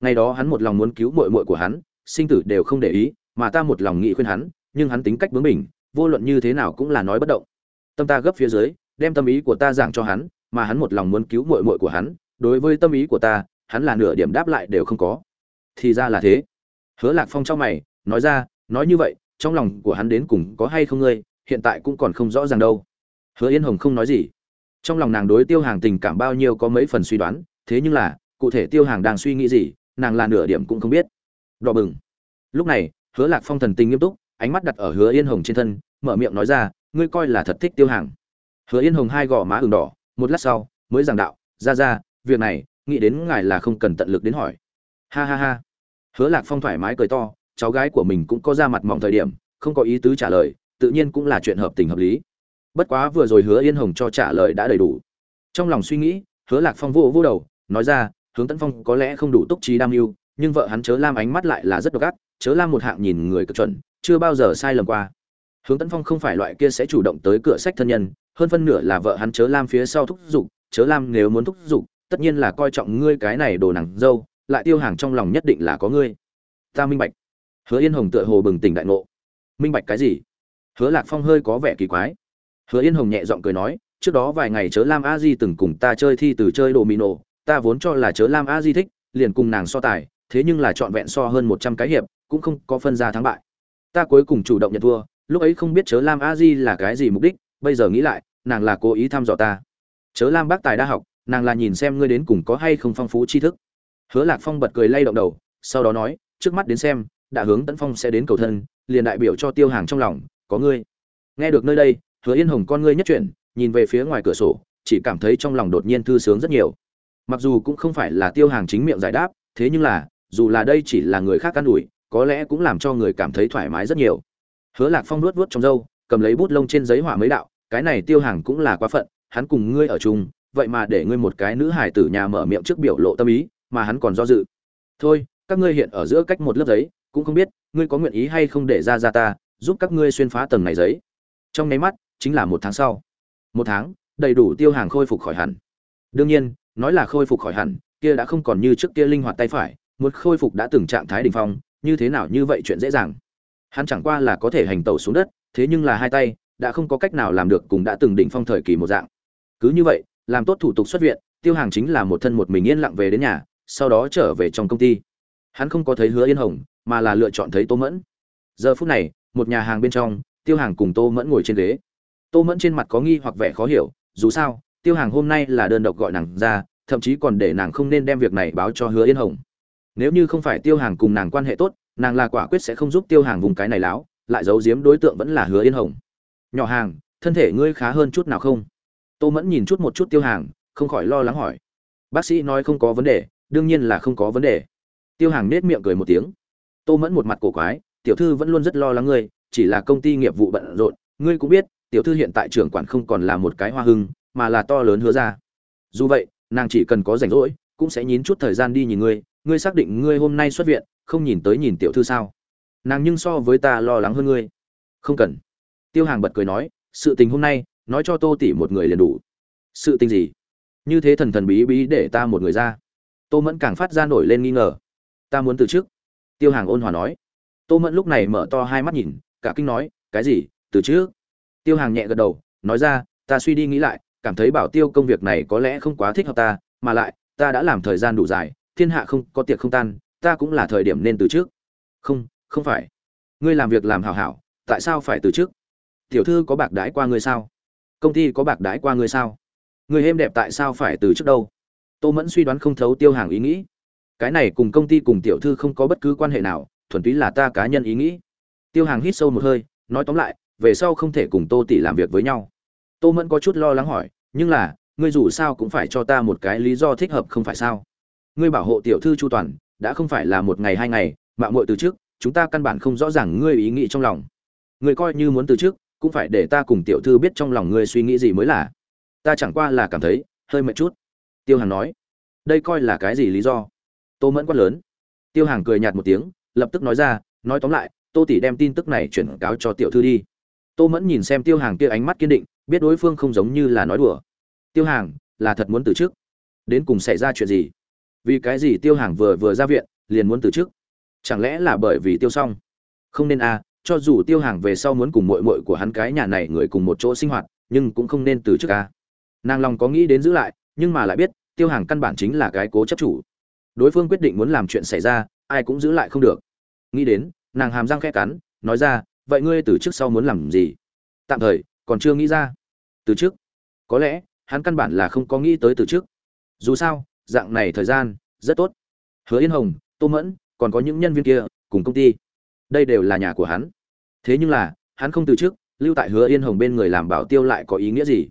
Ngày đó hắn một lòng muốn cứu mội mội của hắn, sinh tử đều không để ý, mà ta một lòng nghĩ khuyên hắn, nhưng hắn tính cách bướng bỉnh, vô luận như thế nào cũng là nói bất động. Tâm ta gấp phía dưới, đem tâm ý của ta giảng cho hắn, mà hắn một lòng muốn cứu mội mội của hắn đối với tâm ý của ta, hắn là nửa điểm đáp lại đều không có. Thì ra là thế. Hứa lạc phong trong mày, nói ra, nói như vậy, trong lòng của hắn đến cùng có hay không ngươi, hiện tại cũng còn không rõ ràng đâu. Hứa yên hồng không nói gì. Trong lòng nàng đối tiêu hàng tình cảm bao nhiêu có mấy phần suy đoán, thế nhưng là, cụ thể tiêu hàng đang suy nghĩ gì, nàng là nửa điểm cũng không biết. Đỏ bừng. Lúc này, hứa lạc phong thần tình nghiêm túc, ánh mắt đặt ở hứa yên hồng trên thân, mở miệng nói ra, ngươi coi là thật thích tiêu hàng. Hứa yên hồng hai gò má ửng đỏ, một lát sau, mới giảng đạo, ra ra việc này, nghĩ đến ngài là không cần tận lực đến hỏi. Ha ha ha. Hứa lạc phong thoải mái cười to, cháu gái của mình cũng có ra mặt mỏng thời điểm, không có ý tứ trả lời, tự nhiên cũng là chuyện hợp tình hợp lý. Bất quá vừa rồi hứa yên hồng cho trả lời đã đầy đủ. Trong lòng suy nghĩ, hứa lạc phong vô vô đầu, nói ra, hướng tấn phong có lẽ không đủ túc trí đam mưu, nhưng vợ hắn chớ lam ánh mắt lại là rất độc ác, chớ lam một hạng nhìn người cực chuẩn, chưa bao giờ sai lầm qua. Hướng tấn phong không phải loại kia sẽ chủ động tới cửa sách thân nhân, hơn phân nửa là vợ hắn chớ lam phía sau thúc giục, chớ lam nếu muốn thúc giục tất nhiên là coi trọng ngươi cái này đồ nàng dâu, lại tiêu hàng trong lòng nhất định là có ngươi. Ta minh bạch. Hứa yên hồng tựa hồ bừng tỉnh đại ngộ. Minh bạch cái gì? Hứa lạc phong hơi có vẻ kỳ quái. Hứa yên hồng nhẹ giọng cười nói, trước đó vài ngày chớ lam a di từng cùng ta chơi thi từ chơi đồ mì nổ, ta vốn cho là chớ lam a di thích, liền cùng nàng so tài, thế nhưng là trọn vẹn so hơn một trăm cái hiệp, cũng không có phân ra thắng bại. Ta cuối cùng chủ động nhận thua, lúc ấy không biết chớ lam a di là cái gì mục đích, bây giờ nghĩ lại, nàng là cố ý thăm dò ta. Chớ lam bác tài đa học nàng là nhìn xem ngươi đến cùng có hay không phong phú tri thức. Hứa lạc phong bật cười lay động đầu, sau đó nói, trước mắt đến xem, đã hướng tấn phong sẽ đến cầu thân, liền đại biểu cho tiêu hàng trong lòng, có ngươi. Nghe được nơi đây, hứa yên hồng con ngươi nhất chuyển, nhìn về phía ngoài cửa sổ, chỉ cảm thấy trong lòng đột nhiên thư sướng rất nhiều. Mặc dù cũng không phải là tiêu hàng chính miệng giải đáp, thế nhưng là, dù là đây chỉ là người khác căn ủi, có lẽ cũng làm cho người cảm thấy thoải mái rất nhiều. Hứa lạc phong nuốt vuốt trong râu, cầm lấy bút lông trên giấy hỏa mấy đạo, cái này tiêu hàng cũng là quá phận, hắn cùng ngươi ở chung vậy mà để ngươi một cái nữ hải tử nhà mở miệng trước biểu lộ tâm ý, mà hắn còn do dự. Thôi, các ngươi hiện ở giữa cách một lớp giấy, cũng không biết, ngươi có nguyện ý hay không để ra ra ta, giúp các ngươi xuyên phá tầng này giấy. Trong nháy mắt, chính là một tháng sau. Một tháng, đầy đủ tiêu hàng khôi phục khỏi hẳn. Đương nhiên, nói là khôi phục khỏi hẳn, kia đã không còn như trước kia linh hoạt tay phải, một khôi phục đã từng trạng thái đỉnh phong, như thế nào như vậy chuyện dễ dàng. Hắn chẳng qua là có thể hành tẩu xuống đất, thế nhưng là hai tay, đã không có cách nào làm được cùng đã từng đỉnh phong thời kỳ một dạng. Cứ như vậy làm tốt thủ tục xuất viện, tiêu hàng chính là một thân một mình yên lặng về đến nhà, sau đó trở về trong công ty. Hắn không có thấy hứa yên hồng, mà là lựa chọn thấy tô mẫn. Giờ phút này, một nhà hàng bên trong, tiêu hàng cùng tô mẫn ngồi trên ghế. Tô mẫn trên mặt có nghi hoặc vẻ khó hiểu, dù sao, tiêu hàng hôm nay là đơn độc gọi nàng ra, thậm chí còn để nàng không nên đem việc này báo cho hứa yên hồng. Nếu như không phải tiêu hàng cùng nàng quan hệ tốt, nàng là quả quyết sẽ không giúp tiêu hàng vùng cái này láo, lại giấu giếm đối tượng vẫn là hứa yên hồng. Nhỏ hàng, thân thể ngươi khá hơn chút nào không? Tô mẫn nhìn chút một chút tiêu hàng, không khỏi lo lắng hỏi. Bác sĩ nói không có vấn đề, đương nhiên là không có vấn đề. Tiêu hàng nết miệng cười một tiếng. Tô mẫn một mặt cổ quái, tiểu thư vẫn luôn rất lo lắng ngươi, chỉ là công ty nghiệp vụ bận rộn, ngươi cũng biết, tiểu thư hiện tại trưởng quản không còn là một cái hoa hưng, mà là to lớn hứa ra. Dù vậy, nàng chỉ cần có rảnh rỗi, cũng sẽ nhín chút thời gian đi nhìn ngươi ngươi xác định ngươi hôm nay xuất viện, không nhìn tới nhìn tiểu thư sao? Nàng nhưng so với ta lo lắng hơn ngươi. Không cần. Tiêu hàng bật cười nói, sự tình hôm nay nói cho tô tỷ một người liền đủ. Sự tình gì? Như thế thần thần bí bí để ta một người ra. Tô mẫn càng phát ra nổi lên nghi ngờ. Ta muốn từ chức tiêu hàng ôn hòa nói. Tô mẫn lúc này mở to hai mắt nhìn, cả kinh nói, cái gì? Từ trước? Tiêu hàng nhẹ gật đầu, nói ra, ta suy đi nghĩ lại, cảm thấy bảo tiêu công việc này có lẽ không quá thích hợp ta, mà lại, ta đã làm thời gian đủ dài, thiên hạ không, có tiệc không tan, ta cũng là thời điểm nên từ trước. Không không phải. Ngươi làm việc làm hảo hảo, tại sao phải từ trước? Tiểu thư có bạc đái qua ngươi sao? Công ty có bạc đái qua ngươi sao? Người êm đẹp tại sao phải từ trước đâu? Tô mẫn suy đoán không thấu tiêu hàng ý nghĩ. Cái này cùng công ty cùng tiểu thư không có bất cứ quan hệ nào, thuần túy là ta cá nhân ý nghĩ. Tiêu hàng hít sâu một hơi, nói tóm lại, về sau không thể cùng tô tỷ làm việc với nhau. Tô mẫn có chút lo lắng hỏi, nhưng là, ngươi dù sao cũng phải cho ta một cái lý do thích hợp không phải sao? Ngươi bảo hộ tiểu thư chu toàn, đã không phải là một ngày hai ngày mạng muội từ trước, chúng ta căn bản không rõ ràng ngươi ý nghĩ trong lòng. Ngươi coi như muốn từ trước cũng phải để ta cùng tiểu thư biết trong lòng ngươi suy nghĩ gì mới là. Ta chẳng qua là cảm thấy, hơi mệt chút. Tiêu hàng nói. Đây coi là cái gì lý do? Tô mẫn quát lớn. Tiêu hàng cười nhạt một tiếng, lập tức nói ra, nói tóm lại, tô tỷ đem tin tức này chuyển cáo cho tiểu thư đi. Tô mẫn nhìn xem tiêu hàng kia ánh mắt kiên định, biết đối phương không giống như là nói đùa. Tiêu hàng là thật muốn từ chức. Đến cùng xảy ra chuyện gì? Vì cái gì tiêu hàng vừa vừa ra viện, liền muốn từ chức? Chẳng lẽ là bởi vì tiêu xong? Không nên à cho dù tiêu hàng về sau muốn cùng mội mội của hắn cái nhà này người cùng một chỗ sinh hoạt, nhưng cũng không nên từ chức à nàng lòng có nghĩ đến giữ lại, nhưng mà lại biết, tiêu hàng căn bản chính là cái cố chấp chủ. Đối phương quyết định muốn làm chuyện xảy ra, ai cũng giữ lại không được. Nghĩ đến, nàng hàm răng khe cắn, nói ra, vậy ngươi từ trước sau muốn làm gì? Tạm thời, còn chưa nghĩ ra. Từ trước? Có lẽ, hắn căn bản là không có nghĩ tới từ trước. Dù sao, dạng này thời gian, rất tốt. Hứa yên hồng, tô mẫn, còn có những nhân viên kia, cùng công ty. Đây đều là nhà của hắn thế nhưng là, hắn không từ trước lưu tại hứa yên hồng bên người làm bảo tiêu lại có ý nghĩa gì?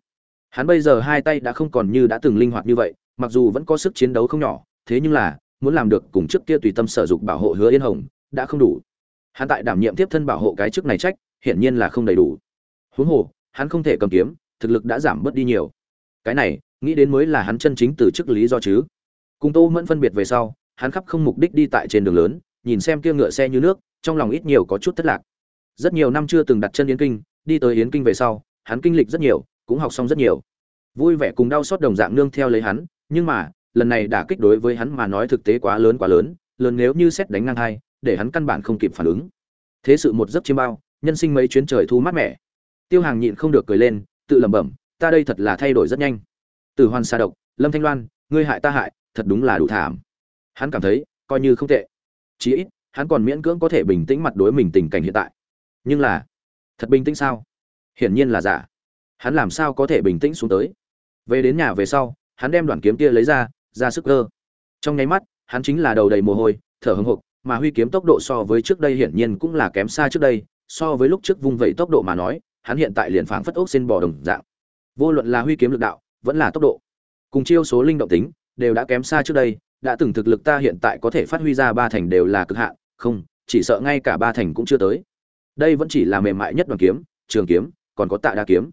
Hắn bây giờ hai tay đã không còn như đã từng linh hoạt như vậy, mặc dù vẫn có sức chiến đấu không nhỏ, thế nhưng là, muốn làm được cùng trước kia tùy tâm sở dục bảo hộ hứa yên hồng, đã không đủ. Hắn tại đảm nhiệm tiếp thân bảo hộ cái chức này trách, hiển nhiên là không đầy đủ. Huống hồ, hắn không thể cầm kiếm, thực lực đã giảm bớt đi nhiều. Cái này, nghĩ đến mới là hắn chân chính từ chức lý do chứ. Cùng tô mẫn phân biệt về sau, hắn khắp không mục đích đi tại trên đường lớn, nhìn xem kia ngựa xe như nước, trong lòng ít nhiều có chút thất lạc rất nhiều năm chưa từng đặt chân yến kinh, đi tới yến kinh về sau, hắn kinh lịch rất nhiều, cũng học xong rất nhiều. Vui vẻ cùng đau xót đồng dạng nương theo lấy hắn, nhưng mà, lần này đả kích đối với hắn mà nói thực tế quá lớn quá lớn lớn nếu như xét đánh ngang hai, để hắn căn bản không kịp phản ứng. Thế sự một giấc chiêm bao, nhân sinh mấy chuyến trời thu mát mẻ. Tiêu hàng nhịn không được cười lên, tự lẩm bẩm, ta đây thật là thay đổi rất nhanh. Từ hoàn xa độc, lâm thanh loan, ngươi hại ta hại, thật đúng là đủ thảm. Hắn cảm thấy, coi như không tệ. Chí ít, hắn còn miễn cưỡng có thể bình tĩnh mặt đối mình tình cảnh hiện tại nhưng là, thật bình tĩnh sao? Hiển nhiên là giả. Hắn làm sao có thể bình tĩnh xuống tới? Về đến nhà về sau, hắn đem đoàn kiếm kia lấy ra ra sức cơ trong nháy mắt, hắn chính là đầu đầy mồ hôi, thở hững hục mà huy kiếm tốc độ so với trước đây hiển nhiên cũng là kém xa trước đây, so với lúc trước vung vẩy tốc độ mà nói, hắn hiện tại liền phảng phất ốc xin bò đồng dạng. Vô luận là huy kiếm lực đạo, vẫn là tốc độ, cùng chiêu số linh động tính, đều đã kém xa trước đây, đã từng thực lực ta hiện tại có thể phát huy ra ba thành đều là cực hạn, không, chỉ sợ ngay cả ba thành cũng chưa tới đây vẫn chỉ là mềm mại nhất đoàn kiếm, trường kiếm, còn có tạ đa kiếm.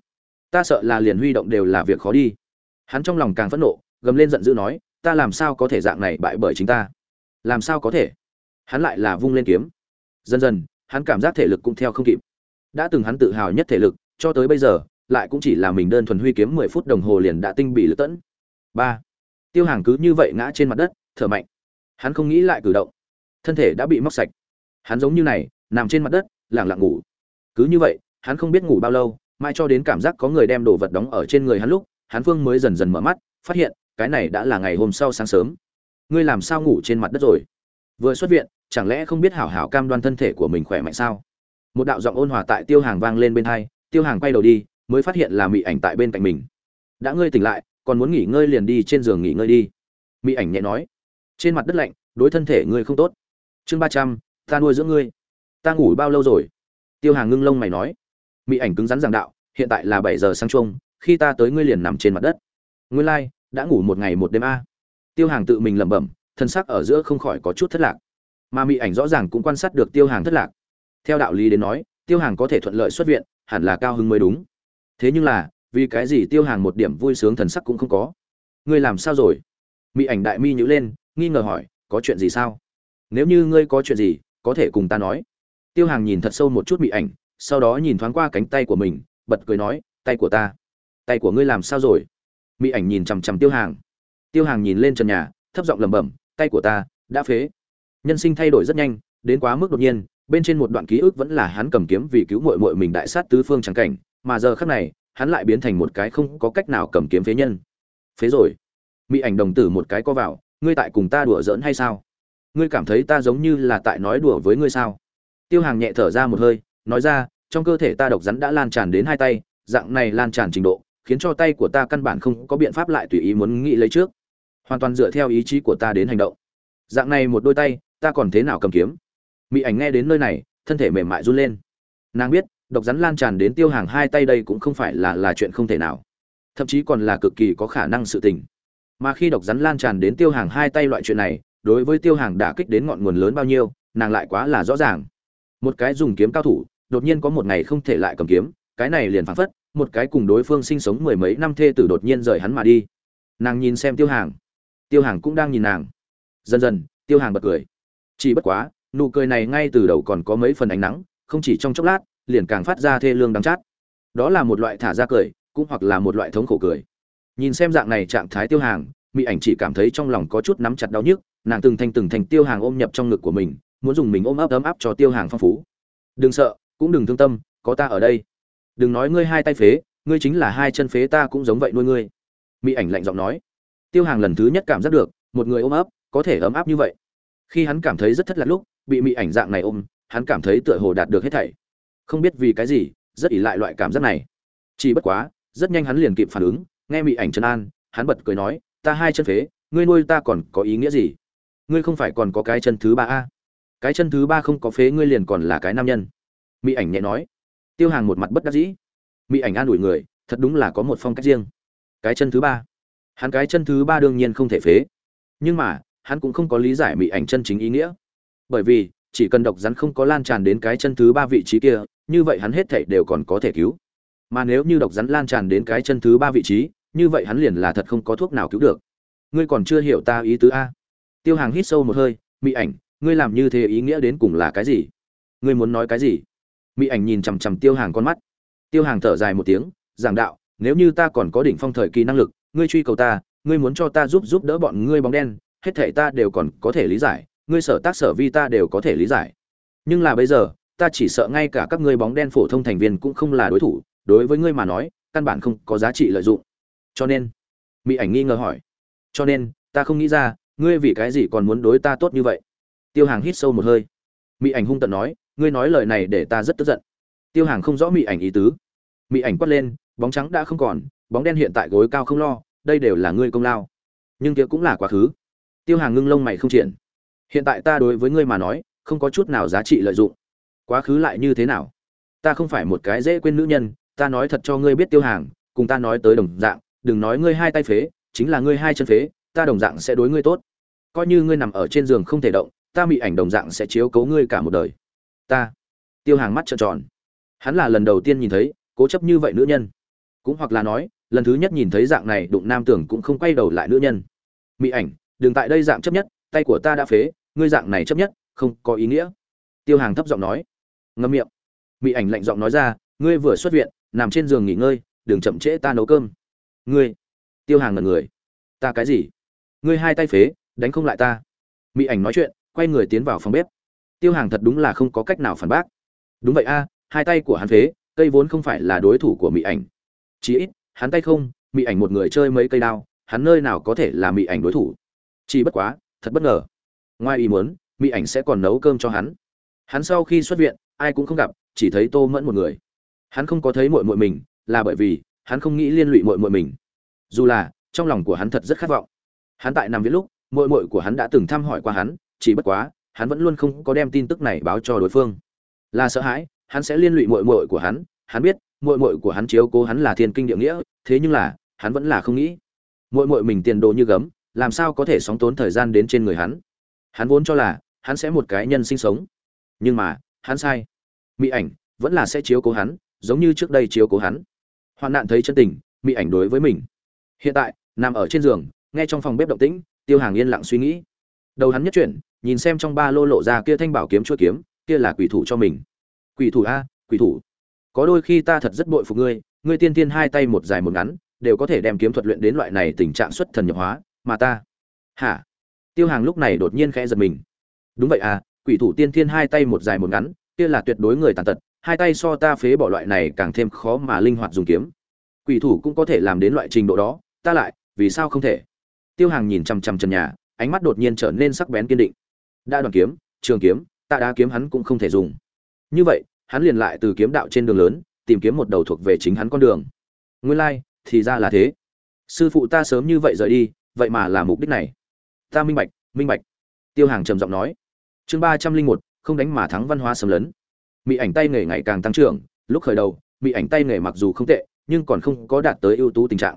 Ta sợ là liền huy động đều là việc khó đi. Hắn trong lòng càng phẫn nộ, gầm lên giận dữ nói, ta làm sao có thể dạng này bại bởi chính ta? Làm sao có thể? Hắn lại là vung lên kiếm. Dần dần, hắn cảm giác thể lực cũng theo không kịp. Đã từng hắn tự hào nhất thể lực, cho tới bây giờ, lại cũng chỉ là mình đơn thuần huy kiếm mười phút đồng hồ liền đã tinh bị lựa tẫn. Ba. Tiêu hàng cứ như vậy ngã trên mặt đất, thở mạnh. Hắn không nghĩ lại cử động. Thân thể đã bị móc sạch. Hắn giống như này, nằm trên mặt đất lẳng lặng ngủ. Cứ như vậy, hắn không biết ngủ bao lâu mai cho đến cảm giác có người đem đồ vật đóng ở trên người hắn lúc, hắn phương mới dần dần mở mắt, phát hiện, cái này đã là ngày hôm sau sáng sớm. Ngươi làm sao ngủ trên mặt đất rồi? Vừa xuất viện, chẳng lẽ không biết hảo hảo cam đoan thân thể của mình khỏe mạnh sao? Một đạo giọng ôn hòa tại tiêu hàng vang lên bên hai, tiêu hàng quay đầu đi, mới phát hiện là mị ảnh tại bên cạnh mình. Đã ngươi tỉnh lại, còn muốn nghỉ ngơi liền đi trên giường nghỉ ngơi đi. Mị ảnh nhẹ nói. Trên mặt đất lạnh, đối thân thể ngươi không tốt. Chương ba trăm, ta nuôi dưỡng ngươi ta ngủ bao lâu rồi? Tiêu hàng ngưng lông mày nói. Mỹ ảnh cứng rắn giảng đạo hiện tại là bảy giờ sáng chung khi ta tới ngươi liền nằm trên mặt đất. Nguyên lai、like, đã ngủ một ngày một đêm a. Tiêu hàng tự mình lẩm bẩm thân xác ở giữa không khỏi có chút thất lạc. Mà mỹ ảnh rõ ràng cũng quan sát được tiêu hàng thất lạc. Theo đạo lý đến nói tiêu hàng có thể thuận lợi xuất viện hẳn là cao hứng mới đúng. Thế nhưng là vì cái gì tiêu hàng một điểm vui sướng thần sắc cũng không có? Ngươi làm sao rồi? Mỹ ảnh đại mi nhữ lên nghi ngờ hỏi có chuyện gì sao? Nếu như ngươi có chuyện gì có thể cùng ta nói tiêu hàng nhìn thật sâu một chút mị ảnh, sau đó nhìn thoáng qua cánh tay của mình, bật cười nói, tay của ta, tay của ngươi làm sao rồi? Mỹ ảnh nhìn chằm chằm tiêu hàng. Tiêu hàng nhìn lên trần nhà, thấp giọng lẩm bẩm, tay của ta đã phế. Nhân sinh thay đổi rất nhanh, đến quá mức đột nhiên, bên trên một đoạn ký ức vẫn là hắn cầm kiếm vì cứu muội muội mình đại sát tứ phương trắng cảnh, mà giờ khắc này, hắn lại biến thành một cái không có cách nào cầm kiếm phế nhân. Phế rồi. Mỹ ảnh đồng tử một cái co vào, ngươi tại cùng ta đùa giỡn hay sao? Ngươi cảm thấy ta giống như là tại nói đùa với ngươi sao? Tiêu hàng nhẹ thở ra một hơi, nói ra, trong cơ thể ta độc rắn đã lan tràn đến hai tay, dạng này lan tràn trình độ, khiến cho tay của ta căn bản không có biện pháp lại tùy ý muốn nghĩ lấy trước. Hoàn toàn dựa theo ý chí của ta đến hành động. Dạng này một đôi tay, ta còn thế nào cầm kiếm? Mỹ ảnh nghe đến nơi này, thân thể mềm mại run lên. Nàng biết, độc rắn lan tràn đến tiêu hàng hai tay đây cũng không phải là là chuyện không thể nào. Thậm chí còn là cực kỳ có khả năng sự tình. Mà khi độc rắn lan tràn đến tiêu hàng hai tay loại chuyện này, đối với tiêu hàng đã kích đến ngọn nguồn lớn bao nhiêu, nàng lại quá là rõ ràng một cái dùng kiếm cao thủ, đột nhiên có một ngày không thể lại cầm kiếm, cái này liền phảng phất, một cái cùng đối phương sinh sống mười mấy năm thê tử đột nhiên rời hắn mà đi. Nàng nhìn xem tiêu hàng. Tiêu hàng cũng đang nhìn nàng. Dần dần, tiêu hàng bật cười. Chỉ bất quá, nụ cười này ngay từ đầu còn có mấy phần ánh nắng, không chỉ trong chốc lát, liền càng phát ra thê lương đắng chát. Đó là một loại thả ra cười, cũng hoặc là một loại thống khổ cười. Nhìn xem dạng này trạng thái tiêu hàng mỹ ảnh chỉ cảm thấy trong lòng có chút nắm chặt đau nhức, nàng từng thành từng thành tiêu hàng ôm nhập trong ngực của mình muốn dùng mình ôm ấp ấm áp cho tiêu hàng phong phú. Đừng sợ, cũng đừng thương tâm, có ta ở đây. Đừng nói ngươi hai tay phế, ngươi chính là hai chân phế ta cũng giống vậy nuôi ngươi. Mỹ ảnh lạnh giọng nói. Tiêu hàng lần thứ nhất cảm giác được, một người ôm ấp, có thể ấm áp như vậy. Khi hắn cảm thấy rất thất lạc lúc, bị mỹ ảnh dạng này ôm, hắn cảm thấy tựa hồ đạt được hết thảy. Không biết vì cái gì, rất ỉ lại loại cảm giác này. Chỉ bất quá, rất nhanh hắn liền kịp phản ứng, nghe mỹ ảnh trấn an, hắn bật cười nói, ta hai chân phế, ngươi nuôi ta còn có ý nghĩa gì? Ngươi không phải còn có cái chân thứ ba a? Cái chân thứ ba không có phế ngươi liền còn là cái nam nhân. Mỹ ảnh nhẹ nói. Tiêu hàng một mặt bất đắc dĩ. Mỹ ảnh an ủi người, thật đúng là có một phong cách riêng. Cái chân thứ ba. Hắn cái chân thứ ba đương nhiên không thể phế. Nhưng mà, hắn cũng không có lý giải mỹ ảnh chân chính ý nghĩa. Bởi vì, chỉ cần độc rắn không có lan tràn đến cái chân thứ ba vị trí kia, như vậy hắn hết thảy đều còn có thể cứu. Mà nếu như độc rắn lan tràn đến cái chân thứ ba vị trí, như vậy hắn liền là thật không có thuốc nào cứu được. Ngươi còn chưa hiểu ta ý tứ a. Tiêu hàng hít sâu một hơi mỹ ảnh ngươi làm như thế ý nghĩa đến cùng là cái gì? Ngươi muốn nói cái gì? Mỹ ảnh nhìn chằm chằm tiêu hàng con mắt. Tiêu hàng thở dài một tiếng, giảng đạo, nếu như ta còn có đỉnh phong thời kỳ năng lực, ngươi truy cầu ta, ngươi muốn cho ta giúp giúp đỡ bọn ngươi bóng đen, hết thể ta đều còn có thể lý giải, ngươi sở tác sở vi ta đều có thể lý giải. Nhưng là bây giờ, ta chỉ sợ ngay cả các ngươi bóng đen phổ thông thành viên cũng không là đối thủ, đối với ngươi mà nói, căn bản không có giá trị lợi dụng. Cho nên mỹ ảnh nghi ngờ hỏi, cho nên, ta không nghĩ ra, ngươi vì cái gì còn muốn đối ta tốt như vậy? Tiêu hàng hít sâu một hơi. Mỹ ảnh hung tận nói, ngươi nói lời này để ta rất tức giận. Tiêu hàng không rõ mỹ ảnh ý tứ. Mỹ ảnh quát lên, bóng trắng đã không còn, bóng đen hiện tại gối cao không lo, đây đều là ngươi công lao. Nhưng kia cũng là quá khứ. Tiêu hàng ngưng lông mày không triển. Hiện tại ta đối với ngươi mà nói, không có chút nào giá trị lợi dụng. Quá khứ lại như thế nào? Ta không phải một cái dễ quên nữ nhân, ta nói thật cho ngươi biết tiêu hàng, cùng ta nói tới đồng dạng, đừng nói ngươi hai tay phế, chính là ngươi hai chân phế, ta đồng dạng sẽ đối ngươi tốt. Coi như ngươi nằm ở trên giường không thể động ta bị ảnh đồng dạng sẽ chiếu cố ngươi cả một đời. Ta. Tiêu hàng mắt trợn tròn. Hắn là lần đầu tiên nhìn thấy cố chấp như vậy nữ nhân. Cũng hoặc là nói, lần thứ nhất nhìn thấy dạng này đụng nam tưởng cũng không quay đầu lại nữ nhân. Mị ảnh, đừng tại đây dạng chấp nhất, tay của ta đã phế, ngươi dạng này chấp nhất, không có ý nghĩa. Tiêu hàng thấp giọng nói. Ngâm miệng. Mị ảnh lạnh giọng nói ra, ngươi vừa xuất viện, nằm trên giường nghỉ ngơi, đừng chậm trễ ta nấu cơm. Ngươi? Tiêu hàng ngần người. Ta cái gì? Ngươi hai tay phế, đánh không lại ta. Mỹ ảnh nói chuyện quay người tiến vào phòng bếp. Tiêu hàng thật đúng là không có cách nào phản bác. Đúng vậy a, hai tay của hắn phế, cây vốn không phải là đối thủ của mỹ ảnh. Chí ít, hắn tay không mỹ ảnh một người chơi mấy cây đao, hắn nơi nào có thể là mỹ ảnh đối thủ. Chỉ bất quá, thật bất ngờ. Ngoài ý muốn mỹ ảnh sẽ còn nấu cơm cho hắn. Hắn sau khi xuất viện, ai cũng không gặp, chỉ thấy tô mẫn một người. Hắn không có thấy mội mội mình, là bởi vì, hắn không nghĩ liên lụy mội mội mình. Dù là, trong lòng của hắn thật rất khát vọng. Hắn tại nằm viết lúc mội mội của hắn đã từng thăm hỏi qua hắn chỉ bất quá, hắn vẫn luôn không có đem tin tức này báo cho đối phương. Là sợ hãi, hắn sẽ liên lụy mội mội của hắn hắn biết mội mội của hắn chiếu cố hắn là thiên kinh địa nghĩa, thế nhưng là, hắn vẫn là không nghĩ. Mội mội mình tiền đồ như gấm, làm sao có thể sóng tốn thời gian đến trên người hắn? Hắn vốn cho là, hắn sẽ một cái nhân sinh sống. Nhưng mà, hắn sai. Mỹ ảnh, vẫn là sẽ chiếu cố hắn, giống như trước đây chiếu cố hắn. Hoạn nạn thấy chân tình mỹ ảnh đối với mình. Hiện tại, nằm ở trên giường, nghe trong phòng bếp động tĩnh, tiêu hàng yên lặng suy nghĩ. Đầu hắn nhất chuyển nhìn xem trong ba lô lộ ra kia thanh bảo kiếm chuôi kiếm, kia là quỷ thủ cho mình. Quỷ thủ a, quỷ thủ. Có đôi khi ta thật rất bội phục ngươi ngươi tiên tiên hai tay một dài một ngắn, đều có thể đem kiếm thuật luyện đến loại này tình trạng xuất thần nhập hóa, mà ta. Hả? Tiêu hàng lúc này đột nhiên khẽ giật mình. Đúng vậy à quỷ thủ tiên thiên hai tay một dài một ngắn, kia là tuyệt đối người tàn tật, hai tay so ta phế bỏ loại này càng thêm khó mà linh hoạt dùng kiếm. Quỷ thủ cũng có thể làm đến loại trình độ đó, ta lại, vì sao không thể? Tiêu hàng nhìn chằm chằm trần nhà, ánh mắt đột nhiên trở nên sắc bén kiên định đã đoàn kiếm trường kiếm tạ đá kiếm hắn cũng không thể dùng. Như vậy hắn liền lại từ kiếm đạo trên đường lớn tìm kiếm một đầu thuộc về chính hắn con đường. Nguyên lai、like, thì ra là thế. Sư phụ ta sớm như vậy rời đi vậy mà là mục đích này. Ta minh bạch minh bạch. Tiêu hàng trầm giọng nói. Chương ba trăm linh một không đánh mà thắng văn hóa xâm lấn. Mỹ ảnh tay nghề ngày càng tăng trưởng lúc khởi đầu mỹ ảnh tay nghề mặc dù không tệ nhưng còn không có đạt tới ưu tú tình trạng.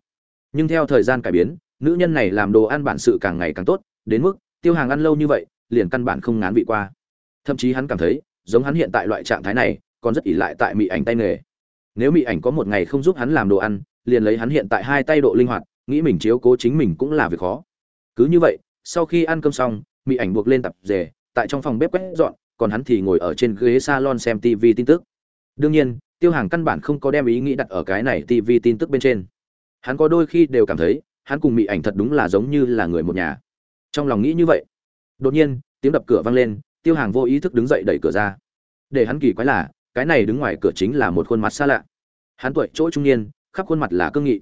Nhưng theo thời gian cải biến nữ nhân này làm đồ ăn bản sự càng ngày càng tốt đến mức tiêu hàng ăn lâu như vậy liền căn bản không ngán vị qua. Thậm chí hắn cảm thấy, giống hắn hiện tại loại trạng thái này, còn rất ỉ lại tại mỹ ảnh tay nghề. Nếu mỹ ảnh có một ngày không giúp hắn làm đồ ăn, liền lấy hắn hiện tại hai tay độ linh hoạt, nghĩ mình chiếu cố chính mình cũng là việc khó. Cứ như vậy, sau khi ăn cơm xong mỹ ảnh buộc lên tập rể, tại trong phòng bếp quét dọn, còn hắn thì ngồi ở trên ghế salon xem tv tin tức. Đương nhiên, tiêu hàng căn bản không có đem ý nghĩ đặt ở cái này tv tin tức bên trên. Hắn có đôi khi đều cảm thấy, hắn cùng mỹ ảnh thật đúng là giống như là người một nhà. Trong lòng nghĩ như vậy đột nhiên, tiếng đập cửa vang lên, tiêu hàng vô ý thức đứng dậy đẩy cửa ra. Để hắn kỳ quái là, cái này đứng ngoài cửa chính là một khuôn mặt xa lạ. Hắn tuổi chỗ trung niên, khắp khuôn mặt là cương nghị.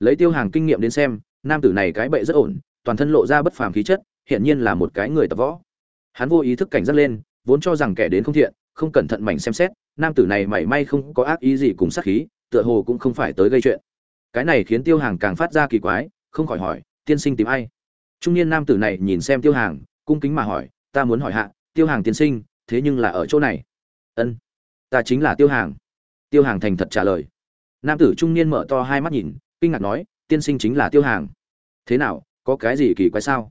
Lấy tiêu hàng kinh nghiệm đến xem, nam tử này cái bệ rất ổn, toàn thân lộ ra bất phàm khí chất hiện nhiên là một cái người tập võ. Hắn vô ý thức cảnh giác lên, vốn cho rằng kẻ đến không thiện, không cẩn thận mảnh xem xét, nam tử này mảy may không có ác ý gì cùng sát khí, tựa hồ cũng không phải tới gây chuyện. Cái này khiến tiêu hàng càng phát ra kỳ quái, không khỏi hỏi, tiên sinh tìm ai? Trung niên nam tử này nhìn xem tiêu hàng cung kính mà hỏi, ta muốn hỏi hạ, tiêu hàng tiên sinh, thế nhưng là ở chỗ này. Ân, ta chính là tiêu hàng. Tiêu hàng thành thật trả lời. Nam tử trung niên mở to hai mắt nhìn, kinh ngạc nói, tiên sinh chính là tiêu hàng. Thế nào, có cái gì kỳ quái sao?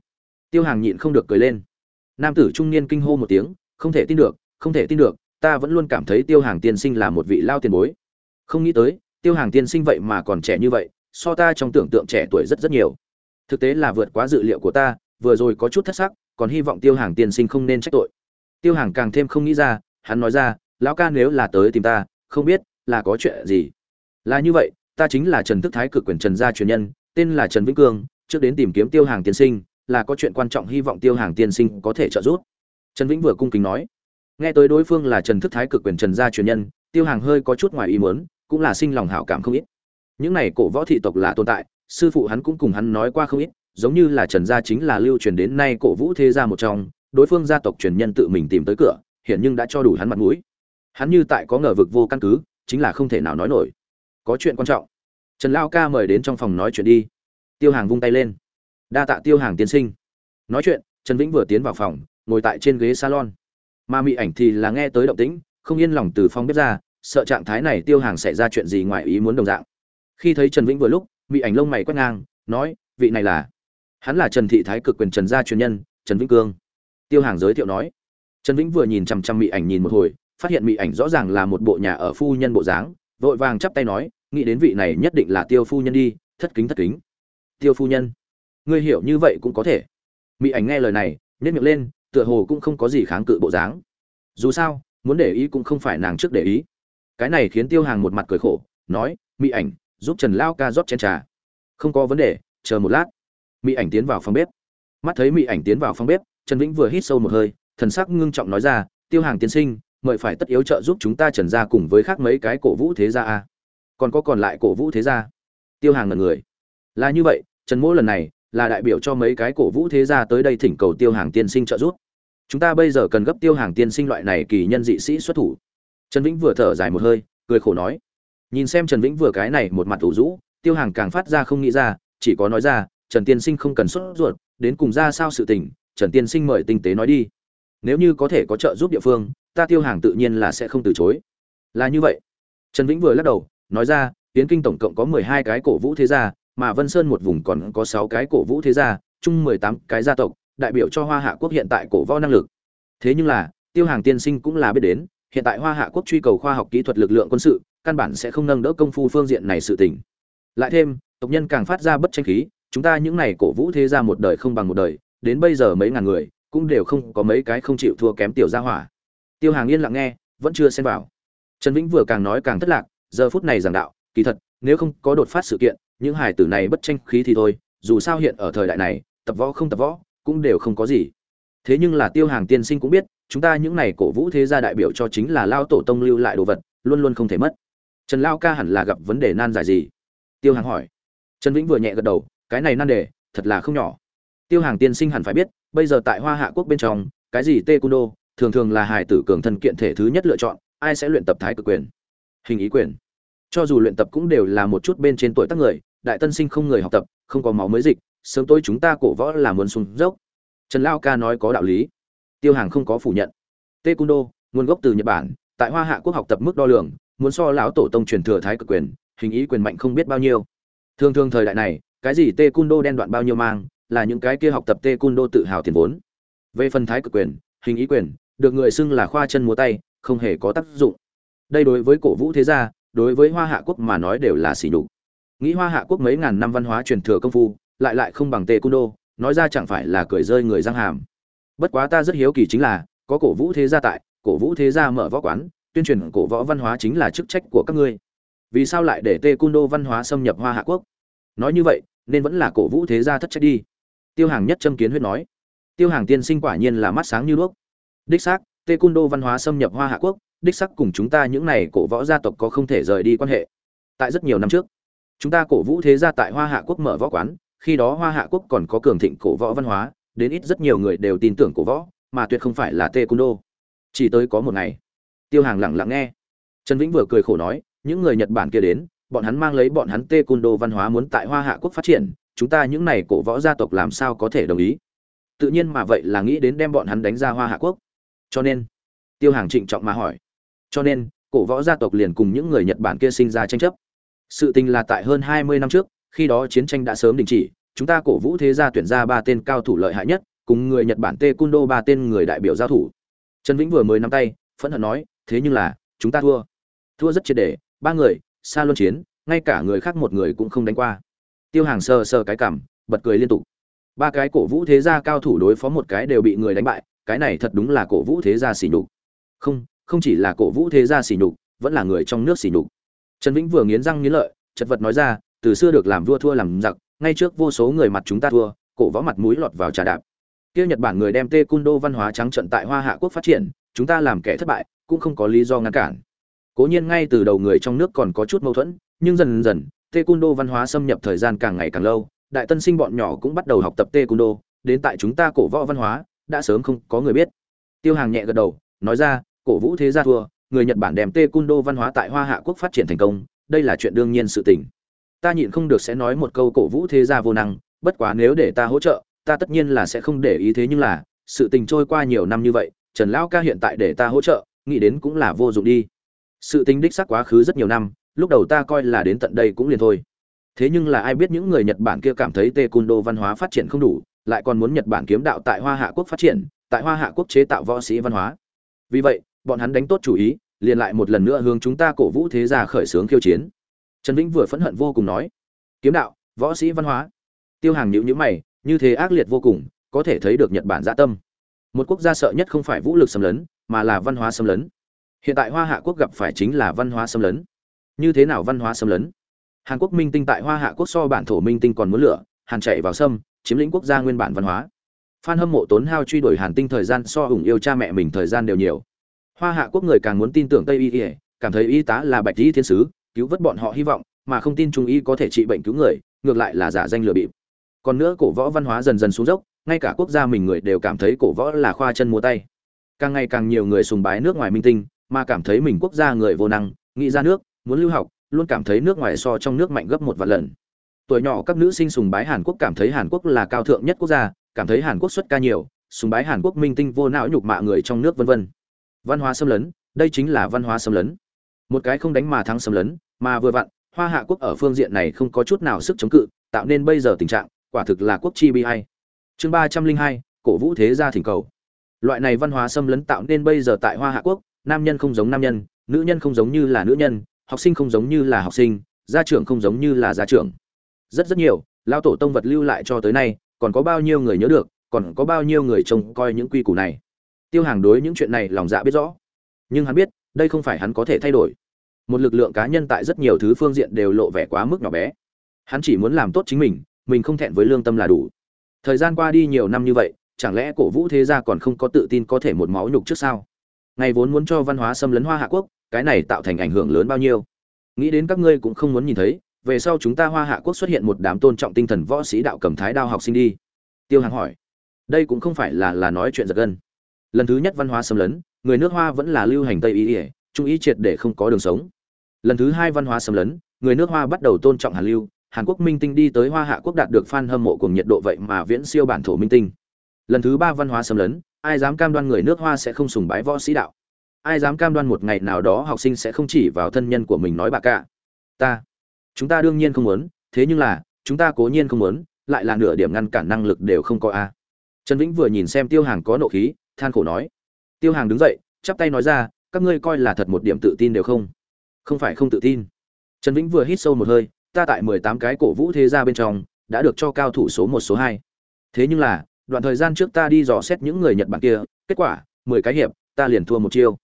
Tiêu hàng nhịn không được cười lên. Nam tử trung niên kinh hô một tiếng, không thể tin được, không thể tin được, ta vẫn luôn cảm thấy tiêu hàng tiên sinh là một vị lao tiền bối. Không nghĩ tới, tiêu hàng tiên sinh vậy mà còn trẻ như vậy, so ta trong tưởng tượng trẻ tuổi rất rất nhiều. Thực tế là vượt quá dự liệu của ta vừa rồi có chút thất sắc, còn hy vọng tiêu hàng tiên sinh không nên trách tội. Tiêu hàng càng thêm không nghĩ ra, hắn nói ra, lão ca nếu là tới tìm ta, không biết là có chuyện gì. Là như vậy, ta chính là trần thức thái cực quyền trần gia truyền nhân, tên là trần vĩnh cương, trước đến tìm kiếm tiêu hàng tiên sinh, là có chuyện quan trọng hy vọng tiêu hàng tiên sinh có thể trợ giúp. Trần vĩnh vừa cung kính nói. Nghe tới đối phương là trần thức thái cực quyền trần gia truyền nhân, tiêu hàng hơi có chút ngoài ý muốn, cũng là sinh lòng hảo cảm không ít. Những này cổ võ thị tộc là tồn tại, sư phụ hắn cũng cùng hắn nói qua không ít giống như là trần gia chính là lưu truyền đến nay cổ vũ thế gia một trong, đối phương gia tộc truyền nhân tự mình tìm tới cửa hiện nhưng đã cho đủ hắn mặt mũi. Hắn như tại có ngờ vực vô căn cứ, chính là không thể nào nói nổi. Có chuyện quan trọng. Trần lao ca mời đến trong phòng nói chuyện đi. Tiêu hàng vung tay lên. Đa tạ tiêu hàng tiên sinh. Nói chuyện, trần vĩnh vừa tiến vào phòng, ngồi tại trên ghế salon. Mà mị ảnh thì là nghe tới động tĩnh, không yên lòng từ phòng bếp ra, sợ trạng thái này tiêu hàng xảy ra chuyện gì ngoài ý muốn đồng dạng. Khi thấy trần vĩnh vừa lúc, mị ảnh lông mày quét ngang, nói, vị này là hắn là trần thị thái cực quyền trần gia truyền nhân, trần vĩnh cương. Tiêu hàng giới thiệu nói. Trần vĩnh vừa nhìn chằm chằm mỹ ảnh nhìn một hồi, phát hiện mỹ ảnh rõ ràng là một bộ nhà ở phu nhân bộ dáng, vội vàng chắp tay nói, nghĩ đến vị này nhất định là tiêu phu nhân đi, thất kính thất kính. Tiêu phu nhân? Ngươi hiểu như vậy cũng có thể. Mỹ ảnh nghe lời này nhét miệng lên, tựa hồ cũng không có gì kháng cự bộ dáng. Dù sao, muốn để ý cũng không phải nàng trước để ý. Cái này khiến tiêu hàng một mặt cười khổ, nói mỹ ảnh, giúp trần lao ca rót chén trà. Không có vấn đề, chờ một lát mỹ ảnh tiến vào phòng bếp. Mắt thấy mỹ ảnh tiến vào phòng bếp, trần vĩnh vừa hít sâu một hơi, thần sắc ngưng trọng nói ra, tiêu hàng tiến sinh, mời phải tất yếu trợ giúp chúng ta trần ra cùng với khác mấy cái cổ vũ thế gia a. Còn có còn lại cổ vũ thế gia? Tiêu hàng ngần người. Là như vậy, trần mỗ lần này là đại biểu cho mấy cái cổ vũ thế gia tới đây thỉnh cầu tiêu hàng tiên sinh trợ giúp. Chúng ta bây giờ cần gấp tiêu hàng tiên sinh loại này kỳ nhân dị sĩ xuất thủ. Trần vĩnh vừa thở dài một hơi, cười khổ nói. Nhìn xem trần vĩnh vừa cái này một mặt ủ rũ, tiêu hàng càng phát ra không nghĩ ra, chỉ có nói ra trần tiên sinh không cần sốt ruột đến cùng ra sao sự tình trần tiên sinh mời tinh tế nói đi nếu như có thể có trợ giúp địa phương ta tiêu hàng tự nhiên là sẽ không từ chối là như vậy trần vĩnh vừa lắc đầu nói ra tiến kinh tổng cộng có mười hai cái cổ vũ thế gia mà Vân Sơn một vùng còn có sáu cái cổ vũ thế gia, chung 18 cái gia tộc, đại biểu cho Hoa Hạ quốc hiện tại cổ võ năng lực. Thế nhưng là, Tiêu Hàng tiên sinh cũng là biết đến, hiện tại Hoa Hạ quốc truy cầu khoa học kỹ thuật lực lượng quân sự, căn bản sẽ không nâng đỡ công phu phương diện này sự tình. Lại thêm, tộc nhân càng phát ra bất tranh khí, chúng ta những này cổ vũ thế gia một đời không bằng một đời, đến bây giờ mấy ngàn người, cũng đều không có mấy cái không chịu thua kém tiểu gia hỏa. Tiêu Hàng yên lặng nghe, vẫn chưa xen vào. Trần Vĩnh vừa càng nói càng thất lạc, giờ phút này giảng đạo, kỳ thật, nếu không có đột phát sự kiện, những hải tử này bất tranh khí thì thôi dù sao hiện ở thời đại này tập võ không tập võ cũng đều không có gì thế nhưng là tiêu hàng tiên sinh cũng biết chúng ta những này cổ vũ thế gia đại biểu cho chính là lao tổ tông lưu lại đồ vật luôn luôn không thể mất trần lao ca hẳn là gặp vấn đề nan giải gì tiêu hàng hỏi trần vĩnh vừa nhẹ gật đầu cái này nan đề, thật là không nhỏ. Tiêu hàng tiên sinh hẳn phải biết, bây giờ tại hoa hạ quốc bên trong, cái gì tê cundo thường thường là hải tử cường thân kiện thể thứ nhất lựa chọn, ai sẽ luyện tập thái cực quyền? Hình ý quyền. Cho dù luyện tập cũng đều là một chút bên trên tuổi tác người, đại tân sinh không người học tập, không có máu mới dịch, sớm tối chúng ta cổ võ là muốn xuống dốc. Trần lao ca nói có đạo lý. Tiêu hàng không có phủ nhận. Tê cundo nguồn gốc từ nhật bản, tại hoa hạ quốc học tập mức đo lường, muốn so lão tổ tông truyền thừa thái cực quyền, hình ý quyền mạnh không biết bao nhiêu. Thường thường thời đại này cái gì tê đô đen đoạn bao nhiêu mang, là những cái kia học tập tê đô tự hào tiền vốn. Về phần thái cực quyền, hình ý quyền, được người xưng là khoa chân múa tay, không hề có tác dụng. Đây đối với cổ vũ thế gia, đối với hoa hạ quốc mà nói đều là xỉ nhục. Nghĩ hoa hạ quốc mấy ngàn năm văn hóa truyền thừa công phu, lại lại không bằng tê cung đô nói ra chẳng phải là cười rơi người răng hàm. Bất quá ta rất hiếu kỳ chính là, có cổ vũ thế gia tại, cổ vũ thế gia mở võ quán, tuyên truyền cổ võ văn hóa chính là chức trách của các ngươi. Vì sao lại để tê cung đô văn hóa xâm nhập hoa hạ quốc? Nói như vậy nên vẫn là cổ vũ thế gia thất trách đi. Tiêu hàng nhất châm kiến huyết nói. Tiêu hàng tiên sinh quả nhiên là mắt sáng như đuốc. Đích xác, tê cung đô văn hóa xâm nhập hoa hạ quốc, đích sắc cùng chúng ta những này cổ võ gia tộc có không thể rời đi quan hệ. Tại rất nhiều năm trước, chúng ta cổ vũ thế gia tại hoa hạ quốc mở võ quán, khi đó hoa hạ quốc còn có cường thịnh cổ võ văn hóa, đến ít rất nhiều người đều tin tưởng cổ võ, mà tuyệt không phải là tê cung đô. Chỉ tới có một ngày, tiêu hàng lặng lặng nghe. Trần vĩnh vừa cười khổ nói, những người nhật bản kia đến bọn hắn mang lấy bọn hắn tê cung đô văn hóa muốn tại hoa hạ quốc phát triển, chúng ta những này cổ võ gia tộc làm sao có thể đồng ý? Tự nhiên mà vậy là nghĩ đến đem bọn hắn đánh ra hoa hạ quốc. Cho nên, tiêu hàng trịnh trọng mà hỏi. Cho nên, cổ võ gia tộc liền cùng những người nhật bản kia sinh ra tranh chấp. Sự tình là tại hơn hai mươi năm trước, khi đó chiến tranh đã sớm đình chỉ, chúng ta cổ vũ thế gia tuyển ra ba tên cao thủ lợi hại nhất, cùng người nhật bản tê cung đô ba tên người đại biểu giao thủ. Trần vĩnh vừa mới nắm tay, phẫn hận nói, thế nhưng là, chúng ta thua. Thua rất triệt để, ba người xa luân chiến, ngay cả người khác một người cũng không đánh qua. Tiêu hàng sờ sờ cái cảm, bật cười liên tục. Ba cái cổ vũ thế gia cao thủ đối phó một cái đều bị người đánh bại, cái này thật đúng là cổ vũ thế gia xỉ nhục. Không không chỉ là cổ vũ thế gia xỉ nhục, vẫn là người trong nước xỉ nhục. Trần vĩnh vừa nghiến răng nghiến lợi, chật vật nói ra, từ xưa được làm vua thua làm giặc, ngay trước vô số người mặt chúng ta thua, cổ võ mặt mũi lọt vào trà đạp. Kia nhật bản người đem tê cung đô văn hóa trắng trận tại hoa hạ quốc phát triển, chúng ta làm kẻ thất bại, cũng không có lý do ngăn cản cố nhiên ngay từ đầu người trong nước còn có chút mâu thuẫn, nhưng dần dần, taekwondo văn hóa xâm nhập thời gian càng ngày càng lâu, đại tân sinh bọn nhỏ cũng bắt đầu học tập taekwondo, đến tại chúng ta cổ võ văn hóa, đã sớm không có người biết. Tiêu hàng nhẹ gật đầu, nói ra, cổ vũ thế gia thua, người nhật bản đem taekwondo văn hóa tại hoa hạ quốc phát triển thành công, đây là chuyện đương nhiên sự tình. Ta nhịn không được sẽ nói một câu cổ vũ thế gia vô năng, bất quá nếu để ta hỗ trợ, ta tất nhiên là sẽ không để ý thế nhưng là, sự tình trôi qua nhiều năm như vậy, trần lão ca hiện tại để ta hỗ trợ, nghĩ đến cũng là vô dụng đi sự tính đích xác quá khứ rất nhiều năm, lúc đầu ta coi là đến tận đây cũng liền thôi. Thế nhưng là ai biết những người nhật bản kia cảm thấy tê cung đô văn hóa phát triển không đủ, lại còn muốn nhật bản kiếm đạo tại hoa hạ quốc phát triển, tại hoa hạ quốc chế tạo võ sĩ văn hóa. Vì vậy, bọn hắn đánh tốt chủ ý, liền lại một lần nữa hướng chúng ta cổ vũ thế gia khởi xướng khiêu chiến. Trần vĩnh vừa phẫn hận vô cùng nói, kiếm đạo, võ sĩ văn hóa. Tiêu hàng nhữ nhữ mày, như thế ác liệt vô cùng, có thể thấy được nhật bản dạ tâm. Một quốc gia sợ nhất không phải vũ lực xâm lấn, mà là văn hóa xâm lấn hiện tại hoa hạ quốc gặp phải chính là văn hóa xâm lấn. Như thế nào văn hóa xâm lấn? Hàn quốc minh tinh tại hoa hạ quốc so bản thổ minh tinh còn muốn lửa, hàn chạy vào sâm, chiếm lĩnh quốc gia nguyên bản văn hóa. Phan hâm mộ tốn hao truy đuổi hàn tinh thời gian so ủng yêu cha mẹ mình thời gian đều nhiều. Hoa hạ quốc người càng muốn tin tưởng tây y ỉa cảm thấy y tá là bạch y thiên sứ, cứu vớt bọn họ hy vọng, mà không tin trung y có thể trị bệnh cứu người, ngược lại là giả danh lừa bịp. Còn nữa cổ võ văn hóa dần dần xuống dốc, ngay cả quốc gia mình người đều cảm thấy cổ võ là khoa chân múa tay. Càng ngày càng nhiều người sùng bái nước ngoài minh tinh mà cảm thấy mình quốc gia người vô năng, nghĩ ra nước, muốn lưu học, luôn cảm thấy nước ngoài so trong nước mạnh gấp một vạn lần. Tuổi nhỏ các nữ sinh sùng bái hàn quốc cảm thấy hàn quốc là cao thượng nhất quốc gia, cảm thấy hàn quốc xuất ca nhiều, sùng bái hàn quốc minh tinh vô não nhục mạ người trong nước vân vân. Văn hóa xâm lấn, đây chính là văn hóa xâm lấn. Một cái không đánh mà thắng xâm lấn, mà vừa vặn, hoa hạ quốc ở phương diện này không có chút nào sức chống cự, tạo nên bây giờ tình trạng, quả thực là quốc chi bi hay chương ba trăm linh hai, cổ vũ thế gia thỉnh cầu. Loại này văn hóa xâm lấn tạo nên bây giờ tại hoa hạ quốc nam nhân không giống nam nhân, nữ nhân không giống như là nữ nhân, học sinh không giống như là học sinh, gia trưởng không giống như là gia trưởng. Rất rất nhiều lao tổ tông vật lưu lại cho tới nay, còn có bao nhiêu người nhớ được, còn có bao nhiêu người trông coi những quy củ này. Tiêu hàng đối những chuyện này lòng dạ biết rõ. Nhưng hắn biết, đây không phải hắn có thể thay đổi. Một lực lượng cá nhân tại rất nhiều thứ phương diện đều lộ vẻ quá mức nhỏ bé. Hắn chỉ muốn làm tốt chính mình mình không thẹn với lương tâm là đủ. Thời gian qua đi nhiều năm như vậy, chẳng lẽ cổ vũ thế gia còn không có tự tin có thể một máu nhục trước sao? Ngày vốn muốn cho văn hóa xâm lấn hoa hạ quốc, cái này tạo thành ảnh hưởng lớn bao nhiêu? Nghĩ đến các ngươi cũng không muốn nhìn thấy, về sau chúng ta hoa hạ quốc xuất hiện một đám tôn trọng tinh thần võ sĩ đạo cầm thái đao học sinh đi. Tiêu hàng hỏi. Đây cũng không phải là là nói chuyện giật gân. Lần thứ nhất văn hóa xâm lấn, người nước hoa vẫn là lưu hành tây y ỉa trung ý triệt để không có đường sống. Lần thứ hai văn hóa xâm lấn, người nước hoa bắt đầu tôn trọng hàn lưu, hàn quốc minh tinh đi tới hoa hạ quốc đạt được f a n hâm mộ cùng nhiệt độ vậy mà viễn siêu bản thổ minh tinh. Lần thứ ba văn hóa xâm lấn ai dám cam đoan người nước hoa sẽ không sùng bái võ sĩ đạo? Ai dám cam đoan một ngày nào đó học sinh sẽ không chỉ vào thân nhân của mình nói bà cả? Ta, chúng ta đương nhiên không muốn, thế nhưng là, chúng ta cố nhiên không muốn, lại là nửa điểm ngăn cản năng lực đều không có a. Trần vĩnh vừa nhìn xem tiêu hàng có nộ khí, than khổ nói. Tiêu hàng đứng dậy, chắp tay nói ra, các ngươi coi là thật một điểm tự tin đều không. Không phải không tự tin. Trần vĩnh vừa hít sâu một hơi, ta tại mười tám cái cổ vũ thế gia bên trong, đã được cho cao thủ số một, số hai. Thế nhưng là đoạn thời gian trước ta đi dò xét những người nhật bản kia, kết quả, mười cái hiệp, ta liền thua một chiêu.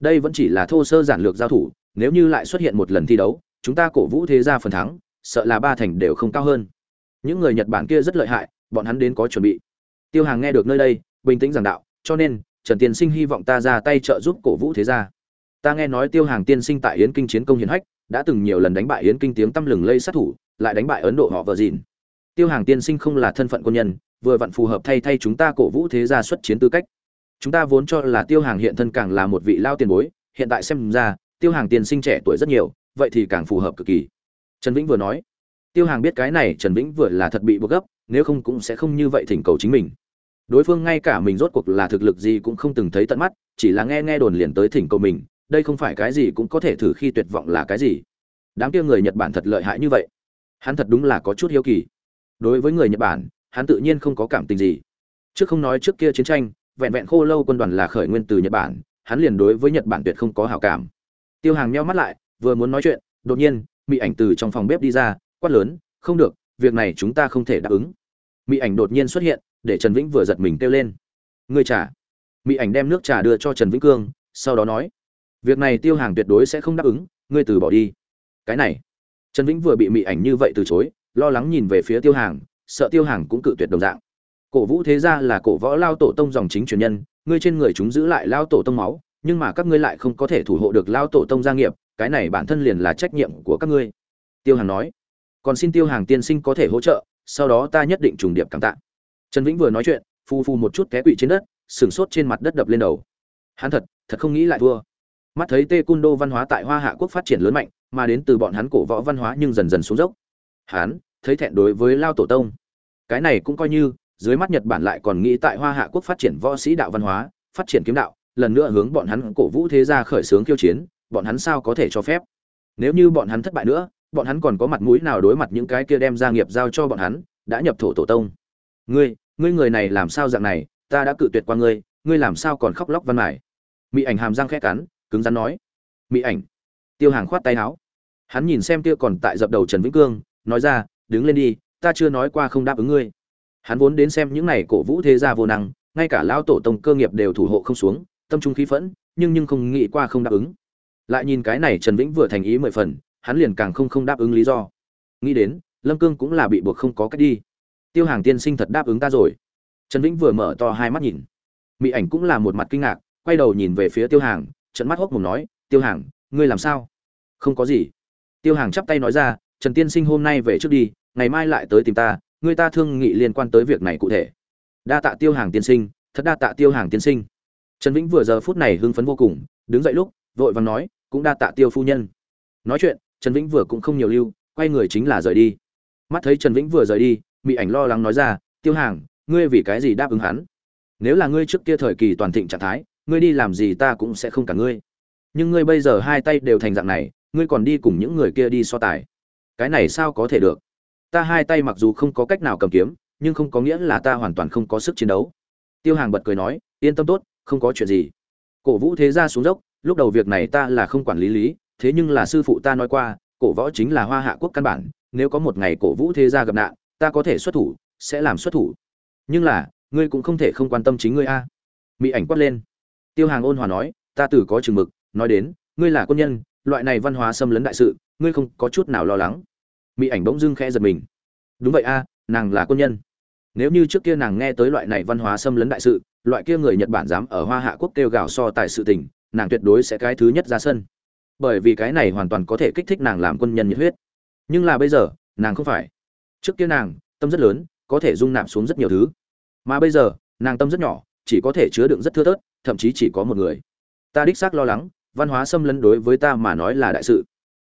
Đây vẫn chỉ là thô sơ giản lược giao thủ, nếu như lại xuất hiện một lần thi đấu, chúng ta cổ vũ thế gia phần thắng, sợ là ba thành đều không cao hơn. Những người nhật bản kia rất lợi hại, bọn hắn đến có chuẩn bị. Tiêu hàng nghe được nơi đây, bình tĩnh giảng đạo, cho nên, trần tiên sinh hy vọng ta ra tay trợ giúp cổ vũ thế gia. Ta nghe nói tiêu hàng tiên sinh tại yến kinh chiến công hiển hách, đã từng nhiều lần đánh bại yến kinh tiếng tăm lừng lây sát thủ, lại đánh bại ấn độ họ vợ dìn tiêu hàng tiên sinh không là thân phận quân nhân vừa vặn phù hợp thay thay chúng ta cổ vũ thế gia xuất chiến tư cách. Chúng ta vốn cho là tiêu hàng hiện thân càng là một vị lao tiền bối, hiện tại xem ra, tiêu hàng tiền sinh trẻ tuổi rất nhiều, vậy thì càng phù hợp cực kỳ. Trần vĩnh vừa nói. Tiêu hàng biết cái này, trần vĩnh vừa là thật bị buộc gấp, nếu không cũng sẽ không như vậy thỉnh cầu chính mình. Đối phương ngay cả mình rốt cuộc là thực lực gì cũng không từng thấy tận mắt, chỉ là nghe nghe đồn liền tới thỉnh cầu mình, đây không phải cái gì cũng có thể thử khi tuyệt vọng là cái gì. Đám kia người nhật bản thật lợi hại như vậy. Hắn thật đúng là có chút hiếu kỳ. Đối với người nhật bản hắn tự nhiên không có cảm tình gì. Trước không nói trước kia chiến tranh, vẹn vẹn khô lâu quân đoàn là khởi nguyên từ nhật bản, hắn liền đối với nhật bản tuyệt không có hảo cảm. Tiêu hàng nheo mắt lại, vừa muốn nói chuyện, đột nhiên mỹ ảnh từ trong phòng bếp đi ra, quát lớn, không được, việc này chúng ta không thể đáp ứng. Mỹ ảnh đột nhiên xuất hiện, để trần vĩnh vừa giật mình kêu lên, ngươi trà mỹ ảnh đem nước trà đưa cho trần vĩnh cương, sau đó nói, việc này tiêu hàng tuyệt đối sẽ không đáp ứng, ngươi từ bỏ đi. Cái này. Trần vĩnh vừa bị mỹ ảnh như vậy từ chối, lo lắng nhìn về phía tiêu hàng sợ tiêu hàng cũng cự tuyệt đồng dạng. Cổ vũ thế gia là cổ võ lao tổ tông dòng chính truyền nhân, ngươi trên người chúng giữ lại lao tổ tông máu, nhưng mà các ngươi lại không có thể thủ hộ được lao tổ tông gia nghiệp, cái này bản thân liền là trách nhiệm của các ngươi. Tiêu hàng nói. Còn xin tiêu hàng tiên sinh có thể hỗ trợ, sau đó ta nhất định trùng điệp cảm tạ. Trần vĩnh vừa nói chuyện phu phu một chút té quỵ trên đất sửng sốt trên mặt đất đập lên đầu. Hắn thật thật không nghĩ lại thua. Mắt thấy tê cun đô văn hóa tại hoa hạ quốc phát triển lớn mạnh, mà đến từ bọn hắn cổ võ văn hóa nhưng dần dần xuống dốc. Hắn, thấy thẹn đối với lao tổ tông cái này cũng coi như, dưới mắt nhật bản lại còn nghĩ tại hoa hạ quốc phát triển võ sĩ đạo văn hóa, phát triển kiếm đạo, lần nữa hướng bọn hắn cổ vũ thế gia khởi xướng khiêu chiến, bọn hắn sao có thể cho phép? Nếu như bọn hắn thất bại nữa, bọn hắn còn có mặt mũi nào đối mặt những cái kia đem gia nghiệp giao cho bọn hắn, đã nhập thổ tổ tông? Ngươi ngươi người này làm sao dạng này? Ta đã cự tuyệt qua ngươi ngươi làm sao còn khóc lóc văn mải mỹ ảnh hàm răng khẽ cắn, cứng rắn nói. Mỹ ảnh. Tiêu hàng khoát tay áo. Hắn nhìn xem kia còn tại dập đầu trần vĩnh cương, nói ra, đứng lên đi ta chưa nói qua không đáp ứng ngươi. Hắn vốn đến xem những này cổ vũ thế gia vô năng, ngay cả lão tổ tông cơ nghiệp đều thủ hộ không xuống, tâm trung khí phẫn, nhưng nhưng không nghĩ qua không đáp ứng. Lại nhìn cái này trần vĩnh vừa thành ý mười phần, hắn liền càng không không đáp ứng lý do. Nghĩ đến, lâm cương cũng là bị buộc không có cách đi. Tiêu hàng tiên sinh thật đáp ứng ta rồi. Trần vĩnh vừa mở to hai mắt nhìn. Mỹ ảnh cũng là một mặt kinh ngạc, quay đầu nhìn về phía tiêu hàng trận mắt hốc mồm nói, tiêu hàng, ngươi làm sao? Không có gì. Tiêu hàng chắp tay nói ra, trần tiên sinh hôm nay về trước đi ngày mai lại tới tìm ta, người ta thương nghị liên quan tới việc này cụ thể. Đa tạ tiêu hàng tiên sinh, thật đa tạ tiêu hàng tiên sinh. Trần vĩnh vừa giờ phút này hưng phấn vô cùng, đứng dậy lúc, vội vàng nói, cũng đa tạ tiêu phu nhân. Nói chuyện, trần vĩnh vừa cũng không nhiều lưu, quay người chính là rời đi. Mắt thấy trần vĩnh vừa rời đi mỹ ảnh lo lắng nói ra, tiêu hàng, ngươi vì cái gì đáp ứng hắn? Nếu là ngươi trước kia thời kỳ toàn thịnh trạng thái, ngươi đi làm gì ta cũng sẽ không cả ngươi. Nhưng ngươi bây giờ hai tay đều thành dạng này, ngươi còn đi cùng những người kia đi so tài. Cái này sao có thể được? Ta hai tay mặc dù không có cách nào cầm kiếm, nhưng không có nghĩa là ta hoàn toàn không có sức chiến đấu. Tiêu hàng bật cười nói, yên tâm tốt, không có chuyện gì. Cổ vũ thế ra xuống dốc, lúc đầu việc này ta là không quản lý lý, thế nhưng là sư phụ ta nói qua, cổ võ chính là hoa hạ quốc căn bản, nếu có một ngày cổ vũ thế gia gặp nạn, ta có thể xuất thủ, sẽ làm xuất thủ. Nhưng là, ngươi cũng không thể không quan tâm chính ngươi a. Mỹ ảnh quát lên. Tiêu hàng ôn hòa nói, ta từ có chừng mực, nói đến, ngươi là quân nhân, loại này văn hóa xâm lấn đại sự, ngươi không có chút nào lo lắng mỹ ảnh bỗng dưng khẽ giật mình. Đúng vậy a, nàng là quân nhân. Nếu như trước kia nàng nghe tới loại này văn hóa xâm lấn đại sự, loại kia người nhật bản dám ở hoa hạ quốc kêu gào so tài sự tình, nàng tuyệt đối sẽ cái thứ nhất ra sân. Bởi vì cái này hoàn toàn có thể kích thích nàng làm quân nhân nhiệt huyết. Nhưng là bây giờ, nàng không phải. Trước kia nàng, tâm rất lớn, có thể dung nạp xuống rất nhiều thứ. Mà bây giờ, nàng tâm rất nhỏ, chỉ có thể chứa đựng rất thưa thớt, thậm chí chỉ có một người. Ta đích xác lo lắng, văn hóa xâm lấn đối với ta mà nói là đại sự.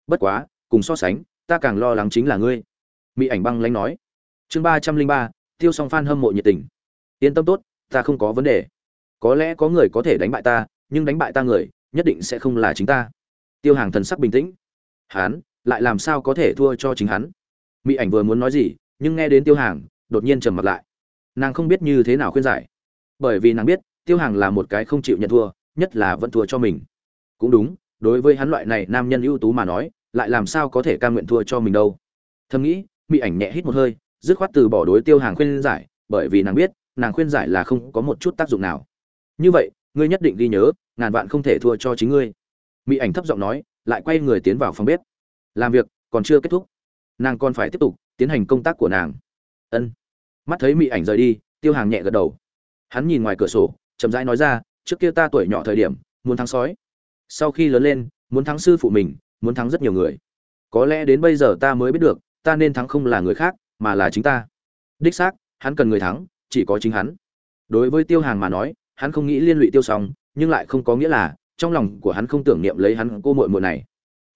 Bất quá, cùng so sánh ta càng lo lắng chính là ngươi. Mỹ ảnh băng lanh nói. Chương ba trăm linh ba, tiêu song phan hâm mộ nhiệt tình. Yên tâm tốt, ta không có vấn đề. Có lẽ có người có thể đánh bại ta, nhưng đánh bại ta người, nhất định sẽ không là chính ta. Tiêu hàng thần sắc bình tĩnh. Hắn lại làm sao có thể thua cho chính hắn? Mỹ ảnh vừa muốn nói gì, nhưng nghe đến tiêu hàng, đột nhiên trầm mặt lại. Nàng không biết như thế nào khuyên giải. Bởi vì nàng biết, tiêu hàng là một cái không chịu nhận thua, nhất là vẫn thua cho mình. Cũng đúng, đối với hắn loại này nam nhân ưu tú mà nói lại làm sao có thể cam nguyện thua cho mình đâu. Thầm nghĩ mỹ ảnh nhẹ hít một hơi, dứt khoát từ bỏ đối tiêu hàng khuyên giải, bởi vì nàng biết, nàng khuyên giải là không có một chút tác dụng nào. Như vậy, ngươi nhất định ghi nhớ, ngàn vạn không thể thua cho chính ngươi. Mỹ ảnh thấp giọng nói, lại quay người tiến vào phòng bếp. Làm việc, còn chưa kết thúc. Nàng còn phải tiếp tục tiến hành công tác của nàng. Ân. Mắt thấy mỹ ảnh rời đi, tiêu hàng nhẹ gật đầu. Hắn nhìn ngoài cửa sổ, chậm rãi nói ra, trước kia ta tuổi nhỏ thời điểm, muốn thắng sói. Sau khi lớn lên, muốn thắng sư phụ mình muốn thắng rất nhiều người. Có lẽ đến bây giờ ta mới biết được, ta nên thắng không là người khác, mà là chính ta. Đích xác, hắn cần người thắng, chỉ có chính hắn. Đối với tiêu hàng mà nói, hắn không nghĩ liên lụy tiêu xong nhưng lại không có nghĩa là, trong lòng của hắn không tưởng niệm lấy hắn cô muội muội này.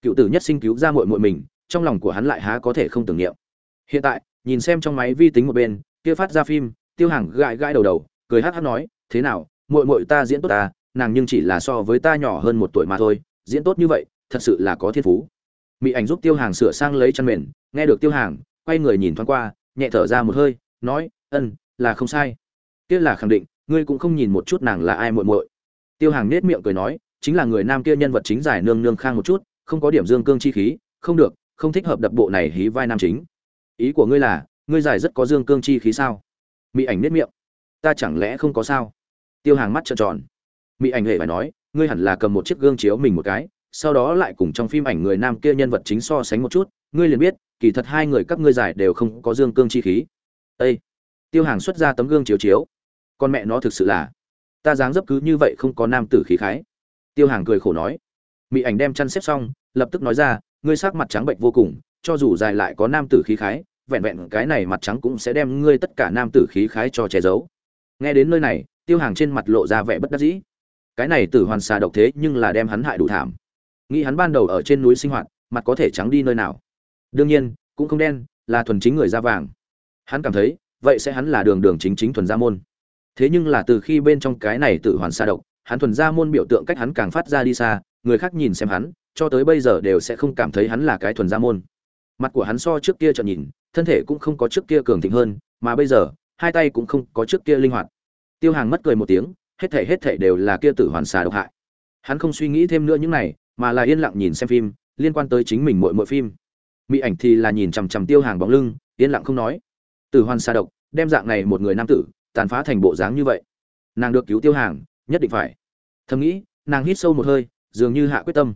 Cựu tử nhất sinh cứu ra muội muội mình, trong lòng của hắn lại há có thể không tưởng niệm. Hiện tại, nhìn xem trong máy vi tính một bên, kia phát ra phim, tiêu hàng gãi gãi đầu đầu, cười hát hát nói, thế nào, muội muội ta diễn tốt ta nàng nhưng chỉ là so với ta nhỏ hơn một tuổi mà thôi, diễn tốt như vậy thật sự là có thiên phú. Mỹ ảnh giúp tiêu hàng sửa sang lấy chăn mền, nghe được tiêu hàng, quay người nhìn thoáng qua, nhẹ thở ra một hơi, nói, ân, là không sai. Kia là khẳng định, ngươi cũng không nhìn một chút nàng là ai muội muội. Tiêu hàng nết miệng cười nói, chính là người nam kia nhân vật chính giải nương nương khang một chút, không có điểm dương cương chi khí, không được, không thích hợp đập bộ này hí vai nam chính. Ý của ngươi là, ngươi giải rất có dương cương chi khí sao? Mỹ ảnh nết miệng, ta chẳng lẽ không có sao? Tiêu hàng mắt trợn tròn. Mỹ ảnh hề phải nói, ngươi hẳn là cầm một chiếc gương chiếu mình một cái sau đó lại cùng trong phim ảnh người nam kia nhân vật chính so sánh một chút, ngươi liền biết, kỳ thật hai người các ngươi giải đều không có dương cương chi khí. Ây tiêu hàng xuất ra tấm gương chiếu chiếu. Con mẹ nó thực sự là, ta dáng dấp cứ như vậy không có nam tử khí khái. Tiêu hàng cười khổ nói. Mỹ ảnh đem chăn xếp xong, lập tức nói ra, ngươi sắc mặt trắng bệnh vô cùng, cho dù dài lại có nam tử khí khái, vẹn vẹn cái này mặt trắng cũng sẽ đem ngươi tất cả nam tử khí khái cho che giấu. Nghe đến nơi này, tiêu hàng trên mặt lộ ra vẻ bất đắc dĩ. Cái này tử hoàn xà độc thế nhưng là đem hắn hại đủ thảm nghĩ hắn ban đầu ở trên núi sinh hoạt, mặt có thể trắng đi nơi nào. Đương nhiên, cũng không đen, là thuần chính người da vàng. Hắn cảm thấy, vậy sẽ hắn là đường đường chính chính thuần gia môn. Thế nhưng là từ khi bên trong cái này tự hoàn xa độc, hắn thuần gia môn biểu tượng cách hắn càng phát ra đi xa, người khác nhìn xem hắn, cho tới bây giờ đều sẽ không cảm thấy hắn là cái thuần gia môn. Mặt của hắn so trước kia chợt nhìn, thân thể cũng không có trước kia cường thịnh hơn, mà bây giờ, hai tay cũng không có trước kia linh hoạt. Tiêu hàng mất cười một tiếng, hết thể hết thể đều là kia tử hoàn xà độc hại. Hắn không suy nghĩ thêm nữa những này mà là yên lặng nhìn xem phim, liên quan tới chính mình mỗi mỗi phim. Mỹ ảnh thì là nhìn chằm chằm tiêu hàng bóng lưng, yên lặng không nói. Tử hoan xa độc, đem dạng này một người nam tử, tàn phá thành bộ dáng như vậy. Nàng được cứu tiêu hàng, nhất định phải. Thầm nghĩ, nàng hít sâu một hơi, dường như hạ quyết tâm.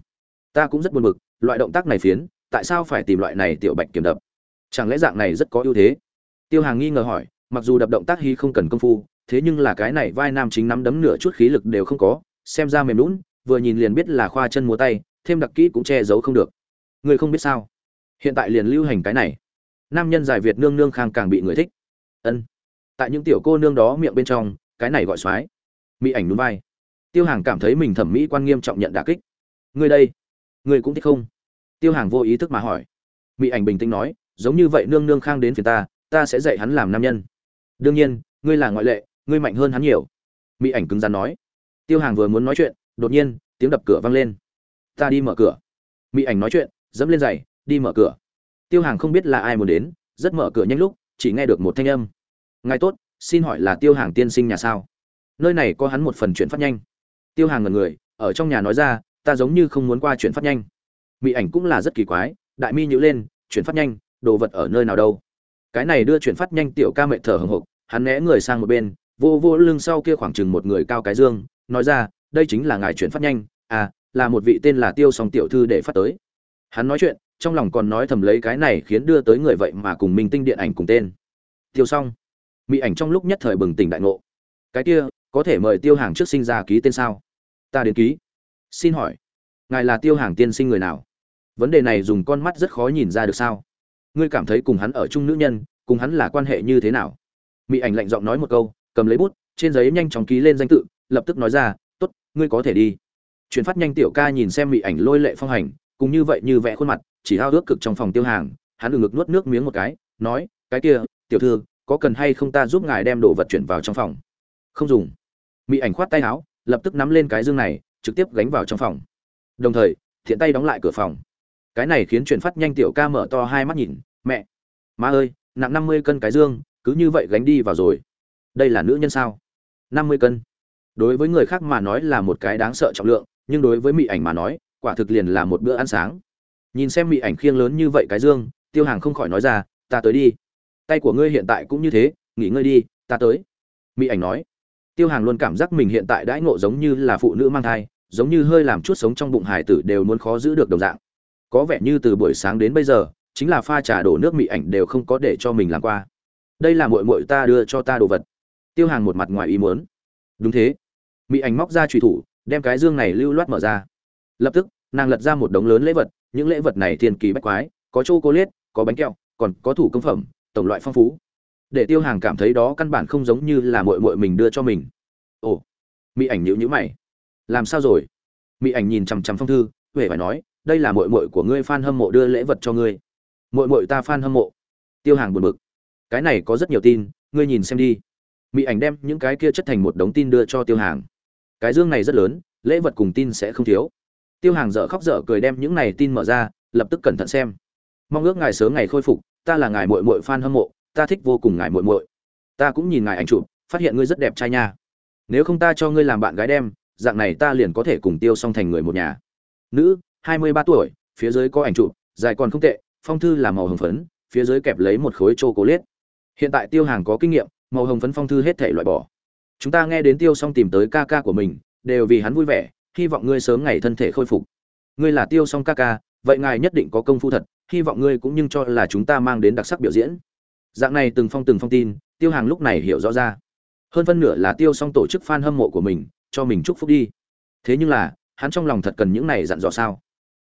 Ta cũng rất buồn bực, loại động tác này phiến, tại sao phải tìm loại này tiểu bạch kiểm đập? Chẳng lẽ dạng này rất có ưu thế? Tiêu hàng nghi ngờ hỏi, mặc dù đập động tác hy không cần công phu, thế nhưng là cái này vai nam chính nắm đấm nửa chút khí lực đều không có, xem ra mềm lún vừa nhìn liền biết là khoa chân múa tay, thêm đặc kỹ cũng che giấu không được. Người không biết sao? Hiện tại liền lưu hành cái này. Nam nhân giải việt nương nương khang càng bị người thích. Ân. Tại những tiểu cô nương đó miệng bên trong, cái này gọi soái. Mỹ ảnh núi vai. Tiêu hàng cảm thấy mình thẩm mỹ quan nghiêm trọng nhận đà kích. Người đây người cũng thích không? Tiêu hàng vô ý thức mà hỏi. Mỹ ảnh bình tĩnh nói, giống như vậy nương nương khang đến phía ta ta sẽ dạy hắn làm nam nhân. Đương nhiên, ngươi là ngoại lệ, ngươi mạnh hơn hắn nhiều. Mỹ ảnh cứng rắn nói. Tiêu hàng vừa muốn nói chuyện đột nhiên, tiếng đập cửa vang lên. Ta đi mở cửa. Mỹ ảnh nói chuyện, dẫm lên giày, đi mở cửa. Tiêu hàng không biết là ai muốn đến, rất mở cửa nhanh lúc, chỉ nghe được một thanh âm. Ngài tốt, xin hỏi là tiêu hàng tiên sinh nhà sao? Nơi này có hắn một phần chuyển phát nhanh. Tiêu hàng ngần người, ở trong nhà nói ra, ta giống như không muốn qua chuyển phát nhanh. Mỹ ảnh cũng là rất kỳ quái, đại mi nhữ lên, chuyển phát nhanh, đồ vật ở nơi nào đâu. Cái này đưa chuyển phát nhanh tiểu ca mẹ thở hồng hộc, hắn né người sang một bên, vô vô lưng sau kia khoảng chừng một người cao cái dương, nói ra đây chính là ngài chuyển phát nhanh à là một vị tên là tiêu song tiểu thư để phát tới. Hắn nói chuyện trong lòng còn nói thầm lấy cái này khiến đưa tới người vậy mà cùng minh tinh điện ảnh cùng tên. Tiêu song, mỹ ảnh trong lúc nhất thời bừng tỉnh đại ngộ. Cái kia có thể mời tiêu hàng trước sinh ra ký tên sao? Ta đến ký. Xin hỏi ngài là tiêu hàng tiên sinh người nào? Vấn đề này dùng con mắt rất khó nhìn ra được sao? Ngươi cảm thấy cùng hắn ở chung nữ nhân cùng hắn là quan hệ như thế nào? Mỹ ảnh lạnh giọng nói một câu cầm lấy bút trên giấy nhanh chóng ký lên danh tự lập tức nói ra ngươi có thể đi. Chuyển phát nhanh tiểu ca nhìn xem mỹ ảnh lôi lệ phong hành, cùng như vậy như vẽ khuôn mặt, chỉ hao ước cực trong phòng tiêu hàng, hắn ngực nuốt nước miếng một cái, nói, cái kia, tiểu thư, có cần hay không ta giúp ngài đem đồ vật chuyển vào trong phòng? Không dùng. Mỹ ảnh khoát tay áo, lập tức nắm lên cái dương này, trực tiếp gánh vào trong phòng. Đồng thời, thiện tay đóng lại cửa phòng. Cái này khiến chuyển phát nhanh tiểu ca mở to hai mắt nhìn, mẹ, má ơi, nặng năm mươi cân cái dương, cứ như vậy gánh đi vào rồi. Đây là nữ nhân sao? Năm mươi cân đối với người khác mà nói là một cái đáng sợ trọng lượng, nhưng đối với mỹ ảnh mà nói, quả thực liền là một bữa ăn sáng. Nhìn xem mỹ ảnh khiêng lớn như vậy cái dương, tiêu hàng không khỏi nói ra, ta tới đi. Tay của ngươi hiện tại cũng như thế, nghỉ ngơi đi, ta tới. Mỹ ảnh nói. Tiêu hàng luôn cảm giác mình hiện tại đãi ngộ giống như là phụ nữ mang thai, giống như hơi làm chút sống trong bụng hải tử đều muốn khó giữ được đồng dạng. Có vẻ như từ buổi sáng đến bây giờ, chính là pha trà đổ nước mỹ ảnh đều không có để cho mình làm qua. Đây là mội mội ta đưa cho ta đồ vật. Tiêu hàng một mặt ngoài ý muốn đúng thế. Mỹ ảnh móc ra trùy thủ, đem cái dương này lưu loát mở ra. Lập tức, nàng lật ra một đống lớn lễ vật, những lễ vật này thiên kỳ bách quái, có chô cô liết có bánh kẹo, còn có thủ công phẩm, tổng loại phong phú. Để tiêu hàng cảm thấy đó căn bản không giống như là mội mội mình đưa cho mình. Ồ. Mỹ ảnh nhữ nhữ mày. Làm sao rồi? Mỹ ảnh nhìn chằm chằm phong thư huệ phải nói, đây là mội mội của ngươi f a n hâm mộ đưa lễ vật cho ngươi. Mội mội ta f a n hâm mộ. Tiêu hàng buồn bực. Cái này có rất nhiều tin, ngươi nhìn xem đi mỹ ảnh đem những cái kia chất thành một đống tin đưa cho tiêu hàng. Cái dương này rất lớn, lễ vật cùng tin sẽ không thiếu. Tiêu hàng dở khóc dở cười đem những này tin mở ra, lập tức cẩn thận xem. Mong ước ngài sớm ngày khôi phục, ta là ngài mội mội f a n hâm mộ, ta thích vô cùng ngài mội mội ta cũng nhìn ngài ảnh chụp, phát hiện ngươi rất đẹp trai nha. Nếu không ta cho ngươi làm bạn gái đem, dạng này ta liền có thể cùng tiêu song thành người một nhà. Nữ, hai mươi ba tuổi, phía dưới có ảnh chụp, dài còn không tệ, phong thư là màu hồng phấn, phía dưới kẹp lấy một khối chô cố liết hiện tại tiêu hàng có kinh nghiệm màu hồng phấn phong thư hết thể loại bỏ. Chúng ta nghe đến tiêu xong tìm tới ca ca của mình, đều vì hắn vui vẻ, hy vọng ngươi sớm ngày thân thể khôi phục. Ngươi là tiêu xong ca ca, vậy ngài nhất định có công phu thật, hy vọng ngươi cũng nhưng cho là chúng ta mang đến đặc sắc biểu diễn. Dạng này từng phong từng phong tin, tiêu hàng lúc này hiểu rõ ra. Hơn phân nửa là tiêu xong tổ chức f a n hâm mộ của mình, cho mình chúc phúc đi. Thế nhưng là, hắn trong lòng thật cần những này dặn dò sao?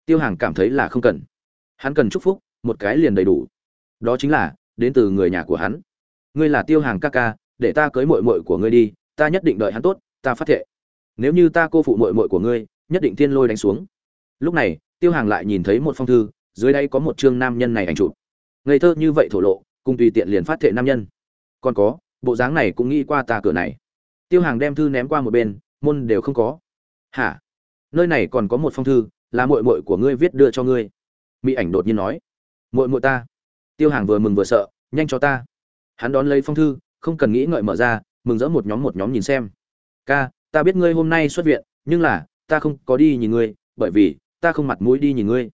Tiêu hàng cảm thấy là không cần. Hắn cần chúc phúc, một cái liền đầy đủ. Đó chính là, đến từ người nhà của hắn ngươi là tiêu hàng ca ca, để ta cưới mội mội của ngươi đi, ta nhất định đợi hắn tốt, ta phát thệ. Nếu như ta cô phụ mội mội của ngươi, nhất định thiên lôi đánh xuống. Lúc này, tiêu hàng lại nhìn thấy một phong thư, dưới đây có một chương nam nhân này ảnh chụp. Ngây thơ như vậy thổ lộ, cùng tùy tiện liền phát thệ nam nhân. Còn có, bộ dáng này cũng nghĩ qua ta cửa này. Tiêu hàng đem thư ném qua một bên, môn đều không có. Hả? Nơi này còn có một phong thư, là mội mội của ngươi viết đưa cho ngươi. Mỹ ảnh đột nhiên nói. Mội mội ta. Tiêu hàng vừa mừng vừa sợ, nhanh cho ta hắn đón lấy phong thư, không cần nghĩ ngợi mở ra, mừng rỡ một nhóm một nhóm nhìn xem. Ca, ta biết ngươi hôm nay xuất viện, nhưng là, ta không có đi nhìn ngươi, bởi vì, ta không mặt mũi đi nhìn ngươi.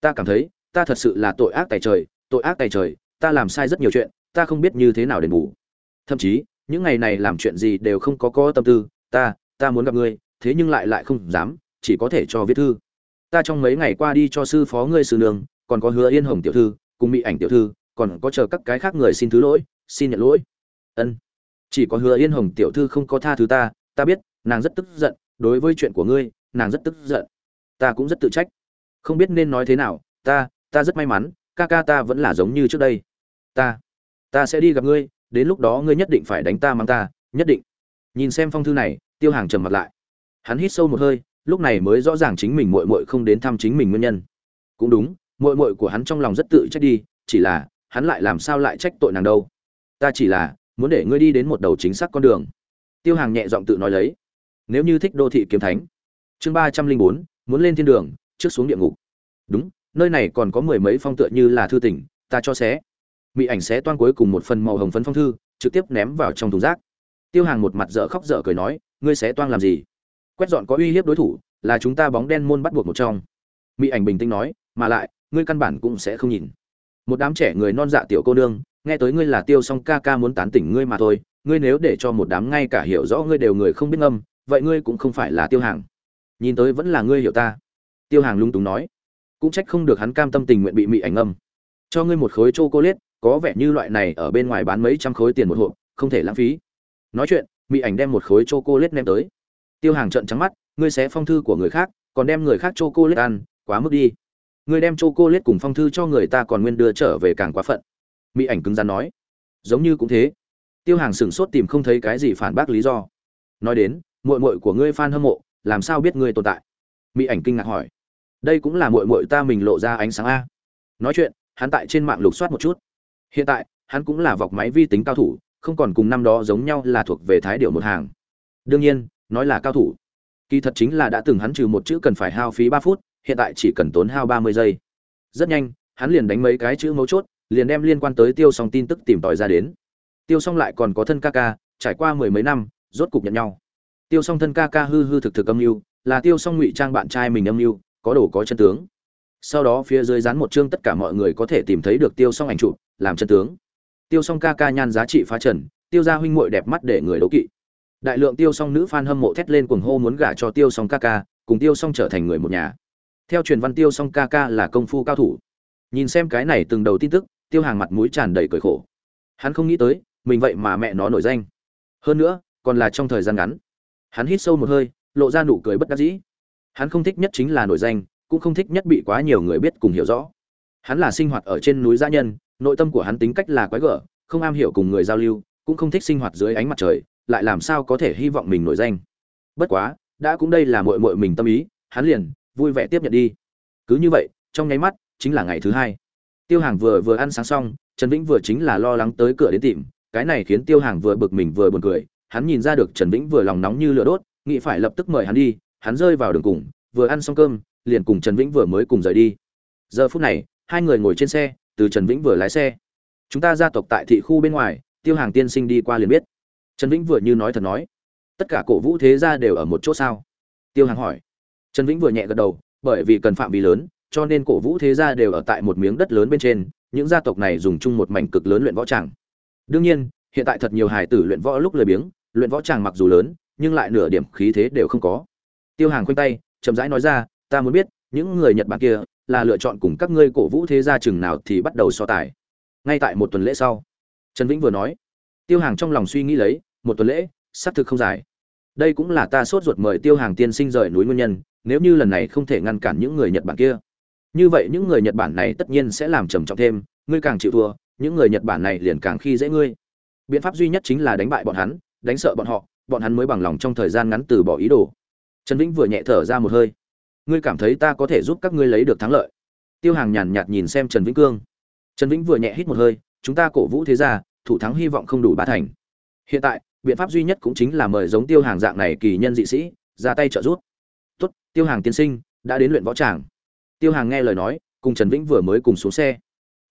Ta cảm thấy, ta thật sự là tội ác tài trời, tội ác tài trời, ta làm sai rất nhiều chuyện, ta không biết như thế nào đền bù. Thậm chí, những ngày này làm chuyện gì đều không có có tâm tư, ta ta muốn gặp ngươi, thế nhưng lại lại không dám, chỉ có thể cho viết thư. Ta trong mấy ngày qua đi cho sư phó ngươi sư nương, còn có hứa yên hồng tiểu thư, cùng mỹ ảnh tiểu thư, còn có chờ các cái khác người xin thứ lỗi xin nhận lỗi. Ân. Chỉ có hứa yên hồng tiểu thư không có tha thứ ta ta biết, nàng rất tức giận, đối với chuyện của ngươi, nàng rất tức giận. Ta cũng rất tự trách. Không biết nên nói thế nào, ta ta rất may mắn, ca ca ta vẫn là giống như trước đây. Ta ta sẽ đi gặp ngươi, đến lúc đó ngươi nhất định phải đánh ta mang ta, nhất định. Nhìn xem phong thư này, tiêu hàng trầm mặt lại. Hắn hít sâu một hơi, lúc này mới rõ ràng chính mình muội muội không đến thăm chính mình nguyên nhân. Cũng đúng, muội muội của hắn trong lòng rất tự trách đi, chỉ là, hắn lại làm sao lại trách tội nàng đâu? Ta chỉ là muốn để ngươi đi đến một đầu chính xác con đường. Tiêu hàng nhẹ giọng tự nói lấy. Nếu như thích đô thị kiếm thánh. Chương ba trăm linh bốn, muốn lên thiên đường, trước xuống địa ngục. Đúng, nơi này còn có mười mấy phong tựa như là thư tỉnh, ta cho xé. Mỹ ảnh xé toan cuối cùng một phần màu hồng phấn phong thư, trực tiếp ném vào trong thùng rác. Tiêu hàng một mặt dở khóc dở cười nói, ngươi xé toan làm gì? Quét dọn có uy hiếp đối thủ, là chúng ta bóng đen môn bắt buộc một trong. Mỹ ảnh bình tĩnh nói, mà lại, ngươi căn bản cũng sẽ không nhìn. Một đám trẻ người non dạ tiểu cô nương nghe tới ngươi là tiêu song ca ca muốn tán tỉnh ngươi mà thôi, ngươi nếu để cho một đám ngay cả hiểu rõ ngươi đều người không biết ngâm, vậy ngươi cũng không phải là tiêu hàng. Nhìn tới vẫn là ngươi hiểu ta. Tiêu hàng lung túng nói. Cũng trách không được hắn cam tâm tình nguyện bị mị ảnh âm cho ngươi một khối c cô liết có vẻ như loại này ở bên ngoài bán mấy trăm khối tiền một hộp, không thể lãng phí. Nói chuyện, mị ảnh đem một khối c cô liết ném tới. Tiêu hàng trợn trắng mắt, ngươi xé phong thư của người khác, còn đem người khác c cô liết ăn, quá mức đi. Ngươi đem c cô liết cùng phong thư cho người ta còn nguyên đưa trở về càng quá phận mỹ ảnh cứng rắn nói. Giống như cũng thế. Tiêu hàng sửng sốt tìm không thấy cái gì phản bác lý do. Nói đến, muội muội của ngươi f hâm mộ, làm sao biết ngươi tồn tại? Mỹ ảnh kinh ngạc hỏi. Đây cũng là muội muội ta mình lộ ra ánh sáng a. Nói chuyện, hắn tại trên mạng lục soát một chút. Hiện tại, hắn cũng là vọc máy vi tính cao thủ, không còn cùng năm đó giống nhau là thuộc về thái điệu một hàng. Đương nhiên, nói là cao thủ. Kỳ thật chính là đã từng hắn trừ một chữ cần phải hao phí ba phút, hiện tại chỉ cần tốn hao ba mươi giây. Rất nhanh, hắn liền đánh mấy cái chữ mấu chốt liền đem liên quan tới tiêu song tin tức tìm tòi ra đến tiêu song lại còn có thân ca ca trải qua mười mấy năm rốt cục nhận nhau tiêu song thân ca ca hư hư thực thực âm mưu là tiêu song ngụy trang bạn trai mình âm mưu có đồ có chân tướng sau đó phía dưới dán một chương tất cả mọi người có thể tìm thấy được tiêu song ảnh chụp làm chân tướng tiêu song ca ca nhan giá trị phá trần tiêu gia huynh muội đẹp mắt để người đấu kỵ đại lượng tiêu song nữ f a n hâm mộ thét lên cuồng hô muốn gả cho tiêu song ca ca cùng tiêu song trở thành người một nhà theo truyền văn tiêu song ca ca là công phu cao thủ nhìn xem cái này từng đầu tin tức tiêu hàng mặt mũi tràn đầy cười khổ. Hắn không nghĩ tới, mình vậy mà mẹ nó nổi danh. Hơn nữa, còn là trong thời gian ngắn. Hắn hít sâu một hơi, lộ ra nụ cười bất đắc dĩ. Hắn không thích nhất chính là nổi danh, cũng không thích nhất bị quá nhiều người biết cùng hiểu rõ. Hắn là sinh hoạt ở trên núi gia nhân, nội tâm của hắn tính cách là quái gở, không am hiểu cùng người giao lưu, cũng không thích sinh hoạt dưới ánh mặt trời, lại làm sao có thể hy vọng mình nổi danh. Bất quá, đã cũng đây là mội mội mình tâm ý, hắn liền vui vẻ tiếp nhận đi. Cứ như vậy, trong nháy mắt, chính là ngày thứ hai tiêu hàng vừa vừa ăn sáng xong, trần vĩnh vừa chính là lo lắng tới cửa đến tìm, cái này khiến tiêu hàng vừa bực mình vừa buồn cười, hắn nhìn ra được trần vĩnh vừa lòng nóng như lửa đốt, nghĩ phải lập tức mời hắn đi, hắn rơi vào đường cùng, vừa ăn xong cơm, liền cùng trần vĩnh vừa mới cùng rời đi. Giờ phút này, hai người ngồi trên xe, từ trần vĩnh vừa lái xe. Chúng ta gia tộc tại thị khu bên ngoài, tiêu hàng tiên sinh đi qua liền biết. Trần vĩnh vừa như nói thật nói. Tất cả cổ vũ thế gia đều ở một chỗ sao? Tiêu hàng hỏi. Trần vĩnh vừa nhẹ gật đầu, bởi vì cần phạm vi lớn cho nên cổ vũ thế gia đều ở tại một miếng đất lớn bên trên, những gia tộc này dùng chung một mảnh cực lớn luyện võ tràng. Đương nhiên, hiện tại thật nhiều hài tử luyện võ lúc lười biếng, luyện võ tràng mặc dù lớn, nhưng lại nửa điểm khí thế đều không có. Tiêu hàng khoanh tay, chậm rãi nói ra, ta muốn biết, những người nhật bản kia là lựa chọn cùng các ngươi cổ vũ thế gia chừng nào thì bắt đầu so tài? Ngay tại một tuần lễ sau, trần vĩnh vừa nói, tiêu hàng trong lòng suy nghĩ lấy, một tuần lễ xác thực không dài. Đây cũng là ta sốt ruột mời tiêu hàng tiên sinh rời núi nguyên nhân, nếu như lần này không thể ngăn cản những người nhật bản kia như vậy những người nhật bản này tất nhiên sẽ làm trầm trọng thêm, ngươi càng chịu thua, những người nhật bản này liền càng khi dễ ngươi. Biện pháp duy nhất chính là đánh bại bọn hắn, đánh sợ bọn họ, bọn hắn mới bằng lòng trong thời gian ngắn từ bỏ ý đồ. Trần vĩnh vừa nhẹ thở ra một hơi. Ngươi cảm thấy ta có thể giúp các ngươi lấy được thắng lợi. Tiêu hàng nhàn nhạt nhìn xem trần vĩnh cương. Trần vĩnh vừa nhẹ hít một hơi, chúng ta cổ vũ thế gia, thủ thắng hy vọng không đủ ba thành. Hiện tại, biện pháp duy nhất cũng chính là mời giống tiêu hàng dạng này kỳ nhân dị sĩ, ra tay trợ giúp. Tốt, tiêu hàng tiên sinh, đã đến luyện võ tràng tiêu hàng nghe lời nói, cùng trần vĩnh vừa mới cùng xuống xe.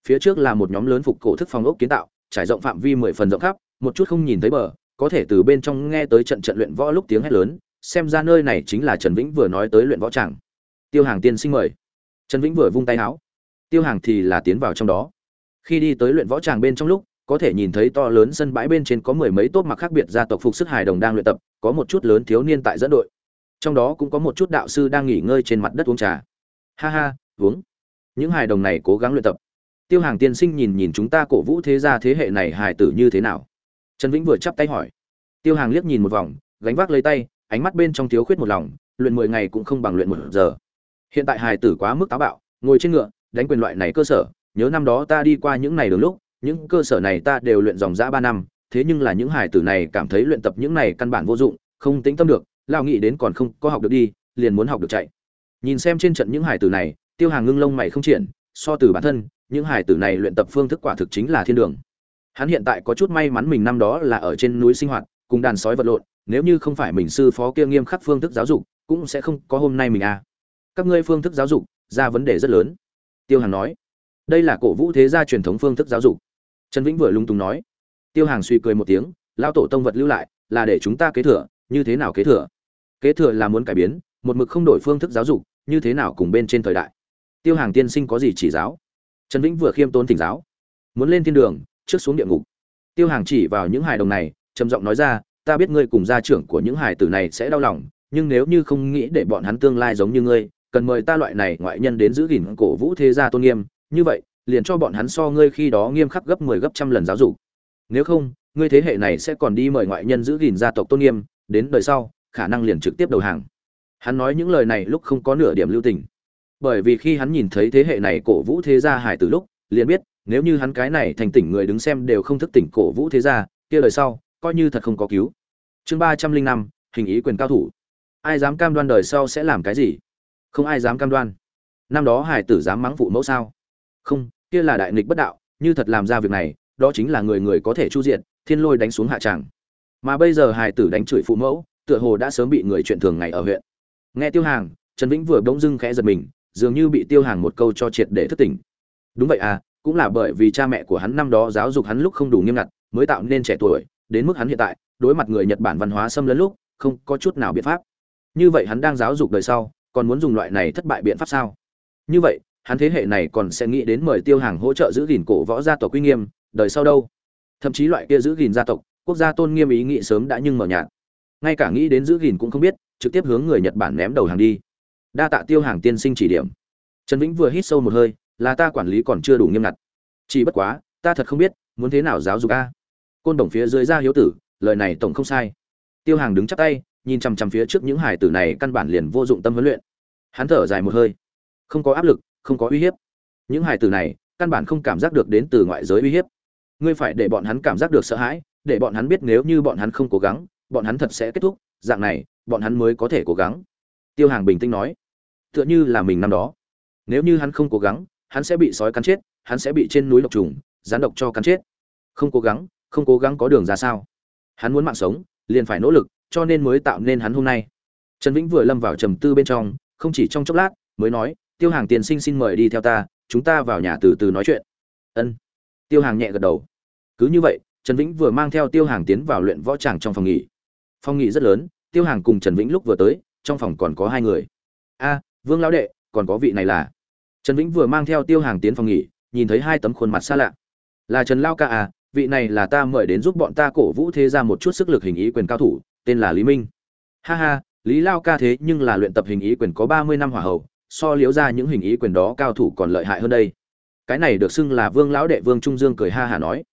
Phía trước là một nhóm lớn phục cổ thức phòng ốc kiến tạo, trải rộng phạm vi mười phần rộng khắp, một chút không nhìn thấy bờ, có thể từ bên trong nghe tới trận trận luyện võ lúc tiếng hét lớn, xem ra nơi này chính là trần vĩnh vừa nói tới luyện võ tràng. Tiêu hàng tiên sinh mời. Trần vĩnh vừa vung tay áo tiêu hàng thì là tiến vào trong đó. Khi đi tới luyện võ tràng bên trong lúc, có thể nhìn thấy to lớn sân bãi bên trên có mười mấy tốt mặc khác biệt gia tộc phục sức hài đồng đang luyện tập, có một chút lớn thiếu niên tại dẫn đội. Trong đó cũng có một chút đạo sư đang nghỉ ngơi trên mặt đất uống trà ha ha, uống. Những hài đồng này cố gắng luyện tập. Tiêu hàng tiên sinh nhìn nhìn chúng ta cổ vũ thế gia thế hệ này hài tử như thế nào. Trần vĩnh vừa chắp tay hỏi. Tiêu hàng liếc nhìn một vòng, gánh vác lấy tay, ánh mắt bên trong thiếu khuyết một lòng, luyện mười ngày cũng không bằng luyện một giờ. Hiện tại hài tử quá mức táo bạo, ngồi trên ngựa, đánh quyền loại này cơ sở, nhớ năm đó ta đi qua những này đường lúc, những cơ sở này ta đều luyện dòng dã ba năm, thế nhưng là những hài tử này cảm thấy luyện tập những này căn bản vô dụng, không tính tâm được lao nghĩ đến còn không có học được đi, liền muốn học được chạy nhìn xem trên trận những hải tử này, tiêu hàng ngưng lông mày không triển, so từ bản thân, những hải tử này luyện tập phương thức quả thực chính là thiên đường. Hắn hiện tại có chút may mắn mình năm đó là ở trên núi sinh hoạt, cùng đàn sói vật lộn, nếu như không phải mình sư phó kia nghiêm khắc phương thức giáo dục, cũng sẽ không có hôm nay mình à. Các ngươi phương thức giáo dục, ra vấn đề rất lớn. Tiêu hàng nói, đây là cổ vũ thế gia truyền thống phương thức giáo dục. Trần vĩnh vừa lung tung nói. Tiêu hàng suy cười một tiếng lao tổ tông vật lưu lại, là để chúng ta kế thừa, như thế nào kế thừa? Kế thừa là muốn cải biến, một mực không đổi phương thức giáo dục như thế nào cùng bên trên thời đại? Tiêu hàng tiên sinh có gì chỉ giáo? Trần vĩnh vừa khiêm tốn thỉnh giáo. Muốn lên thiên đường, trước xuống địa ngục. Tiêu hàng chỉ vào những hài đồng này, trầm giọng nói ra, ta biết ngươi cùng gia trưởng của những hài tử này sẽ đau lòng, nhưng nếu như không nghĩ để bọn hắn tương lai giống như ngươi, cần mời ta loại này ngoại nhân đến giữ gìn cổ vũ thế gia tôn nghiêm. Như vậy, liền cho bọn hắn so ngươi khi đó nghiêm khắc gấp 10 gấp trăm lần giáo dục. Nếu không, ngươi thế hệ này sẽ còn đi mời ngoại nhân giữ gìn gia tộc tôn nghiêm, đến đời sau, khả năng liền trực tiếp đầu hàng hắn nói những lời này lúc không có nửa điểm lưu tình. Bởi vì khi hắn nhìn thấy thế hệ này cổ vũ thế gia hải từ lúc, liền biết, nếu như hắn cái này thành tỉnh người đứng xem đều không thức tỉnh cổ vũ thế gia, kia lời sau, coi như thật không có cứu. Chương ba trăm linh năm, hình ý quyền cao thủ. Ai dám cam đoan đời sau sẽ làm cái gì? Không ai dám cam đoan. Năm đó hải tử dám mắng phụ mẫu sao? Không, kia là đại nghịch bất đạo, như thật làm ra việc này, đó chính là người người có thể chu diện thiên lôi đánh xuống hạ tràng. Mà bây giờ hải tử đánh chửi phụ mẫu, tựa hồ đã sớm bị người chuyện thường ngày ở huyện nghe tiêu hàng, trần vĩnh vừa bỗng dưng khẽ giật mình, dường như bị tiêu hàng một câu cho triệt để thất tỉnh. Đúng vậy à cũng là bởi vì cha mẹ của hắn năm đó giáo dục hắn lúc không đủ nghiêm ngặt, mới tạo nên trẻ tuổi, đến mức hắn hiện tại, đối mặt người nhật bản văn hóa xâm lấn lúc, không có chút nào biện pháp. Như vậy hắn đang giáo dục đời sau, còn muốn dùng loại này thất bại biện pháp sao? Như vậy, hắn thế hệ này còn sẽ nghĩ đến mời tiêu hàng hỗ trợ giữ gìn cổ võ gia tộc quy nghiêm, đời sau đâu? Thậm chí loại kia giữ gìn gia tộc, quốc gia tôn nghiêm ý nghĩ sớm đã nhưng mở nhạt. Ngay cả nghĩ đến giữ gìn cũng không biết trực tiếp hướng người nhật bản ném đầu hàng đi. Đa tạ tiêu hàng tiên sinh chỉ điểm. Trần vĩnh vừa hít sâu một hơi, là ta quản lý còn chưa đủ nghiêm ngặt. Chỉ bất quá, ta thật không biết, muốn thế nào giáo dục a? Côn đồng phía dưới ra hiếu tử, lời này tổng không sai. Tiêu hàng đứng chắp tay, nhìn chằm chằm phía trước những hải tử này căn bản liền vô dụng tâm huấn luyện. Hắn thở dài một hơi. Không có áp lực, không có uy hiếp. Những hải tử này, căn bản không cảm giác được đến từ ngoại giới uy hiếp. Ngươi phải để bọn hắn cảm giác được sợ hãi, để bọn hắn biết nếu như bọn hắn không cố gắng, bọn hắn thật sẽ kết thúc dạng này, bọn hắn mới có thể cố gắng. Tiêu hàng bình tĩnh nói, tựa như là mình năm đó. Nếu như hắn không cố gắng, hắn sẽ bị sói cắn chết, hắn sẽ bị trên núi độc trùng rán độc cho cắn chết. Không cố gắng, không cố gắng có đường ra sao? Hắn muốn mạng sống, liền phải nỗ lực, cho nên mới tạo nên hắn hôm nay. Trần vĩnh vừa lâm vào trầm tư bên trong, không chỉ trong chốc lát, mới nói, tiêu hàng tiền sinh xin mời đi theo ta, chúng ta vào nhà từ từ nói chuyện. Ân. Tiêu hàng nhẹ gật đầu. Cứ như vậy, trần vĩnh vừa mang theo tiêu hàng tiến vào luyện võ tràng trong phòng nghỉ. Phong nghị rất lớn, tiêu hàng cùng trần vĩnh lúc vừa tới, trong phòng còn có hai người. A, vương lão đệ, còn có vị này là. Trần vĩnh vừa mang theo tiêu hàng tiến phòng nghỉ, nhìn thấy hai tấm khuôn mặt xa lạ. Là trần lao ca à vị này là ta mời đến giúp bọn ta cổ vũ thế ra một chút sức lực hình ý quyền cao thủ, tên là lý minh. Ha ha, lý lao ca thế nhưng là luyện tập hình ý quyền có ba mươi năm hỏa hậu so liếu ra những hình ý quyền đó cao thủ còn lợi hại hơn đây. Cái này được xưng là vương lão đệ vương trung dương cười ha hả nói.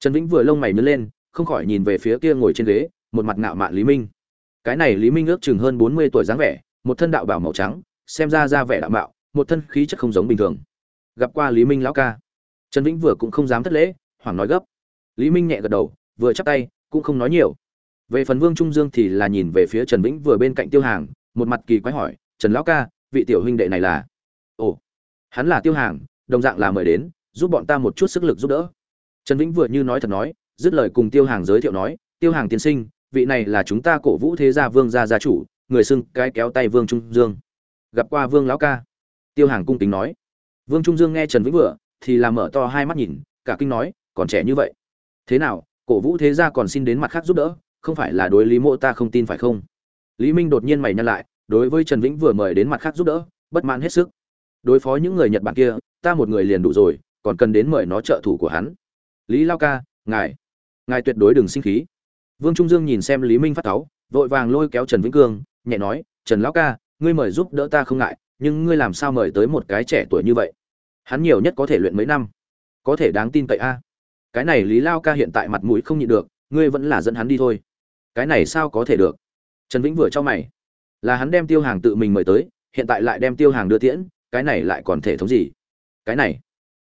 Trần vĩnh vừa lông mày nhớ lên, không khỏi nhìn về phía kia ngồi trên ghế một mặt ngạo mạn lý minh. Cái này lý minh ước chừng hơn bốn mươi tuổi dáng vẻ, một thân đạo bảo màu trắng, xem ra ra vẻ đạo mạo, một thân khí chất không giống bình thường. Gặp qua lý minh lão ca. Trần vĩnh vừa cũng không dám thất lễ, hoảng nói gấp. Lý minh nhẹ gật đầu, vừa chắp tay, cũng không nói nhiều. Về phần vương trung dương thì là nhìn về phía trần vĩnh vừa bên cạnh tiêu hàng, một mặt kỳ quái hỏi, trần lão ca, vị tiểu huynh đệ này là? Ồ, hắn là tiêu hàng, đồng dạng là mời đến, giúp bọn ta một chút sức lực giúp đỡ. Trần vĩnh vừa như nói thật nói, dứt lời cùng tiêu hàng giới thiệu nói, tiêu hàng tiên sinh vị này là chúng ta cổ vũ thế gia vương gia gia chủ, người xưng cái kéo tay vương trung dương. Gặp qua vương lão ca. Tiêu hàng cung tính nói. Vương trung dương nghe trần vĩnh vừa, thì làm mở to hai mắt nhìn, cả kinh nói, còn trẻ như vậy. Thế nào, cổ vũ thế gia còn xin đến mặt khác giúp đỡ, không phải là đối lý mộ ta không tin phải không? Lý minh đột nhiên mày nhăn lại, đối với trần vĩnh vừa mời đến mặt khác giúp đỡ, bất mãn hết sức. Đối phó những người nhật bản kia, ta một người liền đủ rồi, còn cần đến mời nó trợ thủ của hắn. Lý lao ca, ngài. Ngài tuyệt đối đừng sinh khí vương trung dương nhìn xem lý minh phát cáu, vội vàng lôi kéo trần vĩnh cương, nhẹ nói, trần lão ca, ngươi mời giúp đỡ ta không ngại, nhưng ngươi làm sao mời tới một cái trẻ tuổi như vậy? Hắn nhiều nhất có thể luyện mấy năm. Có thể đáng tin cậy a. Cái này lý lao ca hiện tại mặt mũi không nhịn được, ngươi vẫn là dẫn hắn đi thôi. Cái này sao có thể được? Trần vĩnh vừa cho mày. Là hắn đem tiêu hàng tự mình mời tới, hiện tại lại đem tiêu hàng đưa tiễn, cái này lại còn thể thống gì? Cái này.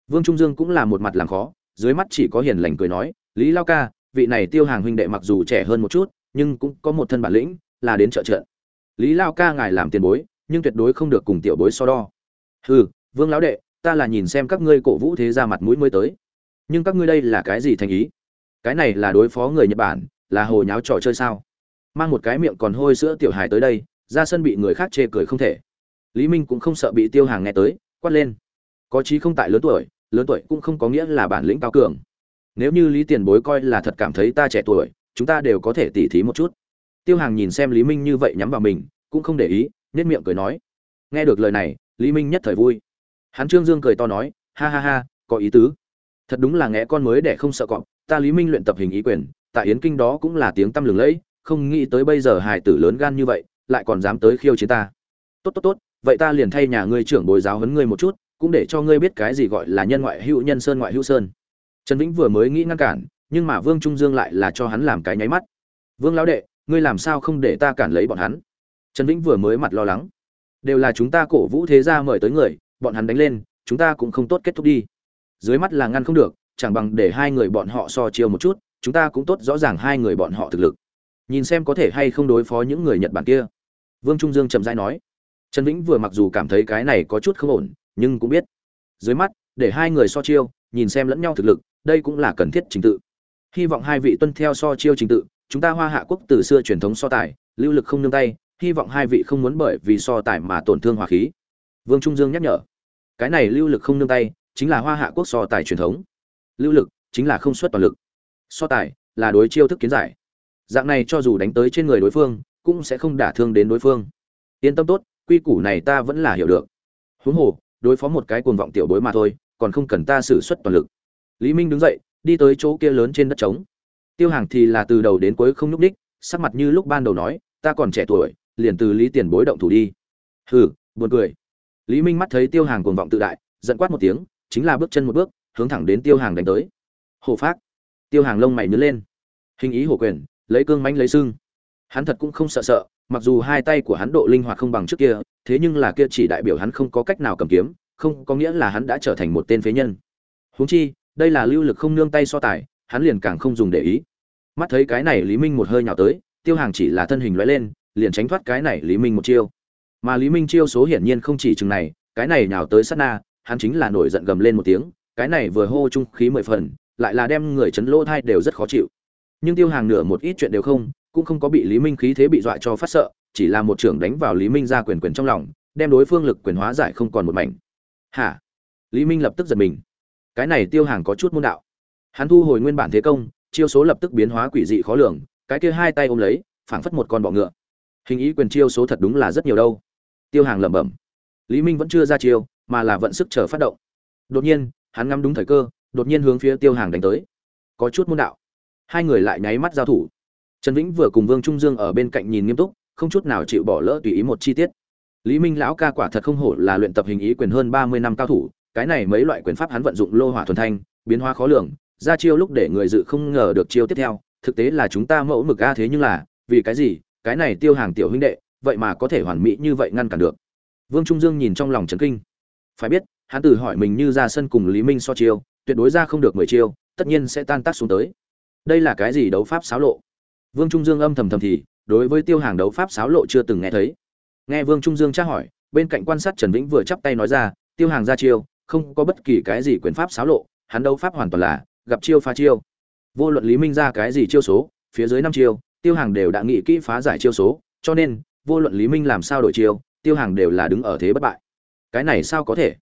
Vương trung dương cũng là một mặt làm khó, dưới mắt chỉ có hiền lành cười nói, lý lao ca vị này tiêu hàng huynh đệ mặc dù trẻ hơn một chút, nhưng cũng có một thân bản lĩnh, là đến trợ trợ lý lao ca ngài làm tiền bối, nhưng tuyệt đối không được cùng tiểu bối so đo. Hừ, vương lão đệ, ta là nhìn xem các ngươi cổ vũ thế ra mặt mũi mới tới. Nhưng các ngươi đây là cái gì thành ý? Cái này là đối phó người nhật bản, là hồ nháo trò chơi sao? Mang một cái miệng còn hôi sữa tiểu hài tới đây, ra sân bị người khác chê cười không thể. Lý minh cũng không sợ bị tiêu hàng nghe tới, quát lên. Có chí không tại lớn tuổi lớn tuổi cũng không có nghĩa là bản lĩnh cao cường nếu như lý tiền bối coi là thật cảm thấy ta trẻ tuổi, chúng ta đều có thể tỉ thí một chút. Tiêu hàng nhìn xem lý minh như vậy nhắm vào mình, cũng không để ý nết miệng cười nói. Nghe được lời này, lý minh nhất thời vui. Hắn trương dương cười to nói, ha ha ha, có ý tứ. Thật đúng là nghe con mới để không sợ cọp, ta lý minh luyện tập hình ý quyền, tại yến kinh đó cũng là tiếng tăm lừng lẫy, không nghĩ tới bây giờ hài tử lớn gan như vậy, lại còn dám tới khiêu chiến ta. Tốt tốt tốt, vậy ta liền thay nhà ngươi trưởng bồi giáo huấn ngươi một chút, cũng để cho ngươi biết cái gì gọi là nhân ngoại hữu nhân sơn ngoại hữu sơn trần vĩnh vừa mới nghĩ ngăn cản, nhưng mà vương trung dương lại là cho hắn làm cái nháy mắt. Vương lão đệ, ngươi làm sao không để ta cản lấy bọn hắn? Trần vĩnh vừa mới mặt lo lắng. Đều là chúng ta cổ vũ thế gia mời tới người, bọn hắn đánh lên, chúng ta cũng không tốt kết thúc đi. Dưới mắt là ngăn không được, chẳng bằng để hai người bọn họ so chiêu một chút, chúng ta cũng tốt rõ ràng hai người bọn họ thực lực. Nhìn xem có thể hay không đối phó những người nhật bản kia. Vương trung dương trầm dai nói. Trần vĩnh vừa mặc dù cảm thấy cái này có chút không ổn, nhưng cũng biết. Dưới mắt, để hai người so chiêu, nhìn xem lẫn nhau thực lực đây cũng là cần thiết trình tự. Hy vọng hai vị tuân theo so chiêu trình tự, chúng ta hoa hạ quốc từ xưa truyền thống so tài, lưu lực không nương tay, hy vọng hai vị không muốn bởi vì so tài mà tổn thương hòa khí. Vương trung dương nhắc nhở, cái này lưu lực không nương tay, chính là hoa hạ quốc so tài truyền thống. Lưu lực chính là không xuất toàn lực. So tài là đối chiêu thức kiến giải. Dạng này cho dù đánh tới trên người đối phương, cũng sẽ không đả thương đến đối phương. Yên tâm tốt, quy củ này ta vẫn là hiểu được. Huống hồ, đối phó một cái cuồng vọng tiểu bối mà thôi, còn không cần ta xử suất toàn lực lý minh đứng dậy, đi tới chỗ kia lớn trên đất trống. Tiêu hàng thì là từ đầu đến cuối không nhúc đích sắc mặt như lúc ban đầu nói, ta còn trẻ tuổi, liền từ lý tiền bối động thủ đi. Hừ, buồn cười. Lý minh mắt thấy tiêu hàng cuồng vọng tự đại, giận quát một tiếng, chính là bước chân một bước, hướng thẳng đến tiêu hàng đánh tới. Hổ phát tiêu hàng lông mày nhớ lên. Hình ý hổ quyền, lấy cương mãnh lấy xương hắn thật cũng không sợ sợ, mặc dù hai tay của hắn độ linh hoạt không bằng trước kia, thế nhưng là kia chỉ đại biểu hắn không có cách nào cầm kiếm, không có nghĩa là hắn đã trở thành một tên phế nhân. Huống chi đây là lưu lực không nương tay so tài, hắn liền càng không dùng để ý. Mắt thấy cái này lý minh một hơi nhào tới, tiêu hàng chỉ là thân hình lóe lên, liền tránh thoát cái này lý minh một chiêu. Mà lý minh chiêu số hiển nhiên không chỉ chừng này, cái này nhào tới sát na, hắn chính là nổi giận gầm lên một tiếng, cái này vừa hô trung khí mười phần, lại là đem người chấn lỗ thai đều rất khó chịu. Nhưng tiêu hàng nửa một ít chuyện đều không, cũng không có bị lý minh khí thế bị dọa cho phát sợ, chỉ là một trưởng đánh vào lý minh ra quyền quyền trong lòng, đem đối phương lực quyền hóa giải không còn một mảnh. Hả? Lý minh lập tức giật mình cái này tiêu hàng có chút môn đạo. Hắn thu hồi nguyên bản thế công, chiêu số lập tức biến hóa quỷ dị khó lường, cái kia hai tay ôm lấy, phảng phất một con bọ ngựa. Hình ý quyền chiêu số thật đúng là rất nhiều đâu. Tiêu hàng lẩm bẩm. Lý minh vẫn chưa ra chiêu, mà là vận sức chờ phát động. Đột nhiên, hắn ngắm đúng thời cơ, đột nhiên hướng phía tiêu hàng đánh tới. Có chút môn đạo. Hai người lại nháy mắt giao thủ. Trần vĩnh vừa cùng vương trung dương ở bên cạnh nhìn nghiêm túc, không chút nào chịu bỏ lỡ tùy ý một chi tiết. Lý minh lão ca quả thật không hổ là luyện tập hình ý quyền hơn ba mươi năm cao thủ cái này mấy loại quyền pháp hắn vận dụng lô hỏa thuần thanh, biến hóa khó lường, ra chiêu lúc để người dự không ngờ được chiêu tiếp theo, thực tế là chúng ta mẫu mực a thế nhưng là, vì cái gì, cái này tiêu hàng tiểu huynh đệ, vậy mà có thể hoàn mỹ như vậy ngăn cản được. Vương trung dương nhìn trong lòng chấn kinh. Phải biết, hắn tự hỏi mình như ra sân cùng lý minh so chiêu, tuyệt đối ra không được mười chiêu, tất nhiên sẽ tan tác xuống tới. Đây là cái gì đấu pháp xáo lộ? Vương trung dương âm thầm thầm thì, đối với tiêu hàng đấu pháp xáo lộ chưa từng nghe thấy. Nghe vương trung dương tra hỏi, bên cạnh quan sát trần vĩnh vừa chắp tay nói ra, tiêu hàng ra chiêu không có bất kỳ cái gì quyền pháp xáo lộ, hắn đấu pháp hoàn toàn là, gặp chiêu phá chiêu. Vô luận lý minh ra cái gì chiêu số, phía dưới năm chiêu, tiêu hàng đều đã nghĩ kỹ phá giải chiêu số, cho nên, vô luận lý minh làm sao đổi chiêu, tiêu hàng đều là đứng ở thế bất bại. Cái này sao có thể?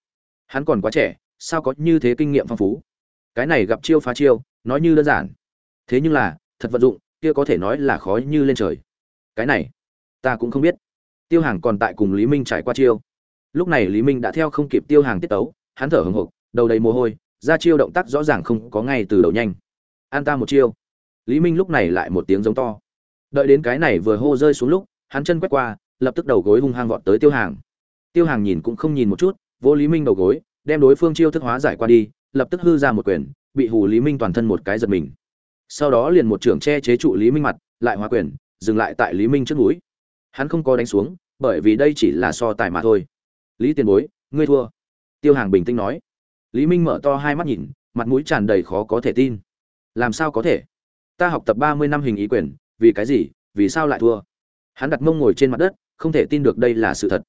Hắn còn quá trẻ, sao có như thế kinh nghiệm phong phú? Cái này gặp chiêu phá chiêu, nói như đơn giản. Thế nhưng là, thật vận dụng, kia có thể nói là khó như lên trời. Cái này, ta cũng không biết. Tiêu hàng còn tại cùng lý minh trải qua chiêu. Lúc này lý minh đã theo không kịp tiêu hàng tiết tấu hắn thở hừng hực, đầu đầy mồ hôi ra chiêu động tác rõ ràng không có ngay từ đầu nhanh. An ta một chiêu. Lý minh lúc này lại một tiếng giống to. Đợi đến cái này vừa hô rơi xuống lúc, hắn chân quét qua, lập tức đầu gối hung hăng vọt tới tiêu hàng. Tiêu hàng nhìn cũng không nhìn một chút, vô lý minh đầu gối, đem đối phương chiêu thức hóa giải qua đi, lập tức hư ra một quyền, bị hù lý minh toàn thân một cái giật mình. Sau đó liền một trưởng che chế trụ lý minh mặt, lại hóa quyền, dừng lại tại lý minh trước mũi. hắn không có đánh xuống, bởi vì đây chỉ là so tài mà thôi. Lý tiền bối, ngươi thua tiêu hàng bình tĩnh nói. Lý minh mở to hai mắt nhìn, mặt mũi tràn đầy khó có thể tin. Làm sao có thể? Ta học tập ba mươi năm hình ý quyền, vì cái gì, vì sao lại thua? Hắn đặt mông ngồi trên mặt đất, không thể tin được đây là sự thật.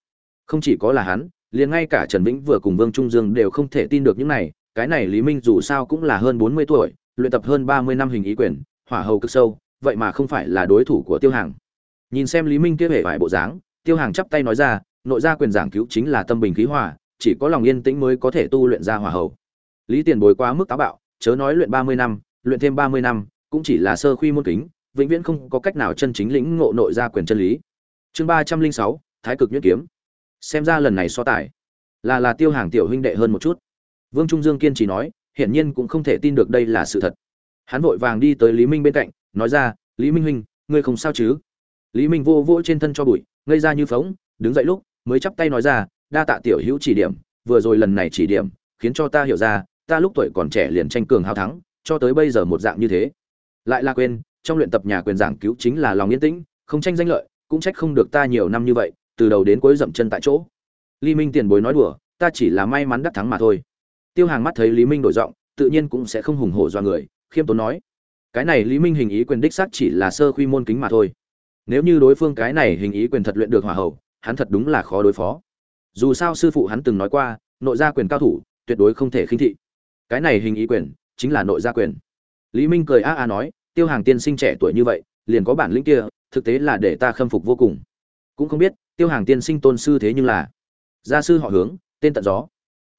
Không chỉ có là hắn, liền ngay cả trần vĩnh vừa cùng vương trung dương đều không thể tin được những này. Cái này lý minh dù sao cũng là hơn bốn mươi tuổi, luyện tập hơn ba mươi năm hình ý quyền, hỏa hầu cực sâu, vậy mà không phải là đối thủ của tiêu hàng. Nhìn xem lý minh kia vẻ vải bộ dáng, tiêu hàng chắp tay nói ra, nội gia quyền giảng cứu chính là tâm bình khí hòa chỉ có lòng yên tĩnh mới có thể tu luyện ra hỏa hầu lý tiền bối quá mức táo bạo, chớ nói luyện ba mươi năm, luyện thêm ba mươi năm, cũng chỉ là sơ khuy môn kính, vĩnh viễn không có cách nào chân chính lĩnh ngộ nội gia quyền chân lý. Chương ba trăm linh sáu, thái cực nhuyễn kiếm. Xem ra lần này so tài, là là tiêu hàng tiểu huynh đệ hơn một chút. Vương trung dương kiên trì nói, hiển nhiên cũng không thể tin được đây là sự thật. Hắn vội vàng đi tới lý minh bên cạnh, nói ra, lý minh huynh, ngươi không sao chứ? Lý minh vô vỗ trên thân cho bụi, ngây ra như phóng, đứng dậy lúc, mới chắp tay nói ra đa tạ tiểu hữu chỉ điểm, vừa rồi lần này chỉ điểm, khiến cho ta hiểu ra, ta lúc tuổi còn trẻ liền tranh cường hào thắng, cho tới bây giờ một dạng như thế. Lại là quên, trong luyện tập nhà quyền giảng cứu chính là lòng yên tĩnh, không tranh danh lợi, cũng trách không được ta nhiều năm như vậy, từ đầu đến cuối dậm chân tại chỗ. Lý minh tiền bối nói đùa, ta chỉ là may mắn đắc thắng mà thôi. Tiêu hàng mắt thấy lý minh đổi giọng, tự nhiên cũng sẽ không hùng hổ do người, khiêm tốn nói. Cái này lý minh hình ý quyền đích xác chỉ là sơ quy môn kính mà thôi. Nếu như đối phương cái này hình ý quyền thật luyện được hỏa hậu, hắn thật đúng là khó đối phó dù sao sư phụ hắn từng nói qua, nội gia quyền cao thủ, tuyệt đối không thể khinh thị. Cái này hình ý quyền, chính là nội gia quyền. Lý minh cười a a nói, tiêu hàng tiên sinh trẻ tuổi như vậy, liền có bản lĩnh kia, thực tế là để ta khâm phục vô cùng. Cũng không biết, tiêu hàng tiên sinh tôn sư thế nhưng là gia sư họ hướng, tên tận gió.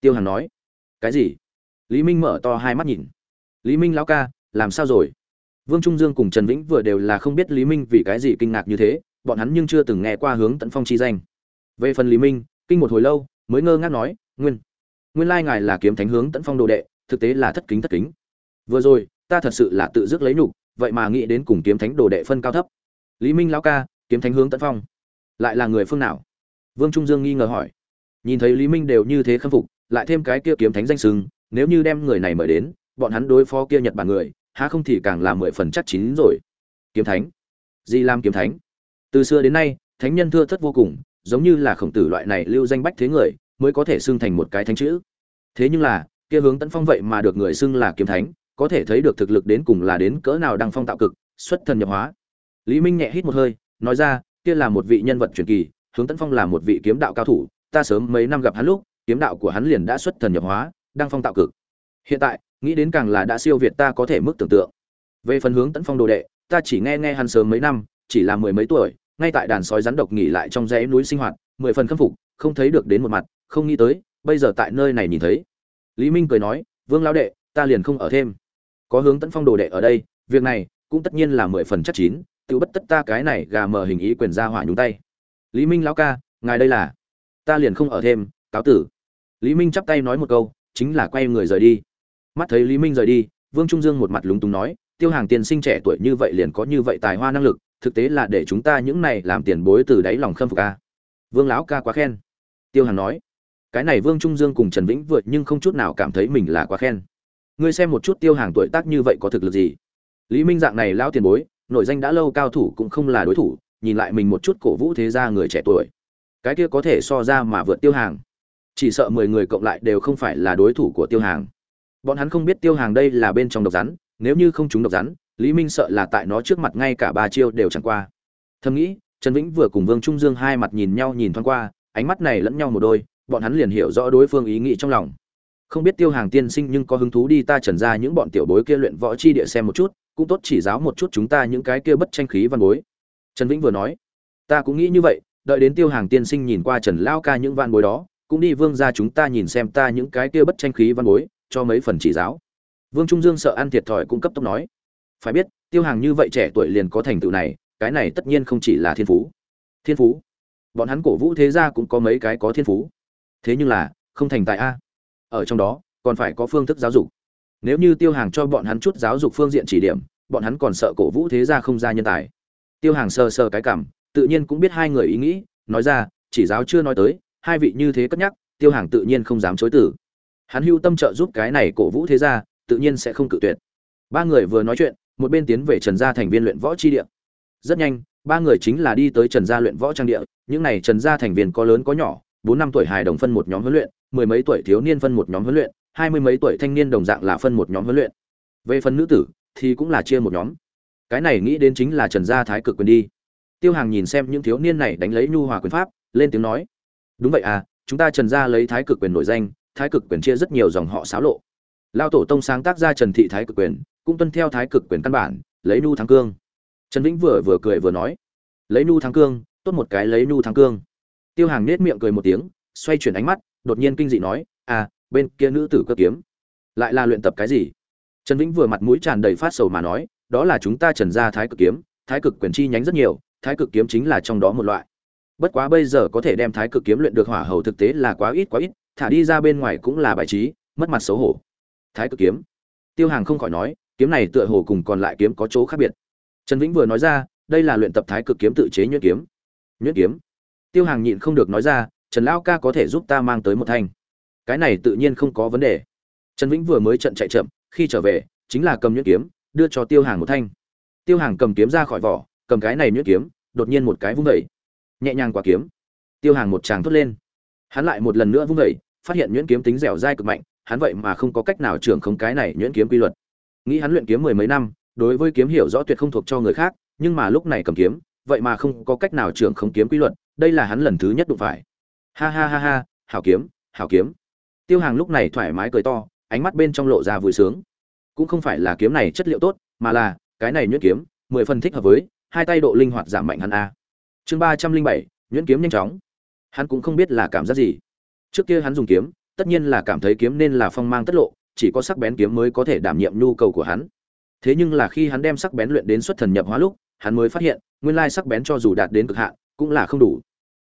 Tiêu hàng nói, cái gì? Lý minh mở to hai mắt nhìn. Lý minh lão ca, làm sao rồi? Vương trung dương cùng trần vĩnh vừa đều là không biết lý minh vì cái gì kinh ngạc như thế, bọn hắn nhưng chưa từng nghe qua hướng tận phong chi danh. Về phần lý minh kinh một hồi lâu, mới ngơ ngác nói, nguyên nguyên lai ngài là kiếm thánh hướng tấn phong đồ đệ, thực tế là thất kính thất kính. Vừa rồi, ta thật sự là tự dứt lấy nhục, vậy mà nghĩ đến cùng kiếm thánh đồ đệ phân cao thấp. Lý minh lão ca, kiếm thánh hướng tấn phong, lại là người phương nào? Vương trung dương nghi ngờ hỏi. Nhìn thấy lý minh đều như thế khâm phục, lại thêm cái kia kiếm thánh danh sừng, nếu như đem người này mời đến, bọn hắn đối phó kia nhật bản người, há không thì càng là mười phần chắc chín rồi. Kiếm thánh? Gì làm kiếm thánh? Từ xưa đến nay, thánh nhân thưa thất vô cùng giống như là khổng tử loại này lưu danh bách thế người, mới có thể xưng thành một cái thánh chữ. Thế nhưng là, kia hướng tấn phong vậy mà được người xưng là kiếm thánh, có thể thấy được thực lực đến cùng là đến cỡ nào đăng phong tạo cực, xuất thần nhập hóa. Lý minh nhẹ hít một hơi, nói ra, kia là một vị nhân vật truyền kỳ, hướng tấn phong là một vị kiếm đạo cao thủ, ta sớm mấy năm gặp hắn lúc, kiếm đạo của hắn liền đã xuất thần nhập hóa, đăng phong tạo cực. Hiện tại, nghĩ đến càng là đã siêu việt ta có thể mức tưởng tượng. Về phần hướng tấn phong đồ đệ, ta chỉ nghe nghe hắn sớm mấy năm, chỉ là mười mấy tuổi ngay tại đàn sói rắn độc nghỉ lại trong dãy núi sinh hoạt, mười phần khâm phục, không thấy được đến một mặt, không nghĩ tới, bây giờ tại nơi này nhìn thấy. Lý minh cười nói, vương lão đệ, ta liền không ở thêm. Có hướng tấn phong đồ đệ ở đây, việc này cũng tất nhiên là mười phần chắc chín tự bất tất ta cái này gà mờ hình ý quyền ra hỏa nhúng tay. Lý minh lão ca, ngài đây là? Ta liền không ở thêm, cáo tử. Lý minh chắp tay nói một câu, chính là quay người rời đi. Mắt thấy lý minh rời đi, vương trung dương một mặt lúng túng nói, tiêu hàng tiền sinh trẻ tuổi như vậy liền có như vậy tài hoa năng lực thực tế là để chúng ta những này làm tiền bối từ đáy lòng khâm phục ca vương lão ca quá khen. Tiêu hàng nói, cái này vương trung dương cùng trần vĩnh vượt nhưng không chút nào cảm thấy mình là quá khen. Ngươi xem một chút tiêu hàng tuổi tác như vậy có thực lực gì. Lý minh dạng này lão tiền bối, nội danh đã lâu cao thủ cũng không là đối thủ, nhìn lại mình một chút cổ vũ thế gia người trẻ tuổi. Cái kia có thể so ra mà vượt tiêu hàng chỉ sợ mười người cộng lại đều không phải là đối thủ của tiêu hàng bọn hắn không biết tiêu hàng đây là bên trong độc rắn, nếu như không trúng độc rắn lý minh sợ là tại nó trước mặt ngay cả ba chiêu đều chẳng qua. Thầm nghĩ, trần vĩnh vừa cùng vương trung dương hai mặt nhìn nhau nhìn thoáng qua, ánh mắt này lẫn nhau một đôi, bọn hắn liền hiểu rõ đối phương ý nghĩ trong lòng. Không biết tiêu hàng tiên sinh nhưng có hứng thú đi ta trần ra những bọn tiểu bối kia luyện võ chi địa xem một chút, cũng tốt chỉ giáo một chút chúng ta những cái kia bất tranh khí văn bối. Trần vĩnh vừa nói, ta cũng nghĩ như vậy, đợi đến tiêu hàng tiên sinh nhìn qua trần lao ca những văn bối đó, cũng đi vương ra chúng ta nhìn xem ta những cái kia bất tranh khí văn bối, cho mấy phần chỉ giáo. Vương trung dương sợ ăn thiệt thòi cũng cấp tốc nói phải biết, tiêu hàng như vậy trẻ tuổi liền có thành tựu này, cái này tất nhiên không chỉ là thiên phú. Thiên phú? Bọn hắn cổ vũ thế gia cũng có mấy cái có thiên phú. Thế nhưng là, không thành tài a. Ở trong đó, còn phải có phương thức giáo dục. Nếu như tiêu hàng cho bọn hắn chút giáo dục phương diện chỉ điểm, bọn hắn còn sợ cổ vũ thế gia không ra nhân tài. Tiêu hàng sờ sờ cái cảm, tự nhiên cũng biết hai người ý nghĩ, nói ra, chỉ giáo chưa nói tới, hai vị như thế cất nhắc, tiêu hàng tự nhiên không dám chối tử hắn hưu tâm trợ giúp cái này cổ vũ thế gia, tự nhiên sẽ không cự tuyệt. Ba người vừa nói chuyện một bên tiến về trần gia thành viên luyện võ chi địa. Rất nhanh, ba người chính là đi tới trần gia luyện võ trang địa. Những này trần gia thành viên có lớn có nhỏ, bốn năm tuổi hài đồng phân một nhóm huấn luyện, mười mấy tuổi thiếu niên phân một nhóm huấn luyện, hai mươi mấy tuổi thanh niên đồng dạng là phân một nhóm huấn luyện. Về phần nữ tử, thì cũng là chia một nhóm. Cái này nghĩ đến chính là trần gia thái cực quyền đi. Tiêu hàng nhìn xem những thiếu niên này đánh lấy nhu hòa quyền pháp, lên tiếng nói, đúng vậy à chúng ta trần gia lấy thái cực quyền nổi danh, thái cực quyền chia rất nhiều dòng họ xáo lộ. Lao tổ tông sáng tác ra trần thị thái cực quyền cũng tuân theo thái cực quyền căn bản, lấy nu thắng cương. Trần vĩnh vừa vừa cười vừa nói, lấy nu thắng cương, tốt một cái lấy nu thắng cương. Tiêu hàng nết miệng cười một tiếng, xoay chuyển ánh mắt, đột nhiên kinh dị nói à bên kia nữ tử cơ kiếm, lại là luyện tập cái gì? Trần vĩnh vừa mặt mũi tràn đầy phát sầu mà nói, đó là chúng ta trần gia thái cực kiếm, thái cực quyền chi nhánh rất nhiều, thái cực kiếm chính là trong đó một loại. Bất quá bây giờ có thể đem thái cực kiếm luyện được hỏa hầu thực tế là quá ít quá ít, thả đi ra bên ngoài cũng là bài trí, mất mặt xấu hổ. Thái cực kiếm. Tiêu hàng không khỏi nói kiếm này tựa hồ cùng còn lại kiếm có chỗ khác biệt. Trần vĩnh vừa nói ra, đây là luyện tập thái cực kiếm tự chế nhuyễn kiếm. Nhuyễn kiếm? Tiêu hàng nhịn không được nói ra, trần lão ca có thể giúp ta mang tới một thanh. Cái này tự nhiên không có vấn đề. Trần vĩnh vừa mới trận chạy chậm, khi trở về, chính là cầm nhuyễn kiếm, đưa cho tiêu hàng một thanh. Tiêu hàng cầm kiếm ra khỏi vỏ, cầm cái này nhuyễn kiếm, đột nhiên một cái vung vẩy nhẹ nhàng quả kiếm. Tiêu hàng một tràng thốt lên. Hắn lại một lần nữa vung vẩy phát hiện nhuyễn kiếm tính dẻo dai cực mạnh, hắn vậy mà không có cách nào trưởng không cái này nhuyễn kiếm quy luật nghĩ hắn luyện kiếm mười mấy năm, đối với kiếm hiểu rõ tuyệt không thuộc cho người khác, nhưng mà lúc này cầm kiếm, vậy mà không có cách nào trưởng không kiếm quy luật, đây là hắn lần thứ nhất đụng phải. Ha ha ha ha, hảo kiếm hảo kiếm. Tiêu hàng lúc này thoải mái cười to, ánh mắt bên trong lộ ra vui sướng. Cũng không phải là kiếm này chất liệu tốt, mà là, cái này nhuyễn kiếm, mười phần thích hợp với, hai tay độ linh hoạt giảm mạnh hắn a. Chương ba trăm linh bảy, nhuyễn kiếm nhanh chóng. Hắn cũng không biết là cảm giác gì. Trước kia hắn dùng kiếm, tất nhiên là cảm thấy kiếm nên là phong mang tất lộ chỉ có sắc bén kiếm mới có thể đảm nhiệm nhu cầu của hắn. Thế nhưng là khi hắn đem sắc bén luyện đến xuất thần nhập hóa lúc, hắn mới phát hiện, nguyên lai sắc bén cho dù đạt đến cực hạn, cũng là không đủ.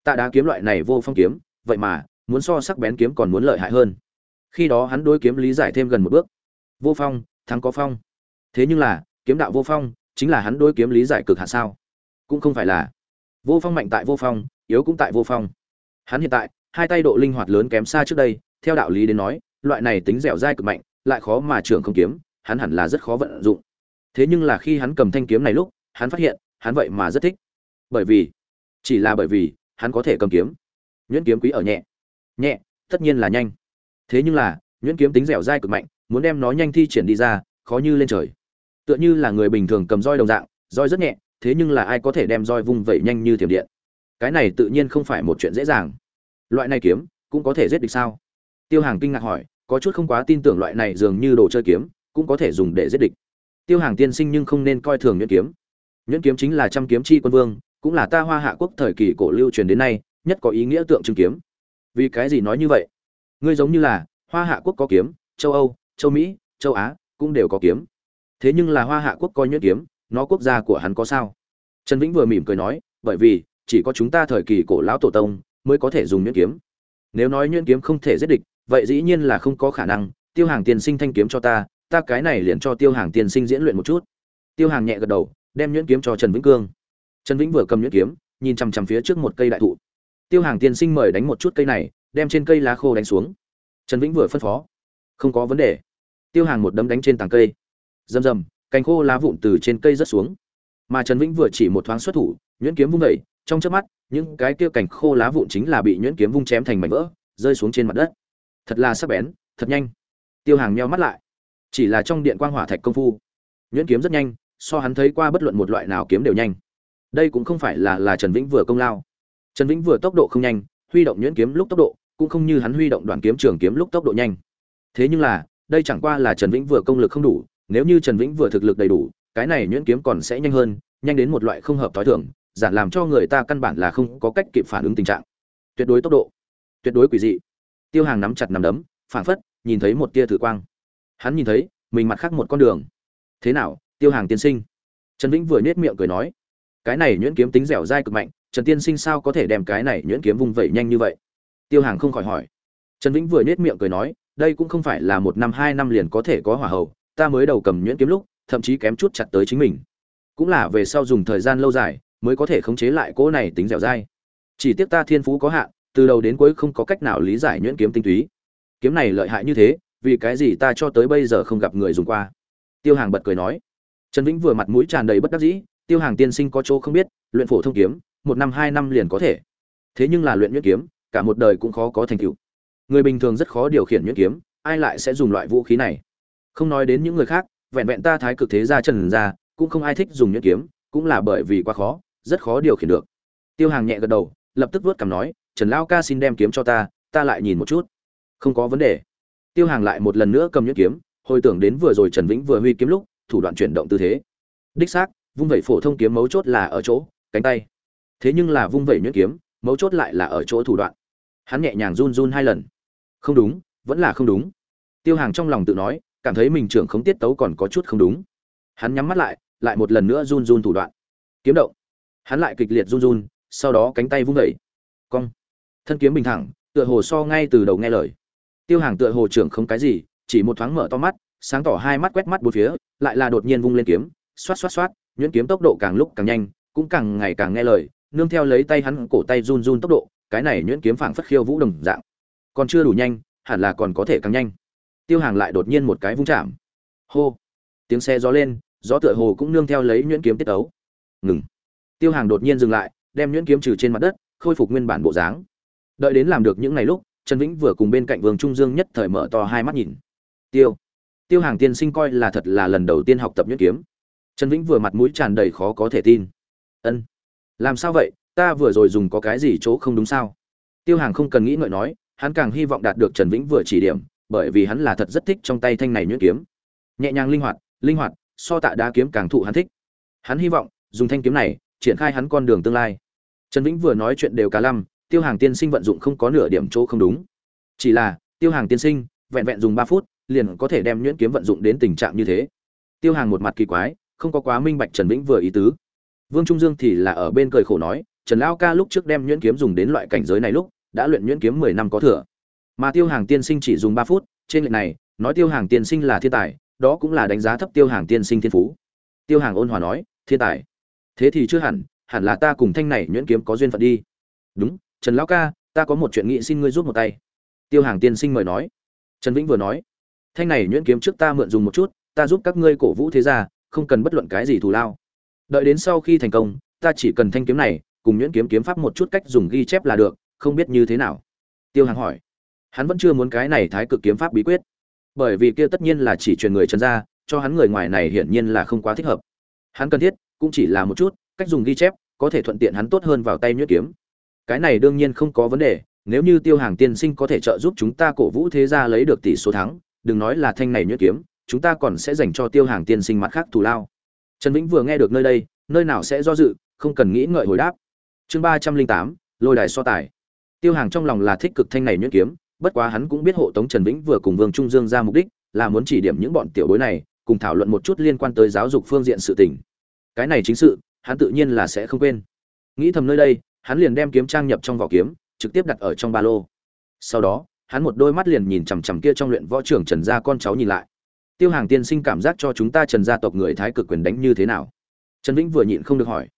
Tạ đá kiếm loại này vô phong kiếm, vậy mà, muốn so sắc bén kiếm còn muốn lợi hại hơn. Khi đó hắn đối kiếm lý giải thêm gần một bước. Vô phong, thắng có phong. Thế nhưng là, kiếm đạo vô phong, chính là hắn đối kiếm lý giải cực hạn sao? Cũng không phải là. Vô phong mạnh tại vô phong, yếu cũng tại vô phong. Hắn hiện tại, hai tay độ linh hoạt lớn kém xa trước đây, theo đạo lý đến nói loại này tính dẻo dai cực mạnh, lại khó mà trưởng không kiếm, hắn hẳn là rất khó vận dụng. Thế nhưng là khi hắn cầm thanh kiếm này lúc, hắn phát hiện, hắn vậy mà rất thích. Bởi vì, chỉ là bởi vì, hắn có thể cầm kiếm. Nhuyễn kiếm quý ở nhẹ. Nhẹ, tất nhiên là nhanh. Thế nhưng là, nhuyễn kiếm tính dẻo dai cực mạnh, muốn đem nó nhanh thi triển đi ra, khó như lên trời. Tựa như là người bình thường cầm roi đồng dạng, roi rất nhẹ, thế nhưng là ai có thể đem roi vung vẩy nhanh như thiểm điện? Cái này tự nhiên không phải một chuyện dễ dàng. Loại này kiếm, cũng có thể giết địch sao? Tiêu hàng kinh ngạc hỏi có chút không quá tin tưởng loại này dường như đồ chơi kiếm, cũng có thể dùng để giết địch. Tiêu hàng tiên sinh nhưng không nên coi thường nhuyễn kiếm. Nhuyễn kiếm chính là trăm kiếm chi quân vương, cũng là ta hoa hạ quốc thời kỳ cổ lưu truyền đến nay, nhất có ý nghĩa tượng trưng kiếm. Vì cái gì nói như vậy? Ngươi giống như là, hoa hạ quốc có kiếm, châu âu, châu mỹ, châu á, cũng đều có kiếm. Thế nhưng là hoa hạ quốc coi nhuyễn kiếm, nó quốc gia của hắn có sao? Trần vĩnh vừa mỉm cười nói, bởi vì, chỉ có chúng ta thời kỳ cổ lão tổ tông, mới có thể dùng nhuyễn kiếm. Nếu nói nhuyễn kiếm không thể giết địch vậy dĩ nhiên là không có khả năng, tiêu hàng tiên sinh thanh kiếm cho ta ta cái này liền cho tiêu hàng tiên sinh diễn luyện một chút. Tiêu hàng nhẹ gật đầu, đem nhuyễn kiếm cho trần vĩnh cương. Trần vĩnh vừa cầm nhuyễn kiếm, nhìn chằm chằm phía trước một cây đại thụ. Tiêu hàng tiên sinh mời đánh một chút cây này, đem trên cây lá khô đánh xuống. Trần vĩnh vừa phân phó. Không có vấn đề. Tiêu hàng một đấm đánh trên tàng cây. Rầm rầm, cành khô lá vụn từ trên cây rớt xuống. Mà trần vĩnh vừa chỉ một thoáng xuất thủ, nhuyễn kiếm vung vẩy trong chớp mắt, những cái kia cành khô lá vụn chính là bị nhuyễn kiếm vung chém thành mảnh vỡ, rơi xuống trên mặt đất thật là sắc bén, thật nhanh. Tiêu hàng meo mắt lại. Chỉ là trong điện quang hỏa thạch công phu, nhuyễn kiếm rất nhanh, so hắn thấy qua bất luận một loại nào kiếm đều nhanh. Đây cũng không phải là là trần vĩnh vừa công lao. Trần vĩnh vừa tốc độ không nhanh, huy động nhuyễn kiếm lúc tốc độ, cũng không như hắn huy động đoàn kiếm trường kiếm lúc tốc độ nhanh. Thế nhưng là, đây chẳng qua là trần vĩnh vừa công lực không đủ, nếu như trần vĩnh vừa thực lực đầy đủ, cái này nhuyễn kiếm còn sẽ nhanh hơn, nhanh đến một loại không hợp thói thường, giản làm cho người ta căn bản là không có cách kịp phản ứng tình trạng. Tuyệt đối tốc độ, tuyệt đối quỷ dị tiêu hàng nắm chặt nằm đấm phản phất nhìn thấy một tia thử quang. Hắn nhìn thấy mình mặt khác một con đường. Thế nào, tiêu hàng tiên sinh? Trần vĩnh vừa nhếch miệng cười nói. Cái này nhuyễn kiếm tính dẻo dai cực mạnh, trần tiên sinh sao có thể đem cái này nhuyễn kiếm vung vẩy nhanh như vậy? Tiêu hàng không khỏi hỏi. Trần vĩnh vừa nhếch miệng cười nói, đây cũng không phải là một năm, hai năm liền có thể có hỏa hậu ta mới đầu cầm nhuyễn kiếm lúc, thậm chí kém chút chặt tới chính mình. Cũng là về sau dùng thời gian lâu dài, mới có thể khống chế lại cỗ này tính dẻo dai. Chỉ tiếc ta thiên phú có hạn từ đầu đến cuối không có cách nào lý giải nhuyễn kiếm tinh túy. Kiếm này lợi hại như thế, vì cái gì ta cho tới bây giờ không gặp người dùng qua? Tiêu hàng bật cười nói. Trần vĩnh vừa mặt mũi tràn đầy bất đắc dĩ, tiêu hàng tiên sinh có chỗ không biết, luyện phổ thông kiếm, một năm hai năm liền có thể. Thế nhưng là luyện nhuyễn kiếm, cả một đời cũng khó có thành tựu. Người bình thường rất khó điều khiển nhuyễn kiếm, ai lại sẽ dùng loại vũ khí này? Không nói đến những người khác, vẹn vẹn ta thái cực thế gia trần gia, cũng không ai thích dùng nhuyễn kiếm, cũng là bởi vì quá khó, rất khó điều khiển được. Tiêu hàng nhẹ gật đầu, lập tức vớt cằm nói trần Lão ca xin đem kiếm cho ta ta lại nhìn một chút. Không có vấn đề. Tiêu hàng lại một lần nữa cầm nhuyễn kiếm, hồi tưởng đến vừa rồi trần vĩnh vừa huy kiếm lúc, thủ đoạn chuyển động tư thế. Đích xác, vung vẩy phổ thông kiếm mấu chốt là ở chỗ, cánh tay. Thế nhưng là vung vẩy nhuyễn kiếm, mấu chốt lại là ở chỗ thủ đoạn. Hắn nhẹ nhàng run run hai lần. Không đúng, vẫn là không đúng. Tiêu hàng trong lòng tự nói, cảm thấy mình trưởng không tiết tấu còn có chút không đúng. Hắn nhắm mắt lại lại một lần nữa run run thủ đoạn. Kiếm động. Hắn lại kịch liệt run run, sau đó cánh tay vung vẩy. Cong thân kiếm bình thẳng, tựa hồ so ngay từ đầu nghe lời. Tiêu hàng tựa hồ trưởng không cái gì, chỉ một thoáng mở to mắt, sáng tỏ hai mắt quét mắt bốn phía, lại là đột nhiên vung lên kiếm, xoát xoát xoát, nhuyễn kiếm tốc độ càng lúc càng nhanh, cũng càng ngày càng nghe lời, nương theo lấy tay hắn cổ tay run run tốc độ, cái này nhuyễn kiếm phảng phất khiêu vũ đồng dạng. Còn chưa đủ nhanh, hẳn là còn có thể càng nhanh. Tiêu hàng lại đột nhiên một cái vung chạm. Hô! Tiếng xe gió lên, gió tựa hồ cũng nương theo lấy nhuyễn kiếm tiết ấu ngừng! Tiêu hàng đột nhiên dừng lại, đem nhuyễn kiếm trừ trên mặt đất, khôi phục nguyên bản bộ dáng đợi đến làm được những ngày lúc, trần vĩnh vừa cùng bên cạnh vương trung dương nhất thời mở to hai mắt nhìn. Tiêu tiêu hàng tiên sinh coi là thật là lần đầu tiên học tập nhuyễn kiếm. Trần vĩnh vừa mặt mũi tràn đầy khó có thể tin. Ân, làm sao vậy? Ta vừa rồi dùng có cái gì chỗ không đúng sao? Tiêu hàng không cần nghĩ ngợi nói, hắn càng hy vọng đạt được trần vĩnh vừa chỉ điểm, bởi vì hắn là thật rất thích trong tay thanh này nhuyễn kiếm. Nhẹ nhàng linh hoạt linh hoạt, so tạ đá kiếm càng thụ hắn thích. Hắn hy vọng, dùng thanh kiếm này, triển khai hắn con đường tương lai. Trần vĩnh vừa nói chuyện đều cả lăm tiêu hàng tiên sinh vận dụng không có nửa điểm chỗ không đúng. Chỉ là, tiêu hàng tiên sinh, vẹn vẹn dùng ba phút, liền có thể đem nhuyễn kiếm vận dụng đến tình trạng như thế. Tiêu hàng một mặt kỳ quái, không có quá minh bạch trần vĩnh vừa ý tứ. Vương trung dương thì là ở bên cười khổ nói, trần lao ca lúc trước đem nhuyễn kiếm dùng đến loại cảnh giới này lúc, đã luyện nhuyễn kiếm mười năm có thừa. Mà tiêu hàng tiên sinh chỉ dùng ba phút, trên lệnh này, nói tiêu hàng tiên sinh là thiên tài, đó cũng là đánh giá thấp tiêu hàng tiên sinh thiên phú. Tiêu hàng ôn hòa nói, thiên tài. Thế thì chưa hẳn hẳn là ta cùng thanh này nhuyễn kiếm có duyên phận đi. Đúng trần lão ca, ta có một chuyện nghị xin ngươi giúp một tay. Tiêu hàng tiên sinh mời nói. Trần vĩnh vừa nói. Thanh này nhuyễn kiếm trước ta mượn dùng một chút, ta giúp các ngươi cổ vũ thế gia, không cần bất luận cái gì thù lao. Đợi đến sau khi thành công, ta chỉ cần thanh kiếm này, cùng nhuyễn kiếm kiếm pháp một chút cách dùng ghi chép là được, không biết như thế nào. Tiêu hàng hỏi. Hắn vẫn chưa muốn cái này thái cực kiếm pháp bí quyết. Bởi vì kia tất nhiên là chỉ truyền người trần gia, cho hắn người ngoài này hiển nhiên là không quá thích hợp. Hắn cần thiết, cũng chỉ là một chút, cách dùng ghi chép, có thể thuận tiện hắn tốt hơn vào tay nhuyễn kiếm cái này đương nhiên không có vấn đề, nếu như tiêu hàng tiên sinh có thể trợ giúp chúng ta cổ vũ thế gia lấy được tỷ số thắng, đừng nói là thanh này nhuyễn kiếm, chúng ta còn sẽ dành cho tiêu hàng tiên sinh mặt khác thù lao. Trần vĩnh vừa nghe được nơi đây, nơi nào sẽ do dự, không cần nghĩ ngợi hồi đáp. Chương ba trăm linh tám, lôi đài so tài. Tiêu hàng trong lòng là thích cực thanh này nhuyễn kiếm, bất quá hắn cũng biết hộ tống trần vĩnh vừa cùng vương trung dương ra mục đích, là muốn chỉ điểm những bọn tiểu bối này, cùng thảo luận một chút liên quan tới giáo dục phương diện sự tình. Cái này chính sự, hắn tự nhiên là sẽ không quên. Nghĩ thầm nơi đây hắn liền đem kiếm trang nhập trong vỏ kiếm, trực tiếp đặt ở trong ba lô. Sau đó, hắn một đôi mắt liền nhìn chằm chằm kia trong luyện võ trưởng trần gia con cháu nhìn lại. Tiêu hàng tiên sinh cảm giác cho chúng ta trần gia tộc người thái cực quyền đánh như thế nào? Trần vĩnh vừa nhịn không được hỏi.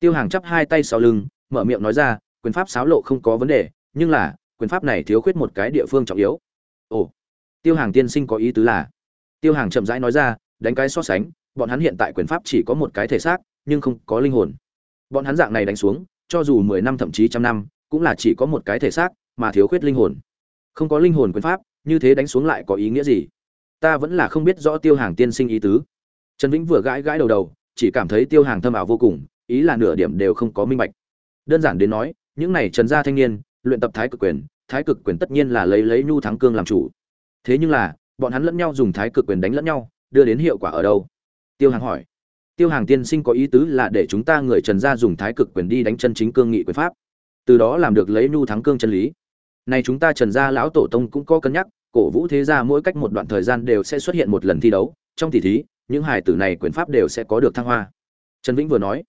Tiêu hàng chắp hai tay sau lưng, mở miệng nói ra, quyền pháp xáo lộ không có vấn đề, nhưng là, quyền pháp này thiếu khuyết một cái địa phương trọng yếu. Ồ, tiêu hàng tiên sinh có ý tứ là? Tiêu hàng chậm rãi nói ra, đánh cái so sánh, bọn hắn hiện tại quyền pháp chỉ có một cái thể xác, nhưng không có linh hồn. Bọn hắn dạng này đánh xuống cho dù mười năm thậm chí trăm năm, cũng là chỉ có một cái thể xác mà thiếu khuyết linh hồn. Không có linh hồn quyền pháp, như thế đánh xuống lại có ý nghĩa gì? Ta vẫn là không biết rõ tiêu hàng tiên sinh ý tứ. Trần vĩnh vừa gãi gãi đầu đầu, chỉ cảm thấy tiêu hàng thâm ảo vô cùng, ý là nửa điểm đều không có minh bạch. Đơn giản đến nói, những này trần gia thanh niên, luyện tập thái cực quyền, thái cực quyền tất nhiên là lấy lấy nhu thắng cương làm chủ. Thế nhưng là, bọn hắn lẫn nhau dùng thái cực quyền đánh lẫn nhau, đưa đến hiệu quả ở đâu? Tiêu hàng hỏi tiêu hàng tiên sinh có ý tứ là để chúng ta người trần gia dùng thái cực quyền đi đánh chân chính cương nghị quyền pháp, từ đó làm được lấy nhu thắng cương chân lý. Này chúng ta trần gia lão tổ tông cũng có cân nhắc, cổ vũ thế gia mỗi cách một đoạn thời gian đều sẽ xuất hiện một lần thi đấu, trong tỷ thí, những hài tử này quyền pháp đều sẽ có được thăng hoa. Trần vĩnh vừa nói.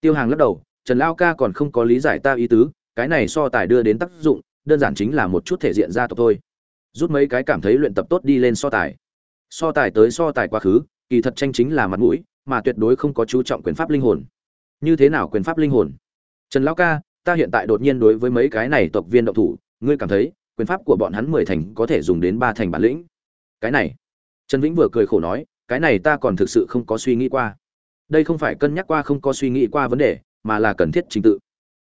Tiêu hàng lắc đầu, trần lao ca còn không có lý giải ta ý tứ, cái này so tài đưa đến tác dụng, đơn giản chính là một chút thể diện gia tộc thôi. Rút mấy cái cảm thấy luyện tập tốt đi lên so tài. So tài tới so tài quá khứ, kỳ thật tranh chính là mặt mũi mà tuyệt đối không có chú trọng quyền pháp linh hồn. Như thế nào quyền pháp linh hồn? Trần lão ca, ta hiện tại đột nhiên đối với mấy cái này tộc viên động thủ, ngươi cảm thấy quyền pháp của bọn hắn mười thành có thể dùng đến ba thành bản lĩnh? Cái này. Trần vĩnh vừa cười khổ nói, cái này ta còn thực sự không có suy nghĩ qua. Đây không phải cân nhắc qua không có suy nghĩ qua vấn đề, mà là cần thiết trình tự.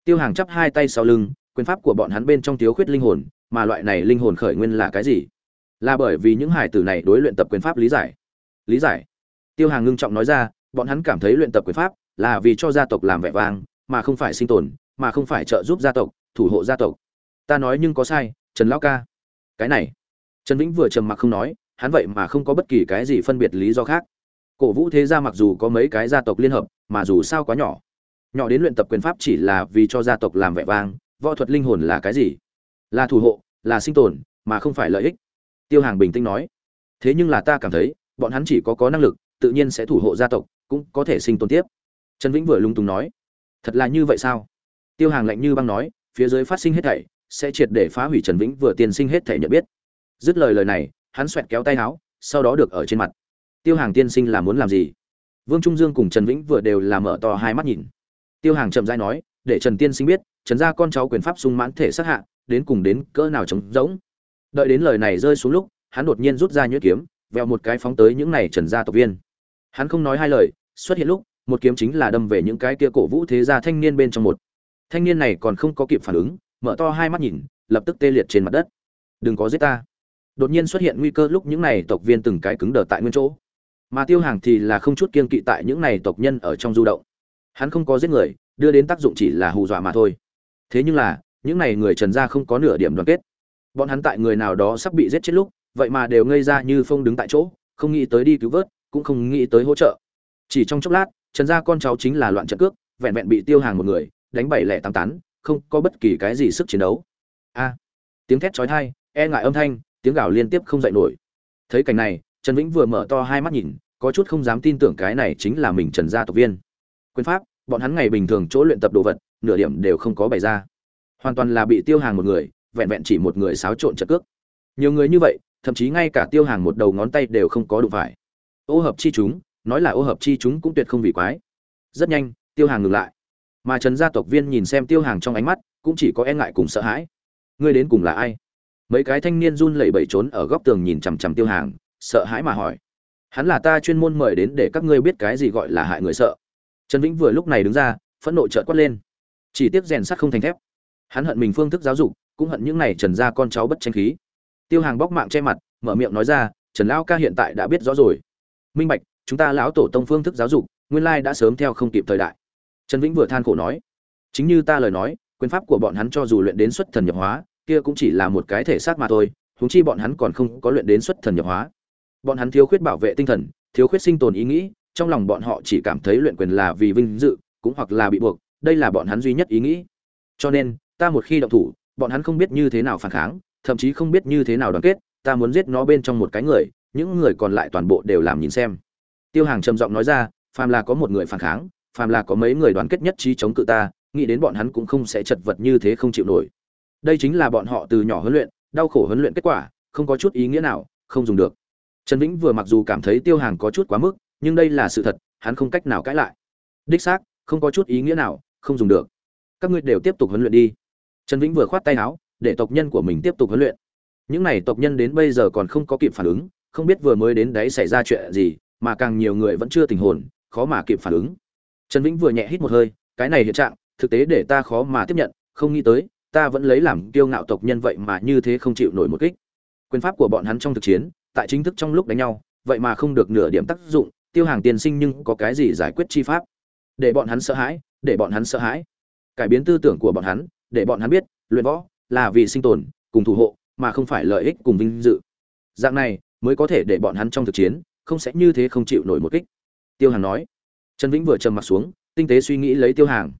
Tiêu hàng chắp hai tay sau lưng, quyền pháp của bọn hắn bên trong thiếu khuyết linh hồn, mà loại này linh hồn khởi nguyên là cái gì? Là bởi vì những hải tử này đối luyện tập quyền pháp lý giải. Lý giải tiêu hàng ngưng trọng nói ra, bọn hắn cảm thấy luyện tập quyền pháp là vì cho gia tộc làm vẻ vang, mà không phải sinh tồn, mà không phải trợ giúp gia tộc, thủ hộ gia tộc. Ta nói nhưng có sai, trần lão ca. Cái này, trần vĩnh vừa trầm mặc không nói, hắn vậy mà không có bất kỳ cái gì phân biệt lý do khác. Cổ vũ thế gia mặc dù có mấy cái gia tộc liên hợp, mà dù sao quá nhỏ. Nhỏ đến luyện tập quyền pháp chỉ là vì cho gia tộc làm vẻ vang, võ thuật linh hồn là cái gì? Là thủ hộ, là sinh tồn, mà không phải lợi ích. Tiêu hàng bình tĩnh nói. Thế nhưng là ta cảm thấy, bọn hắn chỉ có có năng lực tự nhiên sẽ thủ hộ gia tộc, cũng có thể sinh tồn tiếp. Trần vĩnh vừa lung tung nói, thật là như vậy sao? Tiêu hàng lạnh như băng nói, phía dưới phát sinh hết thảy, sẽ triệt để phá hủy trần vĩnh vừa tiên sinh hết thảy nhận biết. Dứt lời lời này, hắn xoẹt kéo tay áo, sau đó được ở trên mặt. Tiêu hàng tiên sinh là muốn làm gì? Vương trung dương cùng trần vĩnh vừa đều làm mở to hai mắt nhìn. Tiêu hàng chậm rãi nói, để trần tiên sinh biết, trần gia con cháu quyền pháp sung mãn thể sát hạ, đến cùng đến cỡ nào trống rỗng. Đợi đến lời này rơi xuống lúc, hắn đột nhiên rút ra nhuyễn kiếm, vèo một cái phóng tới những này trần gia tộc viên hắn không nói hai lời, xuất hiện lúc, một kiếm chính là đâm về những cái kia cổ vũ thế gia thanh niên bên trong một. Thanh niên này còn không có kịp phản ứng, mở to hai mắt nhìn, lập tức tê liệt trên mặt đất. Đừng có giết ta. Đột nhiên xuất hiện nguy cơ lúc những này tộc viên từng cái cứng đờ tại nguyên chỗ. Mà tiêu hàng thì là không chút kiên kỵ tại những này tộc nhân ở trong du động. Hắn không có giết người, đưa đến tác dụng chỉ là hù dọa mà thôi. Thế nhưng là, những này người trần gia không có nửa điểm đoàn kết. Bọn hắn tại người nào đó sắp bị giết chết lúc, vậy mà đều ngây ra như phong đứng tại chỗ, không nghĩ tới đi cứu vớt cũng không nghĩ tới hỗ trợ. Chỉ trong chốc lát, trần gia con cháu chính là loạn trận cước, vẹn vẹn bị tiêu hàng một người, đánh bảy lẻ tám tán, không có bất kỳ cái gì sức chiến đấu. A. Tiếng thét chói tai e ngại âm thanh, tiếng gào liên tiếp không dậy nổi. Thấy cảnh này, trần vĩnh vừa mở to hai mắt nhìn, có chút không dám tin tưởng cái này chính là mình trần gia tộc viên. Quyền pháp, bọn hắn ngày bình thường chỗ luyện tập đồ vật, nửa điểm đều không có bày ra. Hoàn toàn là bị tiêu hàng một người, vẹn vẹn chỉ một người xáo trộn trận cước. Nhiều người như vậy, thậm chí ngay cả tiêu hàng một đầu ngón tay đều không có đụng phải ô hợp chi chúng, nói là ô hợp chi chúng cũng tuyệt không vì quái. Rất nhanh, tiêu hàng ngừng lại. Mà trần gia tộc viên nhìn xem tiêu hàng trong ánh mắt, cũng chỉ có e ngại cùng sợ hãi. Ngươi đến cùng là ai? Mấy cái thanh niên run lẩy bẩy trốn ở góc tường nhìn chằm chằm tiêu hàng, sợ hãi mà hỏi. Hắn là ta chuyên môn mời đến để các ngươi biết cái gì gọi là hại người sợ. Trần vĩnh vừa lúc này đứng ra, phẫn nộ trợn quát lên. Chỉ tiếc rèn sắt không thành thép. Hắn hận mình phương thức giáo dục, cũng hận những này trần gia con cháu bất tranh khí. Tiêu hàng bóc mạng che mặt, mở miệng nói ra, trần lão ca hiện tại đã biết rõ rồi minh bạch, chúng ta lão tổ tông phương thức giáo dục, nguyên lai đã sớm theo không kịp thời đại. Trần vĩnh vừa than khổ nói, chính như ta lời nói, quyền pháp của bọn hắn cho dù luyện đến xuất thần nhập hóa, kia cũng chỉ là một cái thể xác mà thôi húng chi bọn hắn còn không có luyện đến xuất thần nhập hóa. Bọn hắn thiếu khuyết bảo vệ tinh thần, thiếu khuyết sinh tồn ý nghĩ, trong lòng bọn họ chỉ cảm thấy luyện quyền là vì vinh dự, cũng hoặc là bị buộc, đây là bọn hắn duy nhất ý nghĩ. Cho nên, ta một khi động thủ, bọn hắn không biết như thế nào phản kháng, thậm chí không biết như thế nào đoàn kết, ta muốn giết nó bên trong một cái người những người còn lại toàn bộ đều làm nhìn xem. Tiêu hàng trầm giọng nói ra, phàm là có một người phản kháng, phàm là có mấy người đoàn kết nhất trí chống cự ta, nghĩ đến bọn hắn cũng không sẽ chật vật như thế không chịu nổi. Đây chính là bọn họ từ nhỏ huấn luyện, đau khổ huấn luyện kết quả, không có chút ý nghĩa nào, không dùng được. Trần vĩnh vừa mặc dù cảm thấy tiêu hàng có chút quá mức, nhưng đây là sự thật, hắn không cách nào cãi lại. Đích xác, không có chút ý nghĩa nào, không dùng được. Các ngươi đều tiếp tục huấn luyện đi. Trần vĩnh vừa khoát tay áo, để tộc nhân của mình tiếp tục huấn luyện. Những này tộc nhân đến bây giờ còn không có kịp phản ứng không biết vừa mới đến đấy xảy ra chuyện gì, mà càng nhiều người vẫn chưa tỉnh hồn, khó mà kịp phản ứng. Trần vĩnh vừa nhẹ hít một hơi, cái này hiện trạng, thực tế để ta khó mà tiếp nhận, không nghĩ tới, ta vẫn lấy làm kiêu ngạo tộc nhân vậy mà như thế không chịu nổi một kích. Quyền pháp của bọn hắn trong thực chiến, tại chính thức trong lúc đánh nhau, vậy mà không được nửa điểm tác dụng, tiêu hàng tiền sinh nhưng có cái gì giải quyết chi pháp? Để bọn hắn sợ hãi, để bọn hắn sợ hãi. Cải biến tư tưởng của bọn hắn, để bọn hắn biết, luyện võ là vì sinh tồn, cùng thủ hộ, mà không phải lợi ích cùng vinh dự. Dạng này mới có thể để bọn hắn trong thực chiến, không sẽ như thế không chịu nổi một kích. Tiêu hàng nói. Trần vĩnh vừa trầm mặt xuống, tinh tế suy nghĩ lấy tiêu hàng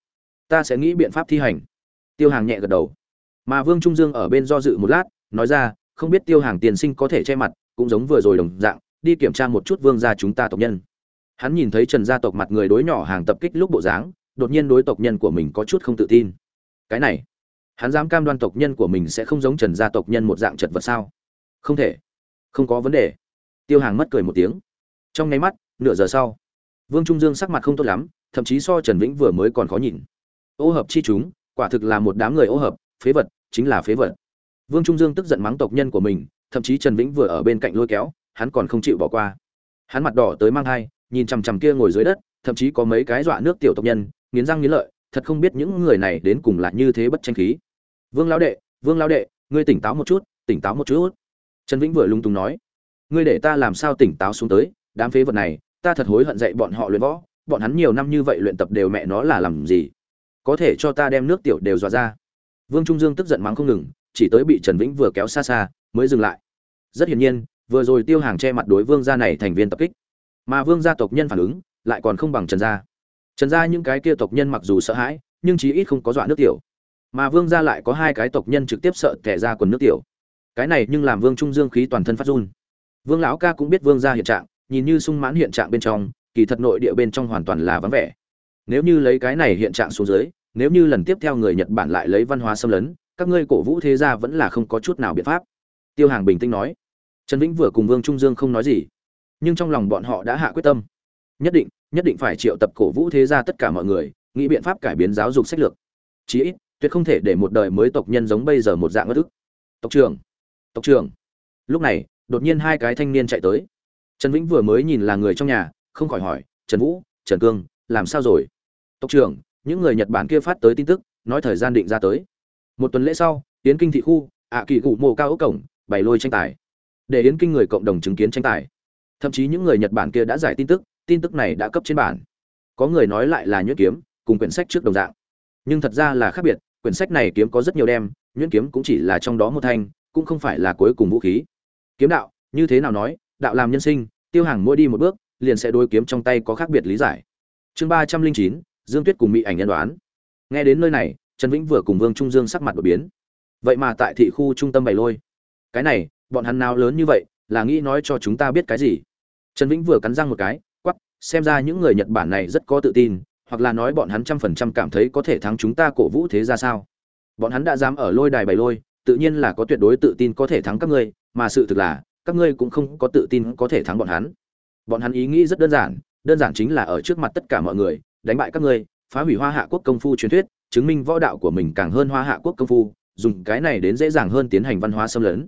ta sẽ nghĩ biện pháp thi hành. Tiêu hàng nhẹ gật đầu. Mà vương trung dương ở bên do dự một lát, nói ra, không biết tiêu hàng tiền sinh có thể che mặt, cũng giống vừa rồi đồng dạng, đi kiểm tra một chút vương gia chúng ta tộc nhân. Hắn nhìn thấy trần gia tộc mặt người đối nhỏ hàng tập kích lúc bộ dáng, đột nhiên đối tộc nhân của mình có chút không tự tin. Cái này, hắn dám cam đoan tộc nhân của mình sẽ không giống trần gia tộc nhân một dạng chật vật sao? Không thể không có vấn đề. Tiêu hàng mất cười một tiếng. Trong nháy mắt, nửa giờ sau, vương trung dương sắc mặt không tốt lắm, thậm chí so trần vĩnh vừa mới còn khó nhìn. Ô hợp chi chúng, quả thực là một đám người ô hợp, phế vật, chính là phế vật. Vương trung dương tức giận mắng tộc nhân của mình, thậm chí trần vĩnh vừa ở bên cạnh lôi kéo, hắn còn không chịu bỏ qua. Hắn mặt đỏ tới mang thai, nhìn chằm chằm kia ngồi dưới đất, thậm chí có mấy cái dọa nước tiểu tộc nhân, nghiến răng nghiến lợi, thật không biết những người này đến cùng là như thế bất tranh khí. Vương lão đệ, vương lão đệ, ngươi tỉnh táo một chút, tỉnh táo một chút trần vĩnh vừa lung tung nói, ngươi để ta làm sao tỉnh táo xuống tới, đám phế vật này, ta thật hối hận dạy bọn họ luyện võ, bọn hắn nhiều năm như vậy luyện tập đều mẹ nó là làm gì? Có thể cho ta đem nước tiểu đều dọa ra. Vương trung dương tức giận mắng không ngừng, chỉ tới bị trần vĩnh vừa kéo xa xa, mới dừng lại. Rất hiển nhiên, vừa rồi tiêu hàng che mặt đối vương gia này thành viên tập kích. Mà vương gia tộc nhân phản ứng, lại còn không bằng trần gia. Trần gia những cái kia tộc nhân mặc dù sợ hãi, nhưng chí ít không có dọa nước tiểu. Mà vương gia lại có hai cái tộc nhân trực tiếp sợ kẻ ra quần nước tiểu cái này nhưng làm vương trung dương khí toàn thân phát run. Vương lão ca cũng biết vương gia hiện trạng, nhìn như sung mãn hiện trạng bên trong, kỳ thật nội địa bên trong hoàn toàn là vắng vẻ. Nếu như lấy cái này hiện trạng xuống dưới, nếu như lần tiếp theo người nhật bản lại lấy văn hóa xâm lấn, các ngươi cổ vũ thế gia vẫn là không có chút nào biện pháp. Tiêu hàng bình tĩnh nói. Trần vĩnh vừa cùng vương trung dương không nói gì, nhưng trong lòng bọn họ đã hạ quyết tâm. Nhất định nhất định phải triệu tập cổ vũ thế gia tất cả mọi người, nghĩ biện pháp cải biến giáo dục sách lược. Chí ít, tuyệt không thể để một đời mới tộc nhân giống bây giờ một dạng ngất ức. Tộc trưởng tộc trưởng. Lúc này, đột nhiên hai cái thanh niên chạy tới. Trần vĩnh vừa mới nhìn là người trong nhà, không khỏi hỏi, trần vũ, trần cương, làm sao rồi? Tộc trưởng, những người nhật bản kia phát tới tin tức, nói thời gian định ra tới. Một tuần lễ sau, yến kinh thị khu, ạ kỳ cụ mộ cao ốc cổng, bày lôi tranh tài. Để yến kinh người cộng đồng chứng kiến tranh tài. Thậm chí những người nhật bản kia đã giải tin tức tin tức này đã cấp trên bản. Có người nói lại là nhuyễn kiếm, cùng quyển sách trước đồng dạng. Nhưng thật ra là khác biệt, quyển sách này kiếm có rất nhiều đem, nhuyễn kiếm cũng chỉ là trong đó một thanh cũng không phải là cuối cùng vũ khí. Kiếm đạo, như thế nào nói, đạo làm nhân sinh, tiêu hàng mỗi đi một bước, liền sẽ đối kiếm trong tay có khác biệt lý giải. Chương ba trăm linh chín, dương tuyết cùng mỹ ảnh nhân đoán. Nghe đến nơi này, trần vĩnh vừa cùng vương trung dương sắc mặt đột biến. Vậy mà tại thị khu trung tâm bày lôi. Cái này, bọn hắn nào lớn như vậy, là nghĩ nói cho chúng ta biết cái gì? Trần vĩnh vừa cắn răng một cái quắp xem ra những người nhật bản này rất có tự tin, hoặc là nói bọn hắn trăm phần trăm cảm thấy có thể thắng chúng ta cổ vũ thế ra sao? Bọn hắn đã dám ở lôi đài bày lôi tự nhiên là có tuyệt đối tự tin có thể thắng các ngươi, mà sự thực là, các ngươi cũng không có tự tin có thể thắng bọn hắn. Bọn hắn ý nghĩ rất đơn giản đơn giản chính là ở trước mặt tất cả mọi người, đánh bại các ngươi, phá hủy hoa hạ quốc công phu truyền thuyết, chứng minh võ đạo của mình càng hơn hoa hạ quốc công phu, dùng cái này đến dễ dàng hơn tiến hành văn hóa xâm lấn.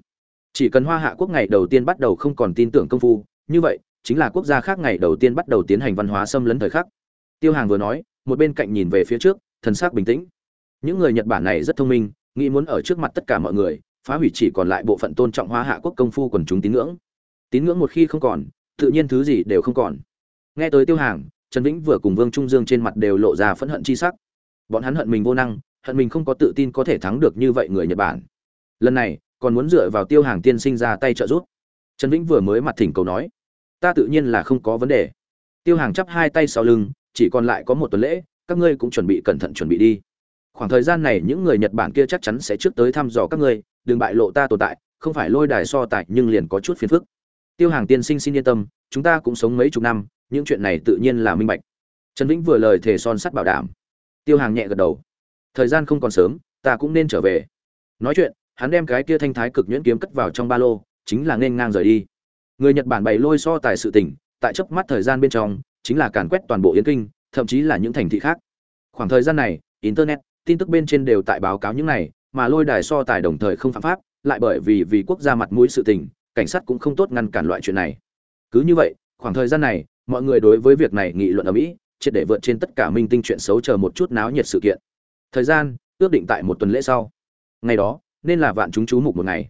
Chỉ cần hoa hạ quốc ngày đầu tiên bắt đầu không còn tin tưởng công phu, như vậy, chính là quốc gia khác ngày đầu tiên bắt đầu tiến hành văn hóa xâm lấn thời khắc. Tiêu hàng vừa nói, một bên cạnh nhìn về phía trước, thần sắc bình tĩnh. Những người nhật bản này rất thông minh nghĩ muốn ở trước mặt tất cả mọi người, phá hủy chỉ còn lại bộ phận tôn trọng hoa hạ quốc công phu quần chúng tín ngưỡng. Tín ngưỡng một khi không còn, tự nhiên thứ gì đều không còn. Nghe tới tiêu hàng, trần vĩnh vừa cùng vương trung dương trên mặt đều lộ ra phẫn hận chi sắc. Bọn hắn hận mình vô năng, hận mình không có tự tin có thể thắng được như vậy người nhật bản. Lần này, còn muốn dựa vào tiêu hàng tiên sinh ra tay trợ giúp. Trần vĩnh vừa mới mặt thỉnh cầu nói, ta tự nhiên là không có vấn đề. Tiêu hàng chắp hai tay sau lưng, chỉ còn lại có một tuần lễ, các ngươi cũng chuẩn bị cẩn thận chuẩn bị đi khoảng thời gian này những người nhật bản kia chắc chắn sẽ trước tới thăm dò các ngươi, đừng bại lộ ta tồn tại, không phải lôi đài so tại nhưng liền có chút phiền phức. Tiêu hàng tiên sinh xin yên tâm, chúng ta cũng sống mấy chục năm, những chuyện này tự nhiên là minh bạch. Trần vĩnh vừa lời thề son sắt bảo đảm. Tiêu hàng nhẹ gật đầu. Thời gian không còn sớm, ta cũng nên trở về. Nói chuyện, hắn đem cái kia thanh thái cực nhuyễn kiếm cất vào trong ba lô, chính là nên ngang rời đi. Người nhật bản bày lôi so tài sự tình, tại chớp mắt thời gian bên trong, chính là càn quét toàn bộ yến kinh, thậm chí là những thành thị khác. Khoảng thời gian này, internet tin tức bên trên đều tại báo cáo những này, mà lôi đài so tài đồng thời không phạm pháp, lại bởi vì vì quốc gia mặt mũi sự tình, cảnh sát cũng không tốt ngăn cản loại chuyện này. Cứ như vậy, khoảng thời gian này, mọi người đối với việc này nghị luận ở mỹ, triệt để vượt trên tất cả minh tinh chuyện xấu chờ một chút náo nhiệt sự kiện. Thời gian, ước định tại một tuần lễ sau. Ngày đó, nên là vạn chúng chú mục một ngày.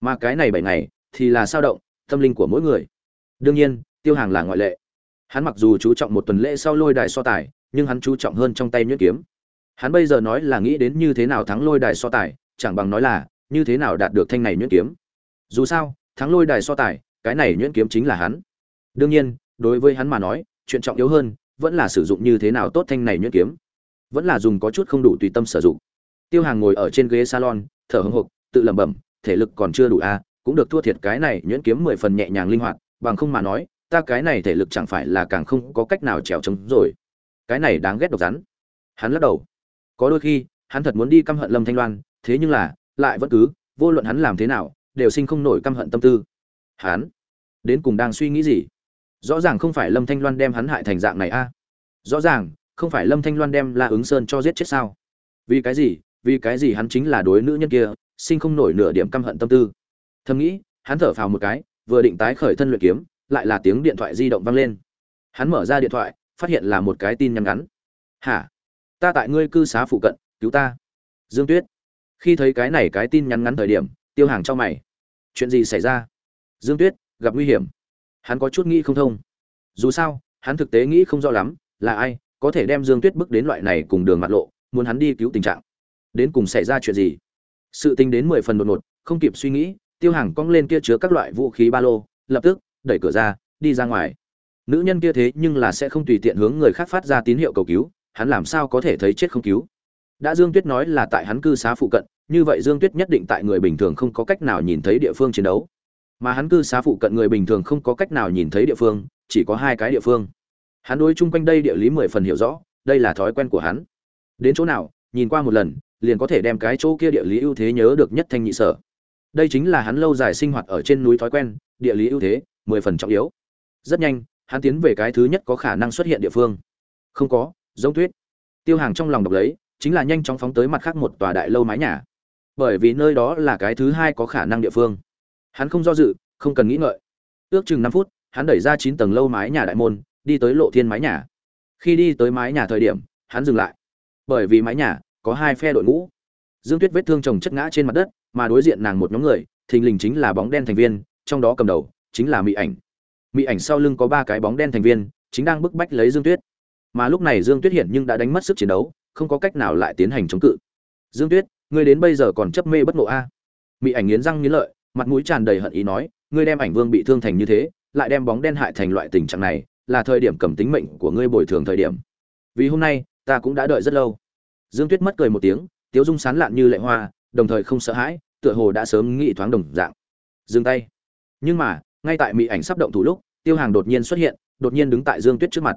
Mà cái này bảy ngày, thì là sao động, tâm linh của mỗi người. Đương nhiên, tiêu hàng là ngoại lệ. Hắn mặc dù chú trọng một tuần lễ sau lôi đài so tài, nhưng hắn chú trọng hơn trong tay nhuyễn kiếm hắn bây giờ nói là nghĩ đến như thế nào thắng lôi đài so tài chẳng bằng nói là như thế nào đạt được thanh này nhuyễn kiếm. Dù sao thắng lôi đài so tài cái này nhuyễn kiếm chính là hắn. Đương nhiên đối với hắn mà nói chuyện trọng yếu hơn vẫn là sử dụng như thế nào tốt thanh này nhuyễn kiếm. Vẫn là dùng có chút không đủ tùy tâm sử dụng. Tiêu hàng ngồi ở trên ghế salon thở hững hộp tự lẩm bẩm thể lực còn chưa đủ a à, cũng được thua thiệt cái này nhuyễn kiếm mười phần nhẹ nhàng linh hoạt bằng không mà nói ta cái này thể lực chẳng phải là càng không có cách nào trèo trống rồi. Cái này đáng ghét độc rắn. Hắn lắc đầu có đôi khi, hắn thật muốn đi căm hận lâm thanh loan, thế nhưng là, lại vẫn cứ, vô luận hắn làm thế nào, đều sinh không nổi căm hận tâm tư. Hắn, đến cùng đang suy nghĩ gì? Rõ ràng không phải lâm thanh loan đem hắn hại thành dạng này a. Rõ ràng, không phải lâm thanh loan đem la ứng sơn cho giết chết sao? Vì cái gì? Vì cái gì hắn chính là đối nữ nhân kia, sinh không nổi nửa điểm căm hận tâm tư? Thầm nghĩ, hắn thở phào một cái, vừa định tái khởi thân luyện kiếm, lại là tiếng điện thoại di động vang lên. Hắn mở ra điện thoại, phát hiện là một cái tin nhắn ngắn. Hả? Ta tại ngươi cư xá phụ cận, cứu ta. Dương tuyết. Khi thấy cái này cái tin nhắn ngắn thời điểm, tiêu hàng cho mày. Chuyện gì xảy ra? Dương tuyết, gặp nguy hiểm. Hắn có chút nghĩ không thông. Dù sao, hắn thực tế nghĩ không rõ lắm, là ai có thể đem dương tuyết bước đến loại này cùng đường mặt lộ, muốn hắn đi cứu tình trạng. Đến cùng xảy ra chuyện gì? Sự tình đến mười phần đột ngột, không kịp suy nghĩ, tiêu hàng cong lên kia chứa các loại vũ khí ba lô, lập tức, đẩy cửa ra, đi ra ngoài. Nữ nhân kia thế nhưng là sẽ không tùy tiện hướng người khác phát ra tín hiệu cầu cứu hắn làm sao có thể thấy chết không cứu? Đã dương tuyết nói là tại hắn cư xá phụ cận, như vậy dương tuyết nhất định tại người bình thường không có cách nào nhìn thấy địa phương chiến đấu. Mà hắn cư xá phụ cận người bình thường không có cách nào nhìn thấy địa phương, chỉ có hai cái địa phương. Hắn đối chung quanh đây địa lý mười phần hiểu rõ, đây là thói quen của hắn. Đến chỗ nào, nhìn qua một lần, liền có thể đem cái chỗ kia địa lý ưu thế nhớ được nhất thanh nhị sở. Đây chính là hắn lâu dài sinh hoạt ở trên núi thói quen, địa lý ưu thế, mười phần trọng yếu. Rất nhanh, hắn tiến về cái thứ nhất có khả năng xuất hiện địa phương. Không có giống tuyết. Tiêu hàng trong lòng đọc lấy, chính là nhanh chóng phóng tới mặt khác một tòa đại lâu mái nhà. Bởi vì nơi đó là cái thứ hai có khả năng địa phương. Hắn không do dự, không cần nghĩ ngợi. Ước chừng năm phút, hắn đẩy ra chín tầng lâu mái nhà đại môn, đi tới lộ thiên mái nhà. Khi đi tới mái nhà thời điểm, hắn dừng lại. Bởi vì mái nhà có hai phe đội ngũ. Dương tuyết vết thương chồng chất ngã trên mặt đất, mà đối diện nàng một nhóm người, thình lình chính là bóng đen thành viên, trong đó cầm đầu chính là mỹ ảnh. Mỹ ảnh sau lưng có ba cái bóng đen thành viên, chính đang bức bách lấy dương tuyết mà lúc này dương tuyết hiện nhưng đã đánh mất sức chiến đấu, không có cách nào lại tiến hành chống cự. Dương tuyết, ngươi đến bây giờ còn chấp mê bất ngộ a? Mỹ ảnh nghiến răng nghiến lợi, mặt mũi tràn đầy hận ý nói, ngươi đem ảnh vương bị thương thành như thế, lại đem bóng đen hại thành loại tình trạng này, là thời điểm cầm tính mệnh của ngươi bồi thường thời điểm. Vì hôm nay, ta cũng đã đợi rất lâu. Dương tuyết mất cười một tiếng, tiếu dung sán lạn như lệ hoa, đồng thời không sợ hãi, tựa hồ đã sớm nghĩ thoáng đồng dạng. Dừng tay. Nhưng mà, ngay tại mỹ ảnh sắp động thủ lúc, tiêu hàng đột nhiên xuất hiện, đột nhiên đứng tại dương tuyết trước mặt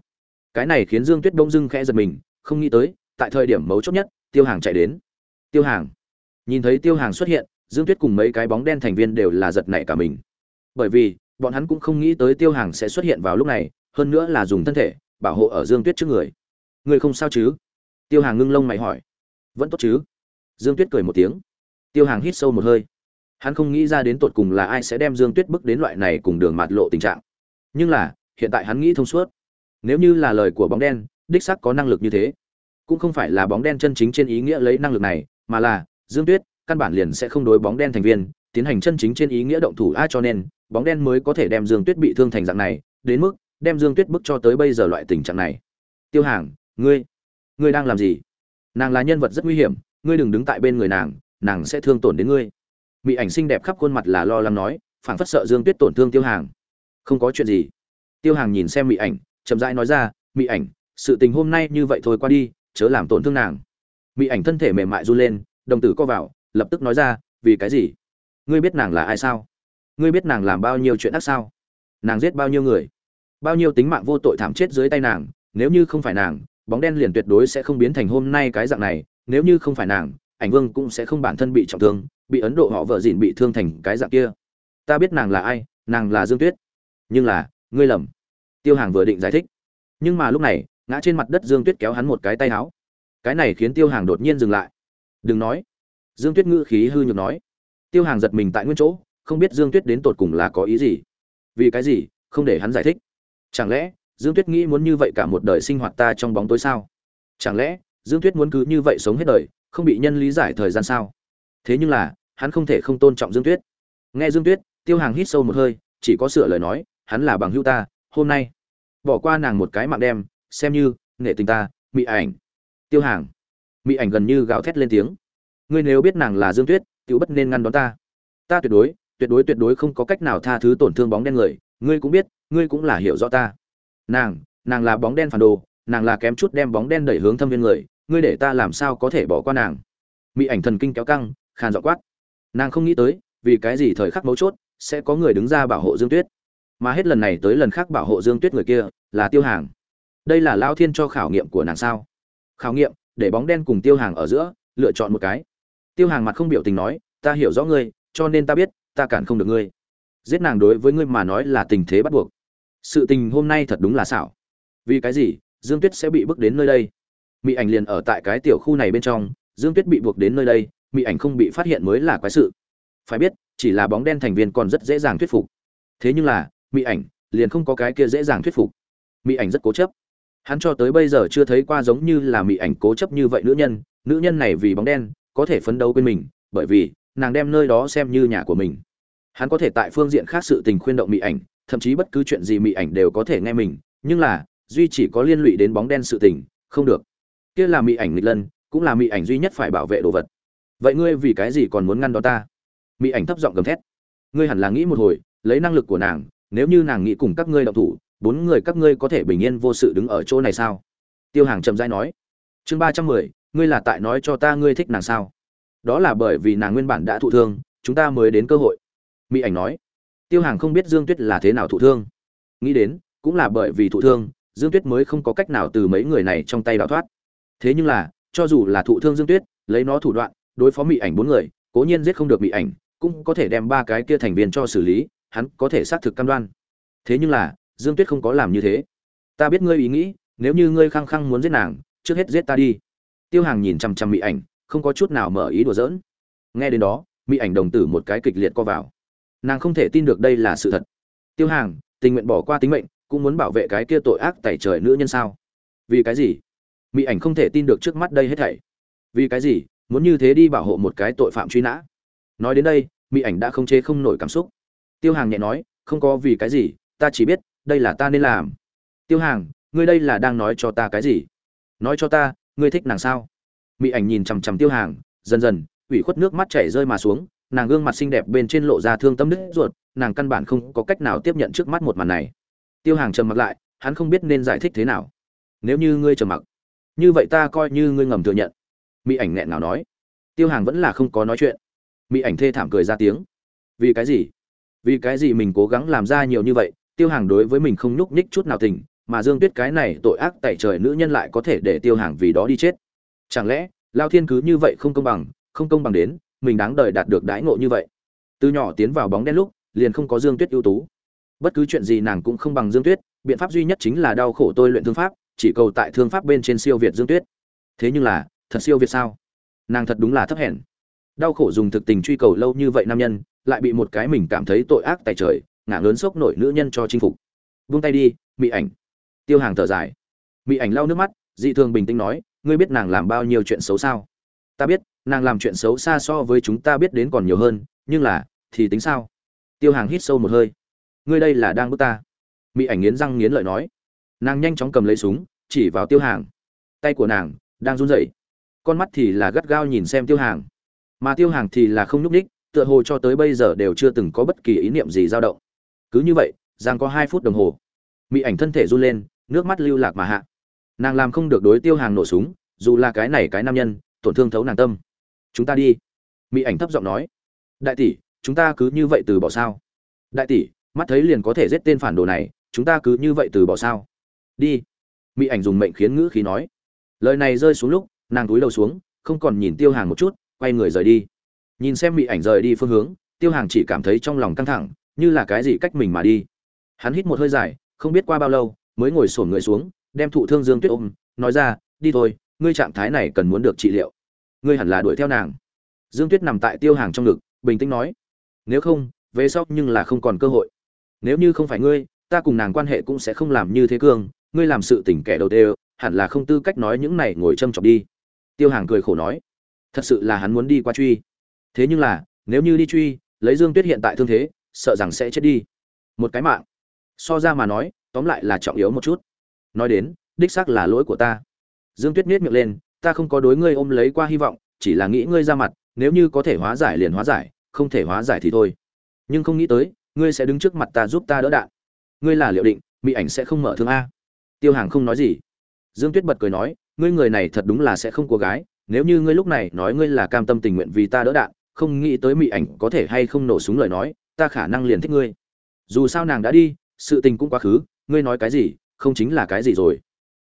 cái này khiến dương tuyết đông dưng khẽ giật mình, không nghĩ tới, tại thời điểm mấu chốt nhất, tiêu hàng chạy đến. Tiêu hàng. Nhìn thấy tiêu hàng xuất hiện, dương tuyết cùng mấy cái bóng đen thành viên đều là giật nảy cả mình. Bởi vì, bọn hắn cũng không nghĩ tới tiêu hàng sẽ xuất hiện vào lúc này, hơn nữa là dùng thân thể, bảo hộ ở dương tuyết trước người. Người không sao chứ? Tiêu hàng ngưng lông mày hỏi. Vẫn tốt chứ? Dương tuyết cười một tiếng. Tiêu hàng hít sâu một hơi. Hắn không nghĩ ra đến tột cùng là ai sẽ đem dương tuyết bước đến loại này cùng đường mạt lộ tình trạng. Nhưng là, hiện tại hắn nghĩ thông suốt nếu như là lời của bóng đen, đích sắc có năng lực như thế. Cũng không phải là bóng đen chân chính trên ý nghĩa lấy năng lực này, mà là, dương tuyết, căn bản liền sẽ không đối bóng đen thành viên, tiến hành chân chính trên ý nghĩa động thủ. A, cho nên, bóng đen mới có thể đem dương tuyết bị thương thành dạng này, đến mức, đem dương tuyết bức cho tới bây giờ loại tình trạng này. Tiêu hàng, ngươi ngươi đang làm gì? Nàng là nhân vật rất nguy hiểm, ngươi đừng đứng tại bên người nàng nàng sẽ thương tổn đến ngươi. Mỹ ảnh xinh đẹp khắp khuôn mặt là lo lắng nói, phảng phất sợ dương tuyết tổn thương tiêu hàng. Không có chuyện gì. Tiêu hàng nhìn xem mỹ ảnh chậm rãi nói ra mỹ ảnh, sự tình hôm nay như vậy thôi qua đi, chớ làm tổn thương nàng. Mỹ ảnh thân thể mềm mại run lên, đồng tử co vào, lập tức nói ra, vì cái gì? Ngươi biết nàng là ai sao? Ngươi biết nàng làm bao nhiêu chuyện ác sao? Nàng giết bao nhiêu người? Bao nhiêu tính mạng vô tội thảm chết dưới tay nàng? Nếu như không phải nàng, bóng đen liền tuyệt đối sẽ không biến thành hôm nay cái dạng này. Nếu như không phải nàng, ảnh vương cũng sẽ không bản thân bị trọng thương, bị ấn độ họ vợ dịn bị thương thành cái dạng kia. Ta biết nàng là ai, nàng là dương tuyết. Nhưng là, ngươi lầm tiêu hàng vừa định giải thích. Nhưng mà lúc này, ngã trên mặt đất dương tuyết kéo hắn một cái tay áo cái này khiến tiêu hàng đột nhiên dừng lại. Đừng nói. Dương tuyết ngữ khí hư nhược nói. Tiêu hàng giật mình tại nguyên chỗ, không biết dương tuyết đến tột cùng là có ý gì. Vì cái gì? Không để hắn giải thích. Chẳng lẽ, dương tuyết nghĩ muốn như vậy cả một đời sinh hoạt ta trong bóng tối sao? Chẳng lẽ, dương tuyết muốn cứ như vậy sống hết đời, không bị nhân lý giải thời gian sao? Thế nhưng là, hắn không thể không tôn trọng dương tuyết. Nghe dương tuyết, tiêu hàng hít sâu một hơi, chỉ có sửa lời nói, hắn là bằng hữu ta, hôm nay bỏ qua nàng một cái mạng đem, xem như, nghệ tình ta mị ảnh. Tiêu hàng. Mị ảnh gần như gào thét lên tiếng. Ngươi nếu biết nàng là dương tuyết tự bất nên ngăn đón ta. Ta tuyệt đối tuyệt đối tuyệt đối không có cách nào tha thứ tổn thương bóng đen người. Ngươi cũng biết, ngươi cũng là hiểu rõ ta. Nàng nàng là bóng đen phản đồ, nàng là kém chút đem bóng đen đẩy hướng thâm viên người. Ngươi để ta làm sao có thể bỏ qua nàng? Mỹ ảnh thần kinh kéo căng, khàn dọ quát. Nàng không nghĩ tới, vì cái gì thời khắc mấu chốt, sẽ có người đứng ra bảo hộ dương tuyết mà hết lần này tới lần khác bảo hộ dương tuyết người kia, là tiêu hàng. Đây là lao thiên cho khảo nghiệm của nàng sao? Khảo nghiệm, để bóng đen cùng tiêu hàng ở giữa, lựa chọn một cái. Tiêu hàng mặt không biểu tình nói, ta hiểu rõ ngươi, cho nên ta biết, ta cản không được ngươi. Giết nàng đối với ngươi mà nói là tình thế bắt buộc. Sự tình hôm nay thật đúng là xảo. Vì cái gì, dương tuyết sẽ bị bước đến nơi đây? Mỹ ảnh liền ở tại cái tiểu khu này bên trong, dương tuyết bị buộc đến nơi đây mỹ ảnh không bị phát hiện mới là quái sự. Phải biết, chỉ là bóng đen thành viên còn rất dễ dàng thuyết phục. Thế nhưng là mỹ ảnh, liền không có cái kia dễ dàng thuyết phục. Mỹ ảnh rất cố chấp. Hắn cho tới bây giờ chưa thấy qua giống như là mỹ ảnh cố chấp như vậy nữ nhân. Nữ nhân này vì bóng đen, có thể phấn đấu bên mình, bởi vì nàng đem nơi đó xem như nhà của mình. Hắn có thể tại phương diện khác sự tình khuyên động mỹ ảnh, thậm chí bất cứ chuyện gì mỹ ảnh đều có thể nghe mình, nhưng là, duy chỉ có liên lụy đến bóng đen sự tình, không được. Kia là mỹ ảnh nghịch lân, cũng là mỹ ảnh duy nhất phải bảo vệ đồ vật. Vậy ngươi vì cái gì còn muốn ngăn đó ta? Mỹ ảnh thấp giọng gầm thét. Ngươi hẳn là nghĩ một hồi, lấy năng lực của nàng nếu như nàng nghĩ cùng các ngươi động thủ, bốn người các ngươi có thể bình yên vô sự đứng ở chỗ này sao? Tiêu hàng chậm dai nói. Chương ba trăm mười, ngươi là tại nói cho ta ngươi thích nàng sao? Đó là bởi vì nàng nguyên bản đã thụ thương, chúng ta mới đến cơ hội. Mỹ ảnh nói. Tiêu hàng không biết dương tuyết là thế nào thụ thương. Nghĩ đến, cũng là bởi vì thụ thương, dương tuyết mới không có cách nào từ mấy người này trong tay đào thoát. Thế nhưng là, cho dù là thụ thương dương tuyết, lấy nó thủ đoạn, đối phó mỹ ảnh bốn người, cố nhiên giết không được mỹ ảnh, cũng có thể đem ba cái kia thành viên cho xử lý hắn có thể xác thực cam đoan. Thế nhưng là, dương tuyết không có làm như thế. Ta biết ngươi ý nghĩ, nếu như ngươi khăng khăng muốn giết nàng, trước hết giết ta đi. Tiêu hàng nhìn chằm chằm mỹ ảnh, không có chút nào mở ý đùa giỡn. Nghe đến đó mỹ ảnh đồng tử một cái kịch liệt co vào. Nàng không thể tin được đây là sự thật. Tiêu hàng, tình nguyện bỏ qua tính mệnh, cũng muốn bảo vệ cái kia tội ác tẩy trời nữ nhân sao? Vì cái gì? Mỹ ảnh không thể tin được trước mắt đây hết thảy. Vì cái gì? Muốn như thế đi bảo hộ một cái tội phạm truy nã. Nói đến đây mỹ ảnh đã không chế không nổi cảm xúc tiêu hàng nhẹ nói, không có vì cái gì, ta chỉ biết, đây là ta nên làm. Tiêu hàng, ngươi đây là đang nói cho ta cái gì? Nói cho ta, ngươi thích nàng sao? Mỹ ảnh nhìn chằm chằm tiêu hàng, dần dần, ủy khuất nước mắt chảy rơi mà xuống, nàng gương mặt xinh đẹp bên trên lộ ra thương tâm đứt ruột, nàng căn bản không có cách nào tiếp nhận trước mắt một màn này. Tiêu hàng trầm mặc lại, hắn không biết nên giải thích thế nào. Nếu như ngươi trầm mặc, như vậy ta coi như ngươi ngầm thừa nhận. Mỹ ảnh nghẹn nào nói. Tiêu hàng vẫn là không có nói chuyện. Mỹ ảnh thê thảm cười ra tiếng. Vì cái gì? Vì cái gì mình cố gắng làm ra nhiều như vậy, tiêu hàng đối với mình không nhúc nhích chút nào tình, mà dương tuyết cái này tội ác tại trời nữ nhân lại có thể để tiêu hàng vì đó đi chết. Chẳng lẽ, lao thiên cứ như vậy không công bằng, không công bằng đến, mình đáng đời đạt được đãi ngộ như vậy? Từ nhỏ tiến vào bóng đen lúc, liền không có dương tuyết ưu tú. Bất cứ chuyện gì nàng cũng không bằng dương tuyết, biện pháp duy nhất chính là đau khổ tôi luyện thương pháp, chỉ cầu tại thương pháp bên trên siêu việt dương tuyết. Thế nhưng là, thật siêu việt sao? Nàng thật đúng là thấp hèn đau khổ dùng thực tình truy cầu lâu như vậy nam nhân, lại bị một cái mình cảm thấy tội ác tại trời, ngả lớn sốc nổi nữ nhân cho chinh phục. Vung tay đi, mỹ ảnh. Tiêu hàng thở dài. Mỹ ảnh lau nước mắt, dị thường bình tĩnh nói, ngươi biết nàng làm bao nhiêu chuyện xấu sao? Ta biết, nàng làm chuyện xấu xa so với chúng ta biết đến còn nhiều hơn, nhưng là, thì tính sao? Tiêu hàng hít sâu một hơi. Ngươi đây là đang bước ta. Mỹ ảnh nghiến răng nghiến lợi nói. Nàng nhanh chóng cầm lấy súng, chỉ vào tiêu hàng. Tay của nàng đang run rẩy. Con mắt thì là gắt gao nhìn xem tiêu hàng mà tiêu hàng thì là không nhúc ních tựa hồ cho tới bây giờ đều chưa từng có bất kỳ ý niệm gì dao động. Cứ như vậy, giang có hai phút đồng hồ. Mỹ ảnh thân thể run lên, nước mắt lưu lạc mà hạ. Nàng làm không được đối tiêu hàng nổ súng, dù là cái này cái nam nhân, tổn thương thấu nàng tâm. Chúng ta đi. Mỹ ảnh thấp giọng nói. Đại tỷ, chúng ta cứ như vậy từ bỏ sao? Đại tỷ, mắt thấy liền có thể giết tên phản đồ này, chúng ta cứ như vậy từ bỏ sao? Đi. Mỹ ảnh dùng mệnh khiến ngữ khí nói. Lời này rơi xuống lúc, nàng túi đầu xuống, không còn nhìn tiêu hàng một chút quay người rời đi. Nhìn xem mỹ ảnh rời đi phương hướng, tiêu hàng chỉ cảm thấy trong lòng căng thẳng, như là cái gì cách mình mà đi. Hắn hít một hơi dài, không biết qua bao lâu, mới ngồi sổn người xuống, đem thụ thương dương tuyết ôm, nói ra, đi thôi, ngươi trạng thái này cần muốn được trị liệu. Ngươi hẳn là đuổi theo nàng. Dương tuyết nằm tại tiêu hàng trong ngực, bình tĩnh nói, nếu không, về sau nhưng là không còn cơ hội. Nếu như không phải ngươi, ta cùng nàng quan hệ cũng sẽ không làm như thế cương, ngươi làm sự tình kẻ đầu tê, hẳn là không tư cách nói những này ngồi châm chọc đi. Tiêu hàng cười khổ nói thật sự là hắn muốn đi qua truy. Thế nhưng là, nếu như đi truy, lấy dương tuyết hiện tại thương thế, sợ rằng sẽ chết đi. Một cái mạng. So ra mà nói, tóm lại là trọng yếu một chút. Nói đến, đích xác là lỗi của ta. Dương tuyết miết miệng lên, ta không có đối ngươi ôm lấy qua hy vọng, chỉ là nghĩ ngươi ra mặt, nếu như có thể hóa giải liền hóa giải, không thể hóa giải thì thôi. Nhưng không nghĩ tới, ngươi sẽ đứng trước mặt ta giúp ta đỡ đạn. Ngươi là liệu định, mỹ ảnh sẽ không mở thương a. Tiêu hàng không nói gì. Dương tuyết bật cười nói, ngươi người này thật đúng là sẽ không cô gái nếu như ngươi lúc này nói ngươi là cam tâm tình nguyện vì ta đỡ đạn, không nghĩ tới mỹ ảnh có thể hay không nổ súng lời nói, ta khả năng liền thích ngươi. Dù sao nàng đã đi, sự tình cũng quá khứ, ngươi nói cái gì, không chính là cái gì rồi.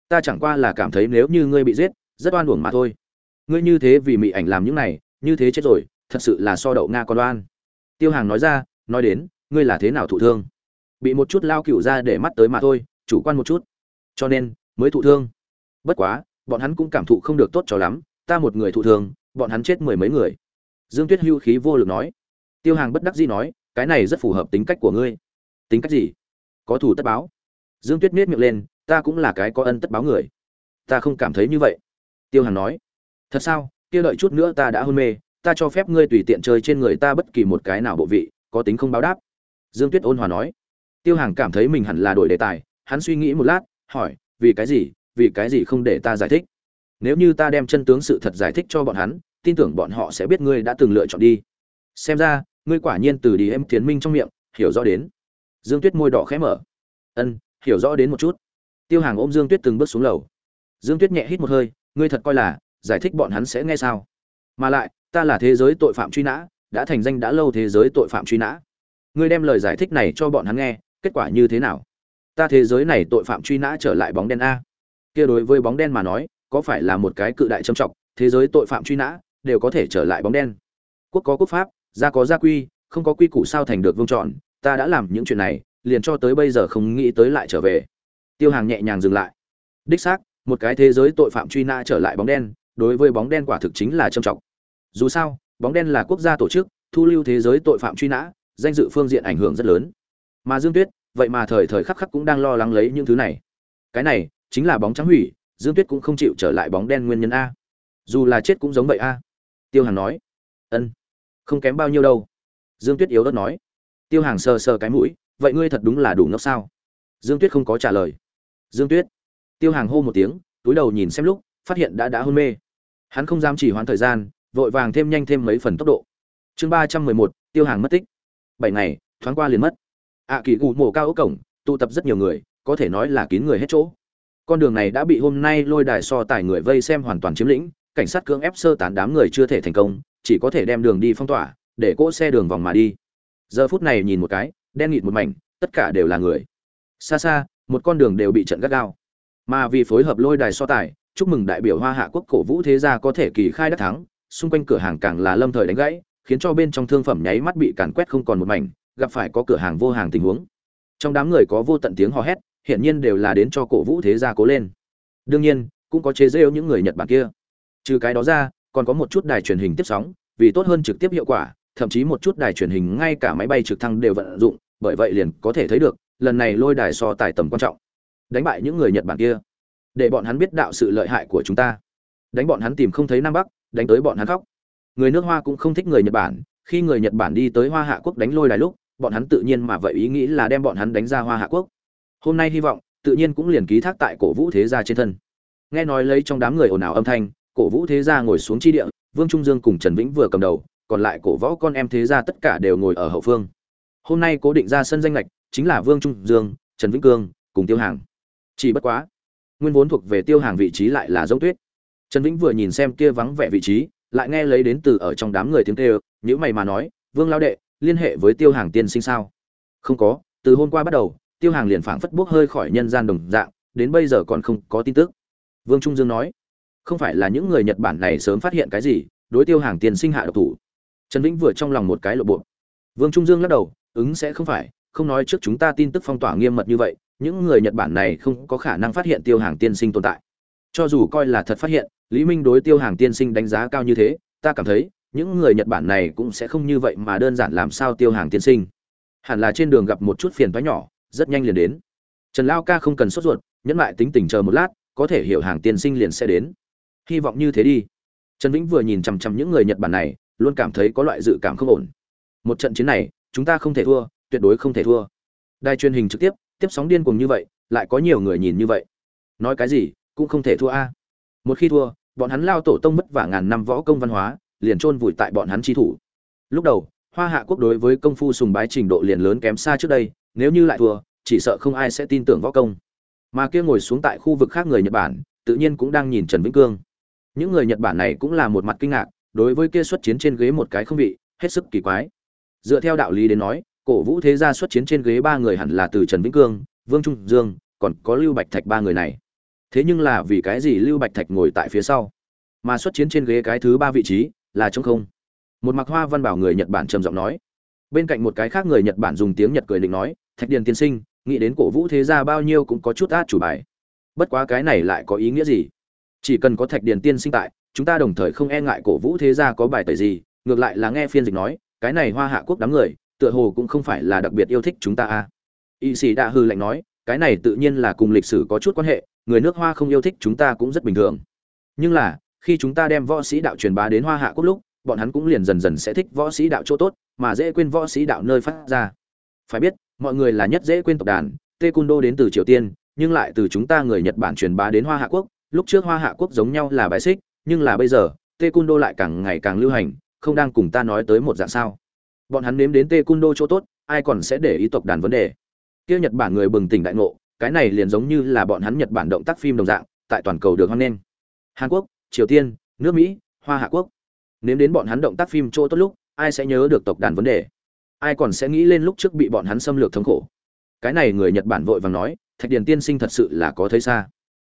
Ta chẳng qua là cảm thấy nếu như ngươi bị giết, rất oan uổng mà thôi. Ngươi như thế vì mỹ ảnh làm những này, như thế chết rồi, thật sự là so đậu nga con đoan. tiêu hàng nói ra, nói đến, ngươi là thế nào thụ thương? Bị một chút lao cựu ra để mắt tới mà thôi, chủ quan một chút. Cho nên, mới thụ thương. Bất quá, bọn hắn cũng cảm thụ không được tốt cho lắm ta một người thụ thương bọn hắn chết mười mấy người. Dương tuyết hưu khí vô lực nói. Tiêu hàng bất đắc dĩ nói, cái này rất phù hợp tính cách của ngươi. Tính cách gì? Có thủ tất báo. Dương tuyết miết miệng lên, ta cũng là cái có ân tất báo người. Ta không cảm thấy như vậy. Tiêu hàng nói. Thật sao? Kia đợi chút nữa ta đã hôn mê, ta cho phép ngươi tùy tiện chơi trên người ta bất kỳ một cái nào bộ vị, có tính không báo đáp. Dương tuyết ôn hòa nói. Tiêu hàng cảm thấy mình hẳn là đổi đề tài, hắn suy nghĩ một lát, hỏi, vì cái gì, vì cái gì không để ta giải thích? Nếu như ta đem chân tướng sự thật giải thích cho bọn hắn, tin tưởng bọn họ sẽ biết ngươi đã từng lựa chọn đi. Xem ra, ngươi quả nhiên từ đi em tiến minh trong miệng, hiểu rõ đến. Dương tuyết môi đỏ khẽ mở. Ân, hiểu rõ đến một chút. Tiêu hàng ôm dương tuyết từng bước xuống lầu. Dương tuyết nhẹ hít một hơi, ngươi thật coi là, giải thích bọn hắn sẽ nghe sao? Mà lại, ta là thế giới tội phạm truy nã, đã thành danh đã lâu thế giới tội phạm truy nã. Ngươi đem lời giải thích này cho bọn hắn nghe, kết quả như thế nào? Ta thế giới này tội phạm truy nã trở lại bóng đen a. Kia đối với bóng đen mà nói có phải là một cái cự đại trầm trọng thế giới tội phạm truy nã, đều có thể trở lại bóng đen. Quốc có quốc pháp, gia có gia quy, không có quy củ sao thành được vương trọn, ta đã làm những chuyện này, liền cho tới bây giờ không nghĩ tới lại trở về. Tiêu hàng nhẹ nhàng dừng lại. Đích xác, một cái thế giới tội phạm truy nã trở lại bóng đen, đối với bóng đen quả thực chính là trầm trọng dù sao, bóng đen là quốc gia tổ chức, thu lưu thế giới tội phạm truy nã, danh dự phương diện ảnh hưởng rất lớn. Mà dương tuyết, vậy mà thời thời khắc khắc cũng đang lo lắng lấy những thứ này. Cái này, chính là bóng trắng hủy dương tuyết cũng không chịu trở lại bóng đen nguyên nhân a. Dù là chết cũng giống vậy a. Tiêu hàng nói. Ân. Không kém bao nhiêu đâu. Dương tuyết yếu đất nói. Tiêu hàng sờ sờ cái mũi, vậy ngươi thật đúng là đủ ngốc sao? Dương tuyết không có trả lời. Dương tuyết. Tiêu hàng hô một tiếng, túi đầu nhìn xem lúc, phát hiện đã đã hôn mê. Hắn không dám chỉ hoãn thời gian, vội vàng thêm nhanh thêm mấy phần tốc độ. Chương ba trăm mười một, tiêu hàng mất tích. Bảy ngày, thoáng qua liền mất. Ạ kỳ gù mổ cao ốc cổng, tụ tập rất nhiều người, có thể nói là kín người hết chỗ con đường này đã bị hôm nay lôi đài so tài người vây xem hoàn toàn chiếm lĩnh, cảnh sát cưỡng ép sơ tán đám người chưa thể thành công, chỉ có thể đem đường đi phong tỏa, để cỗ xe đường vòng mà đi. Giờ phút này nhìn một cái, đen nghịt một mảnh, tất cả đều là người. Xa xa, một con đường đều bị trận gắt gao. Mà vì phối hợp lôi đài so tài, chúc mừng đại biểu hoa hạ quốc cổ vũ thế gia có thể kỳ khai đắc thắng, xung quanh cửa hàng càng là lâm thời đánh gãy, khiến cho bên trong thương phẩm nháy mắt bị càn quét không còn một mảnh, gặp phải có cửa hàng vô hàng tình huống. Trong đám người có vô tận tiếng hò hét hiển nhiên đều là đến cho cổ vũ thế gia cố lên. Đương nhiên, cũng có chế giễu những người nhật bản kia. Trừ cái đó ra, còn có một chút đài truyền hình tiếp sóng, vì tốt hơn trực tiếp hiệu quả, thậm chí một chút đài truyền hình ngay cả máy bay trực thăng đều vận dụng, bởi vậy liền có thể thấy được, lần này lôi đài so tài tầm quan trọng. Đánh bại những người nhật bản kia. Để bọn hắn biết đạo sự lợi hại của chúng ta. Đánh bọn hắn tìm không thấy nam bắc, đánh tới bọn hắn khóc. Người nước hoa cũng không thích người nhật bản, khi người nhật bản đi tới hoa hạ quốc đánh lôi đài lúc, bọn hắn tự nhiên mà vậy ý nghĩ là đem bọn hắn đánh ra hoa hạ quốc hôm nay hy vọng, tự nhiên cũng liền ký thác tại cổ vũ thế gia trên thân. Nghe nói lấy trong đám người ồn ào âm thanh, cổ vũ thế gia ngồi xuống chi địa, vương trung dương cùng trần vĩnh vừa cầm đầu, còn lại cổ võ con em thế gia tất cả đều ngồi ở hậu phương. Hôm nay cố định ra sân danh lệch chính là vương trung dương, trần vĩnh cương cùng tiêu hàng. Chỉ bất quá, nguyên vốn thuộc về tiêu hàng vị trí lại là giống tuyết. Trần vĩnh vừa nhìn xem kia vắng vẻ vị trí, lại nghe lấy đến từ ở trong đám người tiếng kêu nhữ mày mà nói, vương lao đệ, liên hệ với tiêu hàng tiên sinh sao? Không có, từ hôm qua bắt đầu tiêu hàng liền phảng phất bốc hơi khỏi nhân gian đồng dạng, đến bây giờ còn không có tin tức. Vương trung dương nói, không phải là những người nhật bản này sớm phát hiện cái gì, đối tiêu hàng tiên sinh hạ độc thủ. Trần vĩnh vừa trong lòng một cái lộ bộ. Vương trung dương lắc đầu, ứng sẽ không phải, không nói trước chúng ta tin tức phong tỏa nghiêm mật như vậy, những người nhật bản này không có khả năng phát hiện tiêu hàng tiên sinh tồn tại. Cho dù coi là thật phát hiện, lý minh đối tiêu hàng tiên sinh đánh giá cao như thế, ta cảm thấy, những người nhật bản này cũng sẽ không như vậy mà đơn giản làm sao tiêu hàng tiên sinh. Hẳn là trên đường gặp một chút phiền toái nhỏ rất nhanh liền đến. Trần lao ca không cần sốt ruột, nhẫn lại tính tình chờ một lát, có thể hiểu hàng tiên sinh liền sẽ đến. Hy vọng như thế đi. Trần vĩnh vừa nhìn chằm chằm những người nhật bản này, luôn cảm thấy có loại dự cảm không ổn. Một trận chiến này, chúng ta không thể thua, tuyệt đối không thể thua. Đài truyền hình trực tiếp tiếp sóng điên cuồng như vậy, lại có nhiều người nhìn như vậy. Nói cái gì, cũng không thể thua a. Một khi thua, bọn hắn lao tổ tông mất vả ngàn năm võ công văn hóa, liền chôn vùi tại bọn hắn chi thủ. Lúc đầu, hoa hạ quốc đối với công phu sùng bái trình độ liền lớn kém xa trước đây nếu như lại thua, chỉ sợ không ai sẽ tin tưởng võ công. Mà kia ngồi xuống tại khu vực khác người nhật bản, tự nhiên cũng đang nhìn trần vĩnh cương. Những người nhật bản này cũng là một mặt kinh ngạc, đối với kia xuất chiến trên ghế một cái không vị hết sức kỳ quái. Dựa theo đạo lý đến nói, cổ vũ thế gia xuất chiến trên ghế ba người hẳn là từ trần vĩnh cương, vương trung dương, còn có lưu bạch thạch ba người này. Thế nhưng là vì cái gì lưu bạch thạch ngồi tại phía sau? Mà xuất chiến trên ghế cái thứ ba vị trí là trống không. Một mặc hoa văn bảo người nhật bản trầm giọng nói bên cạnh một cái khác người nhật bản dùng tiếng nhật cười định nói, thạch điền tiên sinh, nghĩ đến cổ vũ thế gia bao nhiêu cũng có chút át chủ bài. Bất quá cái này lại có ý nghĩa gì? Chỉ cần có thạch điền tiên sinh tại, chúng ta đồng thời không e ngại cổ vũ thế gia có bài tẩy gì, ngược lại là nghe phiên dịch nói, cái này hoa hạ quốc đám người, tựa hồ cũng không phải là đặc biệt yêu thích chúng ta a à. y sĩ đa hư lạnh nói, cái này tự nhiên là cùng lịch sử có chút quan hệ, người nước hoa không yêu thích chúng ta cũng rất bình thường. Nhưng là, khi chúng ta đem võ sĩ đạo truyền bá đến hoa hạ quốc lúc bọn hắn cũng liền dần dần sẽ thích võ sĩ đạo chỗ tốt, mà dễ quên võ sĩ đạo nơi phát ra. Phải biết, mọi người là nhất dễ quên tộc đàn tê cung đô đến từ triều tiên, nhưng lại từ chúng ta người nhật bản truyền bá đến hoa hạ quốc. Lúc trước hoa hạ quốc giống nhau là bài xích, nhưng là bây giờ tê cung đô lại càng ngày càng lưu hành, không đang cùng ta nói tới một dạng sao. Bọn hắn nếm đến tê cung đô chỗ tốt, ai còn sẽ để ý tộc đàn vấn đề? Kia nhật bản người bừng tỉnh đại ngộ, cái này liền giống như là bọn hắn nhật bản động tác phim đồng dạng, tại toàn cầu được hoan nghênh. Hàn quốc, triều tiên, nước mỹ, hoa hạ quốc nếm đến bọn hắn động tác phim chỗ tốt lúc, ai sẽ nhớ được tộc đàn vấn đề? Ai còn sẽ nghĩ lên lúc trước bị bọn hắn xâm lược thống khổ? Cái này người nhật bản vội vàng nói, thạch điền tiên sinh thật sự là có thấy xa.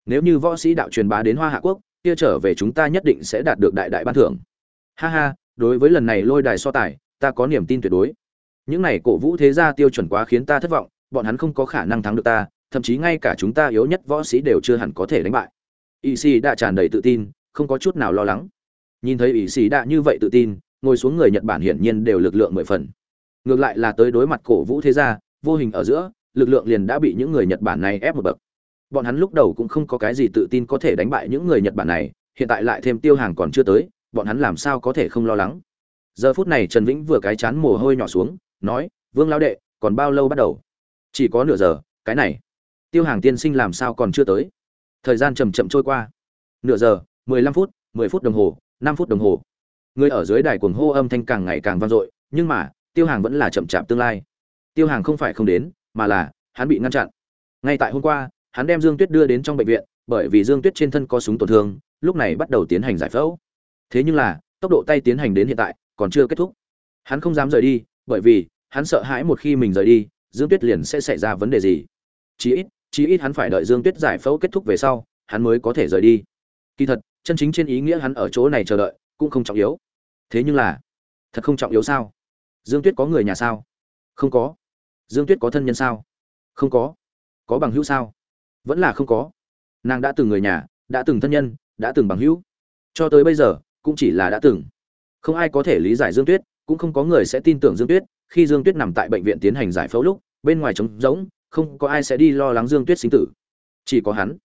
Nếu như võ sĩ đạo truyền bá đến hoa hạ quốc, kia trở về chúng ta nhất định sẽ đạt được đại đại ban thưởng. Ha ha, đối với lần này lôi đài so tài, ta có niềm tin tuyệt đối. Những này cổ vũ thế gia tiêu chuẩn quá khiến ta thất vọng, bọn hắn không có khả năng thắng được ta, thậm chí ngay cả chúng ta yếu nhất võ sĩ đều chưa hẳn có thể đánh bại. Y si đã tràn đầy tự tin, không có chút nào lo lắng nhìn thấy ỷ sĩ đã như vậy tự tin, ngồi xuống người nhật bản hiển nhiên đều lực lượng mười phần. Ngược lại là tới đối mặt cổ vũ thế gia, vô hình ở giữa, lực lượng liền đã bị những người nhật bản này ép một bậc. Bọn hắn lúc đầu cũng không có cái gì tự tin có thể đánh bại những người nhật bản này, hiện tại lại thêm tiêu hàng còn chưa tới, bọn hắn làm sao có thể không lo lắng? Giờ phút này trần vĩnh vừa cái chán mồ hôi nhỏ xuống, nói, vương lao đệ, còn bao lâu bắt đầu? Chỉ có nửa giờ, cái này. Tiêu hàng tiên sinh làm sao còn chưa tới? Thời gian chầm chậm trôi qua. Nửa giờ, mười lăm phút, mười phút đồng hồ năm phút đồng hồ. Người ở dưới đài cuồng hô âm thanh càng ngày càng vang dội, nhưng mà, tiêu hàng vẫn là chậm chạp tương lai. Tiêu hàng không phải không đến, mà là, hắn bị ngăn chặn. Ngay tại hôm qua, hắn đem dương tuyết đưa đến trong bệnh viện, bởi vì dương tuyết trên thân có súng tổn thương, lúc này bắt đầu tiến hành giải phẫu. Thế nhưng là, tốc độ tay tiến hành đến hiện tại, còn chưa kết thúc. Hắn không dám rời đi, bởi vì, hắn sợ hãi một khi mình rời đi, dương tuyết liền sẽ xảy ra vấn đề gì. Chí ít chí ít hắn phải đợi dương tuyết giải phẫu kết thúc về sau, hắn mới có thể rời đi. Kỳ thật chân chính trên ý nghĩa hắn ở chỗ này chờ đợi, cũng không trọng yếu. Thế nhưng là, thật không trọng yếu sao? Dương tuyết có người nhà sao? Không có. Dương tuyết có thân nhân sao? Không có. Có bằng hữu sao? Vẫn là không có. Nàng đã từng người nhà, đã từng thân nhân, đã từng bằng hữu. Cho tới bây giờ, cũng chỉ là đã từng. Không ai có thể lý giải dương tuyết, cũng không có người sẽ tin tưởng dương tuyết. Khi dương tuyết nằm tại bệnh viện tiến hành giải phẫu lúc, bên ngoài trống rỗng, không có ai sẽ đi lo lắng dương tuyết sinh tử. Chỉ có hắn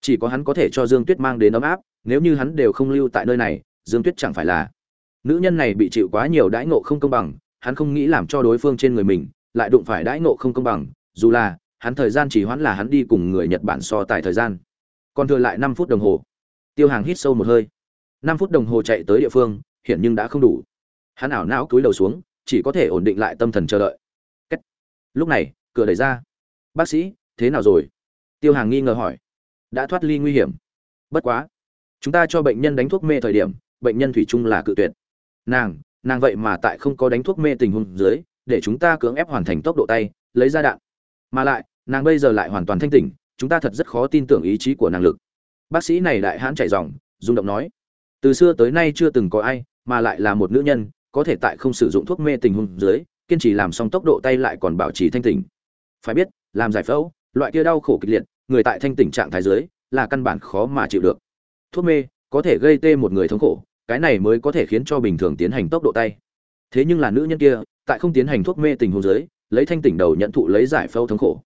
chỉ có hắn có thể cho dương tuyết mang đến ấm áp, nếu như hắn đều không lưu tại nơi này, dương tuyết chẳng phải là nữ nhân này bị chịu quá nhiều đãi ngộ không công bằng, hắn không nghĩ làm cho đối phương trên người mình lại đụng phải đãi ngộ không công bằng, dù là hắn thời gian chỉ hoãn là hắn đi cùng người nhật bản so tài thời gian. Còn thừa lại năm phút đồng hồ. Tiêu hàng hít sâu một hơi. Năm phút đồng hồ chạy tới địa phương hiện nhưng đã không đủ. Hắn ảo não cúi đầu xuống, chỉ có thể ổn định lại tâm thần chờ đợi. Cách. lúc này, cửa đẩy ra. Bác sĩ, thế nào rồi? Tiêu hàng nghi ngờ hỏi đã thoát ly nguy hiểm. Bất quá, chúng ta cho bệnh nhân đánh thuốc mê thời điểm, bệnh nhân thủy chung là cự tuyệt. Nàng nàng vậy mà tại không có đánh thuốc mê tình huống dưới, để chúng ta cưỡng ép hoàn thành tốc độ tay, lấy ra đạn. Mà lại, nàng bây giờ lại hoàn toàn thanh tỉnh, chúng ta thật rất khó tin tưởng ý chí của năng lực. Bác sĩ này đại hãn chảy dòng, rung động nói, từ xưa tới nay chưa từng có ai, mà lại là một nữ nhân, có thể tại không sử dụng thuốc mê tình huống dưới, kiên trì làm xong tốc độ tay lại còn bảo trì thanh tỉnh. Phải biết, làm giải phẫu, loại kia đau khổ kịch liệt người tại thanh tỉnh trạng thái dưới, là căn bản khó mà chịu được. Thuốc mê, có thể gây tê một người thống khổ, cái này mới có thể khiến cho bình thường tiến hành tốc độ tay. Thế nhưng là nữ nhân kia, tại không tiến hành thuốc mê tình huống dưới, lấy thanh tỉnh đầu nhận thụ lấy giải phẫu thống khổ.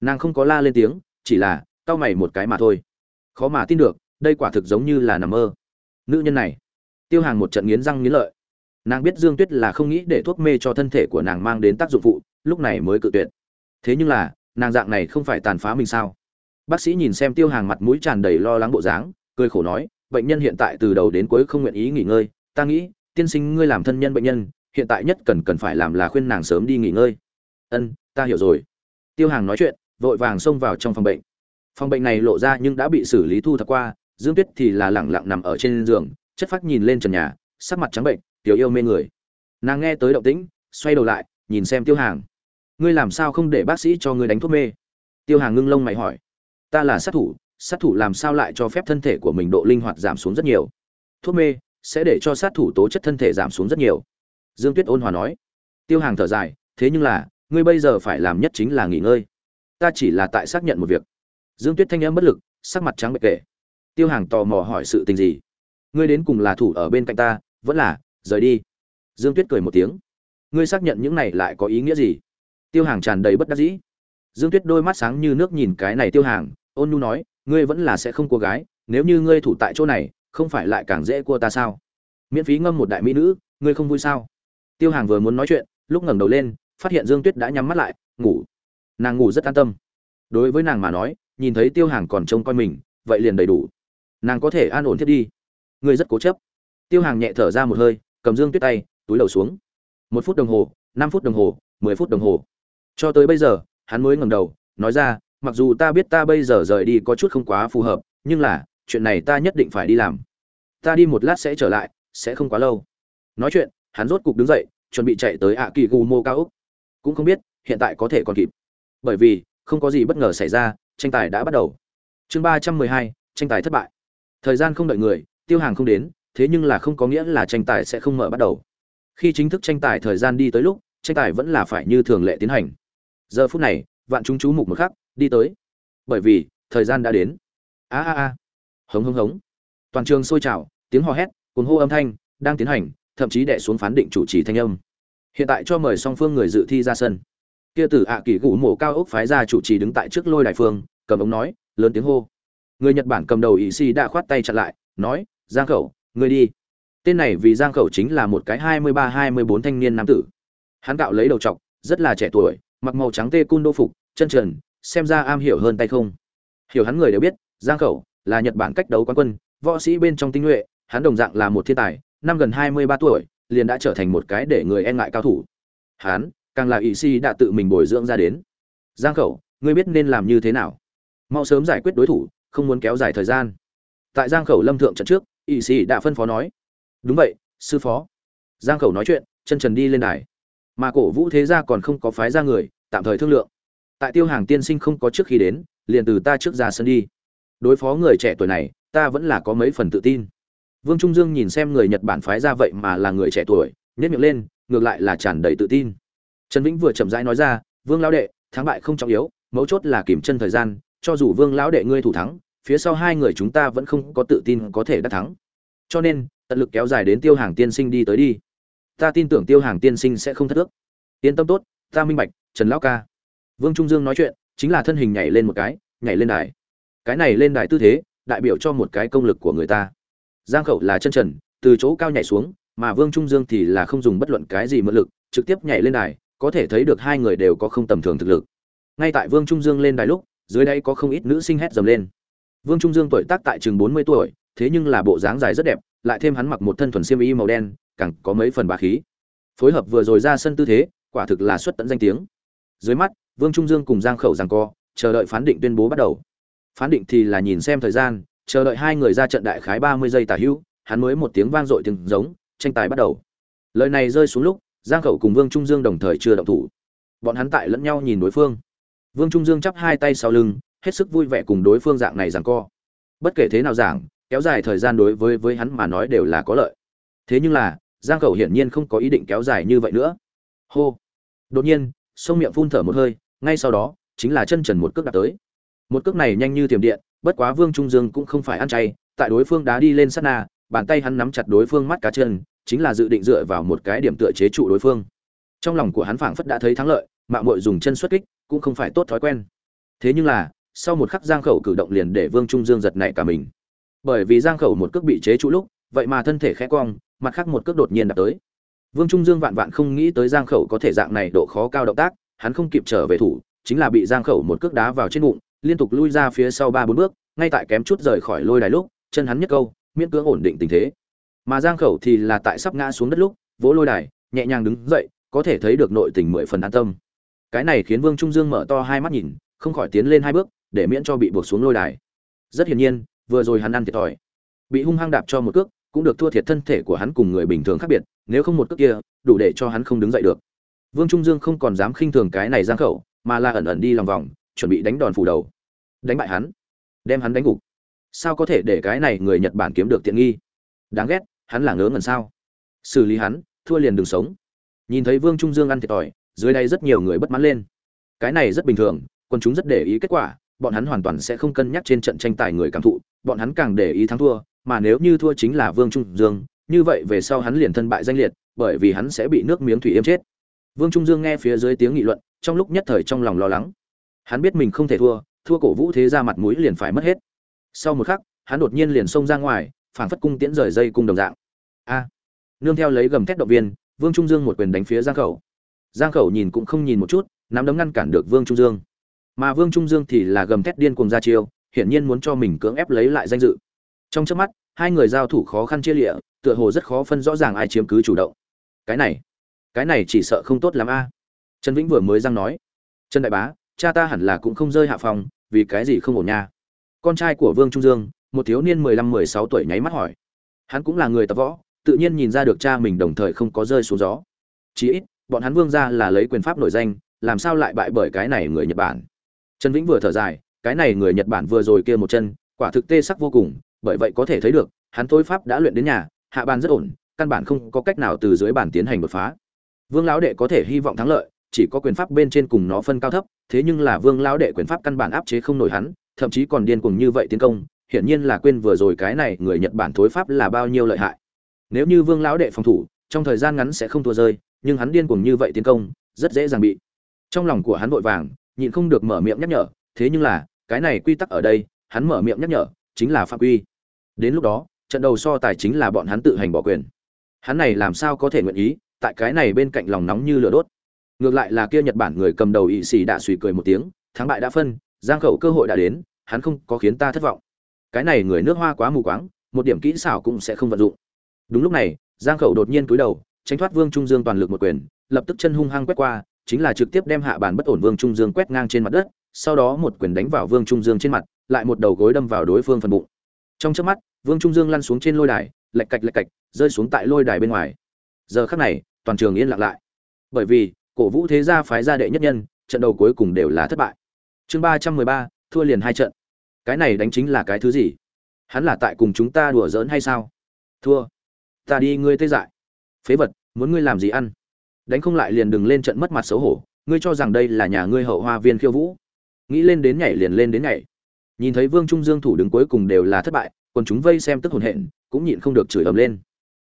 Nàng không có la lên tiếng, chỉ là, cau mày một cái mà thôi. Khó mà tin được, đây quả thực giống như là nằm mơ. Nữ nhân này, tiêu hàng một trận nghiến răng nghiến lợi. Nàng biết dương tuyết là không nghĩ để thuốc mê cho thân thể của nàng mang đến tác dụng phụ, lúc này mới cự tuyệt. Thế nhưng là, nàng dạng này không phải tàn phá mình sao? Bác sĩ nhìn xem tiêu hàng mặt mũi tràn đầy lo lắng bộ dáng, cười khổ nói, bệnh nhân hiện tại từ đầu đến cuối không nguyện ý nghỉ ngơi. Ta nghĩ, tiên sinh ngươi làm thân nhân bệnh nhân, hiện tại nhất cần cần phải làm là khuyên nàng sớm đi nghỉ ngơi. Ân, ta hiểu rồi. Tiêu hàng nói chuyện, vội vàng xông vào trong phòng bệnh. Phòng bệnh này lộ ra nhưng đã bị xử lý thu thập qua, dương tuyết thì là lẳng lặng nằm ở trên giường, chất phát nhìn lên trần nhà, sắc mặt trắng bệnh, tiểu yêu mê người. Nàng nghe tới động tĩnh, xoay đầu lại, nhìn xem tiêu hàng. Ngươi làm sao không để bác sĩ cho ngươi đánh thuốc mê? Tiêu hàng ngưng lông mày hỏi ta là sát thủ sát thủ làm sao lại cho phép thân thể của mình độ linh hoạt giảm xuống rất nhiều? Thuốc mê sẽ để cho sát thủ tố chất thân thể giảm xuống rất nhiều. Dương tuyết ôn hòa nói. Tiêu hàng thở dài, thế nhưng là, ngươi bây giờ phải làm nhất chính là nghỉ ngơi. Ta chỉ là tại xác nhận một việc. Dương tuyết thanh em bất lực, sắc mặt trắng bệch kể. Tiêu hàng tò mò hỏi sự tình gì? Ngươi đến cùng là thủ ở bên cạnh ta, vẫn là, rời đi. Dương tuyết cười một tiếng. Ngươi xác nhận những này lại có ý nghĩa gì? Tiêu hàng tràn đầy bất đắc dĩ. Dương tuyết đôi mắt sáng như nước nhìn cái này tiêu hàng ôn nhu nói, ngươi vẫn là sẽ không cô gái, nếu như ngươi thủ tại chỗ này, không phải lại càng dễ cua ta sao? Miễn phí ngâm một đại mỹ nữ, ngươi không vui sao? Tiêu hàng vừa muốn nói chuyện, lúc ngẩng đầu lên, phát hiện dương tuyết đã nhắm mắt lại, ngủ. Nàng ngủ rất an tâm. Đối với nàng mà nói, nhìn thấy tiêu hàng còn trông coi mình, vậy liền đầy đủ. Nàng có thể an ổn thiết đi. Ngươi rất cố chấp. Tiêu hàng nhẹ thở ra một hơi, cầm dương tuyết tay, túi đầu xuống. Một phút đồng hồ, năm phút đồng hồ, mười phút đồng hồ. Cho tới bây giờ, hắn mới ngẩng đầu, nói ra mặc dù ta biết ta bây giờ rời đi có chút không quá phù hợp, nhưng là, chuyện này ta nhất định phải đi làm. Ta đi một lát sẽ trở lại, sẽ không quá lâu. Nói chuyện, hắn rốt cục đứng dậy, chuẩn bị chạy tới ạ kỳ gù mô cao úc cũng không biết, hiện tại có thể còn kịp. Bởi vì, không có gì bất ngờ xảy ra, tranh tài đã bắt đầu. Chương ba trăm mười hai, tranh tài thất bại. Thời gian không đợi người, tiêu hàng không đến, thế nhưng là không có nghĩa là tranh tài sẽ không mở bắt đầu. Khi chính thức tranh tài thời gian đi tới lúc, tranh tài vẫn là phải như thường lệ tiến hành. Giờ phút này, vạn chúng chú mục một khắc đi tới. Bởi vì, thời gian đã đến. A a a. Hống hống hống. Toàn trường sôi trào, tiếng hò hét, cuồng hô âm thanh đang tiến hành, thậm chí đẻ xuống phán định chủ trì thanh âm. Hiện tại cho mời song phương người dự thi ra sân. Kia tử ạ kỳ gủ mổ cao ốc phái ra chủ trì đứng tại trước lôi đài phương, cầm ống nói, lớn tiếng hô. Người nhật bản cầm đầu ý si đã khoát tay chặn lại, nói, giang khẩu, người đi. Tên này vì giang khẩu chính là một cái hai mươi ba hai mươi bốn thanh niên nam tử. Hắn cạo lấy đầu trọc, rất là trẻ tuổi, mặc màu trắng tê cun đô phục, chân trần xem ra am hiểu hơn tay không. Hiểu hắn người đều biết, giang khẩu là nhật bản cách đấu quán quân, võ sĩ bên trong tinh nhuệ, hắn đồng dạng là một thiên tài, năm gần hai mươi ba tuổi, liền đã trở thành một cái để người e ngại cao thủ. Hắn, càng là ỵ sĩ đã tự mình bồi dưỡng ra đến. Giang khẩu, ngươi biết nên làm như thế nào? Mau sớm giải quyết đối thủ, không muốn kéo dài thời gian. Tại giang khẩu lâm thượng trận trước ỵ sĩ đã phân phó nói. Đúng vậy, sư phó. Giang khẩu nói chuyện, chân trần đi lên đài. Mà cổ vũ thế gia còn không có phái ra người, tạm thời thương lượng tại tiêu hàng tiên sinh không có trước khi đến, liền từ ta trước ra sân đi. Đối phó người trẻ tuổi này, ta vẫn là có mấy phần tự tin. Vương trung dương nhìn xem người nhật bản phái ra vậy mà là người trẻ tuổi nhét miệng lên, ngược lại là tràn đầy tự tin. Trần vĩnh vừa chậm rãi nói ra, vương lão đệ, thắng bại không trọng yếu, mấu chốt là kìm chân thời gian, cho dù vương lão đệ ngươi thủ thắng, phía sau hai người chúng ta vẫn không có tự tin có thể đắc thắng. Cho nên, tận lực kéo dài đến tiêu hàng tiên sinh đi tới đi. Ta tin tưởng tiêu hàng tiên sinh sẽ không thất ước yên tâm tốt, ta minh bạch, trần lão ca vương trung dương nói chuyện, chính là thân hình nhảy lên một cái, nhảy lên đài. Cái này lên đài tư thế, đại biểu cho một cái công lực của người ta. Giang khẩu là chân trần, từ chỗ cao nhảy xuống, mà vương trung dương thì là không dùng bất luận cái gì mượn lực, trực tiếp nhảy lên đài, có thể thấy được hai người đều có không tầm thường thực lực. Ngay tại vương trung dương lên đài lúc, dưới đây có không ít nữ sinh hét dầm lên. Vương trung dương tuổi tác tại chừng bốn mươi tuổi, thế nhưng là bộ dáng dài rất đẹp, lại thêm hắn mặc một thân thuần xiêm y màu đen, càng có mấy phần bá khí. Phối hợp vừa rồi ra sân tư thế, quả thực là xuất tận danh tiếng dưới mắt, vương trung dương cùng giang khẩu giằng co, chờ đợi phán định tuyên bố bắt đầu. Phán định thì là nhìn xem thời gian, chờ đợi hai người ra trận đại khái ba mươi giây tả hữu, hắn mới một tiếng vang dội từng giống, tranh tài bắt đầu. Lời này rơi xuống lúc, giang khẩu cùng vương trung dương đồng thời chưa động thủ. Bọn hắn tại lẫn nhau nhìn đối phương. Vương trung dương chắp hai tay sau lưng, hết sức vui vẻ cùng đối phương dạng này giằng co. Bất kể thế nào giảng, kéo dài thời gian đối với với hắn mà nói đều là có lợi. Thế nhưng là, giang khẩu hiển nhiên không có ý định kéo dài như vậy nữa. Hô. Đột nhiên sông miệng phun thở một hơi, ngay sau đó, chính là chân trần một cước đạp tới. Một cước này nhanh như tiềm điện, bất quá vương trung dương cũng không phải ăn chay, tại đối phương đá đi lên sát na, bàn tay hắn nắm chặt đối phương mắt cá chân, chính là dự định dựa vào một cái điểm tựa chế trụ đối phương. Trong lòng của hắn phảng phất đã thấy thắng lợi, mạng mội dùng chân xuất kích, cũng không phải tốt thói quen. Thế nhưng là, sau một khắc giang khẩu cử động liền để vương trung dương giật nảy cả mình. Bởi vì giang khẩu một cước bị chế trụ lúc, vậy mà thân thể khẽ cong, mặt khác một cước đột nhiên đạp tới vương trung dương vạn vạn không nghĩ tới giang khẩu có thể dạng này độ khó cao động tác, hắn không kịp trở về thủ, chính là bị giang khẩu một cước đá vào trên bụng, liên tục lui ra phía sau ba bốn bước, ngay tại kém chút rời khỏi lôi đài lúc, chân hắn nhất câu, miễn cưỡng ổn định tình thế. Mà giang khẩu thì là tại sắp ngã xuống đất lúc, vỗ lôi đài, nhẹ nhàng đứng dậy, có thể thấy được nội tình mười phần an tâm. Cái này khiến vương trung dương mở to hai mắt nhìn, không khỏi tiến lên hai bước, để miễn cho bị buộc xuống lôi đài. Rất hiển nhiên, vừa rồi hắn ăn thiệt thòi. Bị hung hăng đạp cho một cước cũng được thua thiệt thân thể của hắn cùng người bình thường khác biệt nếu không một cước kia đủ để cho hắn không đứng dậy được. Vương trung dương không còn dám khinh thường cái này giang khẩu mà là ẩn ẩn đi lòng vòng chuẩn bị đánh đòn phủ đầu. Đánh bại hắn. Đem hắn đánh gục. Sao có thể để cái này người nhật bản kiếm được tiện nghi? Đáng ghét hắn là ngớ ngẩn sao? Xử lý hắn thua liền đừng sống. Nhìn thấy vương trung dương ăn thiệt tỏi, dưới đây rất nhiều người bất mãn lên. Cái này rất bình thường quân chúng rất để ý kết quả bọn hắn hoàn toàn sẽ không cân nhắc trên trận tranh tài người cảm thụ bọn hắn càng để ý thắng thua mà nếu như thua chính là vương trung dương, như vậy về sau hắn liền thân bại danh liệt, bởi vì hắn sẽ bị nước miếng thủy yêm chết. Vương trung dương nghe phía dưới tiếng nghị luận, trong lúc nhất thời trong lòng lo lắng. Hắn biết mình không thể thua thua cổ vũ thế ra mặt mũi liền phải mất hết. Sau một khắc, hắn đột nhiên liền xông ra ngoài phản phất cung tiễn rời dây cung đồng dạng. A! Nương theo lấy gầm thét động viên, vương trung dương một quyền đánh phía giang khẩu. Giang khẩu nhìn cũng không nhìn một chút, nắm đấm ngăn cản được vương trung dương. Mà vương trung dương thì là gầm thét điên cuồng ra chiêu, hiển nhiên muốn cho mình cưỡng ép lấy lại danh dự trong chớp mắt, hai người giao thủ khó khăn chia lịa, tựa hồ rất khó phân rõ ràng ai chiếm cứ chủ động. Cái này cái này chỉ sợ không tốt lắm a. Trần vĩnh vừa mới răng nói. Trần đại bá, cha ta hẳn là cũng không rơi hạ phòng, vì cái gì không ổn nha? Con trai của vương trung dương, một thiếu niên mười lăm, mười sáu tuổi nháy mắt hỏi. Hắn cũng là người tập võ, tự nhiên nhìn ra được cha mình đồng thời không có rơi xuống gió. Chí ít, bọn hắn vương ra là lấy quyền pháp nổi danh, làm sao lại bại bởi cái này người nhật bản? Trần vĩnh vừa thở dài, cái này người nhật bản vừa rồi kia một chân, quả thực tê sắc vô cùng bởi vậy có thể thấy được, hắn tối pháp đã luyện đến nhà, hạ bàn rất ổn, căn bản không có cách nào từ dưới bàn tiến hành đột phá. Vương lão đệ có thể hy vọng thắng lợi, chỉ có quyền pháp bên trên cùng nó phân cao thấp, thế nhưng là vương lão đệ quyền pháp căn bản áp chế không nổi hắn, thậm chí còn điên cuồng như vậy tiến công, hiển nhiên là quên vừa rồi cái này người nhật bản thối pháp là bao nhiêu lợi hại. Nếu như vương lão đệ phòng thủ, trong thời gian ngắn sẽ không thua rơi, nhưng hắn điên cuồng như vậy tiến công, rất dễ dàng bị trong lòng của hắn vội vàng, nhịn không được mở miệng nhắc nhở, thế nhưng là, cái này quy tắc ở đây, hắn mở miệng nhắc nhở, chính là phạm quy đến lúc đó, trận đầu so tài chính là bọn hắn tự hành bỏ quyền. Hắn này làm sao có thể nguyện ý, tại cái này bên cạnh lòng nóng như lửa đốt. Ngược lại là kia nhật bản người cầm đầu ỵ xì đã suy cười một tiếng, thắng bại đã phân, giang khẩu cơ hội đã đến, hắn không có khiến ta thất vọng. Cái này người nước hoa quá mù quáng, một điểm kỹ xảo cũng sẽ không vận dụng. Đúng lúc này, giang khẩu đột nhiên cúi đầu, tránh thoát vương trung dương toàn lực một quyền, lập tức chân hung hăng quét qua, chính là trực tiếp đem hạ bàn bất ổn vương trung dương quét ngang trên mặt đất, sau đó một quyền đánh vào vương trung dương trên mặt, lại một đầu gối đâm vào đối phương phần bụng. Trong chớp mắt vương trung dương lăn xuống trên lôi đài, lạch cạch lạch cạch, rơi xuống tại lôi đài bên ngoài. Giờ khắc này, toàn trường yên lặng lại. Bởi vì, cổ vũ thế gia phái gia đệ nhất nhân, trận đầu cuối cùng đều là thất bại. Chương ba trăm mười ba, thua liền hai trận. Cái này đánh chính là cái thứ gì? Hắn là tại cùng chúng ta đùa giỡn hay sao? Thua. Ta đi ngươi tê dại. Phế vật, muốn ngươi làm gì ăn? Đánh không lại liền đừng lên trận mất mặt xấu hổ, ngươi cho rằng đây là nhà ngươi hậu hoa viên khiêu vũ. Nghĩ lên đến nhảy liền lên đến nhảy. Nhìn thấy vương trung dương thủ đứng cuối cùng đều là thất bại còn chúng vây xem tức hồn hện, cũng nhịn không được chửi ầm lên.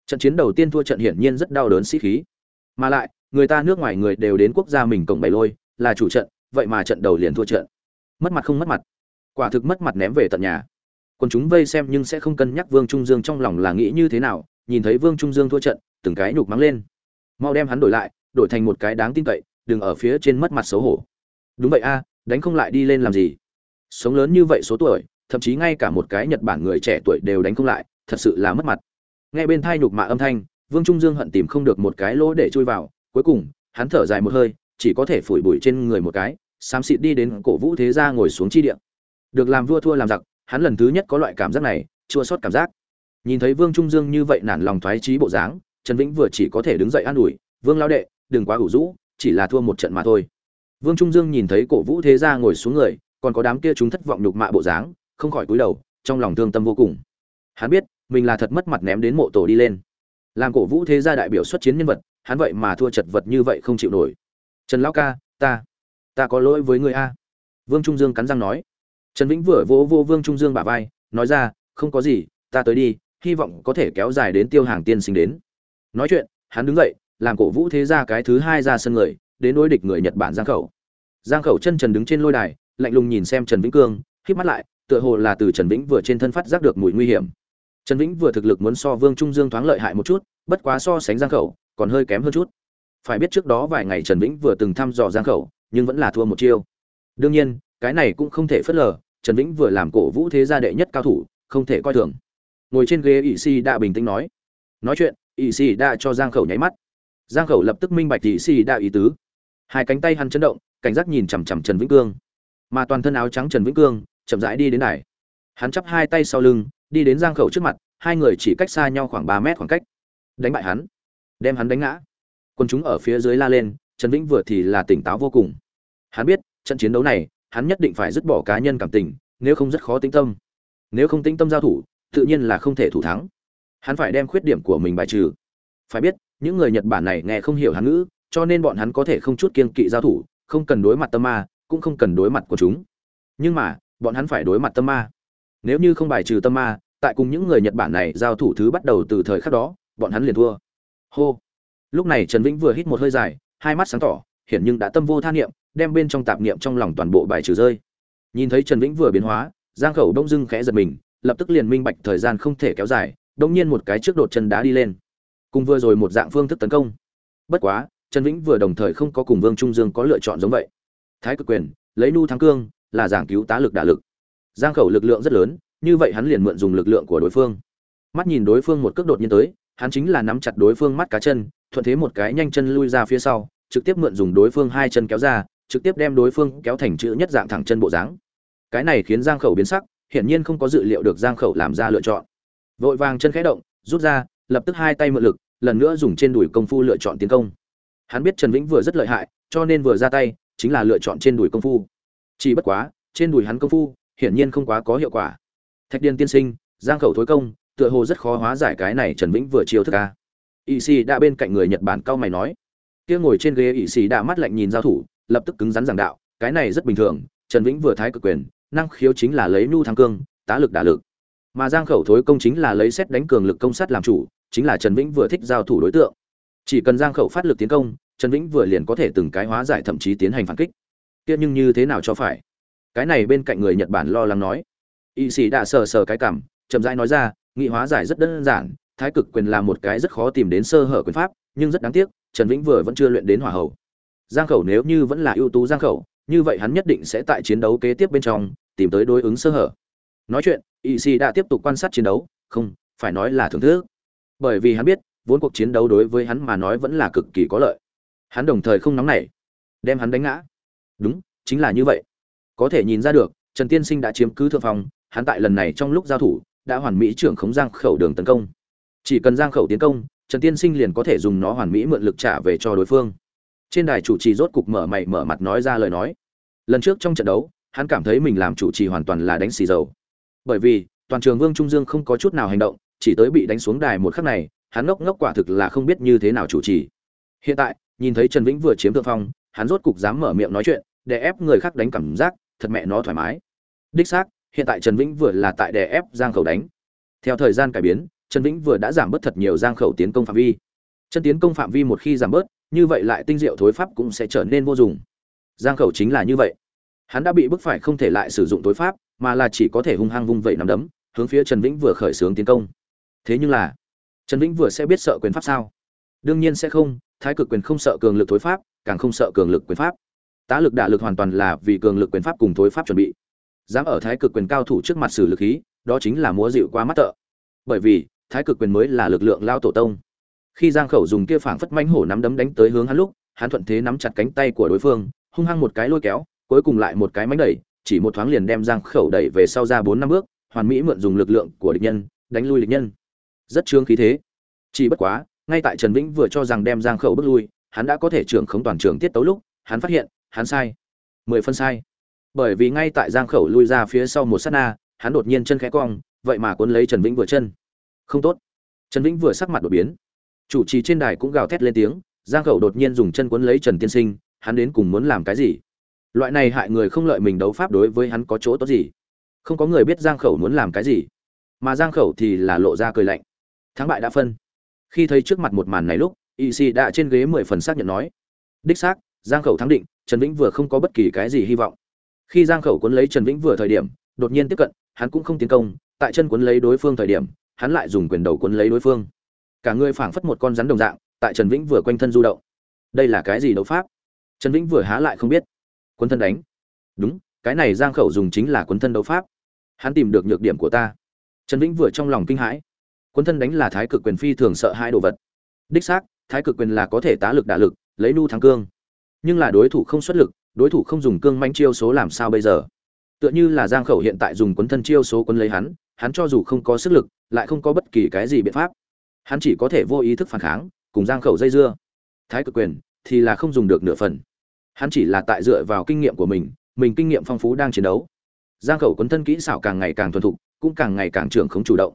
Trận chiến đầu tiên thua trận hiển nhiên rất đau đớn sĩ khí. Mà lại, người ta nước ngoài người đều đến quốc gia mình cổng bày lôi, là chủ trận, vậy mà trận đầu liền thua trận. Mất mặt không mất mặt. Quả thực mất mặt ném về tận nhà. Còn chúng vây xem nhưng sẽ không cân nhắc vương trung dương trong lòng là nghĩ như thế nào, nhìn thấy vương trung dương thua trận, từng cái nhục mắng lên. Mau đem hắn đổi lại, đổi thành một cái đáng tin cậy, đừng ở phía trên mất mặt xấu hổ. Đúng vậy a, đánh không lại đi lên làm gì? Sống lớn như vậy số tuổi thậm chí ngay cả một cái nhật bản người trẻ tuổi đều đánh không lại, thật sự là mất mặt. Nghe bên thai nhục mạ âm thanh, vương trung dương hận tìm không được một cái lỗ để chui vào, cuối cùng, hắn thở dài một hơi, chỉ có thể phủi bụi trên người một cái, xám xịt đi đến cổ vũ thế gia ngồi xuống chi điện được làm vua thua làm giặc, hắn lần thứ nhất có loại cảm giác này, chua sót cảm giác. Nhìn thấy vương trung dương như vậy nản lòng thoái trí bộ dáng, trần vĩnh vừa chỉ có thể đứng dậy an ủi, vương lao đệ, đừng quá ủ rũ, chỉ là thua một trận mà thôi. Vương trung dương nhìn thấy cổ vũ thế gia ngồi xuống người, còn có đám kia chúng thất vọng nhục mạ bộ dáng không khỏi cúi đầu, trong lòng thương tâm vô cùng. Hắn biết, mình là thật mất mặt ném đến mộ tổ đi lên. Làm cổ vũ thế gia đại biểu xuất chiến nhân vật, hắn vậy mà thua chật vật như vậy không chịu nổi. Trần lão ca, ta ta có lỗi với người a. Vương trung dương cắn răng nói. Trần vĩnh vừa vỗ vô vương trung dương bả vai, nói ra, không có gì, ta tới đi, hy vọng có thể kéo dài đến tiêu hàng tiên sinh đến. Nói chuyện, hắn đứng dậy, làm cổ vũ thế gia cái thứ hai ra sân người, đến đối địch người nhật bản giang khẩu. Giang khẩu chân trần đứng trên lôi đài, lạnh lùng nhìn xem trần vĩnh cương, híp mắt lại tựa hồ là từ trần vĩnh vừa trên thân phát giác được mùi nguy hiểm. Trần vĩnh vừa thực lực muốn so vương trung dương thoáng lợi hại một chút, bất quá so sánh giang khẩu, còn hơi kém hơn chút. Phải biết trước đó vài ngày trần vĩnh vừa từng thăm dò giang khẩu, nhưng vẫn là thua một chiêu. Đương nhiên, cái này cũng không thể phớt lờ, trần vĩnh vừa làm cổ vũ thế gia đệ nhất cao thủ, không thể coi thường. Ngồi trên ghế ỵ si đã bình tĩnh nói. Nói chuyện ỵ si đã cho giang khẩu nháy mắt. Giang khẩu lập tức minh bạch ỵ si đã ý tứ. Hai cánh tay hắn chấn động, cảnh giác nhìn chằm chằm trần vĩnh cương. Mà toàn thân áo trắng trần vĩnh cương chậm rãi đi đến đài. Hắn chắp hai tay sau lưng, đi đến giang khẩu trước mặt, hai người chỉ cách xa nhau khoảng ba mét khoảng cách. Đánh bại hắn, đem hắn đánh ngã. Quân chúng ở phía dưới la lên, trần vĩnh vừa thì là tỉnh táo vô cùng. Hắn biết, trận chiến đấu này, hắn nhất định phải dứt bỏ cá nhân cảm tình, nếu không rất khó tĩnh tâm. Nếu không tĩnh tâm giao thủ, tự nhiên là không thể thủ thắng. Hắn phải đem khuyết điểm của mình bài trừ. Phải biết, những người nhật bản này nghe không hiểu hắn ngữ, cho nên bọn hắn có thể không chút kiên kỵ giao thủ, không cần đối mặt tâm ma, cũng không cần đối mặt của chúng. Nhưng mà bọn hắn phải đối mặt tâm ma. Nếu như không bài trừ tâm ma, tại cùng những người nhật bản này giao thủ thứ bắt đầu từ thời khắc đó, bọn hắn liền thua. Hô. Lúc này trần vĩnh vừa hít một hơi dài, hai mắt sáng tỏ, hiển nhưng đã tâm vô tha niệm, đem bên trong tạp niệm trong lòng toàn bộ bài trừ rơi. Nhìn thấy trần vĩnh vừa biến hóa, giang khẩu đông dưng khẽ giật mình, lập tức liền minh bạch thời gian không thể kéo dài đông nhiên một cái trước đột chân đá đi lên. Cùng vừa rồi một dạng phương thức tấn công. Bất quá, trần vĩnh vừa đồng thời không có cùng vương trung dương có lựa chọn giống vậy. Thái cực quyền, lấy nu thắng cương là giảng cứu tá lực đả lực. Giang khẩu lực lượng rất lớn, như vậy hắn liền mượn dùng lực lượng của đối phương. Mắt nhìn đối phương một cước đột nhiên tới, hắn chính là nắm chặt đối phương mắt cá chân, thuận thế một cái nhanh chân lui ra phía sau, trực tiếp mượn dùng đối phương hai chân kéo ra, trực tiếp đem đối phương kéo thành chữ nhất dạng thẳng chân bộ dáng. Cái này khiến giang khẩu biến sắc, hiển nhiên không có dự liệu được giang khẩu làm ra lựa chọn. Vội vàng chân khẽ động, rút ra, lập tức hai tay mượn lực, lần nữa dùng trên đùi công phu lựa chọn tiến công. Hắn biết trần vĩnh vừa rất lợi hại, cho nên vừa ra tay, chính là lựa chọn trên đùi công phu chỉ bất quá, trên đùi hắn công phu, hiển nhiên không quá có hiệu quả. Thạch điền tiên sinh, giang khẩu thối công, tựa hồ rất khó hóa giải cái này trần vĩnh vừa chiêu thức ca ỵ xì đã bên cạnh người nhật bản cao mày nói. Kia ngồi trên ghế ỵ xì đã mắt lạnh nhìn giao thủ, lập tức cứng rắn giảng đạo, cái này rất bình thường, trần vĩnh vừa thái cực quyền, năng khiếu chính là lấy nhu thắng cương, tá lực đả lực. Mà giang khẩu thối công chính là lấy xét đánh cường lực công sát làm chủ, chính là trần vĩnh vừa thích giao thủ đối tượng. Chỉ cần giang khẩu phát lực tiến công, trần vĩnh vừa liền có thể từng cái hóa giải thậm chí tiến hành phản kích kia nhưng như thế nào cho phải? Cái này bên cạnh người nhật bản lo lắng nói. Y sĩ đã sờ sờ cái cảm, chậm rãi nói ra, nghị hóa giải rất đơn giản, thái cực quyền là một cái rất khó tìm đến sơ hở quyền pháp, nhưng rất đáng tiếc, trần vĩnh vừa vẫn chưa luyện đến hỏa hầu. Giang khẩu nếu như vẫn là ưu tú giang khẩu, như vậy hắn nhất định sẽ tại chiến đấu kế tiếp bên trong, tìm tới đối ứng sơ hở. Nói chuyện, y sĩ đã tiếp tục quan sát chiến đấu, không, phải nói là thưởng thức. Bởi vì hắn biết, vốn cuộc chiến đấu đối với hắn mà nói vẫn là cực kỳ có lợi. Hắn đồng thời không nóng nảy, đem hắn đánh ngã đúng, chính là như vậy. Có thể nhìn ra được, trần tiên sinh đã chiếm cứ thượng phong, hắn tại lần này trong lúc giao thủ, đã hoàn mỹ trưởng khống giang khẩu đường tấn công. Chỉ cần giang khẩu tiến công, trần tiên sinh liền có thể dùng nó hoàn mỹ mượn lực trả về cho đối phương. Trên đài chủ trì rốt cục mở mày mở mặt nói ra lời nói. Lần trước trong trận đấu, hắn cảm thấy mình làm chủ trì hoàn toàn là đánh xì dầu. Bởi vì, toàn trường vương trung dương không có chút nào hành động, chỉ tới bị đánh xuống đài một khắc này, hắn ngốc ngốc quả thực là không biết như thế nào chủ trì. Hiện tại, nhìn thấy trần vĩnh vừa chiếm thượng phong hắn rốt cục dám mở miệng nói chuyện, để ép người khác đánh cảm giác, thật mẹ nó thoải mái. Đích xác, hiện tại trần vĩnh vừa là tại đè ép giang khẩu đánh. Theo thời gian cải biến, trần vĩnh vừa đã giảm bớt thật nhiều giang khẩu tiến công phạm vi. Chân tiến công phạm vi một khi giảm bớt, như vậy lại tinh diệu thối pháp cũng sẽ trở nên vô dụng. Giang khẩu chính là như vậy. Hắn đã bị bức phải không thể lại sử dụng tối pháp, mà là chỉ có thể hung hăng vung vẩy nắm đấm, hướng phía trần vĩnh vừa khởi xướng tiến công. Thế nhưng là, trần vĩnh vừa sẽ biết sợ quyền pháp sao? Đương nhiên sẽ không, thái cực quyền không sợ cường lực thối pháp càng không sợ cường lực quyền pháp. Tá lực đả lực hoàn toàn là vì cường lực quyền pháp cùng thối pháp chuẩn bị. Dám ở thái cực quyền cao thủ trước mặt sử lực khí, đó chính là múa dịu quá mắt tợ bởi vì, thái cực quyền mới là lực lượng lao tổ tông. Khi giang khẩu dùng kia phảng phất mãnh hổ nắm đấm đánh tới hướng hắn lúc, hắn thuận thế nắm chặt cánh tay của đối phương, hung hăng một cái lôi kéo, cuối cùng lại một cái mánh đẩy, chỉ một thoáng liền đem giang khẩu đẩy về sau ra bốn năm bước, hoàn mỹ mượn dùng lực lượng của địch nhân, đánh lui địch nhân. Rất trương khí thế. Chỉ bất quá, ngay tại trần vĩnh vừa cho rằng đem giang khẩu bước lui hắn đã có thể trưởng khống toàn trường tiết tấu lúc, hắn phát hiện, hắn sai. Mười phân sai. Bởi vì ngay tại giang khẩu lui ra phía sau một sát na, hắn đột nhiên chân khẽ cong, vậy mà cuốn lấy trần vĩnh vừa chân. Không tốt. Trần vĩnh vừa sắc mặt đột biến. Chủ trì trên đài cũng gào thét lên tiếng, giang khẩu đột nhiên dùng chân cuốn lấy trần tiên sinh, hắn đến cùng muốn làm cái gì? Loại này hại người không lợi mình đấu pháp đối với hắn có chỗ tốt gì? Không có người biết giang khẩu muốn làm cái gì. Mà giang khẩu thì là lộ ra cười lạnh. Thắng bại đã phân. Khi thấy trước mặt một màn này lúc y sĩ đã trên ghế mười phần xác nhận nói. Đích xác, giang khẩu thắng định, trần vĩnh vừa không có bất kỳ cái gì hy vọng. Khi giang khẩu cuốn lấy trần vĩnh vừa thời điểm, đột nhiên tiếp cận, hắn cũng không tiến công, tại chân cuốn lấy đối phương thời điểm, hắn lại dùng quyền đầu cuốn lấy đối phương. Cả người phảng phất một con rắn đồng dạng, tại trần vĩnh vừa quanh thân du động. Đây là cái gì đấu pháp? Trần vĩnh vừa há lại không biết. Quấn thân đánh. Đúng, cái này giang khẩu dùng chính là quấn thân đấu pháp. Hắn tìm được nhược điểm của ta. Trần vĩnh vừa trong lòng kinh hãi. Quấn thân đánh là thái cực quyền phi thường sợ hai đồ vật. Đích xác thái cực quyền là có thể tá lực đả lực, lấy nu thắng cương. Nhưng là đối thủ không xuất lực, đối thủ không dùng cương manh chiêu số làm sao bây giờ? Tựa như là giang khẩu hiện tại dùng quấn thân chiêu số quấn lấy hắn hắn cho dù không có sức lực, lại không có bất kỳ cái gì biện pháp. Hắn chỉ có thể vô ý thức phản kháng, cùng giang khẩu dây dưa. Thái cực quyền thì là không dùng được nửa phần. Hắn chỉ là tại dựa vào kinh nghiệm của mình mình kinh nghiệm phong phú đang chiến đấu. Giang khẩu quấn thân kỹ xảo càng ngày càng thuần thục, cũng càng ngày càng trưởng không chủ động.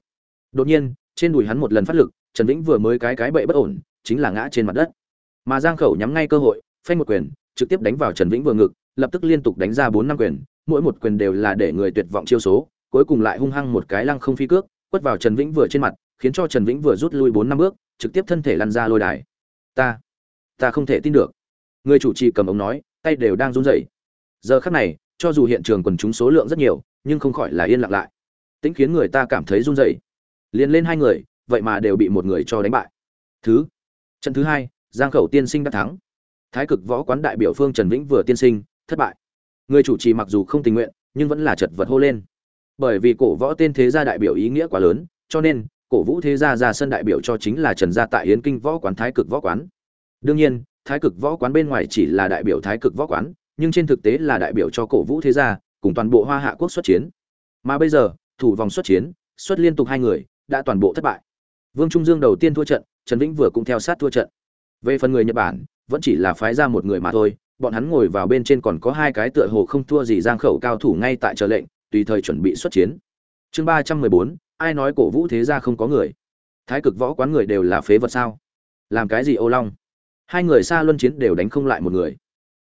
Đột nhiên, trên đùi hắn một lần phát lực, trần vĩnh vừa mới cái cái bậy bất ổn chính là ngã trên mặt đất. Mà giang khẩu nhắm ngay cơ hội, phanh một quyền, trực tiếp đánh vào trần vĩnh vừa ngực, lập tức liên tục đánh ra bốn năm quyền, mỗi một quyền đều là để người tuyệt vọng chiêu số, cuối cùng lại hung hăng một cái lăng không phi cước, quất vào trần vĩnh vừa trên mặt, khiến cho trần vĩnh vừa rút lui bốn năm bước, trực tiếp thân thể lăn ra lôi đài. Ta ta không thể tin được. Người chủ trì cầm ống nói, tay đều đang run rẩy. Giờ khắc này, cho dù hiện trường quần chúng số lượng rất nhiều, nhưng không khỏi là yên lặng lại. Tính khiến người ta cảm thấy run rẩy. Liền lên hai người, vậy mà đều bị một người cho đánh bại. Thứ trận thứ hai, giang khẩu tiên sinh đã thắng. Thái cực võ quán đại biểu phương trần vĩnh vừa tiên sinh, thất bại. Người chủ trì mặc dù không tình nguyện, nhưng vẫn là chật vật hô lên. Bởi vì cổ võ tên thế gia đại biểu ý nghĩa quá lớn, cho nên, cổ vũ thế gia ra sân đại biểu cho chính là trần gia tại hiến kinh võ quán thái cực võ quán. Đương nhiên, thái cực võ quán bên ngoài chỉ là đại biểu thái cực võ quán, nhưng trên thực tế là đại biểu cho cổ vũ thế gia, cùng toàn bộ hoa hạ quốc xuất chiến. Mà bây giờ, thủ vòng xuất chiến, xuất liên tục hai người, đã toàn bộ thất bại. Vương trung dương đầu tiên thua trận trần vĩnh vừa cũng theo sát thua trận. Về phần người nhật bản, vẫn chỉ là phái ra một người mà thôi, bọn hắn ngồi vào bên trên còn có hai cái tựa hồ không thua gì giang khẩu cao thủ ngay tại chờ lệnh, tùy thời chuẩn bị xuất chiến. Chương ba trăm mười bốn, ai nói cổ vũ thế gia không có người? Thái cực võ quán người đều là phế vật sao? Làm cái gì ô long? Hai người xa luân chiến đều đánh không lại một người.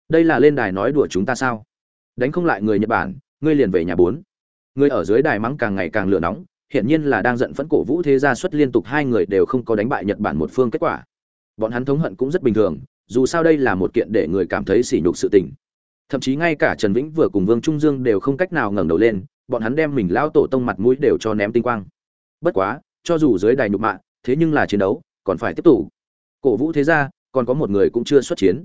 Đây là lên đài nói đùa chúng ta sao? Đánh không lại người nhật bản, ngươi liền về nhà bốn. Ngươi ở dưới đài mắng càng ngày càng lửa nóng hiển nhiên là đang giận phẫn cổ vũ thế gia xuất liên tục hai người đều không có đánh bại nhật bản một phương kết quả. Bọn hắn thống hận cũng rất bình thường, dù sao đây là một kiện để người cảm thấy sỉ nhục sự tình. Thậm chí ngay cả trần vĩnh vừa cùng vương trung dương đều không cách nào ngẩng đầu lên, bọn hắn đem mình lão tổ tông mặt mũi đều cho ném tinh quang. Bất quá, cho dù dưới đài nhục mạ, thế nhưng là chiến đấu, còn phải tiếp tục. Cổ vũ thế gia, còn có một người cũng chưa xuất chiến.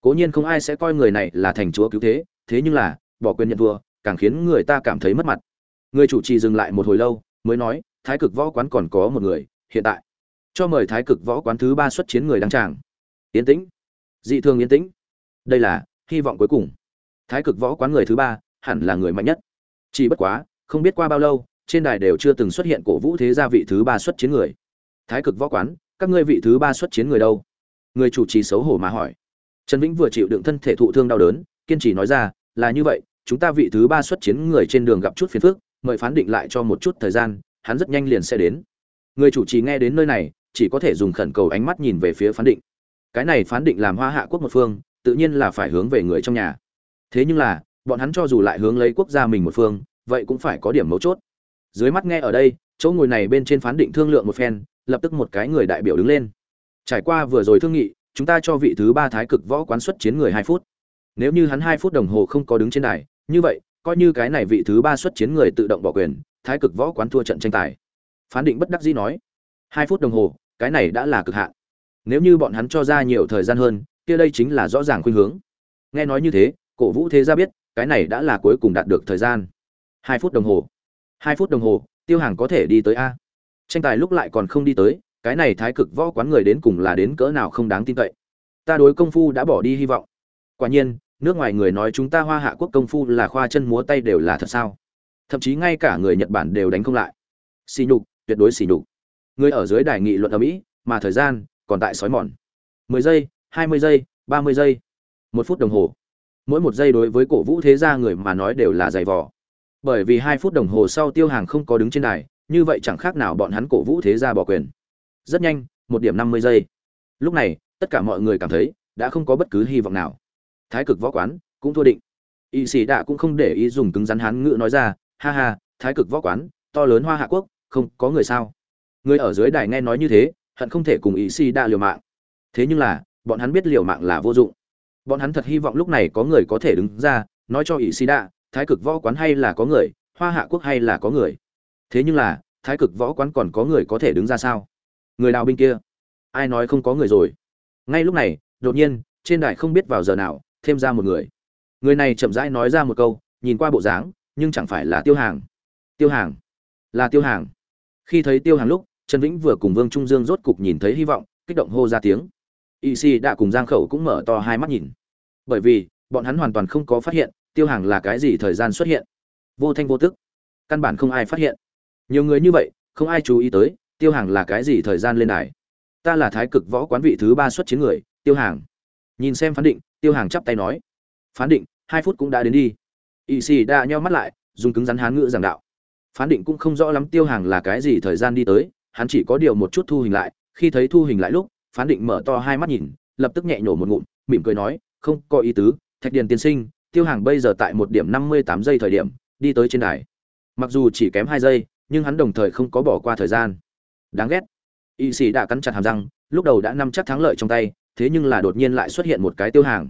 Cố nhiên không ai sẽ coi người này là thành chúa cứu thế thế nhưng là, bỏ quyền nhận thua càng khiến người ta cảm thấy mất mặt. Người chủ trì dừng lại một hồi lâu mới nói, thái cực võ quán còn có một người, hiện tại. Cho mời thái cực võ quán thứ ba xuất chiến người đăng tràng. Yên tĩnh. Dị thường yên tĩnh. Đây là, hy vọng cuối cùng. Thái cực võ quán người thứ ba, hẳn là người mạnh nhất. Chỉ bất quá, không biết qua bao lâu, trên đài đều chưa từng xuất hiện cổ vũ thế gia vị thứ ba xuất chiến người. Thái cực võ quán, các ngươi vị thứ ba xuất chiến người đâu? Người chủ trì xấu hổ mà hỏi. Trần vĩnh vừa chịu đựng thân thể thụ thương đau đớn, kiên trì nói ra, là như vậy, chúng ta vị thứ ba xuất chiến người trên đường gặp chút phiền phức mời phán định lại cho một chút thời gian, hắn rất nhanh liền sẽ đến. Người chủ trì nghe đến nơi này, chỉ có thể dùng khẩn cầu ánh mắt nhìn về phía phán định. Cái này phán định làm hoa hạ quốc một phương, tự nhiên là phải hướng về người trong nhà. Thế nhưng là, bọn hắn cho dù lại hướng lấy quốc gia mình một phương, vậy cũng phải có điểm mấu chốt. Dưới mắt nghe ở đây, chỗ ngồi này bên trên phán định thương lượng một phen, lập tức một cái người đại biểu đứng lên. Trải qua vừa rồi thương nghị, chúng ta cho vị thứ ba thái cực võ quán xuất chiến người hai phút. Nếu như hắn hai phút đồng hồ không có đứng trên đài, như vậy coi như cái này vị thứ ba xuất chiến người tự động bỏ quyền, thái cực võ quán thua trận tranh tài. Phán định bất đắc dĩ nói, hai phút đồng hồ, cái này đã là cực hạn. Nếu như bọn hắn cho ra nhiều thời gian hơn, kia đây chính là rõ ràng khuynh hướng. Nghe nói như thế, cổ vũ thế gia biết, cái này đã là cuối cùng đạt được thời gian. Hai phút đồng hồ. Hai phút đồng hồ, tiêu hàng có thể đi tới a. Tranh tài lúc lại còn không đi tới, cái này thái cực võ quán người đến cùng là đến cỡ nào không đáng tin cậy. Ta đối công phu đã bỏ đi hy vọng. Quả nhiên nước ngoài người nói chúng ta hoa hạ quốc công phu là khoa chân múa tay đều là thật sao? Thậm chí ngay cả người nhật bản đều đánh không lại. Xì nhục, tuyệt đối xì nhục. Người ở dưới đài nghị luận ở mỹ, mà thời gian còn tại sói mòn. Mười giây, hai mươi giây, ba mươi giây, một phút đồng hồ. Mỗi một giây đối với cổ vũ thế gia người mà nói đều là dày vò. Bởi vì hai phút đồng hồ sau tiêu hàng không có đứng trên đài, như vậy chẳng khác nào bọn hắn cổ vũ thế gia bỏ quyền. Rất nhanh, một điểm năm mươi giây. Lúc này, tất cả mọi người cảm thấy đã không có bất cứ hy vọng nào thái cực võ quán, cũng thua định. Y sĩ đạ cũng không để ý dùng cứng rắn hán ngữ nói ra, ha ha, thái cực võ quán, to lớn hoa hạ quốc, không có người sao? Người ở dưới đài nghe nói như thế, hận không thể cùng y sĩ đạ liều mạng. Thế nhưng là, bọn hắn biết liều mạng là vô dụng. Bọn hắn thật hy vọng lúc này có người có thể đứng ra, nói cho y sĩ đạ, thái cực võ quán hay là có người, hoa hạ quốc hay là có người? Thế nhưng là, thái cực võ quán còn có người có thể đứng ra sao? Người đào binh kia? Ai nói không có người rồi? Ngay lúc này, đột nhiên, trên đài không biết vào giờ nào thêm ra một người. Người này chậm rãi nói ra một câu, nhìn qua bộ dáng, nhưng chẳng phải là tiêu hàng. Tiêu hàng? Là tiêu hàng. Khi thấy tiêu hàng lúc, trần vĩnh vừa cùng vương trung dương rốt cục nhìn thấy hy vọng, kích động hô ra tiếng. Y si đã cùng giang khẩu cũng mở to hai mắt nhìn. Bởi vì, bọn hắn hoàn toàn không có phát hiện, tiêu hàng là cái gì thời gian xuất hiện. Vô thanh vô tức. Căn bản không ai phát hiện. Nhiều người như vậy, không ai chú ý tới, tiêu hàng là cái gì thời gian lên đài. Ta là thái cực võ quán vị thứ ba xuất chiến người, tiêu hàng. Nhìn xem phán định tiêu hàng chắp tay nói, phán định, hai phút cũng đã đến đi. Ỵ xì đã nheo mắt lại, dùng cứng rắn hán ngữ giảng đạo, phán định cũng không rõ lắm tiêu hàng là cái gì thời gian đi tới, hắn chỉ có điều một chút thu hình lại, khi thấy thu hình lại lúc, phán định mở to hai mắt nhìn, lập tức nhẹ nhổ một ngụm, mỉm cười nói, không có ý tứ, thạch điền tiên sinh, tiêu hàng bây giờ tại một điểm năm mươi tám giây thời điểm, đi tới trên đài. Mặc dù chỉ kém hai giây, nhưng hắn đồng thời không có bỏ qua thời gian. Đáng ghét. Y sĩ đã cắn chặt hàm răng, lúc đầu đã nắm chắc thắng lợi trong tay thế nhưng là đột nhiên lại xuất hiện một cái tiêu hàng.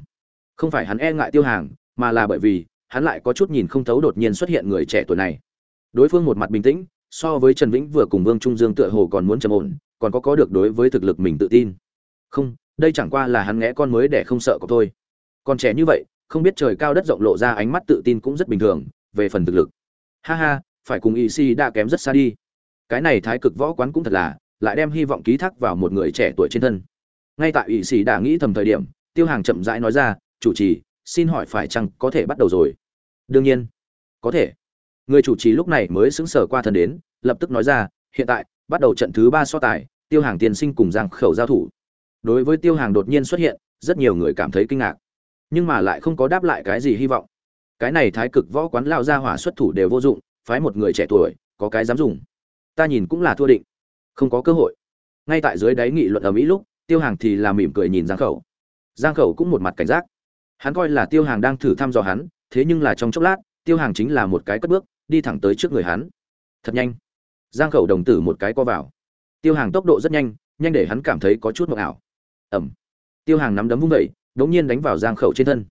Không phải hắn e ngại tiêu hàng, mà là bởi vì, hắn lại có chút nhìn không thấu đột nhiên xuất hiện người trẻ tuổi này. Đối phương một mặt bình tĩnh, so với trần vĩnh vừa cùng vương trung dương tựa hồ còn muốn trầm ổn, còn có có được đối với thực lực mình tự tin. Không, đây chẳng qua là hắn ngẽ con mới để không sợ có thôi. Còn trẻ như vậy, không biết trời cao đất rộng lộ ra ánh mắt tự tin cũng rất bình thường, về phần thực lực. Ha ha, phải cùng y si đã kém rất xa đi. Cái này thái cực võ quán cũng thật là, lại đem hy vọng ký thác vào một người trẻ tuổi trên thân ngay tại ủy sĩ đã nghĩ thầm thời điểm, tiêu hàng chậm rãi nói ra, chủ trì, xin hỏi phải chăng có thể bắt đầu rồi? Đương nhiên, có thể. Người chủ trì lúc này mới xứng sở qua thần đến, lập tức nói ra, hiện tại, bắt đầu trận thứ ba so tài, tiêu hàng tiên sinh cùng giang khẩu giao thủ. Đối với tiêu hàng đột nhiên xuất hiện, rất nhiều người cảm thấy kinh ngạc, nhưng mà lại không có đáp lại cái gì hy vọng. Cái này thái cực võ quán lao ra hỏa xuất thủ đều vô dụng, phái một người trẻ tuổi, có cái dám dùng. Ta nhìn cũng là thua định, không có cơ hội. Ngay tại dưới đáy nghị luận ở mỹ lúc tiêu hàng thì là mỉm cười nhìn giang khẩu. Giang khẩu cũng một mặt cảnh giác. Hắn coi là tiêu hàng đang thử thăm dò hắn, thế nhưng là trong chốc lát, tiêu hàng chính là một cái cất bước, đi thẳng tới trước người hắn. Thật nhanh. Giang khẩu đồng tử một cái co vào. Tiêu hàng tốc độ rất nhanh nhanh để hắn cảm thấy có chút mộng ảo. Ẩm tiêu hàng nắm đấm vung vẩy đống nhiên đánh vào giang khẩu trên thân.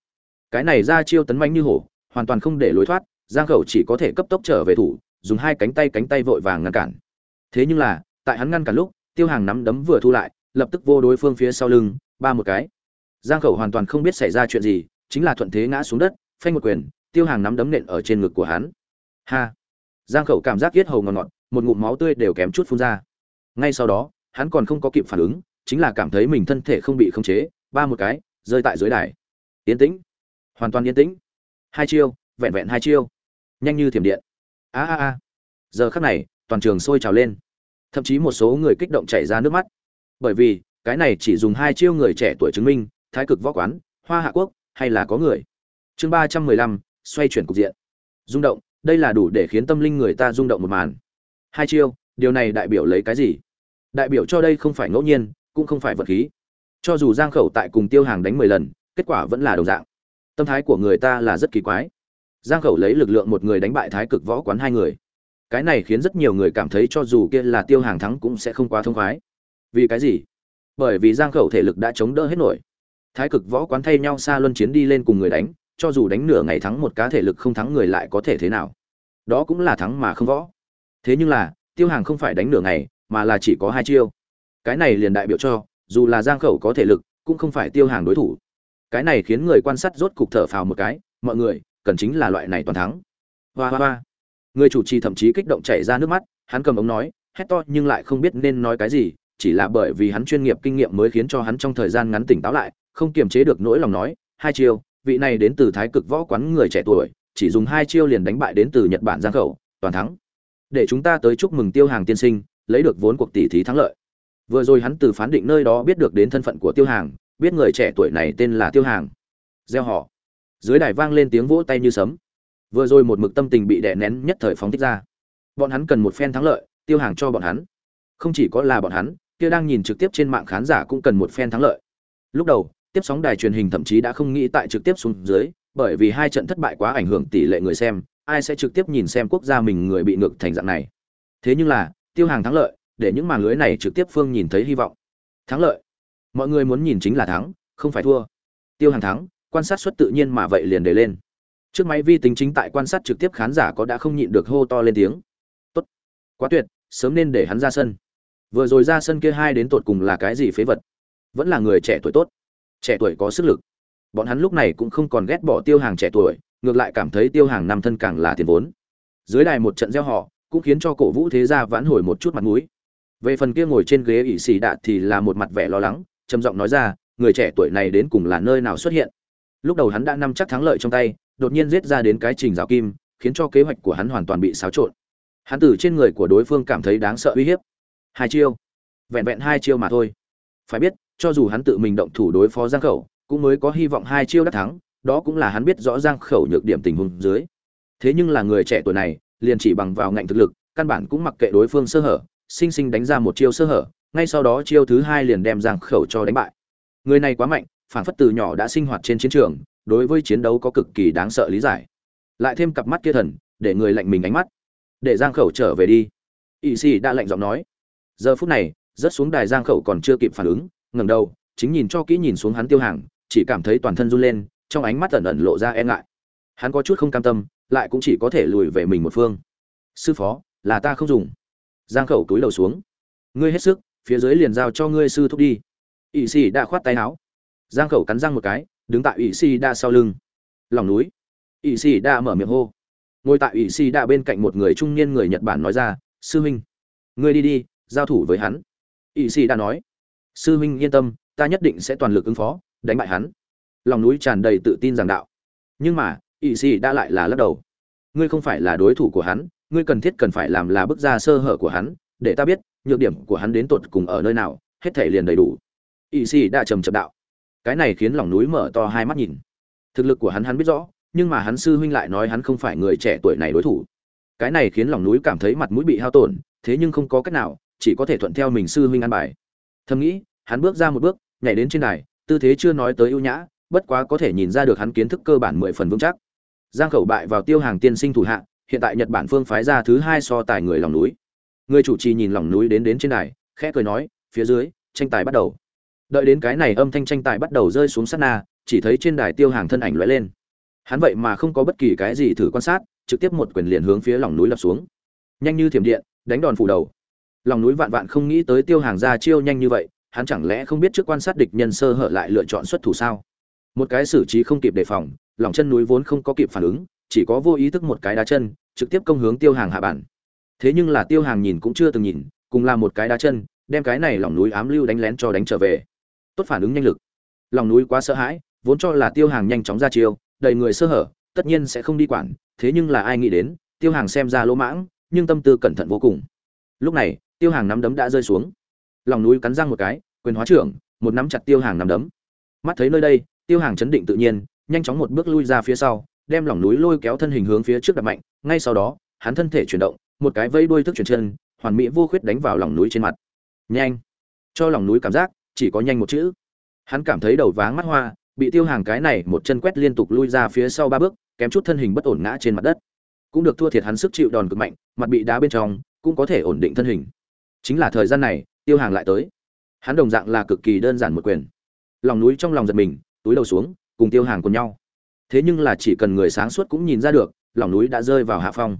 Cái này ra chiêu tấn manh như hổ, hoàn toàn không để lối thoát, giang khẩu chỉ có thể cấp tốc trở về thủ, dùng hai cánh tay cánh tay vội vàng ngăn cản. Thế nhưng là, tại hắn ngăn cản lúc, tiêu hàng nắm đấm vừa thu lại lập tức vô đối phương phía sau lưng, ba một cái. Giang khẩu hoàn toàn không biết xảy ra chuyện gì, chính là thuận thế ngã xuống đất, phanh một quyền, tiêu hàng nắm đấm nện ở trên ngực của hắn. Ha! Giang khẩu cảm giác yết hầu ngọt ngọt, một ngụm máu tươi đều kém chút phun ra. Ngay sau đó, hắn còn không có kịp phản ứng, chính là cảm thấy mình thân thể không bị khống chế, ba một cái, rơi tại dưới đài. Yên tĩnh. Hoàn toàn yên tĩnh. Hai chiêu, vẹn vẹn hai chiêu. Nhanh như thiểm điện. A a a. Giờ khắc này, toàn trường sôi trào lên. Thậm chí một số người kích động chảy ra nước mắt bởi vì, cái này chỉ dùng hai chiêu người trẻ tuổi chứng minh, thái cực võ quán, hoa hạ quốc, hay là có người. Chương ba trăm mười lăm, xoay chuyển cục diện. Rung động, đây là đủ để khiến tâm linh người ta rung động một màn. Hai chiêu, điều này đại biểu lấy cái gì? Đại biểu cho đây không phải ngẫu nhiên, cũng không phải vật khí. Cho dù giang khẩu tại cùng tiêu hàng đánh mười lần, kết quả vẫn là đồng dạng. Tâm thái của người ta là rất kỳ quái. Giang khẩu lấy lực lượng một người đánh bại thái cực võ quán hai người. Cái này khiến rất nhiều người cảm thấy cho dù kia là tiêu hàng thắng cũng sẽ không quá thông khoái vì cái gì? Bởi vì giang khẩu thể lực đã chống đỡ hết nổi. Thái cực võ quán thay nhau xa luân chiến đi lên cùng người đánh, cho dù đánh nửa ngày thắng một cá thể lực không thắng người lại có thể thế nào? Đó cũng là thắng mà không võ. Thế nhưng là, tiêu hàng không phải đánh nửa ngày, mà là chỉ có hai chiêu. Cái này liền đại biểu cho, dù là giang khẩu có thể lực, cũng không phải tiêu hàng đối thủ. Cái này khiến người quan sát rốt cục thở phào một cái, mọi người, cần chính là loại này toàn thắng. Hoa hoa hoa. Người chủ trì thậm chí kích động chảy ra nước mắt, hắn cầm ống nói, hét to nhưng lại không biết nên nói cái gì chỉ là bởi vì hắn chuyên nghiệp kinh nghiệm mới khiến cho hắn trong thời gian ngắn tỉnh táo lại, không kiềm chế được nỗi lòng nói, hai chiêu, vị này đến từ thái cực võ quán người trẻ tuổi, chỉ dùng hai chiêu liền đánh bại đến từ nhật bản giang khẩu, toàn thắng. Để chúng ta tới chúc mừng tiêu hàng tiên sinh, lấy được vốn cuộc tỷ thí thắng lợi. Vừa rồi hắn từ phán định nơi đó biết được đến thân phận của tiêu hàng, biết người trẻ tuổi này tên là tiêu hàng. Gieo họ. Dưới đài vang lên tiếng vỗ tay như sấm. Vừa rồi một mực tâm tình bị đè nén nhất thời phóng thích ra. Bọn hắn cần một phen thắng lợi, tiêu hàng cho bọn hắn. Không chỉ có là bọn hắn kia đang nhìn trực tiếp trên mạng khán giả cũng cần một phen thắng lợi. Lúc đầu, tiếp sóng đài truyền hình thậm chí đã không nghĩ tại trực tiếp xuống dưới, bởi vì hai trận thất bại quá ảnh hưởng tỷ lệ người xem, ai sẽ trực tiếp nhìn xem quốc gia mình người bị ngược thành dạng này. Thế nhưng là, tiêu hàng thắng lợi, để những màn lưới này trực tiếp phương nhìn thấy hy vọng. Thắng lợi. Mọi người muốn nhìn chính là thắng, không phải thua. Tiêu hàng thắng, quan sát suất tự nhiên mà vậy liền để lên. Trước máy vi tính chính tại quan sát trực tiếp khán giả có đã không nhịn được hô to lên tiếng. Tốt. Quá tuyệt, sớm nên để hắn ra sân vừa rồi ra sân kia hai đến tột cùng là cái gì phế vật? Vẫn là người trẻ tuổi tốt. Trẻ tuổi có sức lực. Bọn hắn lúc này cũng không còn ghét bỏ tiêu hàng trẻ tuổi, ngược lại cảm thấy tiêu hàng năm thân càng là tiền vốn. Dưới đài một trận gieo họ, cũng khiến cho cổ vũ thế gia vãn hồi một chút mặt mũi. Về phần kia ngồi trên ghế ỷ xì đạ thì là một mặt vẻ lo lắng, trầm giọng nói ra, người trẻ tuổi này đến cùng là nơi nào xuất hiện? Lúc đầu hắn đã nắm chắc thắng lợi trong tay, đột nhiên giết ra đến cái trình rào kim, khiến cho kế hoạch của hắn hoàn toàn bị xáo trộn. Hắn từ trên người của đối phương cảm thấy đáng sợ uy hiếp hai chiêu. Vẹn vẹn hai chiêu mà thôi. Phải biết, cho dù hắn tự mình động thủ đối phó giang khẩu, cũng mới có hy vọng hai chiêu đắc thắng, đó cũng là hắn biết rõ giang khẩu nhược điểm tình huống dưới. Thế nhưng là người trẻ tuổi này, liền chỉ bằng vào ngạnh thực lực, căn bản cũng mặc kệ đối phương sơ hở, sinh sinh đánh ra một chiêu sơ hở, ngay sau đó chiêu thứ hai liền đem giang khẩu cho đánh bại. Người này quá mạnh, phản phất từ nhỏ đã sinh hoạt trên chiến trường, đối với chiến đấu có cực kỳ đáng sợ lý giải. Lại thêm cặp mắt kia thần, để người lạnh mình ánh mắt. Để giang khẩu trở về đi. Ỵ sĩ đã lạnh giọng nói giờ phút này, rớt xuống đài giang khẩu còn chưa kịp phản ứng, ngẩng đầu, chính nhìn cho kỹ nhìn xuống hắn tiêu hàng, chỉ cảm thấy toàn thân run lên, trong ánh mắt ẩn ẩn lộ ra e ngại. Hắn có chút không cam tâm, lại cũng chỉ có thể lùi về mình một phương. Sư phó, là ta không dùng. Giang khẩu túi đầu xuống. Ngươi hết sức, phía dưới liền giao cho ngươi sư thúc đi. Ỵ sĩ đã khoát tay áo. Giang khẩu cắn răng một cái, đứng tại ỵ sĩ đã sau lưng. Lòng núi. Ỵ sĩ đã mở miệng hô. Ngồi tại ỵ sĩ đã bên cạnh một người trung niên người nhật bản nói ra, sư huynh, ngươi đi đi giao thủ với hắn. Ỵ sĩ đã nói, sư huynh yên tâm, ta nhất định sẽ toàn lực ứng phó, đánh bại hắn. Lòng núi tràn đầy tự tin giảng đạo. Nhưng mà ỵ sĩ đã lại là lắc đầu. Ngươi không phải là đối thủ của hắn, ngươi cần thiết cần phải làm là bước ra sơ hở của hắn, để ta biết nhược điểm của hắn đến tột cùng ở nơi nào, hết thể liền đầy đủ. Ỵ sĩ đã trầm chậm đạo. Cái này khiến lòng núi mở to hai mắt nhìn. Thực lực của hắn hắn biết rõ, nhưng mà hắn sư huynh lại nói hắn không phải người trẻ tuổi này đối thủ. Cái này khiến lòng núi cảm thấy mặt mũi bị hao tổn, thế nhưng không có cách nào chỉ có thể thuận theo mình sư huynh ăn bài. Thầm nghĩ, hắn bước ra một bước, nhảy đến trên đài, tư thế chưa nói tới ưu nhã, bất quá có thể nhìn ra được hắn kiến thức cơ bản mười phần vững chắc. Giang khẩu bại vào tiêu hàng tiên sinh thủ hạ, hiện tại nhật bản phương phái ra thứ hai so tài người lòng núi. Người chủ trì nhìn lòng núi đến đến trên đài, khẽ cười nói, phía dưới, tranh tài bắt đầu. Đợi đến cái này âm thanh tranh tài bắt đầu rơi xuống sát na, chỉ thấy trên đài tiêu hàng thân ảnh lóe lên. Hắn vậy mà không có bất kỳ cái gì thử quan sát, trực tiếp một quyền liền hướng phía lòng núi lập xuống. Nhanh như thiểm điện, đánh đòn phủ đầu lòng núi vạn vạn không nghĩ tới tiêu hàng ra chiêu nhanh như vậy, hắn chẳng lẽ không biết trước quan sát địch nhân sơ hở lại lựa chọn xuất thủ sao? Một cái xử trí không kịp đề phòng, lòng chân núi vốn không có kịp phản ứng, chỉ có vô ý thức một cái đá chân, trực tiếp công hướng tiêu hàng hạ bản. Thế nhưng là tiêu hàng nhìn cũng chưa từng nhìn, cùng là một cái đá chân, đem cái này lòng núi ám lưu đánh lén cho đánh trở về. Tốt phản ứng nhanh lực. Lòng núi quá sợ hãi, vốn cho là tiêu hàng nhanh chóng ra chiêu, đầy người sơ hở, tất nhiên sẽ không đi quản, thế nhưng là ai nghĩ đến, tiêu hàng xem ra lỗ mãng, nhưng tâm tư cẩn thận vô cùng. Lúc này tiêu hàng nắm đấm đã rơi xuống. Lòng núi cắn răng một cái, quyền hóa trưởng, một nắm chặt tiêu hàng nắm đấm. Mắt thấy nơi đây, tiêu hàng chấn định tự nhiên, nhanh chóng một bước lui ra phía sau, đem lỏng núi lôi kéo thân hình hướng phía trước đập mạnh. Ngay sau đó, hắn thân thể chuyển động, một cái vây đuôi thức chuyển chân, hoàn mỹ vô khuyết đánh vào lòng núi trên mặt. Nhanh! Cho lòng núi cảm giác, chỉ có nhanh một chữ. Hắn cảm thấy đầu váng mắt hoa, bị tiêu hàng cái này một chân quét liên tục lui ra phía sau ba bước, kém chút thân hình bất ổn ngã trên mặt đất. Cũng được thua thiệt hắn sức chịu đòn cực mạnh, mặt bị đá bên trong, cũng có thể ổn định thân hình chính là thời gian này, tiêu hàng lại tới. Hắn đồng dạng là cực kỳ đơn giản một quyền. Lòng núi trong lòng giật mình, túi đầu xuống, cùng tiêu hàng cùng nhau. Thế nhưng là chỉ cần người sáng suốt cũng nhìn ra được, lòng núi đã rơi vào hạ phong.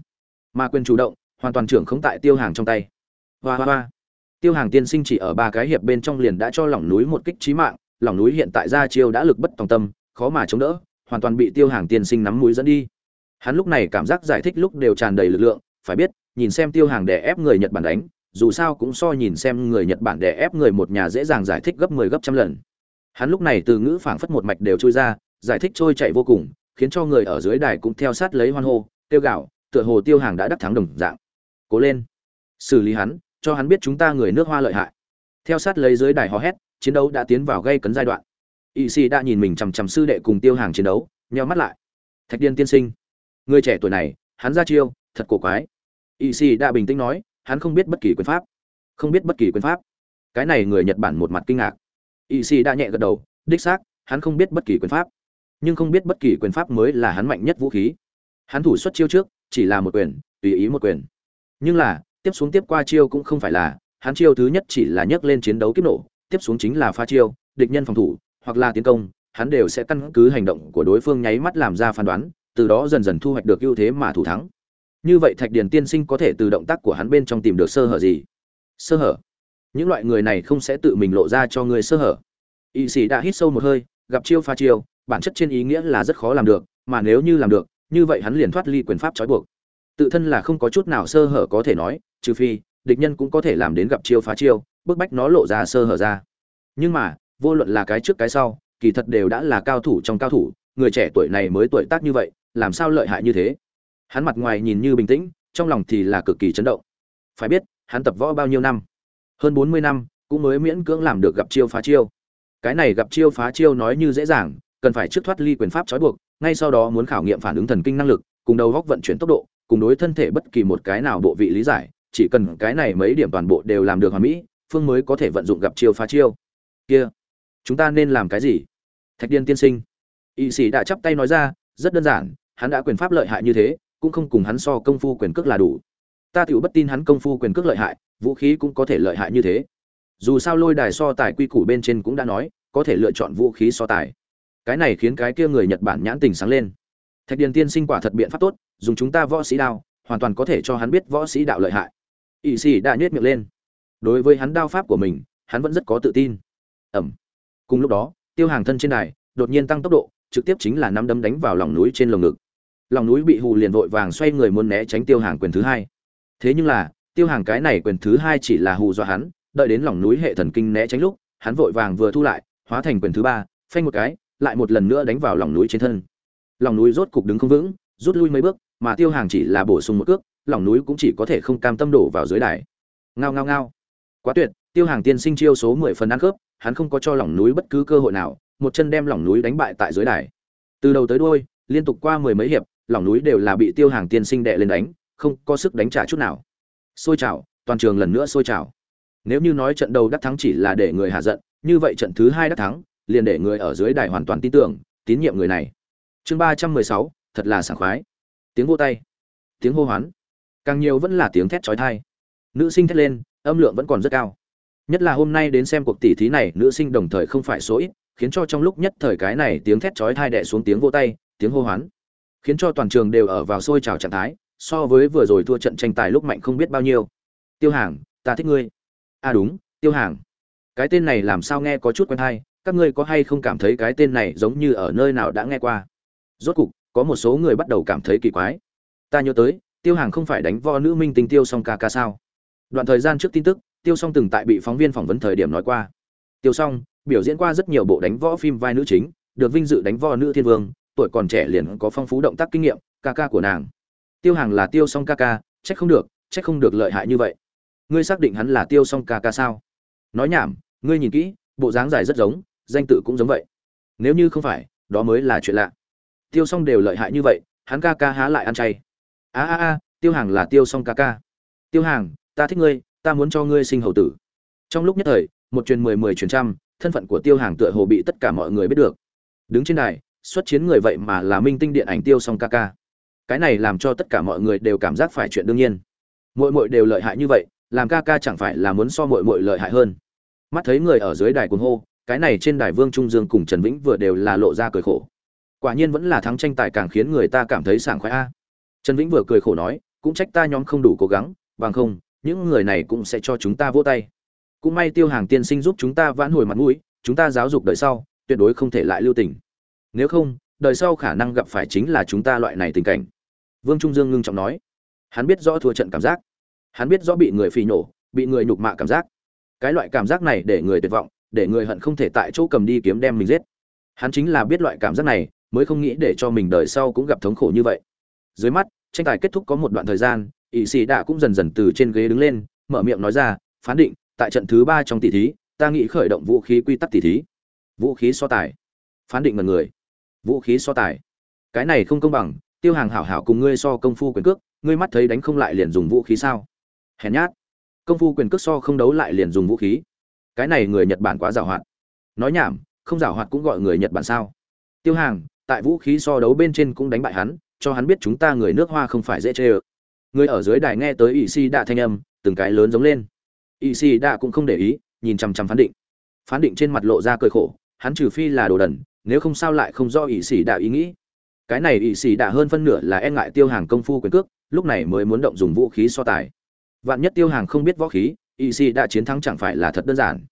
Mà quyền chủ động, hoàn toàn trưởng không tại tiêu hàng trong tay. Hoa hoa hoa. Tiêu hàng tiên sinh chỉ ở ba cái hiệp bên trong liền đã cho lỏng núi một kích trí mạng lỏng núi hiện tại ra chiêu đã lực bất tòng tâm, khó mà chống đỡ, hoàn toàn bị tiêu hàng tiên sinh nắm mũi dẫn đi. Hắn lúc này cảm giác giải thích lúc đều tràn đầy lực lượng, phải biết, nhìn xem tiêu hàng đè ép người nhật bản đánh dù sao cũng so nhìn xem người nhật bản đè ép người một nhà dễ dàng giải thích gấp 10 gấp trăm lần. Hắn lúc này từ ngữ phảng phất một mạch đều trôi ra, giải thích trôi chảy vô cùng, khiến cho người ở dưới đài cũng theo sát lấy hoan hô tiêu gạo tựa hồ tiêu hàng đã đắc thắng đồng dạng. Cố lên. Xử lý hắn, cho hắn biết chúng ta người nước hoa lợi hại. Theo sát lấy dưới đài hò hét, chiến đấu đã tiến vào gây cấn giai đoạn. Y sĩ đã nhìn mình chằm chằm sư đệ cùng tiêu hàng chiến đấu, nheo mắt lại. Thạch điên tiên sinh. Người trẻ tuổi này, hắn ra chiêu, thật cổ quái. Y sĩ đã bình tĩnh nói hắn không biết bất kỳ quyền pháp. Không biết bất kỳ quyền pháp. Cái này người nhật bản một mặt kinh ngạc. Y sĩ đã nhẹ gật đầu, đích xác, hắn không biết bất kỳ quyền pháp. Nhưng không biết bất kỳ quyền pháp mới là hắn mạnh nhất vũ khí. Hắn thủ xuất chiêu trước, chỉ là một quyền, tùy ý một quyền. Nhưng là, tiếp xuống tiếp qua chiêu cũng không phải là, hắn chiêu thứ nhất chỉ là nhấc lên chiến đấu kiếp nổ, tiếp xuống chính là pha chiêu, địch nhân phòng thủ, hoặc là tiến công, hắn đều sẽ căn cứ hành động của đối phương nháy mắt làm ra phán đoán, từ đó dần dần thu hoạch được ưu thế mà thủ thắng như vậy thạch điền tiên sinh có thể từ động tác của hắn bên trong tìm được sơ hở gì? Sơ hở? Những loại người này không sẽ tự mình lộ ra cho người sơ hở. Y sĩ đã hít sâu một hơi, gặp chiêu pha chiêu, bản chất trên ý nghĩa là rất khó làm được, mà nếu như làm được, như vậy hắn liền thoát ly quyền pháp trói buộc. Tự thân là không có chút nào sơ hở có thể nói, trừ phi, địch nhân cũng có thể làm đến gặp chiêu phá chiêu, bức bách nó lộ ra sơ hở ra. Nhưng mà, vô luận là cái trước cái sau, kỳ thật đều đã là cao thủ trong cao thủ, người trẻ tuổi này mới tuổi tác như vậy, làm sao lợi hại như thế? Hắn mặt ngoài nhìn như bình tĩnh, trong lòng thì là cực kỳ chấn động. Phải biết, hắn tập võ bao nhiêu năm? Hơn bốn mươi năm, cũng mới miễn cưỡng làm được gặp chiêu phá chiêu. Cái này gặp chiêu phá chiêu nói như dễ dàng, cần phải trước thoát ly quyền pháp trói buộc, ngay sau đó muốn khảo nghiệm phản ứng thần kinh năng lực, cùng đầu góc vận chuyển tốc độ, cùng đối thân thể bất kỳ một cái nào bộ vị lý giải, chỉ cần cái này mấy điểm toàn bộ đều làm được hoàn mỹ, phương mới có thể vận dụng gặp chiêu phá chiêu. Kia, chúng ta nên làm cái gì? Thạch điên tiên sinh. Y sĩ đã chắp tay nói ra, rất đơn giản, hắn đã quyền pháp lợi hại như thế cũng không cùng hắn so công phu quyền cước là đủ. Ta tiểu bất tin hắn công phu quyền cước lợi hại, vũ khí cũng có thể lợi hại như thế. Dù sao lôi đài so tài quy củ bên trên cũng đã nói, có thể lựa chọn vũ khí so tài. Cái này khiến cái kia người nhật bản nhãn tình sáng lên. Thạch điền tiên sinh quả thật biện pháp tốt, dùng chúng ta võ sĩ đao, hoàn toàn có thể cho hắn biết võ sĩ đạo lợi hại. Ỵ sĩ đã nhét miệng lên. Đối với hắn đao pháp của mình, hắn vẫn rất có tự tin. Ẩm. Cùng lúc đó, tiêu hàng thân trên đài, đột nhiên tăng tốc độ, trực tiếp chính là năm đấm đánh vào lòng núi trên lồng ngực lòng núi bị hù liền vội vàng xoay người muốn né tránh tiêu hàng quyền thứ hai. Thế nhưng là, tiêu hàng cái này quyền thứ hai chỉ là hù do hắn, đợi đến lòng núi hệ thần kinh né tránh lúc, hắn vội vàng vừa thu lại, hóa thành quyền thứ ba, phanh một cái, lại một lần nữa đánh vào lòng núi trên thân. Lòng núi rốt cục đứng không vững, rút lui mấy bước, mà tiêu hàng chỉ là bổ sung một cước, lòng núi cũng chỉ có thể không cam tâm đổ vào dưới đài. Ngao ngao ngao. Quá tuyệt, tiêu hàng tiên sinh chiêu số mười phần ăn khớp, hắn không có cho lòng núi bất cứ cơ hội nào, một chân đem lòng núi đánh bại tại dưới đài. Từ đầu tới đuôi, liên tục qua mười mấy hiệp lòng núi đều là bị tiêu hàng tiên sinh đệ lên đánh, không có sức đánh trả chút nào. Xôi trào toàn trường lần nữa xôi trào nếu như nói trận đầu đắc thắng chỉ là để người hạ giận, như vậy trận thứ hai đắc thắng, liền để người ở dưới đài hoàn toàn tin tưởng, tín nhiệm người này. Chương ba trăm mười sáu, thật là sảng khoái. Tiếng vô tay, tiếng hô hoán. Càng nhiều vẫn là tiếng thét trói thai nữ sinh thét lên, âm lượng vẫn còn rất cao. Nhất là hôm nay đến xem cuộc tỉ thí này, nữ sinh đồng thời không phải số ít, khiến cho trong lúc nhất thời cái này tiếng thét chói thai đẻ xuống tiếng vô tay, tiếng hô hoán khiến cho toàn trường đều ở vào sôi trào trạng thái, so với vừa rồi thua trận tranh tài lúc mạnh không biết bao nhiêu. Tiêu hàng, ta thích ngươi. À đúng, tiêu hàng. Cái tên này làm sao nghe có chút quen hay, các ngươi có hay không cảm thấy cái tên này giống như ở nơi nào đã nghe qua? Rốt cục, có một số người bắt đầu cảm thấy kỳ quái. Ta nhớ tới, tiêu hàng không phải đánh vo nữ minh tình tiêu song ca ca sao? Đoạn thời gian trước tin tức, tiêu song từng tại bị phóng viên phỏng vấn thời điểm nói qua. Tiêu song, biểu diễn qua rất nhiều bộ đánh võ phim vai nữ chính, được vinh dự đánh võ nữ thiên vương tuổi còn trẻ liền có phong phú động tác kinh nghiệm, ca ca của nàng. Tiêu hàng là tiêu song ca ca, trách không được, trách không được lợi hại như vậy. Ngươi xác định hắn là tiêu song ca ca sao? Nói nhảm, ngươi nhìn kỹ, bộ dáng dài rất giống, danh tự cũng giống vậy. Nếu như không phải, đó mới là chuyện lạ. Tiêu song đều lợi hại như vậy, hắn ca ca há lại ăn chay. A a a, tiêu hàng là tiêu song ca ca. Tiêu hàng ta thích ngươi, ta muốn cho ngươi sinh hầu tử. Trong lúc nhất thời, một truyền mười mười truyền trăm, thân phận của tiêu hàng tựa hồ bị tất cả mọi người biết được. Đứng trên đài xuất chiến người vậy mà là minh tinh điện ảnh tiêu song ca ca cái này làm cho tất cả mọi người đều cảm giác phải chuyện đương nhiên mội mội đều lợi hại như vậy làm ca ca chẳng phải là muốn so mội mội lợi hại hơn mắt thấy người ở dưới đài cuồng hô cái này trên đài Vương Trung Dương cùng Trần Vĩnh vừa đều là lộ ra cười khổ. Quả nhiên vẫn là thắng tranh tài càng khiến người ta cảm thấy sảng khoái a. Trần Vĩnh vừa cười khổ nói, cũng trách ta nhóm không đủ cố gắng, bằng không, những người này cũng sẽ cho chúng ta vỗ tay. Cũng may Tiêu Hàng tiên sinh giúp chúng ta vãn hồi mặt mũi, chúng ta giáo dục đời sau, tuyệt đối không thể lại lưu tình. Nếu không, đời sau khả năng gặp phải chính là chúng ta loại này tình cảnh. Vương Trung Dương ngưng trọng nói, hắn biết rõ thua trận cảm giác, hắn biết rõ bị người phỉ nổ, bị người nhục mạ cảm giác. Cái loại cảm giác này để người tuyệt vọng, để người hận không thể tại chỗ cầm đi kiếm đem mình giết. Hắn chính là biết loại cảm giác này mới không nghĩ để cho mình đời sau cũng gặp thống khổ như vậy. Dưới mắt tranh tài kết thúc có một đoạn thời gian ỵ sĩ đã cũng dần dần từ trên ghế đứng lên mở miệng nói ra phán định tại trận thứ ba trong tỷ thí ta nghĩ khởi động vũ khí quy tắc tỷ thí. Vũ khí so tài. Phán định mật người vũ khí so tài. Cái này không công bằng, tiêu hàng hảo hảo cùng ngươi so công phu quyền cước, ngươi mắt thấy đánh không lại liền dùng vũ khí sao? Hèn nhát. Công phu quyền cước so không đấu lại liền dùng vũ khí. Cái này người nhật bản quá giàu hoạt. Nói nhảm, không giàu hoạt cũng gọi người nhật bản sao? Tiêu hàng, tại vũ khí so đấu bên trên cũng đánh bại hắn, cho hắn biết chúng ta người nước hoa không phải dễ chê ơ. Người ở dưới đài nghe tới ỵ si đạ thanh âm, từng cái lớn giống lên. Ỵ si đạ cũng không để ý, nhìn chằm chằm phán định. Phán định trên mặt lộ ra cười khổ, hắn trừ phi là đồ đần nếu không sao lại không do ỷ sĩ đạ ý nghĩ. Cái này ỷ sĩ đạ hơn phân nửa là e ngại tiêu hàng công phu quyền cước, lúc này mới muốn động dùng vũ khí so tài. Vạn nhất tiêu hàng không biết võ khí, ỷ sĩ đã chiến thắng chẳng phải là thật đơn giản.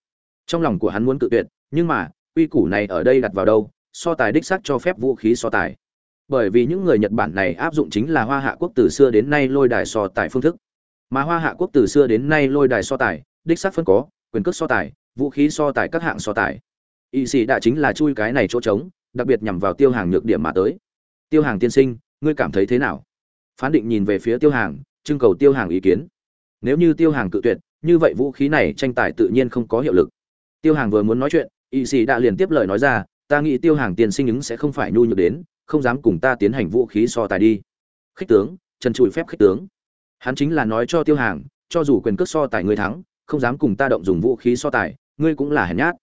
Trong lòng của hắn muốn cự tuyệt, nhưng mà, quy củ này ở đây đặt vào đâu, so tài đích xác cho phép vũ khí so tài. Bởi vì những người nhật bản này áp dụng chính là hoa hạ quốc từ xưa đến nay lôi đài so tài phương thức. Mà hoa hạ quốc từ xưa đến nay lôi đài so tài, đích xác phân có, quyền cước so tài, vũ khí so tài các hạng so tài y sĩ đã chính là chui cái này chỗ trống, đặc biệt nhằm vào tiêu hàng nhược điểm mà tới. Tiêu hàng tiên sinh, ngươi cảm thấy thế nào? Phán định nhìn về phía tiêu hàng, trưng cầu tiêu hàng ý kiến. Nếu như tiêu hàng cự tuyệt, như vậy vũ khí này tranh tài tự nhiên không có hiệu lực. Tiêu hàng vừa muốn nói chuyện, y sĩ đã liền tiếp lời nói ra, ta nghĩ tiêu hàng tiền sinh ứng sẽ không phải nhu nhược đến, không dám cùng ta tiến hành vũ khí so tài đi. Khích tướng, trần trụi phép khích tướng. Hắn chính là nói cho tiêu hàng, cho dù quyền cước so tài ngươi thắng, không dám cùng ta động dùng vũ khí so tài, ngươi cũng là hèn nhát.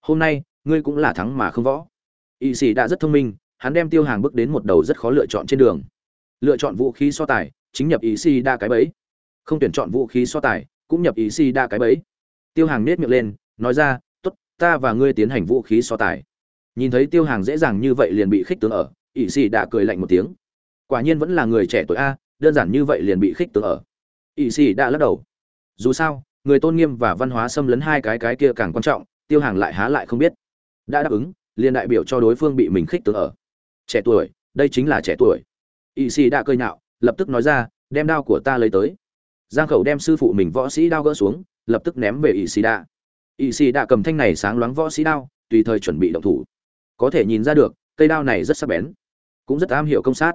Hôm nay ngươi cũng là thắng mà không võ. Y sĩ đã rất thông minh, hắn đem tiêu hàng bước đến một đầu rất khó lựa chọn trên đường. Lựa chọn vũ khí so tài, chính nhập y sĩ đa cái bẫy. Không tuyển chọn vũ khí so tài, cũng nhập ý si đa cái bẫy. Tiêu hàng nết miệng lên, nói ra t ố t ta và ngươi tiến hành vũ khí so tài. Nhìn thấy tiêu hàng dễ dàng như vậy liền bị khích tướng ở, Y sĩ đã cười lạnh một tiếng. Quả nhiên vẫn là người trẻ tuổi a, đơn giản như vậy liền bị khích tướng ở. Y sĩ đã lắc đầu. Dù sao, người tôn nghiêm và văn hóa xâm lấn hai cái cái kia càng quan trọng, tiêu hàng lại há lại không biết đã đáp ứng liền đại biểu cho đối phương bị mình khích tướng ở. Trẻ tuổi đây chính là trẻ tuổi. Y sĩ đã cơi nhạo lập tức nói ra đem đao của ta lấy tới. Giang khẩu đem sư phụ mình võ sĩ đao gỡ xuống lập tức ném về Y sĩ đã, Y sĩ đã cầm thanh này sáng loáng võ sĩ đao tùy thời chuẩn bị động thủ. Có thể nhìn ra được cây đao này rất sắc bén cũng rất am hiểu công sát.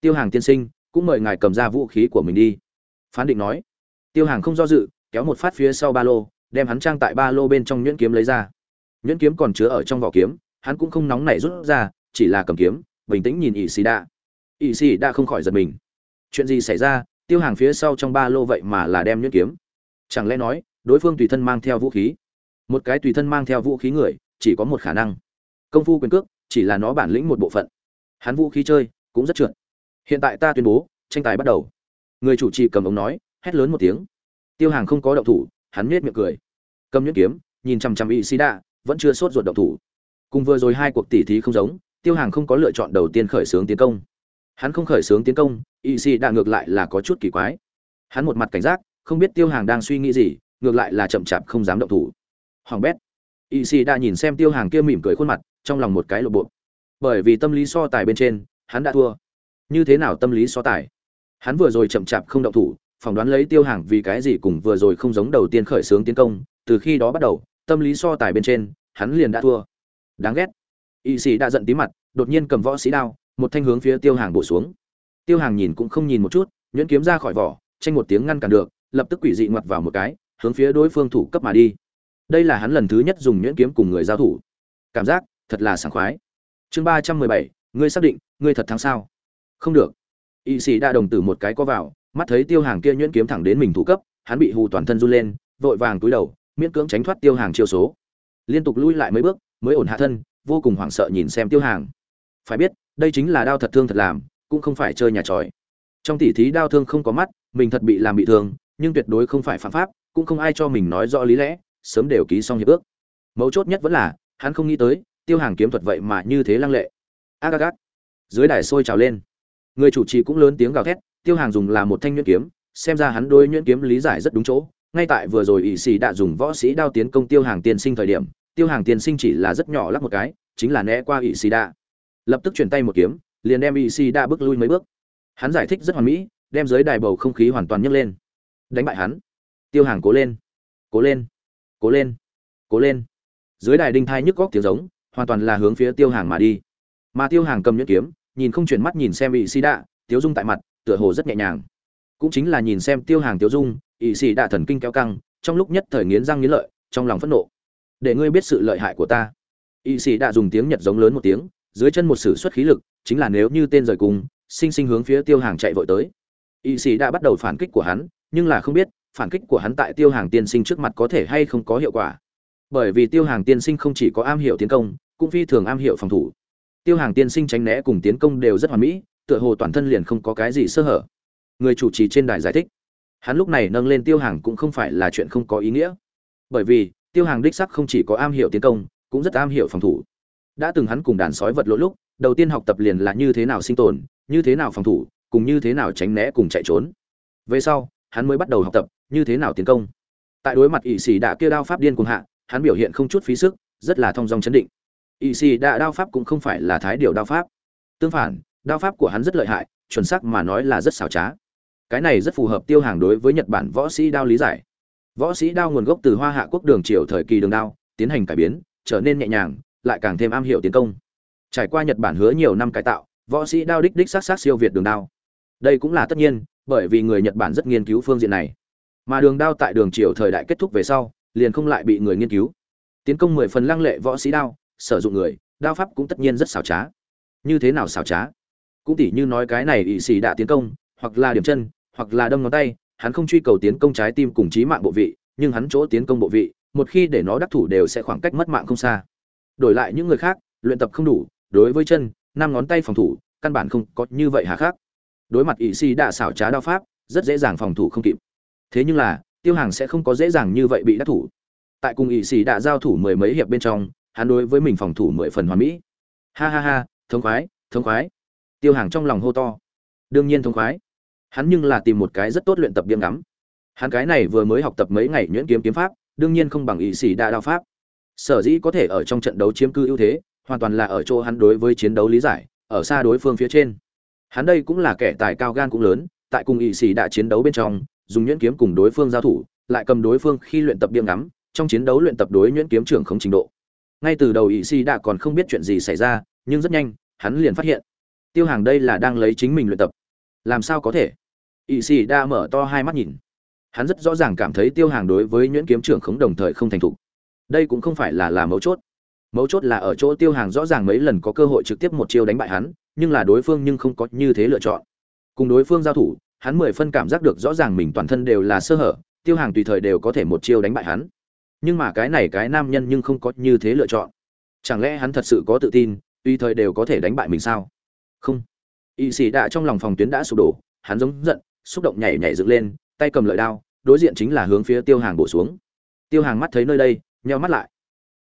Tiêu hàng tiên sinh cũng mời ngài cầm ra vũ khí của mình đi. Phán định nói. Tiêu hàng không do dự kéo một phát phía sau ba lô đem hắn trang tại ba lô bên trong nhuyễn kiếm lấy ra nhuyễn kiếm còn chứa ở trong vỏ kiếm, hắn cũng không nóng nảy rút ra, chỉ là cầm kiếm, bình tĩnh nhìn ỵ sĩ đa ỵ sĩ đa không khỏi giật mình. Chuyện gì xảy ra? Tiêu hàng phía sau trong ba lô vậy mà là đem nhuyễn kiếm. Chẳng lẽ nói, đối phương tùy thân mang theo vũ khí? Một cái tùy thân mang theo vũ khí người, chỉ có một khả năng. Công phu quyền cước, chỉ là nó bản lĩnh một bộ phận. Hắn vũ khí chơi, cũng rất trượt. Hiện tại ta tuyên bố, tranh tài bắt đầu. Người chủ trì cầm ống nói, hét lớn một tiếng. Tiêu hàng không có động thủ, hắn nhếch miệng cười. Cầm nhuyễn kiếm, nhìn chằm chằm y sĩ đạ vẫn chưa sốt ruột động thủ. Cùng vừa rồi hai cuộc tỉ thí không giống, tiêu hàng không có lựa chọn đầu tiên khởi xướng tiến công. Hắn không khởi xướng tiến công y sĩ đã ngược lại là có chút kỳ quái. Hắn một mặt cảnh giác, không biết tiêu hàng đang suy nghĩ gì, ngược lại là chậm chạp không dám động thủ. Hoàng bét. Y sĩ đã nhìn xem tiêu hàng kia mỉm cười khuôn mặt, trong lòng một cái lộ bộ. Bởi vì tâm lý so tài bên trên, hắn đã thua. Như thế nào tâm lý so tài? Hắn vừa rồi chậm chạp không động thủ, phỏng đoán lấy tiêu hàng vì cái gì cùng vừa rồi không giống đầu tiên khởi xướng tiến công, từ khi đó bắt đầu tâm lý so tài bên trên, hắn liền đã thua. Đáng ghét. Y sĩ đã giận tí mặt, đột nhiên cầm võ sĩ đao, một thanh hướng phía tiêu hàng bổ xuống. Tiêu hàng nhìn cũng không nhìn một chút, nhuyễn kiếm ra khỏi vỏ, tranh một tiếng ngăn cản được, lập tức quỷ dị ngoặt vào một cái, hướng phía đối phương thủ cấp mà đi. Đây là hắn lần thứ nhất dùng nhuyễn kiếm cùng người giao thủ. Cảm giác, thật là sảng khoái. Chương ba trăm mười bảy, ngươi xác định, ngươi thật thắng sao? Không được. Y sĩ đã đồng tử một cái có vào, mắt thấy tiêu hàng kia nhuyễn kiếm thẳng đến mình thủ cấp, hắn bị hù toàn thân run lên, vội vàng túi đầu miễn cưỡng tránh thoát tiêu hàng chiêu số. Liên tục lui lại mấy bước, mới ổn hạ thân, vô cùng hoảng sợ nhìn xem tiêu hàng. Phải biết, đây chính là đao thật thương thật làm, cũng không phải chơi nhà tròi. Trong tỉ thí đao thương không có mắt, mình thật bị làm bị thương, nhưng tuyệt đối không phải phạm pháp, cũng không ai cho mình nói rõ lý lẽ, sớm đều ký xong hiệp ước. Mấu chốt nhất vẫn là, hắn không nghĩ tới, tiêu hàng kiếm thuật vậy mà như thế lăng lệ. Ác dưới đài sôi trào lên. Người chủ trì cũng lớn tiếng gào thét, tiêu hàng dùng là một thanh nhuyễn kiếm, xem ra hắn đôi nhuyễn kiếm lý giải rất đúng chỗ ngay tại vừa rồi ỵ sĩ đã dùng võ sĩ đao tiến công tiêu hàng tiên sinh thời điểm, tiêu hàng tiên sinh chỉ là rất nhỏ lắc một cái, chính là né qua ỵ sĩ đã. lập tức chuyển tay một kiếm, liền đem ỵ sĩ đã bước lui mấy bước. Hắn giải thích rất hoàn mỹ, đem dưới đài bầu không khí hoàn toàn nhấc lên. Đánh bại hắn. Tiêu hàng cố lên. Cố lên. Cố lên. Cố lên. Dưới đài đinh thai nhức góc tiếng giống, hoàn toàn là hướng phía tiêu hàng mà đi. Mà tiêu hàng cầm nhuyễn kiếm, nhìn không chuyển mắt nhìn xem ỵ sĩ đạ tiếu dung tại mặt, tựa hồ rất nhẹ nhàng. Cũng chính là nhìn xem tiêu hàng tiêu dung ỵ sĩ đạ thần kinh kéo căng, trong lúc nhất thời nghiến răng nghiến lợi, trong lòng phẫn nộ. Để ngươi biết sự lợi hại của ta. Ỵ sĩ đạ dùng tiếng nhật giống lớn một tiếng, dưới chân một sử xuất khí lực, chính là nếu như tên rời cùng, sinh sinh hướng phía tiêu hàng chạy vội tới. Ỵ sĩ đã bắt đầu phản kích của hắn, nhưng là không biết, phản kích của hắn tại tiêu hàng tiên sinh trước mặt có thể hay không có hiệu quả. Bởi vì tiêu hàng tiên sinh không chỉ có am hiểu tiến công, cũng phi thường am hiểu phòng thủ. Tiêu hàng tiên sinh tránh né cùng tiến công đều rất hoàn mỹ, tựa hồ toàn thân liền không có cái gì sơ hở. Người chủ trì trên đài giải thích hắn lúc này nâng lên tiêu hàng cũng không phải là chuyện không có ý nghĩa. Bởi vì, tiêu hàng đích sắc không chỉ có am hiểu tiến công, cũng rất am hiểu phòng thủ. Đã từng hắn cùng đàn sói vật lỗ lúc, đầu tiên học tập liền là như thế nào sinh tồn, như thế nào phòng thủ, cùng như thế nào tránh né cùng chạy trốn. Về sau, hắn mới bắt đầu học tập, như thế nào tiến công. Tại đối mặt ỵ sĩ đã kia đao pháp điên cuồng hạ, hắn biểu hiện không chút phí sức, rất là thong dong chấn định. Ỵ sĩ đã đao pháp cũng không phải là thái điều đao pháp. Tương phản, đao pháp của hắn rất lợi hại, chuẩn xác mà nói là rất xảo trá cái này rất phù hợp tiêu hàng đối với nhật bản võ sĩ đao lý giải. Võ sĩ đao nguồn gốc từ hoa hạ quốc đường triều thời kỳ đường đao, tiến hành cải biến, trở nên nhẹ nhàng, lại càng thêm am hiểu tiến công. Trải qua nhật bản hứa nhiều năm cải tạo, võ sĩ đao đích đích sát sát siêu việt đường đao. Đây cũng là tất nhiên, bởi vì người nhật bản rất nghiên cứu phương diện này. Mà đường đao tại đường triều thời đại kết thúc về sau, liền không lại bị người nghiên cứu. Tiến công mười phần lăng lệ võ sĩ đao, sử dụng người, đao pháp cũng tất nhiên rất xảo trá. Như thế nào xảo trá? Cũng tỉ như nói cái này ỵ sĩ đã tiến công hoặc là điểm chân, hoặc là đâm ngón tay, hắn không truy cầu tiến công trái tim cùng trí mạng bộ vị, nhưng hắn chỗ tiến công bộ vị, một khi để nó đắc thủ đều sẽ khoảng cách mất mạng không xa. Đổi lại những người khác, luyện tập không đủ, đối với chân, năm ngón tay phòng thủ, căn bản không có như vậy hà khác đối mặt ỷ sĩ đã xảo trá đao pháp, rất dễ dàng phòng thủ không kịp. Thế nhưng là, tiêu hàng sẽ không có dễ dàng như vậy bị đắc thủ. Tại cùng ỷ sĩ đã giao thủ mười mấy hiệp bên trong, hắn đối với mình phòng thủ mười phần hoàn mỹ. Ha ha ha thống khoái thống khoái. Tiêu hàng trong lòng hô to đương nhiên thông khoái. Hắn nhưng là tìm một cái rất tốt luyện tập biếm ngắm. Hắn cái này vừa mới học tập mấy ngày nhuyễn kiếm kiếm pháp, đương nhiên không bằng ý sĩ đa đao pháp. Sở dĩ có thể ở trong trận đấu chiếm cư ưu thế, hoàn toàn là ở chỗ hắn đối với chiến đấu lý giải, ở xa đối phương phía trên. Hắn đây cũng là kẻ tài cao gan cũng lớn, tại cùng ý sĩ đã chiến đấu bên trong, dùng nhuyễn kiếm cùng đối phương giao thủ, lại cầm đối phương khi luyện tập biếm ngắm, trong chiến đấu luyện tập đối nhuyễn kiếm trưởng không trình độ. Ngay từ đầu ý sĩ đã còn không biết chuyện gì xảy ra, nhưng rất nhanh, hắn liền phát hiện, tiêu hàng đây là đang lấy chính mình luyện tập làm sao có thể? Ỵ xì đa mở to hai mắt nhìn. Hắn rất rõ ràng cảm thấy tiêu hàng đối với nhuyễn kiếm trưởng khống đồng thời không thành thục. Đây cũng không phải là là mấu chốt. Mấu chốt là ở chỗ tiêu hàng rõ ràng mấy lần có cơ hội trực tiếp một chiêu đánh bại hắn, nhưng là đối phương nhưng không có như thế lựa chọn. Cùng đối phương giao thủ, hắn mười phân cảm giác được rõ ràng mình toàn thân đều là sơ hở, tiêu hàng tùy thời đều có thể một chiêu đánh bại hắn. Nhưng mà cái này cái nam nhân nhưng không có như thế lựa chọn. Chẳng lẽ hắn thật sự có tự tin, tùy thời đều có thể đánh bại mình sao? Không y sĩ đạ trong lòng phòng tuyến đã sụp đổ, hắn giống giận, xúc động nhảy nhảy dựng lên, tay cầm lợi đao, đối diện chính là hướng phía tiêu hàng bổ xuống. Tiêu hàng mắt thấy nơi đây, nheo mắt lại.